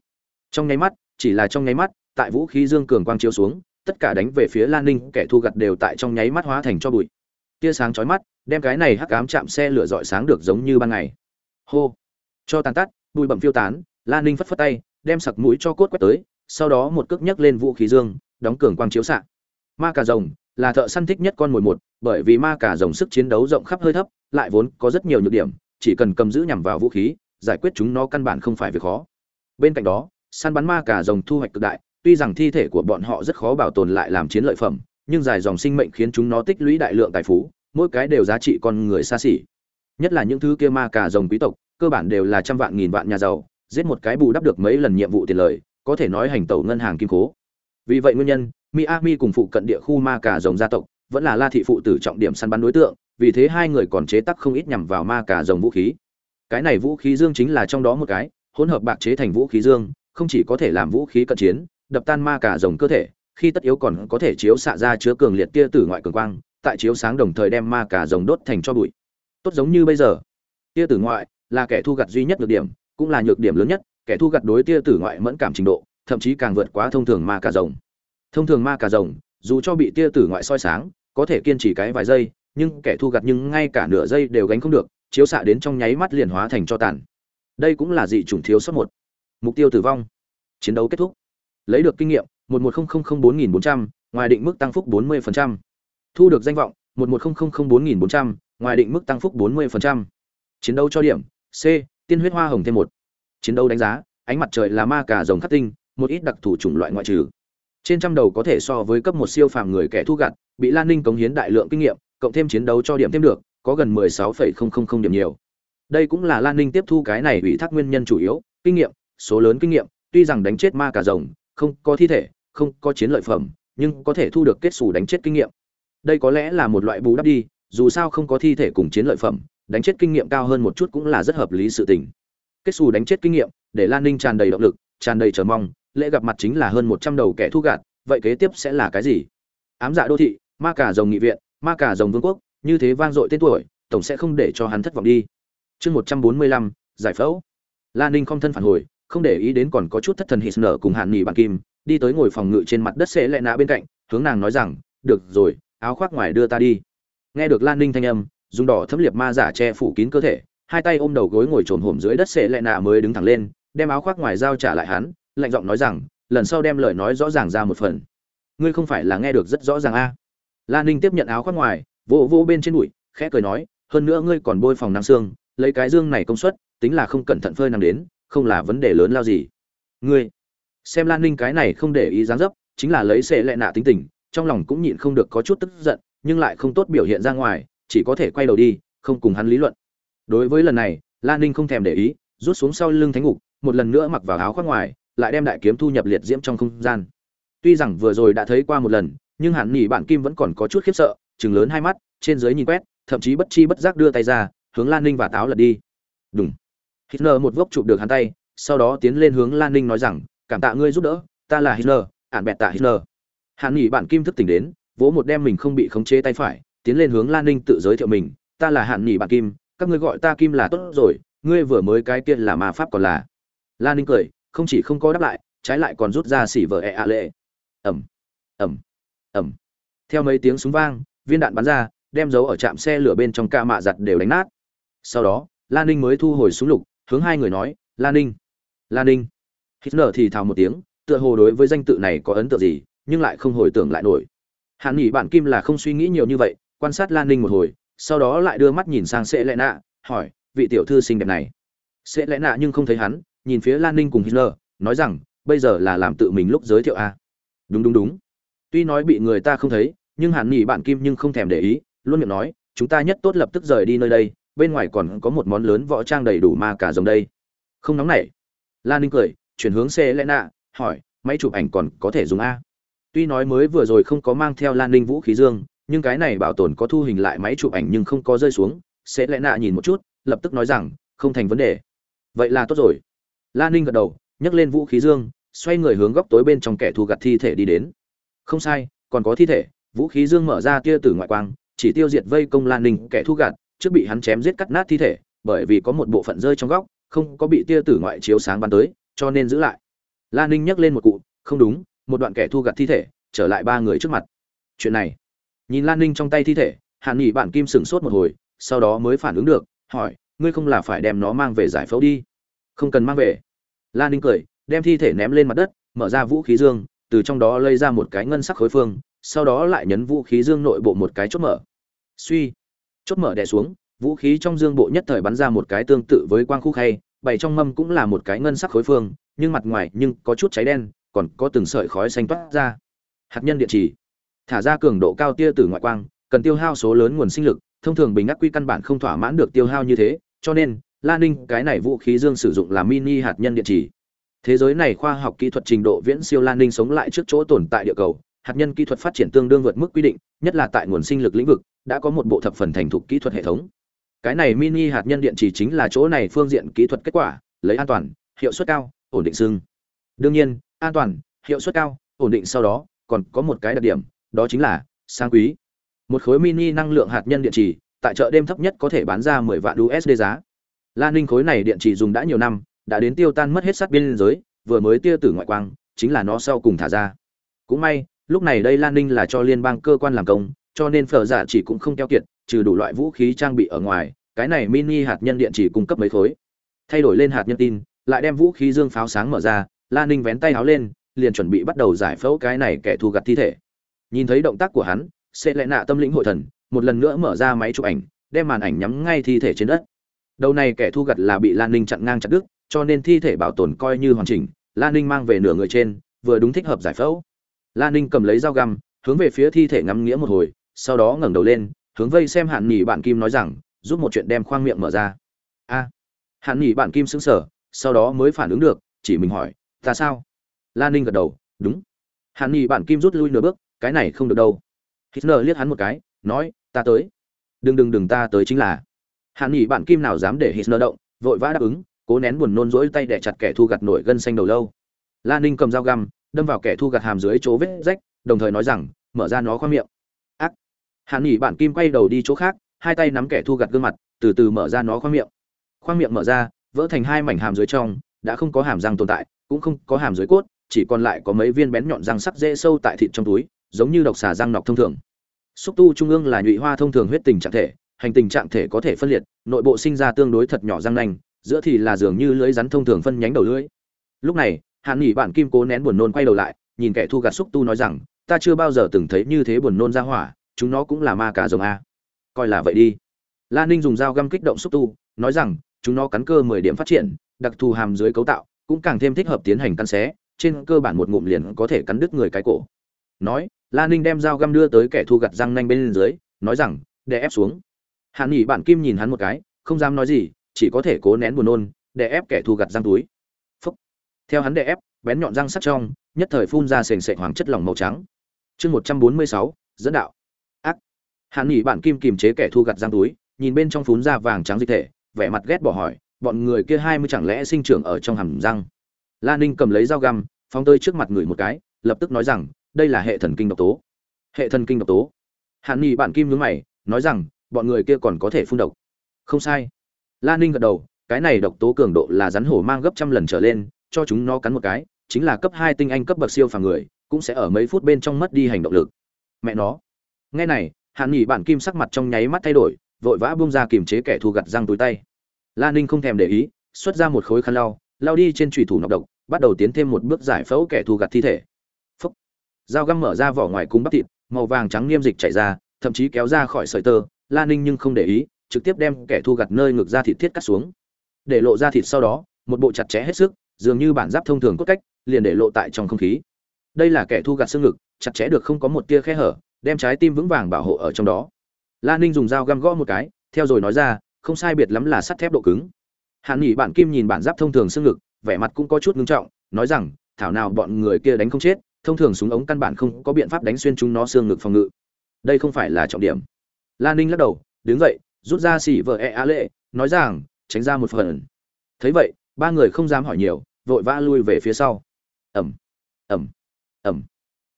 Trong nháy mắt, chỉ là trong nháy mắt, tại vũ khí dương cường quang chiếu xuống, tất cả đánh về phía lan ninh, kẻ thu gặt đều tại trong nháy mắt hóa thành cho bụi. Tia sáng chói mắt, đem cái này hắc ám chạm xe lửa dọi sáng được giống như ban ngày. Hô! Cho tàn tắt, bụi bẩm phiêu tán, Lan ninh phất phất tay, đem sặc mũi cho cốt quét tới, sau đó một cước nhấc lên vũ khí dương, đóng cường quang chiếu xạ. Ma cà rồng là thợ săn thích nhất con mồi một, bởi vì ma cà rồng sức chiến đấu rộng khắp hơi thấp, lại vốn có rất nhiều nhược điểm, chỉ cần cầm giữ nhằm vào vũ khí, giải quyết chúng nó căn bản không phải việc khó. Bên cạnh đó, săn bắn ma cà rồng thu hoạch cực đại, tuy rằng thi thể của bọn họ rất khó bảo tồn lại làm chiến lợi phẩm, nhưng dài dòng sinh mệnh khiến chúng nó tích lũy đại lượng tài phú, mỗi cái đều giá trị con người xa xỉ. Nhất là những thứ kia ma cà rồng quý tộc, cơ bản đều là trăm vạn nghìn vạn nhà giàu, giết một cái bù đắp được mấy lần nhiệm vụ tiền lời, có thể nói hành tẩu ngân hàng kim cố vì vậy nguyên nhân, miami cùng phụ cận địa khu ma cà rồng gia tộc vẫn là la thị phụ tử trọng điểm săn bắn đối tượng, vì thế hai người còn chế tác không ít nhằm vào ma cà rồng vũ khí. Cái này vũ khí dương chính là trong đó một cái, hỗn hợp bạc chế thành vũ khí dương, không chỉ có thể làm vũ khí cận chiến, đập tan ma cà rồng cơ thể, khi tất yếu còn có thể chiếu xạ ra chứa cường liệt tia tử ngoại cường quang, tại chiếu sáng đồng thời đem ma cà rồng đốt thành cho bụi. Tốt giống như bây giờ, tia tử ngoại là kẻ thu gặt duy nhất nhược điểm, cũng là nhược điểm lớn nhất, kẻ thu gặt đối tia tử ngoại mẫn cảm trình độ thậm chí càng vượt quá thông thường ma cà rồng. Thông thường ma cà rồng, dù cho bị tia tử ngoại soi sáng, có thể kiên trì cái vài giây, nhưng kẻ thu gặt nhưng ngay cả nửa giây đều gánh không được, chiếu xạ đến trong nháy mắt liền hóa thành cho tàn. Đây cũng là dị chủng thiếu sót một. Mục tiêu tử vong. Chiến đấu kết thúc. Lấy được kinh nghiệm, một một bốn nghìn bốn trăm, ngoài định mức tăng phúc bốn mươi thu được danh vọng, một một bốn nghìn bốn trăm, ngoài định mức tăng phúc bốn mươi chiến đấu cho điểm, c, tiên huyết hoa hồng thêm một. Chiến đấu đánh giá, ánh mặt trời là ma cà rồng khắc tinh một ít đặc thù chủng loại ngoại trừ. Trên trăm đầu có thể so với cấp một siêu phàm người kẻ thu gặt, bị lan ninh cống hiến đại lượng kinh nghiệm, cộng thêm chiến đấu cho điểm thêm được, có gần mười sáu phẩy không không không điểm nhiều. Đây cũng là lan ninh tiếp thu cái này ủy thác nguyên nhân chủ yếu, kinh nghiệm, số lớn kinh nghiệm, tuy rằng đánh chết ma cả rồng, không có thi thể, không có chiến lợi phẩm, nhưng có thể thu được kết xù đánh chết kinh nghiệm. Đây có lẽ là một loại bù đắp đi, dù sao không có thi thể cùng chiến lợi phẩm, đánh chết kinh nghiệm cao hơn một chút cũng là rất hợp lý sự tình. Kết xù đánh chết kinh nghiệm, để lan ninh tràn đầy động lực, tràn đầy chờ mong lễ gặp mặt chính là hơn một trăm đầu kẻ thu gạt, vậy kế tiếp sẽ là cái gì? Ám dạ đô thị, ma cả rồng nghị viện, ma cả rồng vương quốc, như thế vang dội tên tuổi, tổng sẽ không để cho hắn thất vọng đi. Chương một trăm bốn mươi lăm, giải phẫu. Lan ninh không thân phản hồi, không để ý đến còn có chút thất thần hít nở cùng hạn nghị bản kim, đi tới ngồi phòng ngự trên mặt đất sẽ lệ nạ bên cạnh, hướng nàng nói rằng, được rồi, áo khoác ngoài đưa ta đi. Nghe được lan ninh thanh âm, dùng đỏ thấm liệt ma giả che phủ kín cơ thể, hai tay ôm đầu gối ngồi trồn hổm dưới đất sẽ lệ nạ mới đứng thẳng lên, đem áo khoác ngoài giao trả lại hắn lạnh giọng nói rằng, lần sau đem lời nói rõ ràng ra một phần. Ngươi không phải là nghe được rất rõ ràng a à. lan ninh tiếp nhận áo khoác ngoài, vỗ vỗ bên trên bụi, khẽ cười nói, hơn nữa ngươi còn bôi phòng năng xương, lấy cái dương này công suất, tính là không cẩn thận phơi nắng đến, không là vấn đề lớn lao gì. Ngươi, xem lan ninh cái này không để ý dáng dấp, chính là lấy xệ lệ nạ tính tình, trong lòng cũng nhịn không được có chút tức giận, nhưng lại không tốt biểu hiện ra ngoài, chỉ có thể quay đầu đi, không cùng hắn lý luận. Đối với lần này lan ninh không thèm để ý, rút xuống sau lưng thánh ngục, một lần nữa mặc vào áo khoác ngoài lại đem đại kiếm thu nhập liệt diễm trong không gian. Tuy rằng vừa rồi đã thấy qua một lần, nhưng hẳn nhỉ bạn kim vẫn còn có chút khiếp sợ chừng lớn hai mắt, trên dưới nhìn quét, thậm chí bất chi bất giác đưa tay ra, hướng lan ninh và táo lật đi. Đúng hitler một vốc chụp được hắn tay, sau đó tiến lên hướng lan ninh nói rằng, cảm tạ ngươi giúp đỡ, ta là hitler, ản bẹt tạ hitler. Hàn nhỉ bạn kim thức tỉnh đến, vỗ một đem mình không bị khống chế tay phải, tiến lên hướng lan ninh tự giới thiệu mình, ta là hàn nhỉ bạn kim, các ngươi gọi ta kim là tốt rồi, ngươi vừa mới cái kia là ma pháp còn là. Lan ninh cười không chỉ không có đáp lại, trái lại còn rút ra xỉ vợ ẹ ạ lệ. Ẩm ẩm ẩm. Theo mấy tiếng súng vang, viên đạn bắn ra, đem dấu ở trạm xe lửa bên trong ca mạ giặt đều đánh nát. Sau đó lan ninh mới thu hồi súng lục, hướng hai người nói lan ninh lan ninh. Hitler thì thào một tiếng, tựa hồ đối với danh tự này có ấn tượng gì, nhưng lại không hồi tưởng lại nổi. Hạn nghỉ bản kim là không suy nghĩ nhiều như vậy, quan sát lan ninh một hồi, sau đó lại đưa mắt nhìn sang sệ Lệ nạ hỏi, vị tiểu thư xinh đẹp này? Sệ Lệ nạ nhưng không thấy hắn nhìn phía lan ninh cùng hitler, nói rằng, bây giờ là làm tự mình lúc giới thiệu a. Đúng đúng đúng. Tuy nói bị người ta không thấy, nhưng hàn nghỉ bạn kim nhưng không thèm để ý, luôn miệng nói, chúng ta nhất tốt lập tức rời đi nơi đây, bên ngoài còn có một món lớn võ trang đầy đủ ma cả giống đây. Không nóng nảy. Lan ninh cười, chuyển hướng xe lẽ nạ hỏi, máy chụp ảnh còn có thể dùng a? Tuy nói mới vừa rồi không có mang theo lan ninh vũ khí dương, nhưng cái này bảo tồn có thu hình lại máy chụp ảnh nhưng không có rơi xuống. Sẽ lẽ nạ nhìn một chút, lập tức nói rằng, không thành vấn đề. Vậy là tốt rồi lan ninh gật đầu, nhấc lên vũ khí dương, xoay người hướng góc tối bên trong kẻ thù gặt thi thể đi đến. Không sai, còn có thi thể, vũ khí dương mở ra tia tử ngoại quang, chỉ tiêu diệt vây công lan ninh kẻ thù gặt, trước bị hắn chém giết cắt nát thi thể, bởi vì có một bộ phận rơi trong góc, không có bị tia tử ngoại chiếu sáng bắn tới, cho nên giữ lại. Lan ninh nhấc lên một cụ, không đúng, một đoạn kẻ thu gặt thi thể, trở lại ba người trước mặt. Chuyện này. Nhìn lan ninh trong tay thi thể, hàn nghỉ bạn kim sửng sốt một hồi, sau đó mới phản ứng được, hỏi, ngươi không là phải đem nó mang về giải phẫu đi? Không cần mang về. Lan ninh cười, đem thi thể ném lên mặt đất, mở ra vũ khí dương, từ trong đó lây ra một cái ngân sắc khối phương, sau đó lại nhấn vũ khí dương nội bộ một cái chốt mở. Suy, chốt mở đè xuống, vũ khí trong dương bộ nhất thời bắn ra một cái tương tự với quang khúc hay bày trong mâm cũng là một cái ngân sắc khối phương, nhưng mặt ngoài nhưng có chút cháy đen, còn có từng sợi khói xanh toát ra. Hạt nhân điện trì thả ra cường độ cao tia từ ngoại quang, cần tiêu hao số lớn nguồn sinh lực, thông thường bình ác quy căn bản không thỏa mãn được tiêu hao như thế, cho nên la ninh, cái này vũ khí dương sử dụng là mini hạt nhân điện trì. Thế giới này khoa học kỹ thuật trình độ viễn siêu La ninh sống lại trước chỗ tồn tại địa cầu, hạt nhân kỹ thuật phát triển tương đương vượt mức quy định, nhất là tại nguồn sinh lực lĩnh vực, đã có một bộ thập phần thành thục kỹ thuật hệ thống. Cái này mini hạt nhân điện trì chính là chỗ này phương diện kỹ thuật kết quả, lấy an toàn, hiệu suất cao, ổn định xương. Đương nhiên, an toàn, hiệu suất cao, ổn định sau đó, còn có một cái đặc điểm, đó chính là sang quý. Một khối mini năng lượng hạt nhân điện trì, tại chợ đêm thấp nhất có thể bán ra 10 vạn USD giá. Lan Ninh khối này điện chỉ dùng đã nhiều năm, đã đến tiêu tan mất hết sát biên giới, vừa mới tia tử ngoại quang, chính là nó sau cùng thả ra. Cũng may, lúc này đây Lan Ninh là cho liên bang cơ quan làm công, cho nên phở giả chỉ cũng không keo kiệt, trừ đủ loại vũ khí trang bị ở ngoài, cái này mini hạt nhân điện chỉ cung cấp mấy khối. Thay đổi lên hạt nhân tin lại đem vũ khí dương pháo sáng mở ra Lan ninh vén tay áo lên liền chuẩn bị bắt đầu giải phẫu cái này kẻ thù gặt thi thể. Nhìn thấy động tác của hắn sẽ lại nạ tâm lĩnh hội thần một lần nữa mở ra máy chụp ảnh đem màn ảnh nhắm ngay thi thể trên đất đầu này kẻ thu gặt là bị lan ninh chặn ngang chặt đứt, cho nên thi thể bảo tồn coi như hoàn chỉnh, lan ninh mang về nửa người trên, vừa đúng thích hợp giải phẫu. Lan ninh cầm lấy dao găm, hướng về phía thi thể ngắm nghĩa một hồi, sau đó ngẩng đầu lên, hướng vây xem hạn nghỉ bạn kim nói rằng, giúp một chuyện đem khoang miệng mở ra. A. Hạn nghỉ bạn kim sững sờ, sau đó mới phản ứng được, chỉ mình hỏi, ta sao? Lan ninh gật đầu, đúng. Hạn nghỉ bạn kim rút lui nửa bước, cái này không được đâu. Hitler liếc hắn một cái, nói, ta tới. Đừng đừng đừng, ta tới chính là hàn nghỉ bạn kim nào dám để hitler động, vội vã đáp ứng, cố nén buồn nôn rỗi tay để chặt kẻ thu gặt nổi gân xanh đầu lâu. Lan ninh cầm dao găm, đâm vào kẻ thu gặt hàm dưới chỗ vết rách, đồng thời nói rằng, mở ra nó khoang miệng. Ác! Hàn nghỉ bạn kim quay đầu đi chỗ khác, hai tay nắm kẻ thu gặt gương mặt, từ từ mở ra nó khoang miệng. Khoang miệng mở ra, vỡ thành hai mảnh hàm dưới trong, đã không có hàm răng tồn tại, cũng không có hàm dưới cốt, chỉ còn lại có mấy viên bén nhọn răng sắc dễ sâu tại thịt trong túi, giống như độc xà răng nọc thông thường. Xúc tu trung ương là nhụy hoa thông thường huyết tình trạng thể hành tình trạng thể có thể phân liệt, nội bộ sinh ra tương đối thật nhỏ răng nanh, giữa thì là dường như lưới rắn thông thường phân nhánh đầu lưỡi lúc này, Hàn nghỉ bạn kim cố nén buồn nôn quay đầu lại, nhìn kẻ thu gặt xúc tu nói rằng, ta chưa bao giờ từng thấy như thế buồn nôn ra hỏa, chúng nó cũng là ma cả rồng a. Coi là vậy đi. Lan ninh dùng dao găm kích động xúc tu, nói rằng, chúng nó cắn cơ mười điểm phát triển, đặc thù hàm dưới cấu tạo, cũng càng thêm thích hợp tiến hành cắn xé, trên cơ bản một ngụm liền có thể cắn đứt người cái cổ. Nói lan ninh đem dao găm đưa tới kẻ thu gặt răng nanh bên dưới, nói rằng để ép xuống hạn nghỉ bạn kim nhìn hắn một cái, không dám nói gì, chỉ có thể cố nén buồn nôn để ép kẻ thu gặt răng túi. Phúc. theo hắn để ép, bén nhọn răng sắt trong, nhất thời phun ra sền sệt hoàng chất lỏng màu trắng. Chương một trăm bốn mươi sáu, dẫn đạo. Ác. Hạn nghỉ bạn kim kiềm chế kẻ thu gặt răng túi, nhìn bên trong phun ra vàng trắng dịch thể, vẻ mặt ghét bỏ hỏi, bọn người kia hai mươi chẳng lẽ sinh trưởng ở trong hầm răng? La ninh cầm lấy dao găm, phóng tơi trước mặt người một cái, lập tức nói rằng, đây là hệ thần kinh độc tố. Hệ thần kinh độc tố. Hạn nghị bạn kim nhướng mày, nói rằng bọn người kia còn có thể phun độc. Không sai. La ninh gật đầu, cái này độc tố cường độ là rắn hổ mang gấp trăm lần trở lên, cho chúng nó cắn một cái, chính là cấp hai tinh anh cấp bậc siêu phàm người, cũng sẽ ở mấy phút bên trong mất đi hành động lực. Mẹ nó. Nghe này hạn nghỉ bản kim sắc mặt trong nháy mắt thay đổi, vội vã bung ra kiềm chế kẻ thù gặt răng túi tay. La ninh không thèm để ý, xuất ra một khối khăn lau lau đi trên trùy thủ nọc độc, bắt đầu tiến thêm một bước giải phẫu kẻ thù gặt thi thể. Phúc. Dao găm mở ra vỏ ngoài cung bắp thịt, màu vàng trắng nghiêm dịch chảy ra, thậm chí kéo ra khỏi sợi tơ la ninh nhưng không để ý, trực tiếp đem kẻ thu gặt nơi ngực ra thịt thiết cắt xuống. Để lộ ra thịt sau đó, một bộ chặt chẽ hết sức, dường như bản giáp thông thường cốt cách, liền để lộ tại trong không khí. Đây là kẻ thu gặt xương ngực, chặt chẽ được không có một tia khe hở, đem trái tim vững vàng bảo hộ ở trong đó. La ninh dùng dao găm gõ một cái, theo rồi nói ra, không sai biệt lắm là sắt thép độ cứng. Hàn nghỉ bạn kim nhìn bản giáp thông thường xương ngực, vẻ mặt cũng có chút ngưng trọng, nói rằng, thảo nào bọn người kia đánh không chết, thông thường súng ống căn bản không có biện pháp đánh xuyên chúng nó xương ngực phòng ngự. Đây không phải là trọng điểm. Lan ninh lắc đầu, đứng dậy, rút ra xỉ vợ e á lệ, nói rằng, tránh ra một phần. Thấy vậy, ba người không dám hỏi nhiều, vội vã lui về phía sau. Ẩm ẩm ẩm.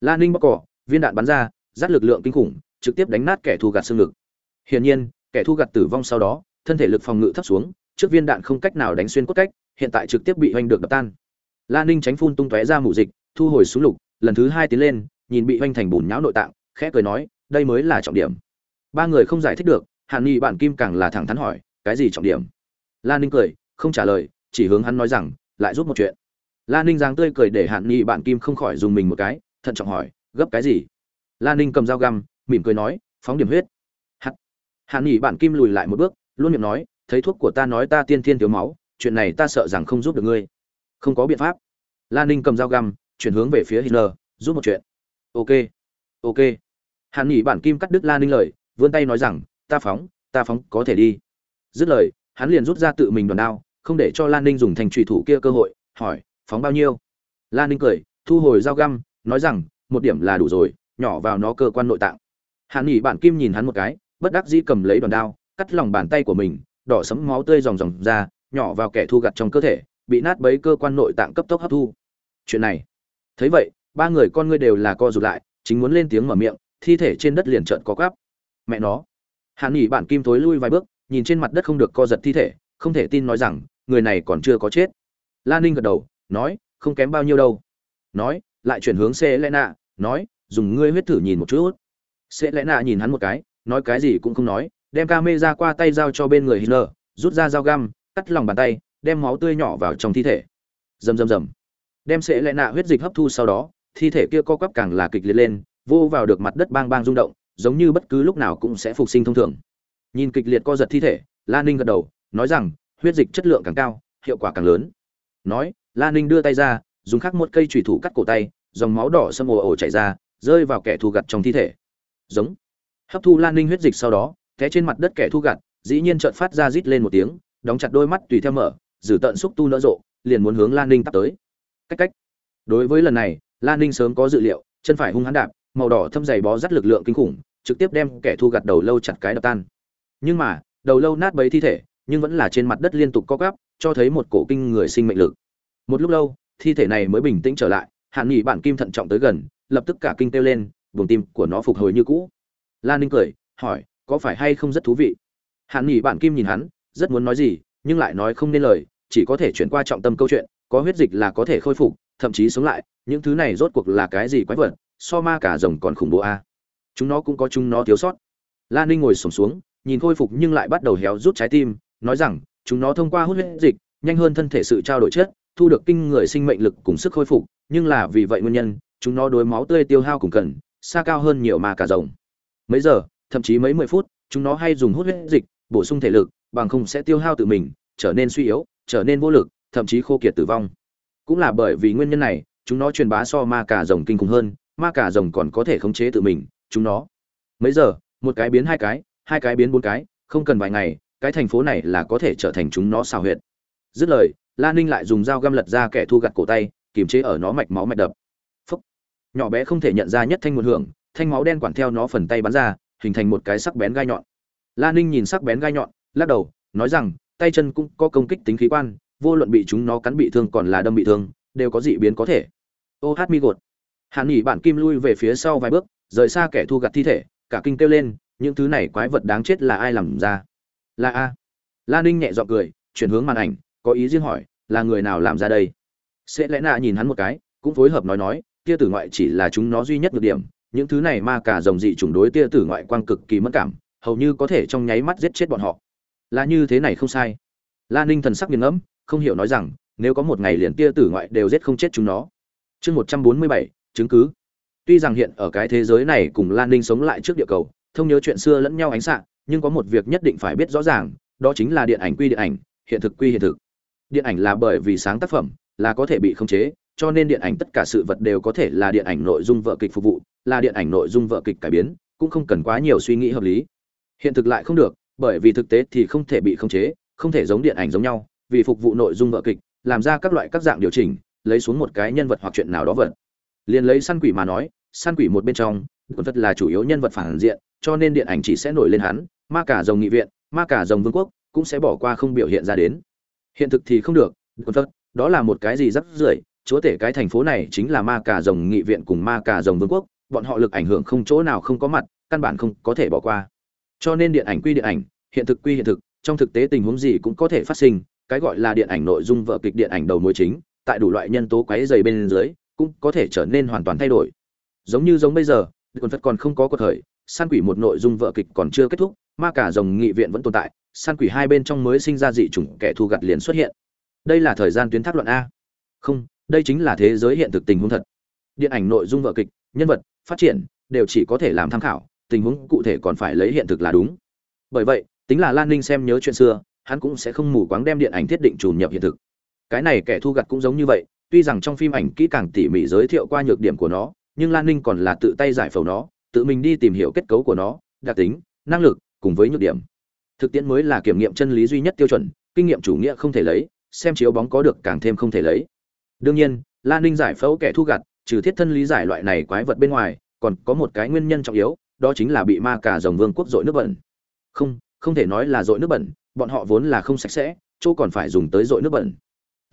Lan ninh bóc cỏ, viên đạn bắn ra dắt lực lượng kinh khủng, trực tiếp đánh nát kẻ thù gạt xương lực hiển nhiên, kẻ thù gạt tử vong sau đó, thân thể lực phòng ngự thấp xuống, trước viên đạn không cách nào đánh xuyên cốt cách, hiện tại trực tiếp bị hoành được đập tan. Lan ninh tránh phun tung tóe ra mù dịch, thu hồi súng lục, lần thứ hai tiến lên, nhìn bị hoành thành bùn nhão nội tạng, khẽ cười nói, đây mới là trọng điểm ba người không giải thích được, hàn ni bản kim càng là thẳng thắn hỏi, cái gì trọng điểm? Lan ninh cười, không trả lời, chỉ hướng hắn nói rằng, lại giúp một chuyện. Lan ninh giang tươi cười để hàn ni bản kim không khỏi dùng mình một cái, thận trọng hỏi, gấp cái gì? Lan ninh cầm dao găm, mỉm cười nói, phóng điểm huyết. Hắt. Hàn ni bản kim lùi lại một bước, luôn miệng nói, thấy thuốc của ta nói ta tiên thiên thiếu máu, chuyện này ta sợ rằng không giúp được ngươi. Không có biện pháp. Lan ninh cầm dao găm, chuyển hướng về phía hitler, giúp một chuyện. Ok ok. Hàn nghỉ bản kim cắt đứt lan ninh lời vươn tay nói rằng, ta phóng ta phóng, có thể đi. Dứt lời, hắn liền rút ra tự mình đòn đao, không để cho lan ninh dùng thành trùy thủ kia cơ hội, hỏi, phóng bao nhiêu? Lan ninh cười, thu hồi dao găm, nói rằng, một điểm là đủ rồi, nhỏ vào nó cơ quan nội tạng. Hàn nghỉ bản kim nhìn hắn một cái, bất đắc dĩ cầm lấy đòn đao, cắt lòng bàn tay của mình, đỏ sấm máu tươi ròng ròng ra, nhỏ vào kẻ thu gặt trong cơ thể, bị nát bấy cơ quan nội tạng cấp tốc hấp thu. Chuyện này. Thấy vậy, ba người con ngươi đều là co rụt lại, chính muốn lên tiếng mở miệng, thi thể trên đất liền trợn có cắp mẹ nó hàn nghỉ bản kim thối lui vài bước nhìn trên mặt đất không được co giật thi thể không thể tin nói rằng người này còn chưa có chết lan ninh gật đầu nói không kém bao nhiêu đâu nói lại chuyển hướng xe lẽ nạ nói dùng ngươi huyết thử nhìn một chút Xe lẽ nạ nhìn hắn một cái nói cái gì cũng không nói đem camera qua tay giao cho bên người Hitler, rút ra dao găm, cắt lòng bàn tay, đem máu tươi nhỏ vào trong thi thể. Rầm rầm rầm. Đem sẽ lẽ nạ huyết dịch hấp thu sau đó, thi thể kia co quắp càng là kịch liệt lên, vô vào được mặt đất bang bang rung động, giống như bất cứ lúc nào cũng sẽ phục sinh thông thường. Nhìn kịch liệt co giật thi thể, Lan Ninh gật đầu, nói rằng, huyết dịch chất lượng càng cao, hiệu quả càng lớn. Nói, Lan Ninh đưa tay ra, dùng khắc một cây chủy thủ cắt cổ tay, dòng máu đỏ sâm ồ ồ chảy ra, rơi vào kẻ thu gặt trong thi thể. Giống. Hấp thu Lan Ninh huyết dịch sau đó, té trên mặt đất kẻ thu gặt, dĩ nhiên chợt phát ra rít lên một tiếng, đóng chặt đôi mắt tùy theo mở, giữ tận xúc tu nỡ rộ, liền muốn hướng Lan Ninh tấp tới. Cách cách. Đối với lần này, Lan Ninh sớm có dự liệu, chân phải hung hãn đạp, màu đỏ thâm dày bó dắt lực lượng kinh khủng, trực tiếp đem kẻ thu gặt đầu lâu chặt cái đập tan. Nhưng mà, đầu lâu nát bấy thi thể, nhưng vẫn là trên mặt đất liên tục co quắp, cho thấy một cổ kinh người sinh mệnh lực. Một lúc lâu, thi thể này mới bình tĩnh trở lại, Hàn Nghị bản kim thận trọng tới gần, lập tức cả kinh kêu lên, buồng tim của nó phục hồi như cũ. Lan Ninh cười, hỏi, có phải hay không rất thú vị? Hàn Nghị bản kim nhìn hắn, rất muốn nói gì, nhưng lại nói không nên lời, chỉ có thể chuyển qua trọng tâm câu chuyện, có huyết dịch là có thể khôi phục, thậm chí sống lại, những thứ này rốt cuộc là cái gì quái vật, so ma cả rồng còn khủng bố a. Chúng nó cũng có chúng nó thiếu sót. Lan Ninh ngồi xổm xuống, nhìn khôi phục nhưng lại bắt đầu héo rút trái tim, nói rằng, chúng nó thông qua hút huyết dịch, nhanh hơn thân thể sự trao đổi chất, thu được kinh người sinh mệnh lực cùng sức khôi phục, nhưng là vì vậy nguyên nhân, chúng nó đối máu tươi tiêu hao cùng cần, xa cao hơn nhiều ma cả rồng. Mấy giờ, thậm chí mấy mười phút, chúng nó hay dùng hút huyết dịch, bổ sung thể lực, bằng không sẽ tiêu hao tự mình, trở nên suy yếu, trở nên vô lực, thậm chí khô kiệt tử vong. Cũng là bởi vì nguyên nhân này, chúng nó truyền bá so ma cả rồng kinh khủng hơn, ma cả rồng còn có thể khống chế tự mình, chúng nó. Mấy giờ, một cái biến hai cái, hai cái biến bốn cái, không cần vài ngày, cái thành phố này là có thể trở thành chúng nó xào huyệt. Dứt lời, La Ninh lại dùng dao găm lật ra kẻ thu gặt cổ tay, kiềm chế ở nó mạch máu mạch đập. Phúc. Nhỏ bé không thể nhận ra nhất thanh một hưởng, thanh máu đen quản theo nó phần tay bắn ra, hình thành một cái sắc bén gai nhọn. La Ninh nhìn sắc bén gai nhọn, lắc đầu, nói rằng, tay chân cũng có công kích tính khí quan, vô luận bị chúng nó cắn bị thương còn là đâm bị thương, đều có dị biến có thể. Ô hát mi gột. Hàn nghỉ bạn kim lui về phía sau vài bước, rời xa kẻ thu gặt thi thể, cả kinh kêu lên, những thứ này quái vật đáng chết là ai làm ra? Là a. La Ninh nhẹ giọng cười, chuyển hướng màn ảnh, có ý riêng hỏi, là người nào làm ra đây? Sẽ lẽ nạ nhìn hắn một cái, cũng phối hợp nói nói, tia tử ngoại chỉ là chúng nó duy nhất được điểm, những thứ này ma cả rồng dị chủng đối tia tử ngoại quang cực kỳ mất cảm, hầu như có thể trong nháy mắt giết chết bọn họ. Là như thế này không sai. La Ninh thần sắc nghiền ngẫm, không hiểu nói rằng, nếu có một ngày liền tia tử ngoại đều giết không chết chúng nó. Chương 147, chứng cứ. Tuy rằng hiện ở cái thế giới này cùng Lan Ninh sống lại trước địa cầu, thông nhớ chuyện xưa lẫn nhau ánh sáng, nhưng có một việc nhất định phải biết rõ ràng, đó chính là điện ảnh quy điện ảnh, hiện thực quy hiện thực. Điện ảnh là bởi vì sáng tác phẩm là có thể bị khống chế, cho nên điện ảnh tất cả sự vật đều có thể là điện ảnh nội dung vợ kịch phục vụ, là điện ảnh nội dung vợ kịch cải biến, cũng không cần quá nhiều suy nghĩ hợp lý. Hiện thực lại không được, bởi vì thực tế thì không thể bị khống chế, không thể giống điện ảnh giống nhau, vì phục vụ nội dung vợ kịch, làm ra các loại các dạng điều chỉnh, lấy xuống một cái nhân vật hoặc chuyện nào đó vật. Liên lấy săn quỷ mà nói, săn quỷ một bên trong, quân vật là chủ yếu nhân vật phản diện, cho nên điện ảnh chỉ sẽ nổi lên hắn, ma cả rồng nghị viện, ma cả rồng vương quốc cũng sẽ bỏ qua không biểu hiện ra đến. Hiện thực thì không được, quân vật, đó là một cái gì rất rưởi, chúa tể cái thành phố này chính là ma cả rồng nghị viện cùng ma cả rồng vương quốc, bọn họ lực ảnh hưởng không chỗ nào không có mặt, căn bản không có thể bỏ qua. Cho nên điện ảnh quy điện ảnh, hiện thực quy hiện thực, trong thực tế tình huống gì cũng có thể phát sinh, cái gọi là điện ảnh nội dung vợ kịch điện ảnh đầu mối chính, tại đủ loại nhân tố quấy dày bên dưới, cũng có thể trở nên hoàn toàn thay đổi. Giống như giống bây giờ, còn vật còn không có cuộc khởi, san quỷ một nội dung vợ kịch còn chưa kết thúc, ma cả rồng nghị viện vẫn tồn tại, san quỷ hai bên trong mới sinh ra dị chủng kẻ thù gặt liền xuất hiện. Đây là thời gian tuyến thác luận a. Không, đây chính là thế giới hiện thực tình huống thật. Điện ảnh nội dung vợ kịch, nhân vật, phát triển đều chỉ có thể làm tham khảo, tình huống cụ thể còn phải lấy hiện thực là đúng. Bởi vậy, tính là Lan Ninh xem nhớ chuyện xưa, hắn cũng sẽ không mù quáng đem điện ảnh thiết định trùng nhập hiện thực. Cái này kẻ thu gặt cũng giống như vậy, tuy rằng trong phim ảnh kỹ càng tỉ mỉ giới thiệu qua nhược điểm của nó, nhưng Lan Ninh còn là tự tay giải phẫu nó, tự mình đi tìm hiểu kết cấu của nó, đặc tính, năng lực cùng với nhược điểm. Thực tiễn mới là kiểm nghiệm chân lý duy nhất tiêu chuẩn, kinh nghiệm chủ nghĩa không thể lấy, xem chiếu bóng có được càng thêm không thể lấy. Đương nhiên, Lan Ninh giải phẫu kẻ thu gặt, trừ thiết thân lý giải loại này quái vật bên ngoài, còn có một cái nguyên nhân trọng yếu, đó chính là bị ma cả rồng vương quốc dội nước bẩn. Không, không thể nói là dội nước bẩn, bọn họ vốn là không sạch sẽ, chỗ còn phải dùng tới dội nước bẩn.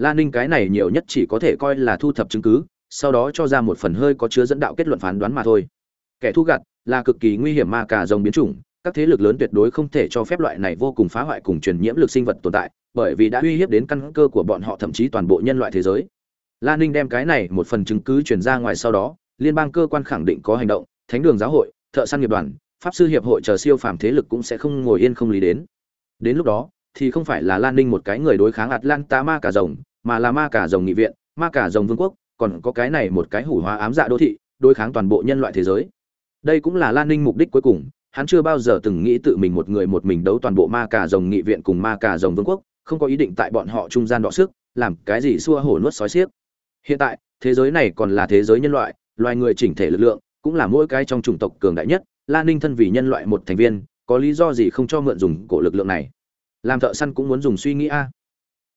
Lan Ninh cái này nhiều nhất chỉ có thể coi là thu thập chứng cứ, sau đó cho ra một phần hơi có chứa dẫn đạo kết luận phán đoán mà thôi. Kẻ thu gặt là cực kỳ nguy hiểm ma cả rồng biến chủng, các thế lực lớn tuyệt đối không thể cho phép loại này vô cùng phá hoại cùng truyền nhiễm lực sinh vật tồn tại, bởi vì đã uy hiếp đến căn cơ của bọn họ thậm chí toàn bộ nhân loại thế giới. Lan Ninh đem cái này một phần chứng cứ truyền ra ngoài sau đó, liên bang cơ quan khẳng định có hành động, thánh đường giáo hội, thợ săn nghiệp đoàn, pháp sư hiệp hội chờ siêu phàm thế lực cũng sẽ không ngồi yên không lý đến đến lúc đó thì không phải là lan ninh một cái người đối kháng atlanta ma cả rồng mà là ma cả rồng nghị viện, ma cả rồng vương quốc, còn có cái này một cái hủ hóa ám dạ đô thị, đối kháng toàn bộ nhân loại thế giới. Đây cũng là lan ninh mục đích cuối cùng, hắn chưa bao giờ từng nghĩ tự mình một người một mình đấu toàn bộ ma cả rồng nghị viện cùng ma cả rồng vương quốc, không có ý định tại bọn họ trung gian đọ sức, làm cái gì xua hổ nuốt sói xiếc. Hiện tại, thế giới này còn là thế giới nhân loại, loài người chỉnh thể lực lượng, cũng là mỗi cái trong chủng tộc cường đại nhất, lan ninh thân vì nhân loại một thành viên, có lý do gì không cho mượn dùng cổ lực lượng này? Làm thợ săn cũng muốn dùng suy nghĩ a.